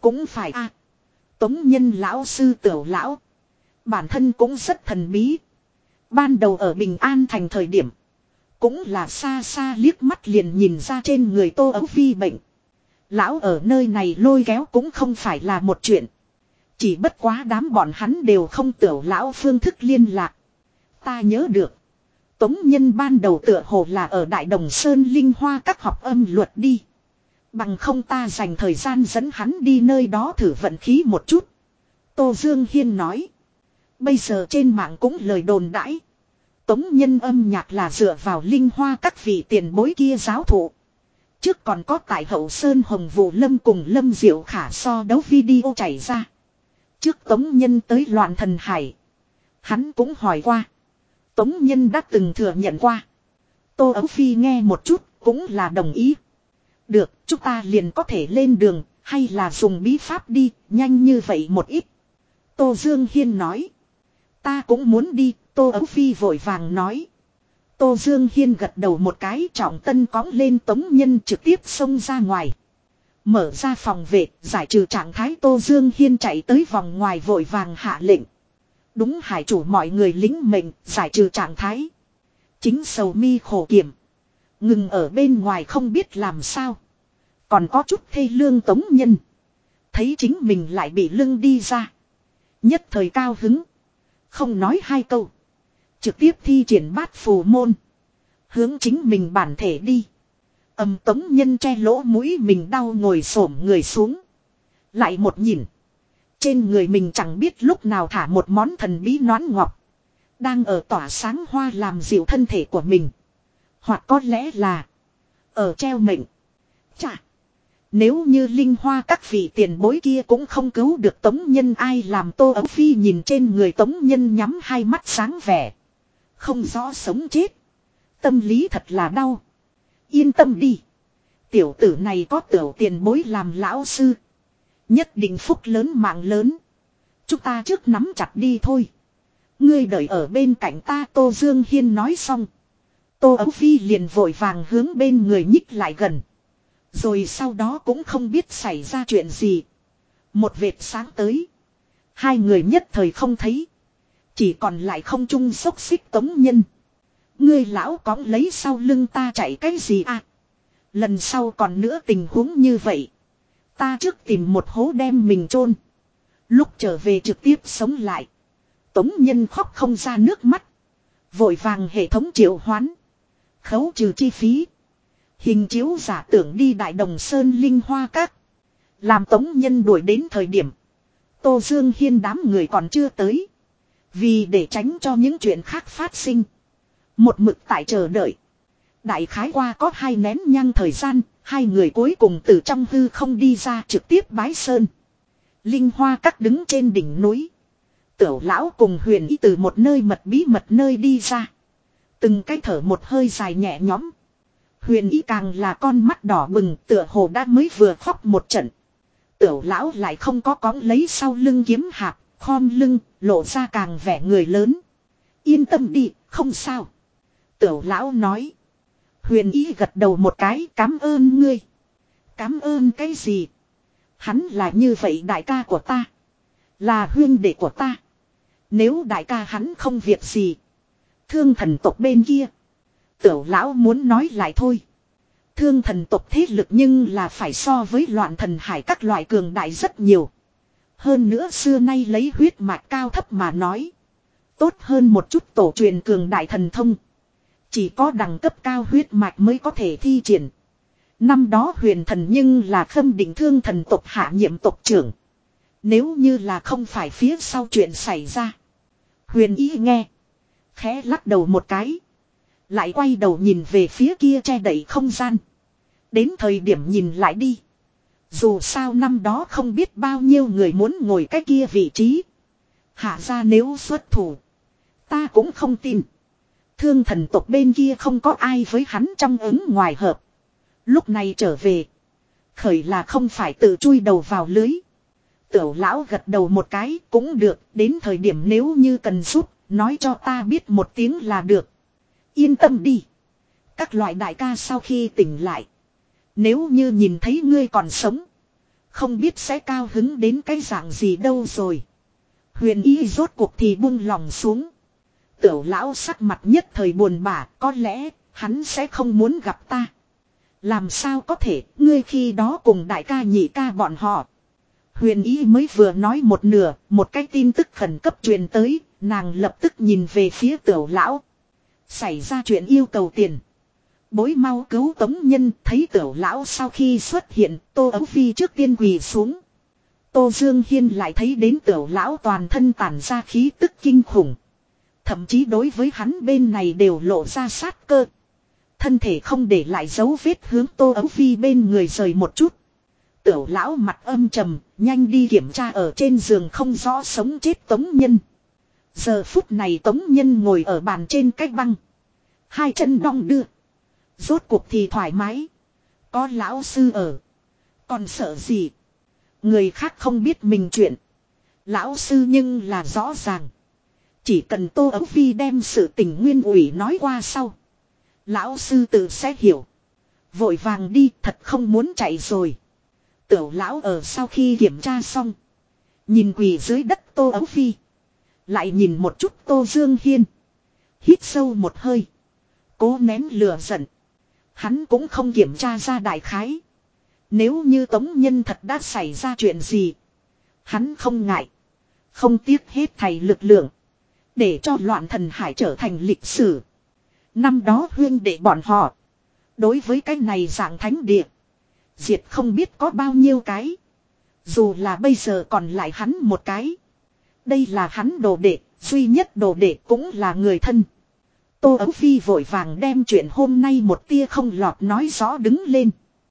Cũng phải a Tống nhân lão sư tiểu lão. Bản thân cũng rất thần bí. Ban đầu ở Bình An thành thời điểm. Cũng là xa xa liếc mắt liền nhìn ra trên người Tô Ấu Phi bệnh. Lão ở nơi này lôi kéo cũng không phải là một chuyện. Chỉ bất quá đám bọn hắn đều không tiểu lão phương thức liên lạc. Ta nhớ được. Tống nhân ban đầu tựa hồ là ở Đại Đồng Sơn Linh Hoa các học âm luật đi. Bằng không ta dành thời gian dẫn hắn đi nơi đó thử vận khí một chút. Tô Dương Hiên nói. Bây giờ trên mạng cũng lời đồn đãi. Tống nhân âm nhạc là dựa vào linh hoa các vị tiền bối kia giáo thụ. Trước còn có tại hậu Sơn Hồng Vũ Lâm cùng Lâm Diệu Khả so đấu video chảy ra. Trước Tống Nhân tới loạn thần hải. Hắn cũng hỏi qua. Tống Nhân đã từng thừa nhận qua. Tô Ấu Phi nghe một chút cũng là đồng ý. Được, chúng ta liền có thể lên đường, hay là dùng bí pháp đi, nhanh như vậy một ít. Tô Dương Hiên nói. Ta cũng muốn đi, Tô Ấu Phi vội vàng nói. Tô Dương Hiên gật đầu một cái trọng tân cõng lên tống nhân trực tiếp xông ra ngoài. Mở ra phòng vệ, giải trừ trạng thái Tô Dương Hiên chạy tới vòng ngoài vội vàng hạ lệnh. Đúng hải chủ mọi người lính mệnh, giải trừ trạng thái. Chính sầu mi khổ kiểm. Ngừng ở bên ngoài không biết làm sao. Còn có chút thê lương tống nhân. Thấy chính mình lại bị lưng đi ra. Nhất thời cao hứng. Không nói hai câu. Trực tiếp thi triển bát phù môn. Hướng chính mình bản thể đi. Âm tống nhân che lỗ mũi mình đau ngồi xổm người xuống. Lại một nhìn. Trên người mình chẳng biết lúc nào thả một món thần bí nón ngọc. Đang ở tỏa sáng hoa làm dịu thân thể của mình. Hoặc có lẽ là. Ở treo mệnh. Chà. Nếu như linh hoa các vị tiền bối kia cũng không cứu được tống nhân ai làm tô ấu phi nhìn trên người tống nhân nhắm hai mắt sáng vẻ. Không rõ sống chết. Tâm lý thật là đau. Yên tâm đi. Tiểu tử này có tiểu tiền bối làm lão sư. Nhất định phúc lớn mạng lớn. Chúng ta trước nắm chặt đi thôi. Ngươi đợi ở bên cạnh ta Tô Dương Hiên nói xong. Tô Ấu Phi liền vội vàng hướng bên người nhích lại gần. Rồi sau đó cũng không biết xảy ra chuyện gì. Một vệt sáng tới. Hai người nhất thời không thấy. Chỉ còn lại không chung xốc xích tống nhân. Ngươi lão cóng lấy sau lưng ta chạy cái gì à? Lần sau còn nữa tình huống như vậy. Ta trước tìm một hố đem mình chôn Lúc trở về trực tiếp sống lại. Tống nhân khóc không ra nước mắt. Vội vàng hệ thống triệu hoán. Khấu trừ chi phí. Hình chiếu giả tưởng đi đại đồng sơn linh hoa các. Làm tống nhân đuổi đến thời điểm. Tô Dương Hiên đám người còn chưa tới. Vì để tránh cho những chuyện khác phát sinh. Một mực tại chờ đợi. Đại khái qua có hai nén nhang thời gian, hai người cuối cùng từ trong hư không đi ra trực tiếp bái sơn. Linh hoa Các đứng trên đỉnh núi. Tiểu lão cùng huyền y từ một nơi mật bí mật nơi đi ra. Từng cái thở một hơi dài nhẹ nhõm. Huyền ý càng là con mắt đỏ bừng tựa hồ đã mới vừa khóc một trận. Tiểu lão lại không có cóng lấy sau lưng kiếm hạp, khom lưng, lộ ra càng vẻ người lớn. Yên tâm đi, không sao. Tiểu lão nói. Huyền ý gật đầu một cái cảm ơn ngươi. Cảm ơn cái gì? Hắn là như vậy đại ca của ta. Là huyên đệ của ta. Nếu đại ca hắn không việc gì. Thương thần tộc bên kia. Tiểu lão muốn nói lại thôi. Thương thần tộc thế lực nhưng là phải so với loạn thần hải các loại cường đại rất nhiều. Hơn nữa xưa nay lấy huyết mạch cao thấp mà nói. Tốt hơn một chút tổ truyền cường đại thần thông. Chỉ có đẳng cấp cao huyết mạch mới có thể thi triển. Năm đó huyền thần nhưng là khâm định thương thần tộc hạ nhiệm tộc trưởng. Nếu như là không phải phía sau chuyện xảy ra. Huyền ý nghe. Khẽ lắc đầu một cái. Lại quay đầu nhìn về phía kia che đậy không gian. Đến thời điểm nhìn lại đi. Dù sao năm đó không biết bao nhiêu người muốn ngồi cái kia vị trí. Hạ ra nếu xuất thủ. Ta cũng không tin. Thương thần tộc bên kia không có ai với hắn trong ứng ngoài hợp. Lúc này trở về. Khởi là không phải tự chui đầu vào lưới. Tiểu lão gật đầu một cái cũng được. Đến thời điểm nếu như cần giúp. Nói cho ta biết một tiếng là được. Yên tâm đi. Các loại đại ca sau khi tỉnh lại. Nếu như nhìn thấy ngươi còn sống. Không biết sẽ cao hứng đến cái dạng gì đâu rồi. Huyền ý rốt cuộc thì buông lòng xuống. Tiểu lão sắc mặt nhất thời buồn bã, có lẽ hắn sẽ không muốn gặp ta. Làm sao có thể, ngươi khi đó cùng đại ca nhị ca bọn họ. Huyền ý mới vừa nói một nửa, một cái tin tức khẩn cấp truyền tới, nàng lập tức nhìn về phía tiểu lão. Xảy ra chuyện yêu cầu tiền. Bối mau cứu tống nhân thấy tiểu lão sau khi xuất hiện, tô ấu phi trước tiên quỳ xuống. Tô Dương Hiên lại thấy đến tiểu lão toàn thân tản ra khí tức kinh khủng. Thậm chí đối với hắn bên này đều lộ ra sát cơ. Thân thể không để lại dấu vết hướng tô ấu phi bên người rời một chút. Tiểu lão mặt âm trầm, nhanh đi kiểm tra ở trên giường không rõ sống chết tống nhân. Giờ phút này tống nhân ngồi ở bàn trên cách băng. Hai chân đong đưa. Rốt cuộc thì thoải mái. Có lão sư ở. Còn sợ gì? Người khác không biết mình chuyện. Lão sư nhưng là rõ ràng. Chỉ cần Tô Ấu Phi đem sự tình nguyên ủy nói qua sau. Lão sư tự sẽ hiểu. Vội vàng đi, thật không muốn chạy rồi. Tiểu lão ở sau khi kiểm tra xong. Nhìn quỳ dưới đất Tô Ấu Phi. Lại nhìn một chút Tô Dương Hiên. Hít sâu một hơi. Cố nén lửa giận. Hắn cũng không kiểm tra ra đại khái. Nếu như tống nhân thật đã xảy ra chuyện gì. Hắn không ngại. Không tiếc hết thầy lực lượng. Để cho loạn thần hải trở thành lịch sử. Năm đó huyên đệ bọn họ. Đối với cái này dạng thánh địa. Diệt không biết có bao nhiêu cái. Dù là bây giờ còn lại hắn một cái. Đây là hắn đồ đệ, duy nhất đồ đệ cũng là người thân. Tô Ấu Phi vội vàng đem chuyện hôm nay một tia không lọt nói rõ đứng lên.